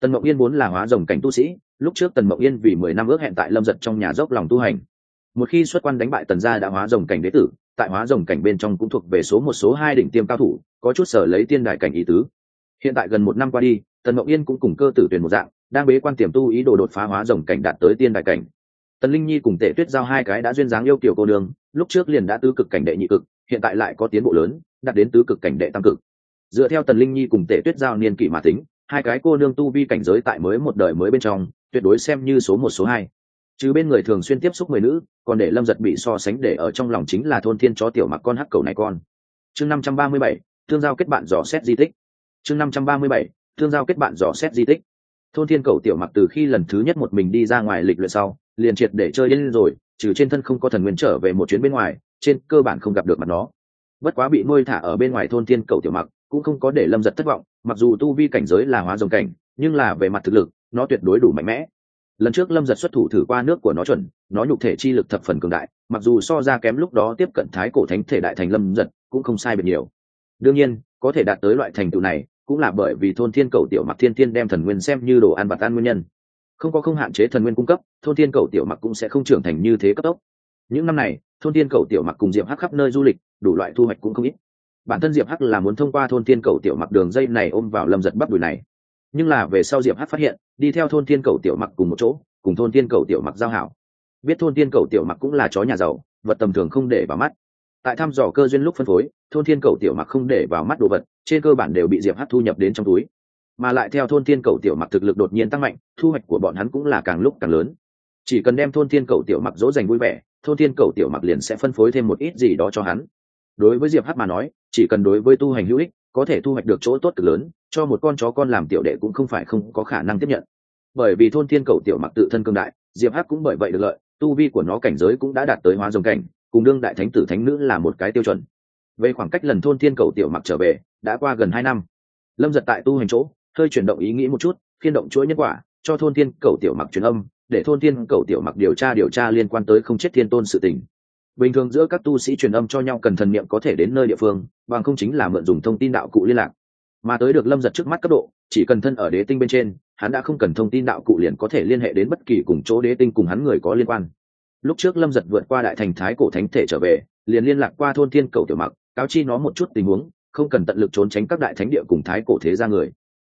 Tần mộng yên vốn là hóa rồng cảnh tu sĩ, lúc trước tần mộng yên vì mười năm ước hẹn tại lâm giật trong nhà dốc lòng tu hành. Một khi xuất quan đánh bại tần gia đã hóa rồng cảnh đế tử, tại hóa rồng cảnh bên trong cũng thuộc về số một, số hai đỉnh tiêm cao thủ, có chút sở lấy tiên đại cảnh ý tứ. Hiện tại gần một năm qua đi, tần mộng yên cũng cùng cơ tử tuyển một dạng đang bế quan tiềm tu ý đồ đột phá hóa rồng cảnh đạt tới tiên đại cảnh. Tần linh nhi cùng tể tuyết giao hai cái đã duyên dáng yêu kiểu cô đường lúc trước liền đã tứ cực cảnh đệ nhị cực, hiện tại lại có tiến bộ lớn, đạt đến tứ cực cảnh đệ tam cực. Dựa theo tần linh nhi cùng tể tuyết giao niên kỷ mà tính, hai cái cô nương tu vi cảnh giới tại mới một đời mới bên trong, tuyệt đối xem như số một, số hai. Chứ bên người thường xuyên tiếp xúc người nữ, còn để lâm giật bị so sánh để ở trong lòng chính là thôn thiên chó tiểu mặc con hắc cầu này con. Chương năm trăm ba mươi bảy, thương giao kết bạn dò xét di tích. Chương năm trăm ba mươi bảy, thương giao kết bạn dò xét di tích thôn thiên cầu tiểu mặc từ khi lần thứ nhất một mình đi ra ngoài lịch luyện sau, liền triệt để chơi lên rồi, trừ trên thân không có thần nguyên trở về một chuyến bên ngoài, trên cơ bản không gặp được mặt nó. Bất quá bị nuôi thả ở bên ngoài thôn thiên cầu tiểu mặc cũng không có để lâm giật thất vọng, mặc dù tu vi cảnh giới là hóa dòng cảnh, nhưng là về mặt thực lực, nó tuyệt đối đủ mạnh mẽ. Lần trước lâm giật xuất thủ thử qua nước của nó chuẩn, nó nhục thể chi lực thập phần cường đại, mặc dù so ra kém lúc đó tiếp cận thái cổ thánh thể đại thành lâm giật cũng không sai biệt nhiều. Đương nhiên, có thể đạt tới loại thành tựu này cũng là bởi vì thôn thiên cầu tiểu mặc thiên thiên đem thần nguyên xem như đồ ăn và tan nguyên nhân. Không có không hạn chế thần nguyên cung cấp, thôn thiên cầu tiểu mặc cũng sẽ không trưởng thành như thế cấp tốc. Những năm này, thôn thiên cầu tiểu mặc cùng diệp hắc khắp nơi du lịch, đủ loại thu hoạch cũng không ít. Bản thân diệp hắc là muốn thông qua thôn thiên cầu tiểu mặc đường dây này ôm vào lâm giật bắp đùi này. Nhưng là về sau diệp hắc phát hiện, đi theo thôn thiên cầu tiểu mặc cùng một chỗ, cùng thôn thiên cầu tiểu mặc giao hảo. Biết thôn thiên cầu tiểu mặc cũng là chó nhà giàu, vật tầm thường không để vào mắt tại thăm dò cơ duyên lúc phân phối, thôn thiên cầu tiểu mặc không để vào mắt đồ vật, trên cơ bản đều bị diệp hắc thu nhập đến trong túi. Mà lại theo thôn thiên cầu tiểu mặc thực lực đột nhiên tăng mạnh, thu hoạch của bọn hắn cũng là càng lúc càng lớn. Chỉ cần đem thôn thiên cầu tiểu mặc dỗ dành vui vẻ, thôn thiên cầu tiểu mặc liền sẽ phân phối thêm một ít gì đó cho hắn. Đối với diệp hắc mà nói, chỉ cần đối với tu hành hữu ích, có thể thu hoạch được chỗ tốt cực lớn, cho một con chó con làm tiểu đệ cũng không phải không có khả năng tiếp nhận. Bởi vì thôn thiên cầu tiểu mặc tự thân cương đại, diệp hắc cũng bởi vậy được lợi, tu vi của nó cảnh giới cũng đã đạt tới hóa dòng cảnh cùng đương đại thánh tử thánh nữ là một cái tiêu chuẩn. Về khoảng cách lần thôn thiên cầu tiểu mặc trở về, đã qua gần hai năm. Lâm giật tại tu hành chỗ, hơi chuyển động ý nghĩ một chút, phiên động chuỗi nhân quả, cho thôn thiên cầu tiểu mặc truyền âm, để thôn thiên cầu tiểu mặc điều tra điều tra liên quan tới không chết thiên tôn sự tình. Bình thường giữa các tu sĩ truyền âm cho nhau cần thần niệm có thể đến nơi địa phương, bằng không chính là mượn dùng thông tin đạo cụ liên lạc. Mà tới được lâm giật trước mắt cấp độ, chỉ cần thân ở đế tinh bên trên, hắn đã không cần thông tin đạo cụ liền có thể liên hệ đến bất kỳ cùng chỗ đế tinh cùng hắn người có liên quan lúc trước lâm giật vượt qua đại thành thái cổ thánh thể trở về, liền liên lạc qua thôn thiên cầu tiểu mặc, cáo chi nó một chút tình huống, không cần tận lực trốn tránh các đại thánh địa cùng thái cổ thế ra người.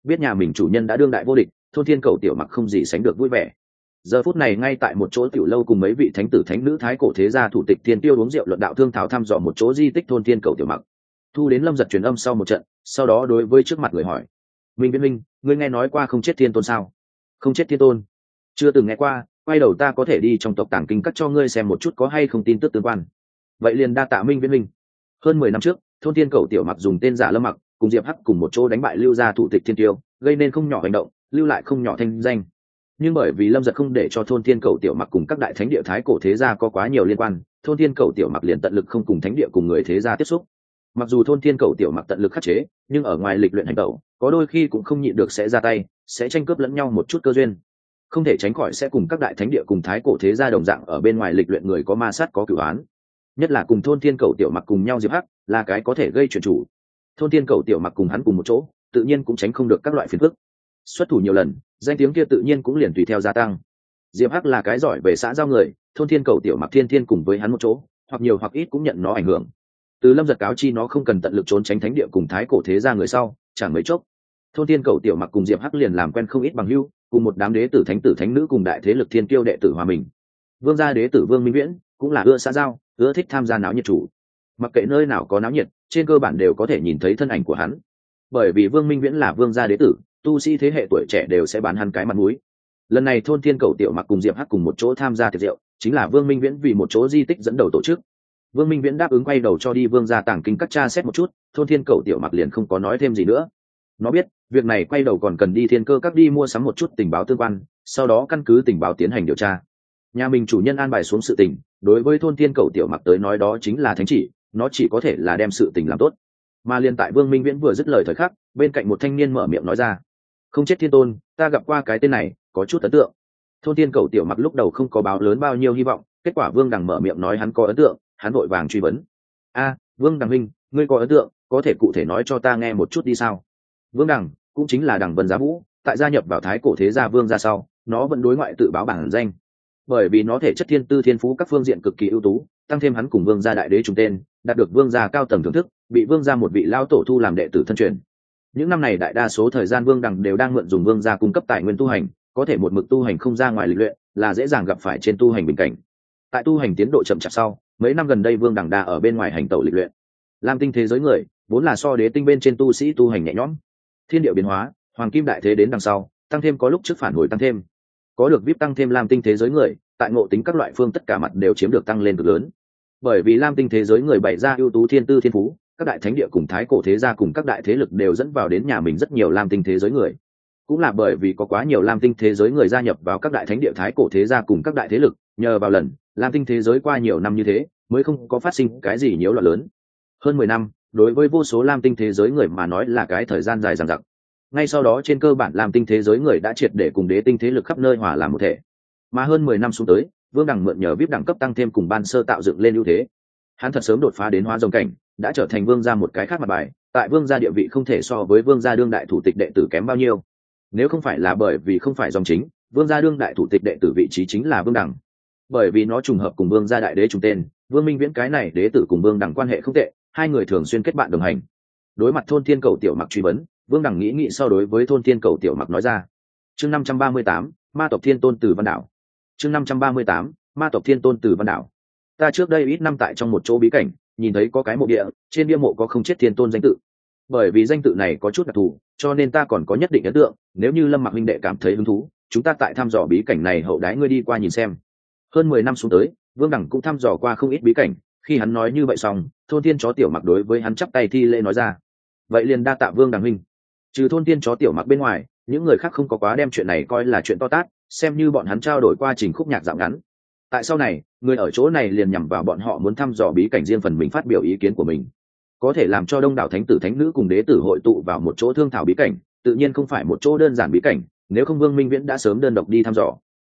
Biết nhà mình chủ nhân đã đương đại vô địch, thôn thiên cầu tiểu mặc không gì sánh được vui vẻ. Giờ phút này ngay tại một chỗ tiểu lâu cùng mấy vị thánh tử thánh nữ thái cổ thế gia thủ tịch thiên tiêu uống rượu luận đạo thương thảo thăm dò một chỗ di tích thôn thiên cầu tiểu mặc. Thu đến lâm giật truyền âm sau một trận, sau đó đối với trước mặt người hỏi. Minh viễn minh, ngươi nghe nói qua không chết thiên tôn sao? Không chết thiên tôn, chưa từng nghe qua quay đầu ta có thể đi trong tộc tàng kinh cắt cho ngươi xem một chút có hay không tin tức tương quan. Vậy liền đa tạ minh viễn minh. Hơn mười năm trước, thôn thiên cầu tiểu mặc dùng tên giả lâm mặc, cùng diệp hắc cùng một chỗ đánh bại lưu gia thủ tịch thiên tiêu, gây nên không nhỏ hành động, lưu lại không nhỏ thanh danh. Nhưng bởi vì lâm giật không để cho thôn thiên cầu tiểu mặc cùng các đại thánh địa thái cổ thế gia có quá nhiều liên quan, thôn thiên cầu tiểu mặc liền tận lực không cùng thánh địa cùng người thế gia tiếp xúc. Mặc dù thôn thiên cầu tiểu mặc tận lực khắc chế, nhưng ở ngoài lịch luyện hành tẩu có đôi khi cũng không nhịn được sẽ ra tay, sẽ tranh cướp lẫn nhau một chút cơ duyên không thể tránh khỏi sẽ cùng các đại thánh địa cùng thái cổ thế gia đồng dạng ở bên ngoài lịch luyện người có ma sát có cửu án nhất là cùng thôn thiên cầu tiểu mặc cùng nhau diệp hắc, là cái có thể gây chuyển chủ. Thôn thiên cầu tiểu mặc cùng hắn cùng một chỗ, tự nhiên cũng tránh không được các loại phiền phức. Xuất thủ nhiều lần, danh tiếng kia tự nhiên cũng liền tùy theo gia tăng. Diệp hắc là cái giỏi về xã giao người, thôn thiên cầu tiểu mặc thiên thiên cùng với hắn một chỗ, hoặc nhiều hoặc ít cũng nhận nó ảnh hưởng. Từ lâm giật cáo chi nó không cần tận lực trốn tránh thánh địa cùng thái cổ thế ra người sau, chẳng mấy chốc, thôn thiên cầu tiểu mặc cùng diệp hắc liền làm quen không ít bằng hưu cùng một đám đế tử thánh tử thánh nữ cùng đại thế lực thiên kiêu đệ tử hòa mình. Vương gia đế tử vương minh viễn cũng là ưa xã giao, ưa thích tham gia náo nhiệt chủ. Mặc kệ nơi nào có náo nhiệt, trên cơ bản đều có thể nhìn thấy thân ảnh của hắn. Bởi vì vương minh viễn là vương gia đế tử, tu sĩ thế hệ tuổi trẻ đều sẽ bán hắn cái mặt mũi. Lần này thôn thiên cầu tiểu mặc cùng diệp hắc cùng một chỗ tham gia tiệc rượu, chính là vương minh viễn vì một chỗ di tích dẫn đầu tổ chức. Vương minh viễn đáp ứng quay đầu cho đi vương gia tàng kinh các cha xét một chút, thôn thiên cầu tiểu mặc liền không có nói thêm gì nữa nó biết, việc này quay đầu còn cần đi thiên cơ các đi mua sắm một chút tình báo tương quan, sau đó căn cứ tình báo tiến hành điều tra. Nhà mình chủ nhân an bài xuống sự tình, đối với thôn thiên cầu tiểu mặc tới nói đó chính là thánh chỉ, nó chỉ có thể là đem sự tình làm tốt. Mà liền tại vương minh viễn vừa dứt lời thời khắc, bên cạnh một thanh niên mở miệng nói ra, không chết thiên tôn, ta gặp qua cái tên này, có chút ấn tượng. Thôn tiên cầu tiểu mặc lúc đầu không có báo lớn bao nhiêu hy vọng, kết quả vương đằng mở miệng nói hắn có ấn tượng, hắn vội vàng truy vấn. A, vương đằng minh ngươi có ấn tượng, có thể cụ thể nói cho ta nghe một chút đi sao? Vương đằng cũng chính là đằng vân giá vũ, tại gia nhập vào thái cổ thế gia vương ra sau, nó vẫn đối ngoại tự báo bản danh. Bởi vì nó thể chất thiên tư thiên phú các phương diện cực kỳ ưu tú, tăng thêm hắn cùng vương gia đại đế trùng tên, đạt được vương gia cao tầng thưởng thức, bị vương gia một vị lao tổ thu làm đệ tử thân truyền. Những năm này đại đa số thời gian vương đằng đều đang mượn dùng vương gia cung cấp tài nguyên tu hành, có thể một mực tu hành không ra ngoài lịch luyện, là dễ dàng gặp phải trên tu hành bình cảnh. Tại tu hành tiến độ chậm chạp sau, mấy năm gần đây vương đằng đa ở bên ngoài hành tẩu lịch luyện. Lam tinh thế giới người, vốn là so đế tinh bên trên tu sĩ tu hành nhẹ nhõm thiên điệu biến hóa, hoàng kim đại thế đến đằng sau, tăng thêm có lúc trước phản hồi tăng thêm. Có được vip tăng thêm lam tinh thế giới người, tại ngộ tính các loại phương tất cả mặt đều chiếm được tăng lên cực lớn. Bởi vì lam tinh thế giới người bày ra ưu tú thiên tư thiên phú, các đại thánh địa cùng thái cổ thế gia cùng các đại thế lực đều dẫn vào đến nhà mình rất nhiều lam tinh thế giới người. Cũng là bởi vì có quá nhiều lam tinh thế giới người gia nhập vào các đại thánh địa thái cổ thế gia cùng các đại thế lực, nhờ vào lần, lam tinh thế giới qua nhiều năm như thế, mới không có phát sinh cái gì nhiễu loạn lớn. Hơn mười năm đối với vô số lam tinh thế giới người mà nói là cái thời gian dài dằng dặc. Ngay sau đó trên cơ bản lam tinh thế giới người đã triệt để cùng đế tinh thế lực khắp nơi hòa làm một thể. Mà hơn mười năm xuống tới, vương đẳng mượn nhờ vip đẳng cấp tăng thêm cùng ban sơ tạo dựng lên ưu thế. Hắn thật sớm đột phá đến hóa dòng cảnh, đã trở thành vương gia một cái khác mặt bài, tại vương gia địa vị không thể so với vương gia đương đại thủ tịch đệ tử kém bao nhiêu. Nếu không phải là bởi vì không phải dòng chính, vương gia đương đại thủ tịch đệ tử vị trí chính là vương đẳng. Bởi vì nó trùng hợp cùng vương gia đại đế trùng tên, vương minh viễn cái này đế tử cùng vương đẳng quan hệ không tệ hai người thường xuyên kết bạn đồng hành. Đối mặt thôn thiên cầu tiểu mặc truy vấn, vương đẳng nghĩ nghĩ so đối với thôn thiên cầu tiểu mặc nói ra. Chương năm trăm ba mươi tám, ma tộc thiên tôn từ văn đảo. Chương năm trăm ba mươi tám, ma tộc thiên tôn từ văn đảo. Ta trước đây ít năm tại trong một chỗ bí cảnh, nhìn thấy có cái mộ địa, trên bia mộ có không chết thiên tôn danh tự. Bởi vì danh tự này có chút đặc thù, cho nên ta còn có nhất định ấn tượng, nếu như lâm mặc huynh đệ cảm thấy hứng thú, chúng ta tại thăm dò bí cảnh này hậu đái ngươi đi qua nhìn xem. Hơn mười năm xuống tới, vương đẳng cũng thăm dò qua không ít bí cảnh khi hắn nói như vậy xong, thôn thiên chó tiểu mặc đối với hắn chắp tay thi lễ nói ra. Vậy liền đa tạ vương đằng huynh. Trừ thôn thiên chó tiểu mặc bên ngoài, những người khác không có quá đem chuyện này coi là chuyện to tát, xem như bọn hắn trao đổi qua trình khúc nhạc dạo ngắn. Tại sau này, người ở chỗ này liền nhằm vào bọn họ muốn thăm dò bí cảnh riêng phần mình phát biểu ý kiến của mình. Có thể làm cho đông đảo thánh tử thánh nữ cùng đế tử hội tụ vào một chỗ thương thảo bí cảnh, tự nhiên không phải một chỗ đơn giản bí cảnh, nếu không vương minh viễn đã sớm đơn độc đi thăm dò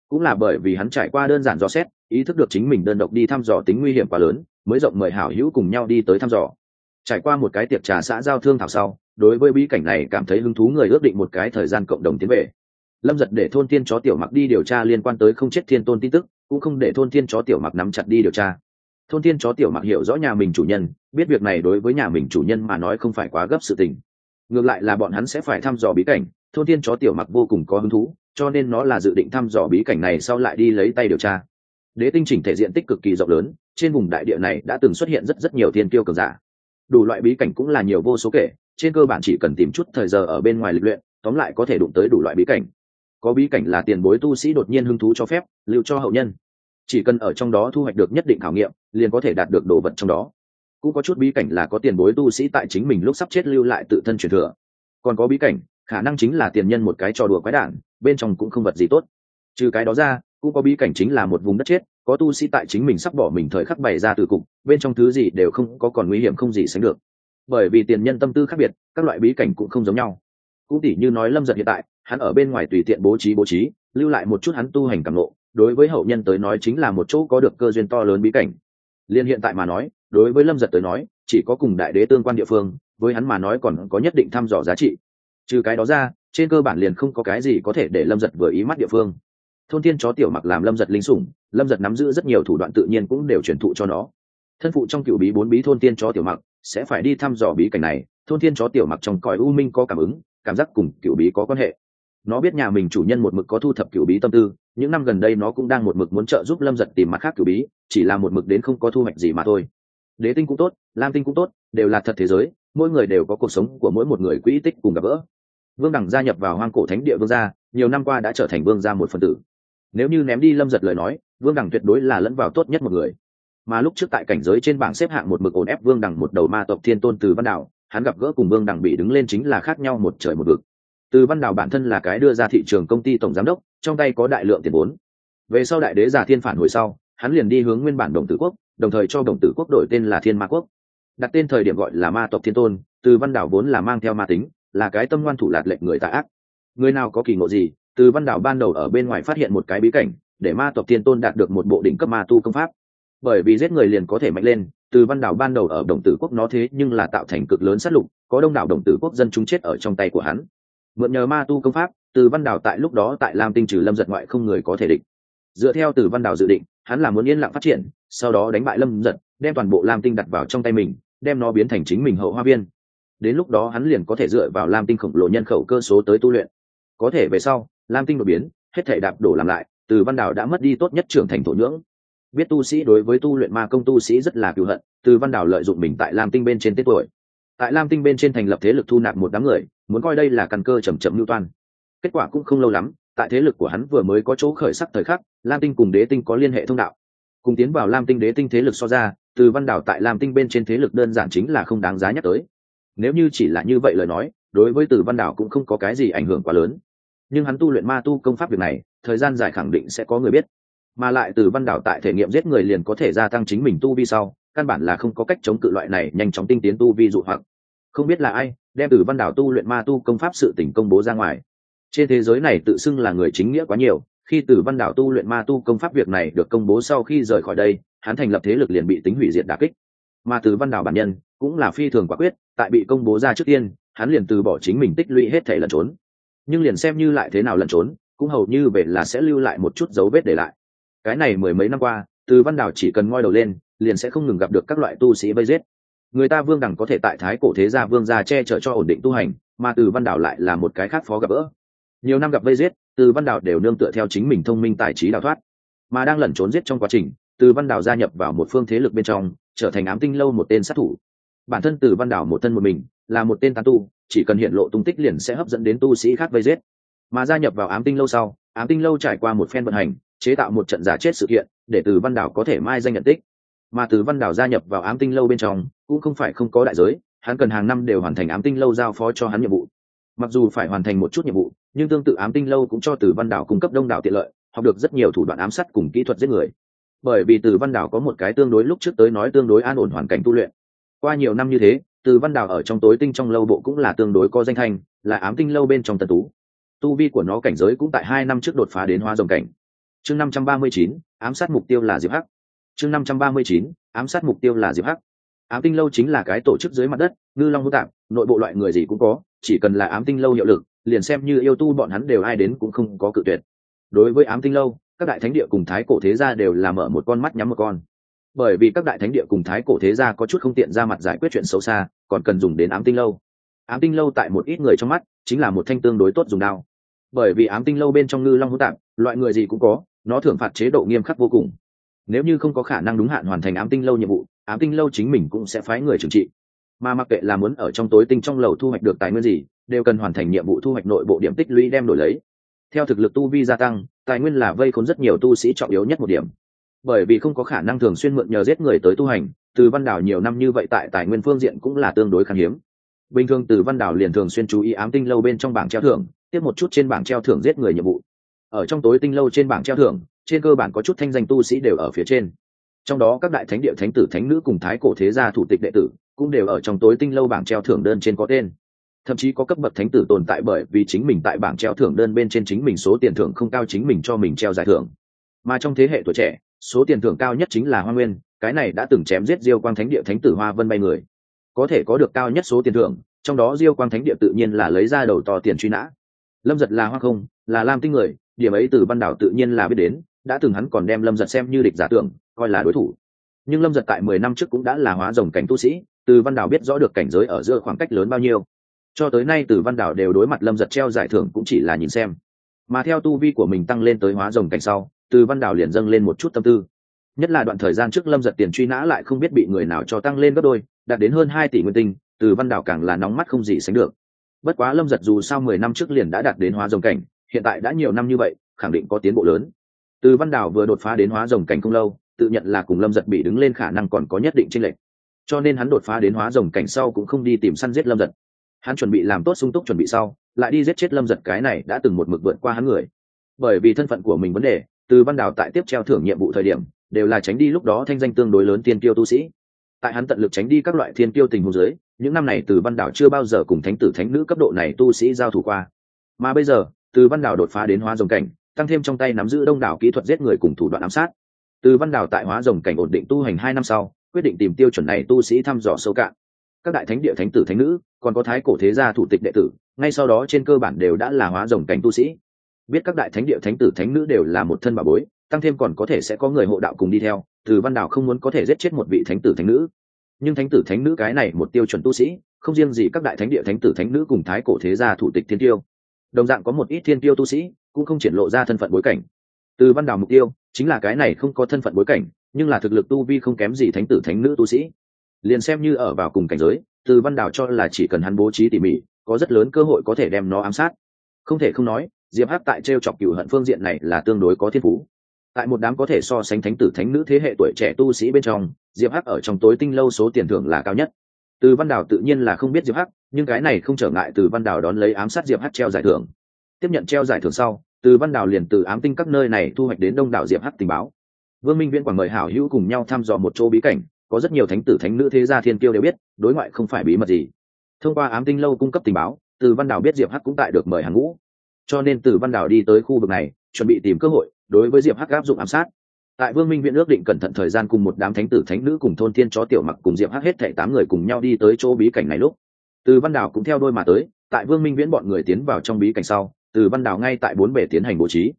cũng là bởi vì hắn trải qua đơn giản dò xét, ý thức được chính mình đơn độc đi thăm dò tính nguy hiểm quá lớn, mới rộng mời hảo hữu cùng nhau đi tới thăm dò. Trải qua một cái tiệc trà xã giao thương thảo sau, đối với bí cảnh này cảm thấy hứng thú người ước định một cái thời gian cộng đồng tiến về. Lâm giật để thôn tiên chó tiểu mặc đi điều tra liên quan tới không chết thiên tôn tin tức, cũng không để thôn tiên chó tiểu mặc nắm chặt đi điều tra. Thôn tiên chó tiểu mặc hiểu rõ nhà mình chủ nhân, biết việc này đối với nhà mình chủ nhân mà nói không phải quá gấp sự tình. Ngược lại là bọn hắn sẽ phải thăm dò bí cảnh, thôn tiên chó tiểu mặc vô cùng có hứng thú cho nên nó là dự định thăm dò bí cảnh này sau lại đi lấy tay điều tra. Đế tinh chỉnh thể diện tích cực kỳ rộng lớn, trên vùng đại địa này đã từng xuất hiện rất rất nhiều thiên tiêu cường giả. Đủ loại bí cảnh cũng là nhiều vô số kể, trên cơ bản chỉ cần tìm chút thời giờ ở bên ngoài lịch luyện, tóm lại có thể đụng tới đủ loại bí cảnh. Có bí cảnh là tiền bối tu sĩ đột nhiên hứng thú cho phép, lưu cho hậu nhân. Chỉ cần ở trong đó thu hoạch được nhất định khảo nghiệm, liền có thể đạt được đồ vật trong đó. Cũng có chút bí cảnh là có tiền bối tu sĩ tại chính mình lúc sắp chết lưu lại tự thân truyền thừa. Còn có bí cảnh, khả năng chính là tiền nhân một cái trò đùa quái đản bên trong cũng không vật gì tốt. Trừ cái đó ra, cũng có bí cảnh chính là một vùng đất chết, có tu sĩ tại chính mình sắp bỏ mình thời khắc bày ra từ cục, bên trong thứ gì đều không có còn nguy hiểm không gì sánh được. Bởi vì tiền nhân tâm tư khác biệt, các loại bí cảnh cũng không giống nhau. Cũng tỉ như nói lâm giật hiện tại, hắn ở bên ngoài tùy tiện bố trí bố trí, lưu lại một chút hắn tu hành cảm lộ đối với hậu nhân tới nói chính là một chỗ có được cơ duyên to lớn bí cảnh. Liên hiện tại mà nói, đối với lâm giật tới nói, chỉ có cùng đại đế tương quan địa phương, với hắn mà nói còn có nhất định thăm dò giá trị. Trừ cái đó ra trên cơ bản liền không có cái gì có thể để lâm giật vừa ý mắt địa phương. Thôn thiên chó tiểu mặc làm lâm giật linh sủng, lâm giật nắm giữ rất nhiều thủ đoạn tự nhiên cũng đều truyền thụ cho nó. Thân phụ trong cựu bí bốn bí thôn thiên chó tiểu mặc sẽ phải đi thăm dò bí cảnh này, thôn thiên chó tiểu mặc trong cõi u minh có cảm ứng, cảm giác cùng cựu bí có quan hệ. Nó biết nhà mình chủ nhân một mực có thu thập cựu bí tâm tư, những năm gần đây nó cũng đang một mực muốn trợ giúp lâm giật tìm mặt khác cựu bí, chỉ là một mực đến không có thu hoạch gì mà thôi. Đế tinh cũng tốt, lam tinh cũng tốt, đều là thật thế giới, mỗi người đều có cuộc sống của mỗi một người quỹ tích cùng gặp gỡ vương đẳng gia nhập vào hoang cổ thánh địa vương gia, nhiều năm qua đã trở thành vương gia một phần tử. Nếu như ném đi lâm giật lời nói, vương đẳng tuyệt đối là lẫn vào tốt nhất một người. Mà lúc trước tại cảnh giới trên bảng xếp hạng một mực ổn ép vương đẳng một đầu ma tộc thiên tôn từ văn đạo hắn gặp gỡ cùng vương đẳng bị đứng lên chính là khác nhau một trời một vực. Từ văn đào bản thân là cái đưa ra thị trường công ty tổng giám đốc, trong tay có đại lượng tiền vốn. Về sau đại đế giả thiên phản hồi sau, hắn liền đi hướng nguyên bản đồng tử quốc, đồng thời cho đồng tử quốc đổi tên là thiên ma quốc. Đặt tên thời điểm gọi là ma tộc thiên tôn, từ văn đảo vốn là mang theo ma tính là cái tâm ngoan thủ lạt lệnh người tà ác. Người nào có kỳ ngộ gì, từ văn đảo ban đầu ở bên ngoài phát hiện một cái bí cảnh, để ma tộc thiên tôn đạt được một bộ đỉnh cấp ma tu công pháp. Bởi vì giết người liền có thể mạnh lên, từ văn đảo ban đầu ở đồng tử quốc nó thế nhưng là tạo thành cực lớn sát lục, có đông đảo đồng tử quốc dân chúng chết ở trong tay của hắn. Mượn nhờ ma tu công pháp, từ văn đảo tại lúc đó tại lam tinh trừ lâm giật ngoại không người có thể địch. Dựa theo từ văn đảo dự định, hắn là muốn yên lặng phát triển, sau đó đánh bại lâm giật, đem toàn bộ lam tinh đặt vào trong tay mình, đem nó biến thành chính mình hậu hoa viên đến lúc đó hắn liền có thể dựa vào lam tinh khổng lồ nhân khẩu cơ số tới tu luyện. Có thể về sau, lam tinh đột biến, hết thể đạp đổ làm lại, từ văn đảo đã mất đi tốt nhất trưởng thành thổ nhưỡng. Biết tu sĩ đối với tu luyện ma công tu sĩ rất là cựu hận, từ văn đảo lợi dụng mình tại lam tinh bên trên tết tuổi. Tại lam tinh bên trên thành lập thế lực thu nạp một đám người, muốn coi đây là căn cơ chầm chậm lưu toan. Kết quả cũng không lâu lắm, tại thế lực của hắn vừa mới có chỗ khởi sắc thời khắc, lam tinh cùng đế tinh có liên hệ thông đạo. Cùng tiến vào lam tinh đế tinh thế lực so ra, từ văn đảo tại lam tinh bên trên thế lực đơn giản chính là không đáng giá nhắc tới nếu như chỉ là như vậy lời nói, đối với từ văn đảo cũng không có cái gì ảnh hưởng quá lớn. Nhưng hắn tu luyện ma tu công pháp việc này, thời gian dài khẳng định sẽ có người biết. Mà lại từ văn đảo tại thể nghiệm giết người liền có thể gia tăng chính mình tu vi sau, căn bản là không có cách chống cự loại này nhanh chóng tinh tiến tu vi dụ hoặc. Không biết là ai, đem từ văn đảo tu luyện ma tu công pháp sự tỉnh công bố ra ngoài. Trên thế giới này tự xưng là người chính nghĩa quá nhiều, khi từ văn đảo tu luyện ma tu công pháp việc này được công bố sau khi rời khỏi đây, hắn thành lập thế lực liền bị tính hủy diệt đà kích. Mà từ văn đảo bản nhân cũng là phi thường quả quyết tại bị công bố ra trước tiên, hắn liền từ bỏ chính mình tích lũy hết thể lẩn trốn. Nhưng liền xem như lại thế nào lẩn trốn, cũng hầu như về là sẽ lưu lại một chút dấu vết để lại. Cái này mười mấy năm qua, từ văn đảo chỉ cần ngoi đầu lên, liền sẽ không ngừng gặp được các loại tu sĩ vây giết. Người ta vương đẳng có thể tại thái cổ thế gia vương gia che chở cho ổn định tu hành, mà từ văn đảo lại là một cái khác phó gặp gỡ. Nhiều năm gặp vây giết, từ văn đảo đều nương tựa theo chính mình thông minh tài trí đào thoát. Mà đang lẩn trốn giết trong quá trình, từ văn đảo gia nhập vào một phương thế lực bên trong, trở thành ám tinh lâu một tên sát thủ bản thân từ văn đảo một thân một mình, là một tên tán tu, chỉ cần hiện lộ tung tích liền sẽ hấp dẫn đến tu sĩ khác vây giết. Mà gia nhập vào ám tinh lâu sau, ám tinh lâu trải qua một phen vận hành, chế tạo một trận giả chết sự kiện, để từ văn đảo có thể mai danh nhận tích. Mà từ văn đảo gia nhập vào ám tinh lâu bên trong, cũng không phải không có đại giới, hắn cần hàng năm đều hoàn thành ám tinh lâu giao phó cho hắn nhiệm vụ. Mặc dù phải hoàn thành một chút nhiệm vụ, nhưng tương tự ám tinh lâu cũng cho từ văn đảo cung cấp đông đảo tiện lợi, học được rất nhiều thủ đoạn ám sát cùng kỹ thuật giết người. Bởi vì từ văn đảo có một cái tương đối lúc trước tới nói tương đối an ổn hoàn cảnh tu luyện qua nhiều năm như thế, từ văn đào ở trong tối tinh trong lâu bộ cũng là tương đối có danh thanh, là ám tinh lâu bên trong tần tú. Tu vi của nó cảnh giới cũng tại hai năm trước đột phá đến hoa rồng cảnh. Chương năm trăm ba mươi chín, ám sát mục tiêu là diệp hắc. Chương năm trăm ba mươi chín, ám sát mục tiêu là diệp hắc. Ám tinh lâu chính là cái tổ chức dưới mặt đất, ngư long hữu tạp, nội bộ loại người gì cũng có, chỉ cần là ám tinh lâu hiệu lực, liền xem như yêu tu bọn hắn đều ai đến cũng không có cự tuyệt. Đối với ám tinh lâu, các đại thánh địa cùng thái cổ thế gia đều là mở một con mắt nhắm một con bởi vì các đại thánh địa cùng thái cổ thế gia có chút không tiện ra mặt giải quyết chuyện xấu xa, còn cần dùng đến ám tinh lâu. Ám tinh lâu tại một ít người trong mắt chính là một thanh tương đối tốt dùng đao. Bởi vì ám tinh lâu bên trong ngư long hữu tạp, loại người gì cũng có, nó thưởng phạt chế độ nghiêm khắc vô cùng. Nếu như không có khả năng đúng hạn hoàn thành ám tinh lâu nhiệm vụ, ám tinh lâu chính mình cũng sẽ phái người trừng trị. Mà mặc kệ là muốn ở trong tối tinh trong lầu thu hoạch được tài nguyên gì, đều cần hoàn thành nhiệm vụ thu hoạch nội bộ điểm tích lũy đem đổi lấy. Theo thực lực tu vi gia tăng, tài nguyên là vây khốn rất nhiều tu sĩ trọng yếu nhất một điểm bởi vì không có khả năng thường xuyên mượn nhờ giết người tới tu hành, từ văn đảo nhiều năm như vậy tại tài nguyên phương diện cũng là tương đối khan hiếm. Bình thường từ văn đảo liền thường xuyên chú ý ám tinh lâu bên trong bảng treo thưởng, tiếp một chút trên bảng treo thưởng giết người nhiệm vụ. Ở trong tối tinh lâu trên bảng treo thưởng, trên cơ bản có chút thanh danh tu sĩ đều ở phía trên. Trong đó các đại thánh địa thánh tử, thánh nữ cùng thái cổ thế gia thủ tịch đệ tử cũng đều ở trong tối tinh lâu bảng treo thưởng đơn trên có tên. Thậm chí có cấp bậc thánh tử tồn tại bởi vì chính mình tại bảng treo thưởng đơn bên trên chính mình số tiền thưởng không cao chính mình cho mình treo giải thưởng. Mà trong thế hệ tuổi trẻ số tiền thưởng cao nhất chính là hoa nguyên, cái này đã từng chém giết diêu quang thánh địa thánh tử hoa vân bay người. Có thể có được cao nhất số tiền thưởng, trong đó diêu quang thánh địa tự nhiên là lấy ra đầu to tiền truy nã. Lâm giật là hoa không, là lam tinh người, điểm ấy từ văn đảo tự nhiên là biết đến, đã từng hắn còn đem lâm giật xem như địch giả tưởng, coi là đối thủ. Nhưng lâm giật tại mười năm trước cũng đã là hóa rồng cảnh tu sĩ, từ văn đảo biết rõ được cảnh giới ở giữa khoảng cách lớn bao nhiêu. Cho tới nay từ văn đảo đều đối mặt lâm giật treo giải thưởng cũng chỉ là nhìn xem. Mà theo tu vi của mình tăng lên tới hóa rồng cảnh sau từ văn đảo liền dâng lên một chút tâm tư. Nhất là đoạn thời gian trước lâm giật tiền truy nã lại không biết bị người nào cho tăng lên gấp đôi, đạt đến hơn hai tỷ nguyên tinh, từ văn đảo càng là nóng mắt không gì sánh được. Bất quá lâm giật dù sau mười năm trước liền đã đạt đến hóa rồng cảnh, hiện tại đã nhiều năm như vậy, khẳng định có tiến bộ lớn. Từ văn đảo vừa đột phá đến hóa rồng cảnh không lâu, tự nhận là cùng lâm giật bị đứng lên khả năng còn có nhất định tranh lệch. Cho nên hắn đột phá đến hóa rồng cảnh sau cũng không đi tìm săn giết lâm giật. Hắn chuẩn bị làm tốt sung túc chuẩn bị sau, lại đi giết chết lâm giật cái này đã từng một mực vượt qua hắn người. Bởi vì thân phận của mình vấn đề từ văn Đào tại tiếp treo thưởng nhiệm vụ thời điểm, đều là tránh đi lúc đó thanh danh tương đối lớn tiên tiêu tu sĩ. Tại hắn tận lực tránh đi các loại thiên tiêu tình huống dưới, những năm này từ văn đảo chưa bao giờ cùng thánh tử thánh nữ cấp độ này tu sĩ giao thủ qua. Mà bây giờ, từ văn đảo đột phá đến hóa rồng cảnh, tăng thêm trong tay nắm giữ đông đảo kỹ thuật giết người cùng thủ đoạn ám sát. Từ văn đảo tại hóa rồng cảnh ổn định tu hành hai năm sau, quyết định tìm tiêu chuẩn này tu sĩ thăm dò sâu cạn. Các đại thánh địa thánh tử thánh nữ, còn có thái cổ thế gia thủ tịch đệ tử, ngay sau đó trên cơ bản đều đã là hóa rồng cảnh tu sĩ biết các đại thánh địa thánh tử thánh nữ đều là một thân bà bối, tăng thêm còn có thể sẽ có người hộ đạo cùng đi theo, từ văn đảo không muốn có thể giết chết một vị thánh tử thánh nữ. Nhưng thánh tử thánh nữ cái này một tiêu chuẩn tu sĩ, không riêng gì các đại thánh địa thánh tử thánh nữ cùng thái cổ thế gia thủ tịch thiên tiêu. Đồng dạng có một ít thiên tiêu tu sĩ, cũng không triển lộ ra thân phận bối cảnh. Từ văn đảo mục tiêu, chính là cái này không có thân phận bối cảnh, nhưng là thực lực tu vi không kém gì thánh tử thánh nữ tu sĩ. Liền xem như ở vào cùng cảnh giới, từ văn đảo cho là chỉ cần hắn bố trí tỉ mỉ, có rất lớn cơ hội có thể đem nó ám sát. Không thể không nói diệp hắc tại t r e o chọc cựu hận phương diện này là tương đối có thiên phú. Tại một đám có thể so sánh thánh tử thánh nữ thế hệ tuổi trẻ tu sĩ bên trong, diệp hắc ở trong tối tinh lâu số tiền thưởng là cao nhất. Từ văn Đào tự nhiên là không biết diệp hắc, nhưng cái này không trở ngại từ văn Đào đón lấy ám sát diệp hắc treo giải thưởng. Tiếp nhận treo giải thưởng sau, từ văn Đào liền từ ám tinh các nơi này thu hoạch đến đông đảo diệp hắc tình báo. Vương minh viễn quảng mời hảo hữu cùng nhau thăm dò một chỗ bí cảnh, có rất nhiều thánh tử thánh nữ thế gia thiên kiêu đều biết, đối ngoại không phải bí mật gì. Thông qua ám tinh lâu cung cấp tình báo, từ văn Đào biết diệp hắc cũng tại được mời hàng ngũ cho nên từ văn đảo đi tới khu vực này, chuẩn bị tìm cơ hội đối với diệp hắc áp dụng ám sát. Tại vương minh viện ước định cẩn thận thời gian cùng một đám thánh tử, thánh nữ cùng thôn thiên chó tiểu mặc cùng diệp hắc hết thảy tám người cùng nhau đi tới chỗ bí cảnh này lúc. Từ văn đảo cũng theo đôi mà tới, tại vương minh viễn bọn người tiến vào trong bí cảnh sau, từ văn đảo ngay tại bốn bể tiến hành bố trí.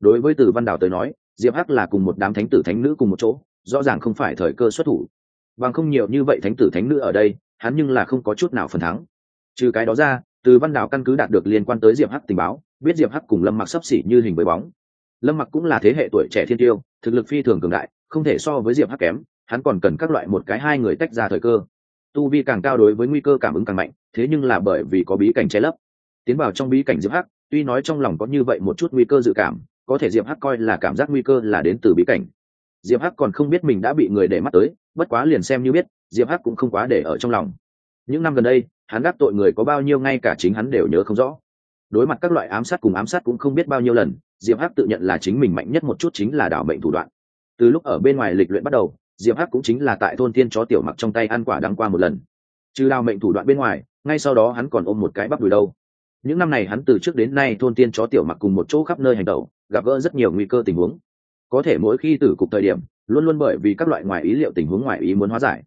Đối với từ văn đảo tới nói, diệp hắc là cùng một đám thánh tử, thánh nữ cùng một chỗ, rõ ràng không phải thời cơ xuất thủ. Bằng không nhiều như vậy thánh tử, thánh nữ ở đây, hắn nhưng là không có chút nào phần thắng. Trừ cái đó ra, từ văn đảo căn cứ đạt được liên quan tới diệp hắc tình báo biết diệp hắc cùng lâm mặc sấp xỉ như hình với bóng. Lâm mặc cũng là thế hệ tuổi trẻ thiên tiêu, thực lực phi thường cường đại, không thể so với diệp hắc kém, hắn còn cần các loại một cái hai người tách ra thời cơ. Tu vi càng cao đối với nguy cơ cảm ứng càng mạnh, thế nhưng là bởi vì có bí cảnh che lấp. Tiến vào trong bí cảnh diệp hắc, tuy nói trong lòng có như vậy một chút nguy cơ dự cảm, có thể diệp hắc coi là cảm giác nguy cơ là đến từ bí cảnh. Diệp hắc còn không biết mình đã bị người để mắt tới, bất quá liền xem như biết, diệp hắc cũng không quá để ở trong lòng. Những năm gần đây, hắn đắc tội người có bao nhiêu ngay cả chính hắn đều nhớ không rõ đối mặt các loại ám sát cùng ám sát cũng không biết bao nhiêu lần, diệp hắc tự nhận là chính mình mạnh nhất một chút chính là đảo mệnh thủ đoạn. Từ lúc ở bên ngoài lịch luyện bắt đầu, diệp hắc cũng chính là tại thôn tiên chó tiểu mặc trong tay ăn quả đăng qua một lần. Trừ đào mệnh thủ đoạn bên ngoài, ngay sau đó hắn còn ôm một cái bắp đùi đâu. Những năm này hắn từ trước đến nay thôn tiên chó tiểu mặc cùng một chỗ khắp nơi hành tẩu gặp gỡ rất nhiều nguy cơ tình huống. Có thể mỗi khi tử cục thời điểm, luôn luôn bởi vì các loại ngoài ý liệu tình huống ngoài ý muốn hóa giải.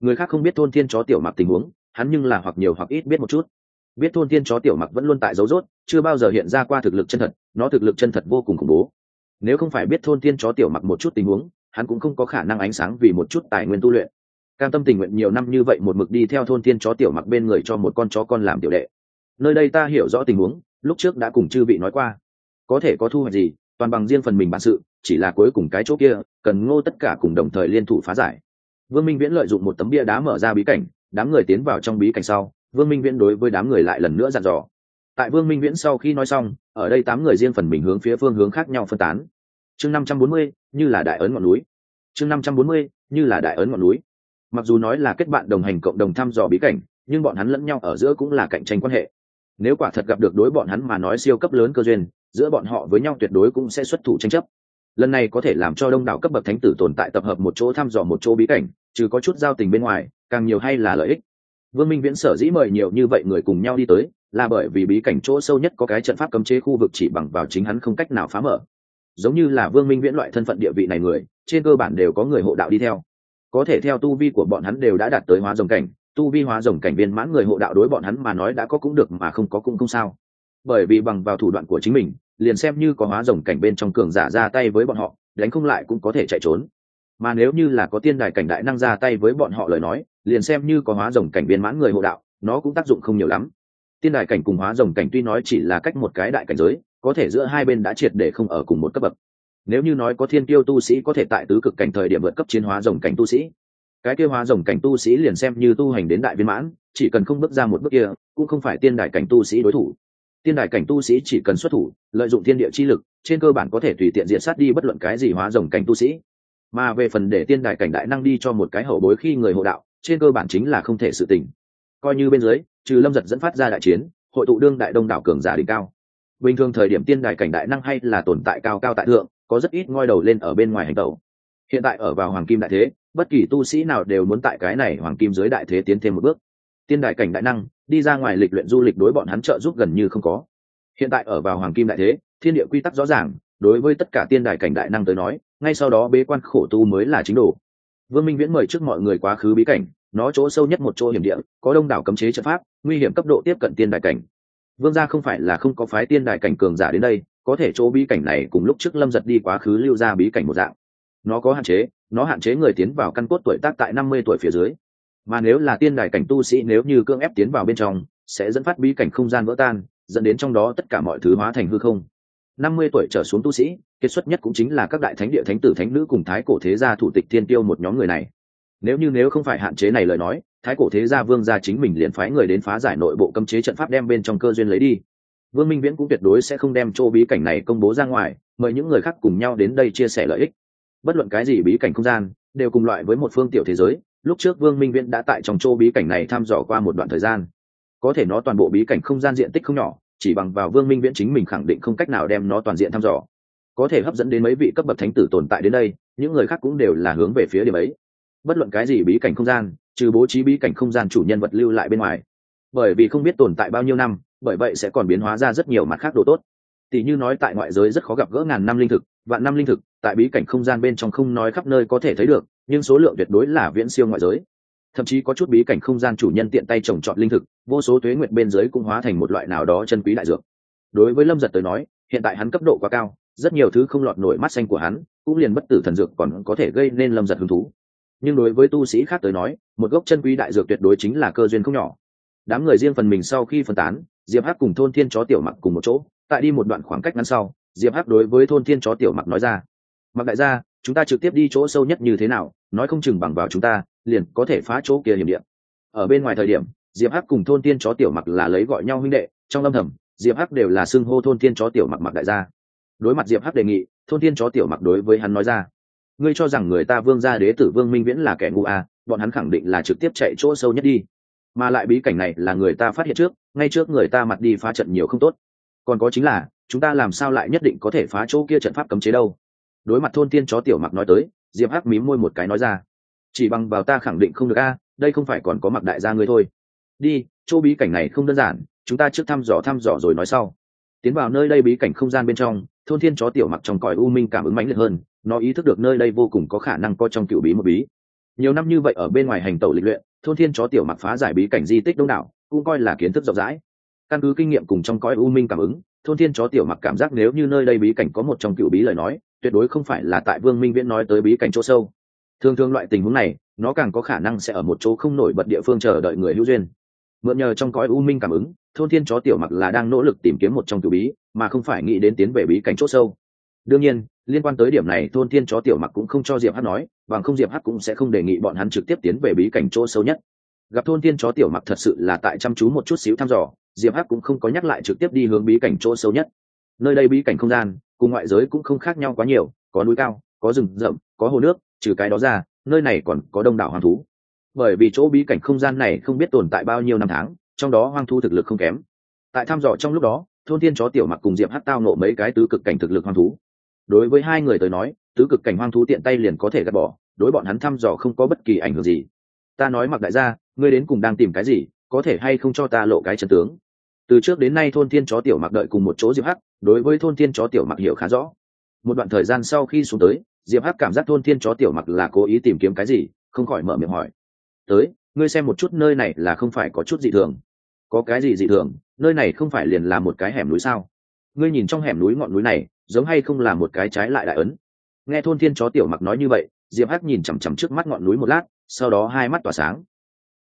Người khác không biết thôn Tiên chó tiểu mặc tình huống, hắn nhưng là hoặc nhiều hoặc ít biết một chút biết thôn thiên chó tiểu mặc vẫn luôn tại dấu rốt, chưa bao giờ hiện ra qua thực lực chân thật, nó thực lực chân thật vô cùng khủng bố. Nếu không phải biết thôn thiên chó tiểu mặc một chút tình huống, hắn cũng không có khả năng ánh sáng vì một chút tài nguyên tu luyện. Cam tâm tình nguyện nhiều năm như vậy một mực đi theo thôn thiên chó tiểu mặc bên người cho một con chó con làm tiểu đệ. Nơi đây ta hiểu rõ tình huống, lúc trước đã cùng chư vị nói qua. Có thể có thu hoạch gì, toàn bằng riêng phần mình bản sự, chỉ là cuối cùng cái chỗ kia, cần ngô tất cả cùng đồng thời liên thủ phá giải. Vương minh viễn lợi dụng một tấm bia đá mở ra bí cảnh, đám người tiến vào trong bí cảnh sau vương minh viễn đối với đám người lại lần nữa dặn dò. Tại vương minh viễn sau khi nói xong, ở đây tám người riêng phần mình hướng phía phương hướng khác nhau phân tán. Chương năm trăm bốn mươi, như là đại ấn ngọn núi. Chương năm trăm bốn mươi, như là đại ấn ngọn núi. Mặc dù nói là kết bạn đồng hành cộng đồng thăm dò bí cảnh, nhưng bọn hắn lẫn nhau ở giữa cũng là cạnh tranh quan hệ. Nếu quả thật gặp được đối bọn hắn mà nói siêu cấp lớn cơ duyên, giữa bọn họ với nhau tuyệt đối cũng sẽ xuất thủ tranh chấp. Lần này có thể làm cho đông đảo cấp bậc thánh tử tồn tại tập hợp một chỗ thăm dò một chỗ bí cảnh chứ có chút giao tình bên ngoài, càng nhiều hay là lợi ích vương minh viễn sở dĩ mời nhiều như vậy người cùng nhau đi tới, là bởi vì bí cảnh chỗ sâu nhất có cái trận pháp cấm chế khu vực chỉ bằng vào chính hắn không cách nào phá mở. Giống như là vương minh viễn loại thân phận địa vị này người, trên cơ bản đều có người hộ đạo đi theo. Có thể theo tu vi của bọn hắn đều đã đạt tới hóa rồng cảnh, tu vi hóa rồng cảnh viên mãn người hộ đạo đối bọn hắn mà nói đã có cũng được mà không có cũng không sao. Bởi vì bằng vào thủ đoạn của chính mình, liền xem như có hóa rồng cảnh bên trong cường giả ra tay với bọn họ, đánh không lại cũng có thể chạy trốn mà nếu như là có tiên đài cảnh đại năng ra tay với bọn họ lời nói, liền xem như có hóa rồng cảnh viên mãn người hộ đạo, nó cũng tác dụng không nhiều lắm. Tiên đài cảnh cùng hóa rồng cảnh tuy nói chỉ là cách một cái đại cảnh giới, có thể giữa hai bên đã triệt để không ở cùng một cấp bậc. Nếu như nói có thiên tiêu tu sĩ có thể tại tứ cực cảnh thời điểm vượt cấp chiến hóa rồng cảnh tu sĩ, cái kia hóa rồng cảnh tu sĩ liền xem như tu hành đến đại viên mãn, chỉ cần không bước ra một bước kia, cũng không phải tiên đài cảnh tu sĩ đối thủ. Tiên đài cảnh tu sĩ chỉ cần xuất thủ, lợi dụng thiên địa chi lực, trên cơ bản có thể tùy tiện diện sát đi bất luận cái gì hóa rồng cảnh tu sĩ mà về phần để tiên đài cảnh đại năng đi cho một cái hậu bối khi người hộ đạo, trên cơ bản chính là không thể sự tình. Coi như bên dưới, trừ lâm giật dẫn phát ra đại chiến, hội tụ đương đại đông đảo cường giả đỉnh cao. Bình thường thời điểm tiên đài cảnh đại năng hay là tồn tại cao cao tại thượng, có rất ít ngoi đầu lên ở bên ngoài hành tẩu. Hiện tại ở vào hoàng kim đại thế, bất kỳ tu sĩ nào đều muốn tại cái này hoàng kim dưới đại thế tiến thêm một bước. Tiên đại cảnh đại năng, đi ra ngoài lịch luyện du lịch đối bọn hắn trợ giúp gần như không có. Hiện tại ở vào hoàng kim đại thế, thiên địa quy tắc rõ ràng đối với tất cả tiên đại cảnh đại năng tới nói, ngay sau đó bế quan khổ tu mới là chính đồ. Vương minh viễn mời trước mọi người quá khứ bí cảnh, nó chỗ sâu nhất một chỗ hiểm địa, có đông đảo cấm chế trận pháp, nguy hiểm cấp độ tiếp cận tiên đại cảnh. Vương gia không phải là không có phái tiên đại cảnh cường giả đến đây, có thể chỗ bí cảnh này cùng lúc trước lâm giật đi quá khứ lưu ra bí cảnh một dạng. Nó có hạn chế, nó hạn chế người tiến vào căn cốt tuổi tác tại năm mươi tuổi phía dưới. Mà nếu là tiên đài cảnh tu sĩ nếu như cưỡng ép tiến vào bên trong, sẽ dẫn phát bí cảnh không gian vỡ tan, dẫn đến trong đó tất cả mọi thứ hóa thành hư không năm mươi tuổi trở xuống tu sĩ kết xuất nhất cũng chính là các đại thánh địa thánh tử thánh nữ cùng thái cổ thế gia thủ tịch thiên tiêu một nhóm người này. Nếu như nếu không phải hạn chế này lời nói, thái cổ thế gia vương gia chính mình liền phái người đến phá giải nội bộ cấm chế trận pháp đem bên trong cơ duyên lấy đi. Vương minh viễn cũng tuyệt đối sẽ không đem chỗ bí cảnh này công bố ra ngoài, mời những người khác cùng nhau đến đây chia sẻ lợi ích. Bất luận cái gì bí cảnh không gian, đều cùng loại với một phương tiểu thế giới, lúc trước vương minh viễn đã tại trong chỗ bí cảnh này thăm dò qua một đoạn thời gian. Có thể nó toàn bộ bí cảnh không gian diện tích không nhỏ chỉ bằng vào vương minh viễn chính mình khẳng định không cách nào đem nó toàn diện thăm dò. Có thể hấp dẫn đến mấy vị cấp bậc thánh tử tồn tại đến đây, những người khác cũng đều là hướng về phía điểm ấy. Bất luận cái gì bí cảnh không gian, trừ bố trí bí cảnh không gian chủ nhân vật lưu lại bên ngoài. Bởi vì không biết tồn tại bao nhiêu năm, bởi vậy sẽ còn biến hóa ra rất nhiều mặt khác đồ tốt. Tỷ như nói tại ngoại giới rất khó gặp gỡ ngàn năm linh thực, vạn năm linh thực, tại bí cảnh không gian bên trong không nói khắp nơi có thể thấy được, nhưng số lượng tuyệt đối là viễn siêu ngoại giới thậm chí có chút bí cảnh không gian chủ nhân tiện tay trồng trọt linh thực, vô số tuế nguyệt bên dưới cũng hóa thành một loại nào đó chân quý đại dược. Đối với lâm giật tới nói, hiện tại hắn cấp độ quá cao, rất nhiều thứ không lọt nổi mắt xanh của hắn, cũng liền bất tử thần dược còn có thể gây nên lâm giật hứng thú. Nhưng đối với tu sĩ khác tới nói, một gốc chân quý đại dược tuyệt đối chính là cơ duyên không nhỏ. Đám người riêng phần mình sau khi phân tán, diệp hắc cùng thôn thiên chó tiểu mặc cùng một chỗ, tại đi một đoạn khoảng cách ngắn sau, diệp hắc đối với thôn thiên chó tiểu mặc nói ra, mặc đại gia, chúng ta trực tiếp đi chỗ sâu nhất như thế nào, nói không chừng bằng vào chúng ta liền có thể phá chỗ kia hiểm điện ở bên ngoài thời điểm diệp hắc cùng thôn tiên chó tiểu mặc là lấy gọi nhau huynh đệ trong âm thầm diệp hắc đều là xưng hô thôn tiên chó tiểu mặc mặc đại gia. Đối mặt diệp hắc đề nghị thôn tiên chó tiểu mặc đối với hắn nói ra ngươi cho rằng người ta vương gia đế tử vương minh viễn là kẻ ngu à, bọn hắn khẳng định là trực tiếp chạy chỗ sâu nhất đi. Mà lại bí cảnh này là người ta phát hiện trước ngay trước người ta mặt đi phá trận nhiều không tốt. Còn có chính là chúng ta làm sao lại nhất định có thể phá chỗ kia trận pháp cấm chế đâu? Đối mặt thôn tiên chó tiểu mặc nói tới diệp hắc mím môi một cái nói ra chỉ bằng vào ta khẳng định không được a, đây không phải còn có mặc đại gia ngươi thôi. Đi, chỗ bí cảnh này không đơn giản, chúng ta trước thăm dò thăm dò rồi nói sau. Tiến vào nơi đây bí cảnh không gian bên trong, thôn thiên chó tiểu mặc trong còi u minh cảm ứng mãnh liệt hơn, nó ý thức được nơi đây vô cùng có khả năng có trong cựu bí một bí. Nhiều năm như vậy ở bên ngoài hành tẩu lịch luyện, thôn thiên chó tiểu mặc phá giải bí cảnh di tích đông đảo, cũng coi là kiến thức rộng rãi. Căn cứ kinh nghiệm cùng trong cõi u minh cảm ứng, thôn thiên chó tiểu mặc cảm giác nếu như nơi đây bí cảnh có một trong cựu bí lời nói, tuyệt đối không phải là tại vương minh viễn nói tới bí cảnh chỗ sâu thường thường loại tình huống này, nó càng có khả năng sẽ ở một chỗ không nổi bật địa phương chờ đợi người hữu duyên. Mượn nhờ trong cõi u minh cảm ứng, thôn thiên chó tiểu mặc là đang nỗ lực tìm kiếm một trong cựu bí, mà không phải nghĩ đến tiến về bí cảnh chỗ sâu. Đương nhiên, liên quan tới điểm này, thôn thiên chó tiểu mặc cũng không cho diệp hát nói, bằng không diệp hát cũng sẽ không đề nghị bọn hắn trực tiếp tiến về bí cảnh chỗ sâu nhất. Gặp thôn thiên chó tiểu mặc thật sự là tại chăm chú một chút xíu thăm dò, diệp hắc cũng không có nhắc lại trực tiếp đi hướng bí cảnh chỗ sâu nhất. Nơi đây bí cảnh không gian, cùng ngoại giới cũng không khác nhau quá nhiều, có núi cao, có rừng rậm, có hồ nước trừ cái đó ra, nơi này còn có đông đảo hoang thú. Bởi vì chỗ bí cảnh không gian này không biết tồn tại bao nhiêu năm tháng, trong đó hoang thú thực lực không kém. Tại thăm dò trong lúc đó, thôn thiên chó tiểu mặc cùng diệp hắc tao nộ mấy cái tứ cực cảnh thực lực hoang thú. Đối với hai người tới nói, tứ cực cảnh hoang thú tiện tay liền có thể gạt bỏ, đối bọn hắn thăm dò không có bất kỳ ảnh hưởng gì. Ta nói mặc đại gia, ngươi đến cùng đang tìm cái gì, có thể hay không cho ta lộ cái chân tướng? Từ trước đến nay thôn thiên chó tiểu mặc đợi cùng một chỗ diệp hắc, đối với thôn thiên chó tiểu mặc hiểu khá rõ. Một đoạn thời gian sau khi xuống tới diệp hắc cảm giác thôn thiên chó tiểu mặc là cố ý tìm kiếm cái gì, không khỏi mở miệng hỏi. Tới, ngươi xem một chút nơi này là không phải có chút dị thường. Có cái gì dị thường? Nơi này không phải liền là một cái hẻm núi sao? Ngươi nhìn trong hẻm núi ngọn núi này, giống hay không là một cái trái lại đại ấn? Nghe thôn thiên chó tiểu mặc nói như vậy, diệp hắc nhìn chằm chằm trước mắt ngọn núi một lát, sau đó hai mắt tỏa sáng.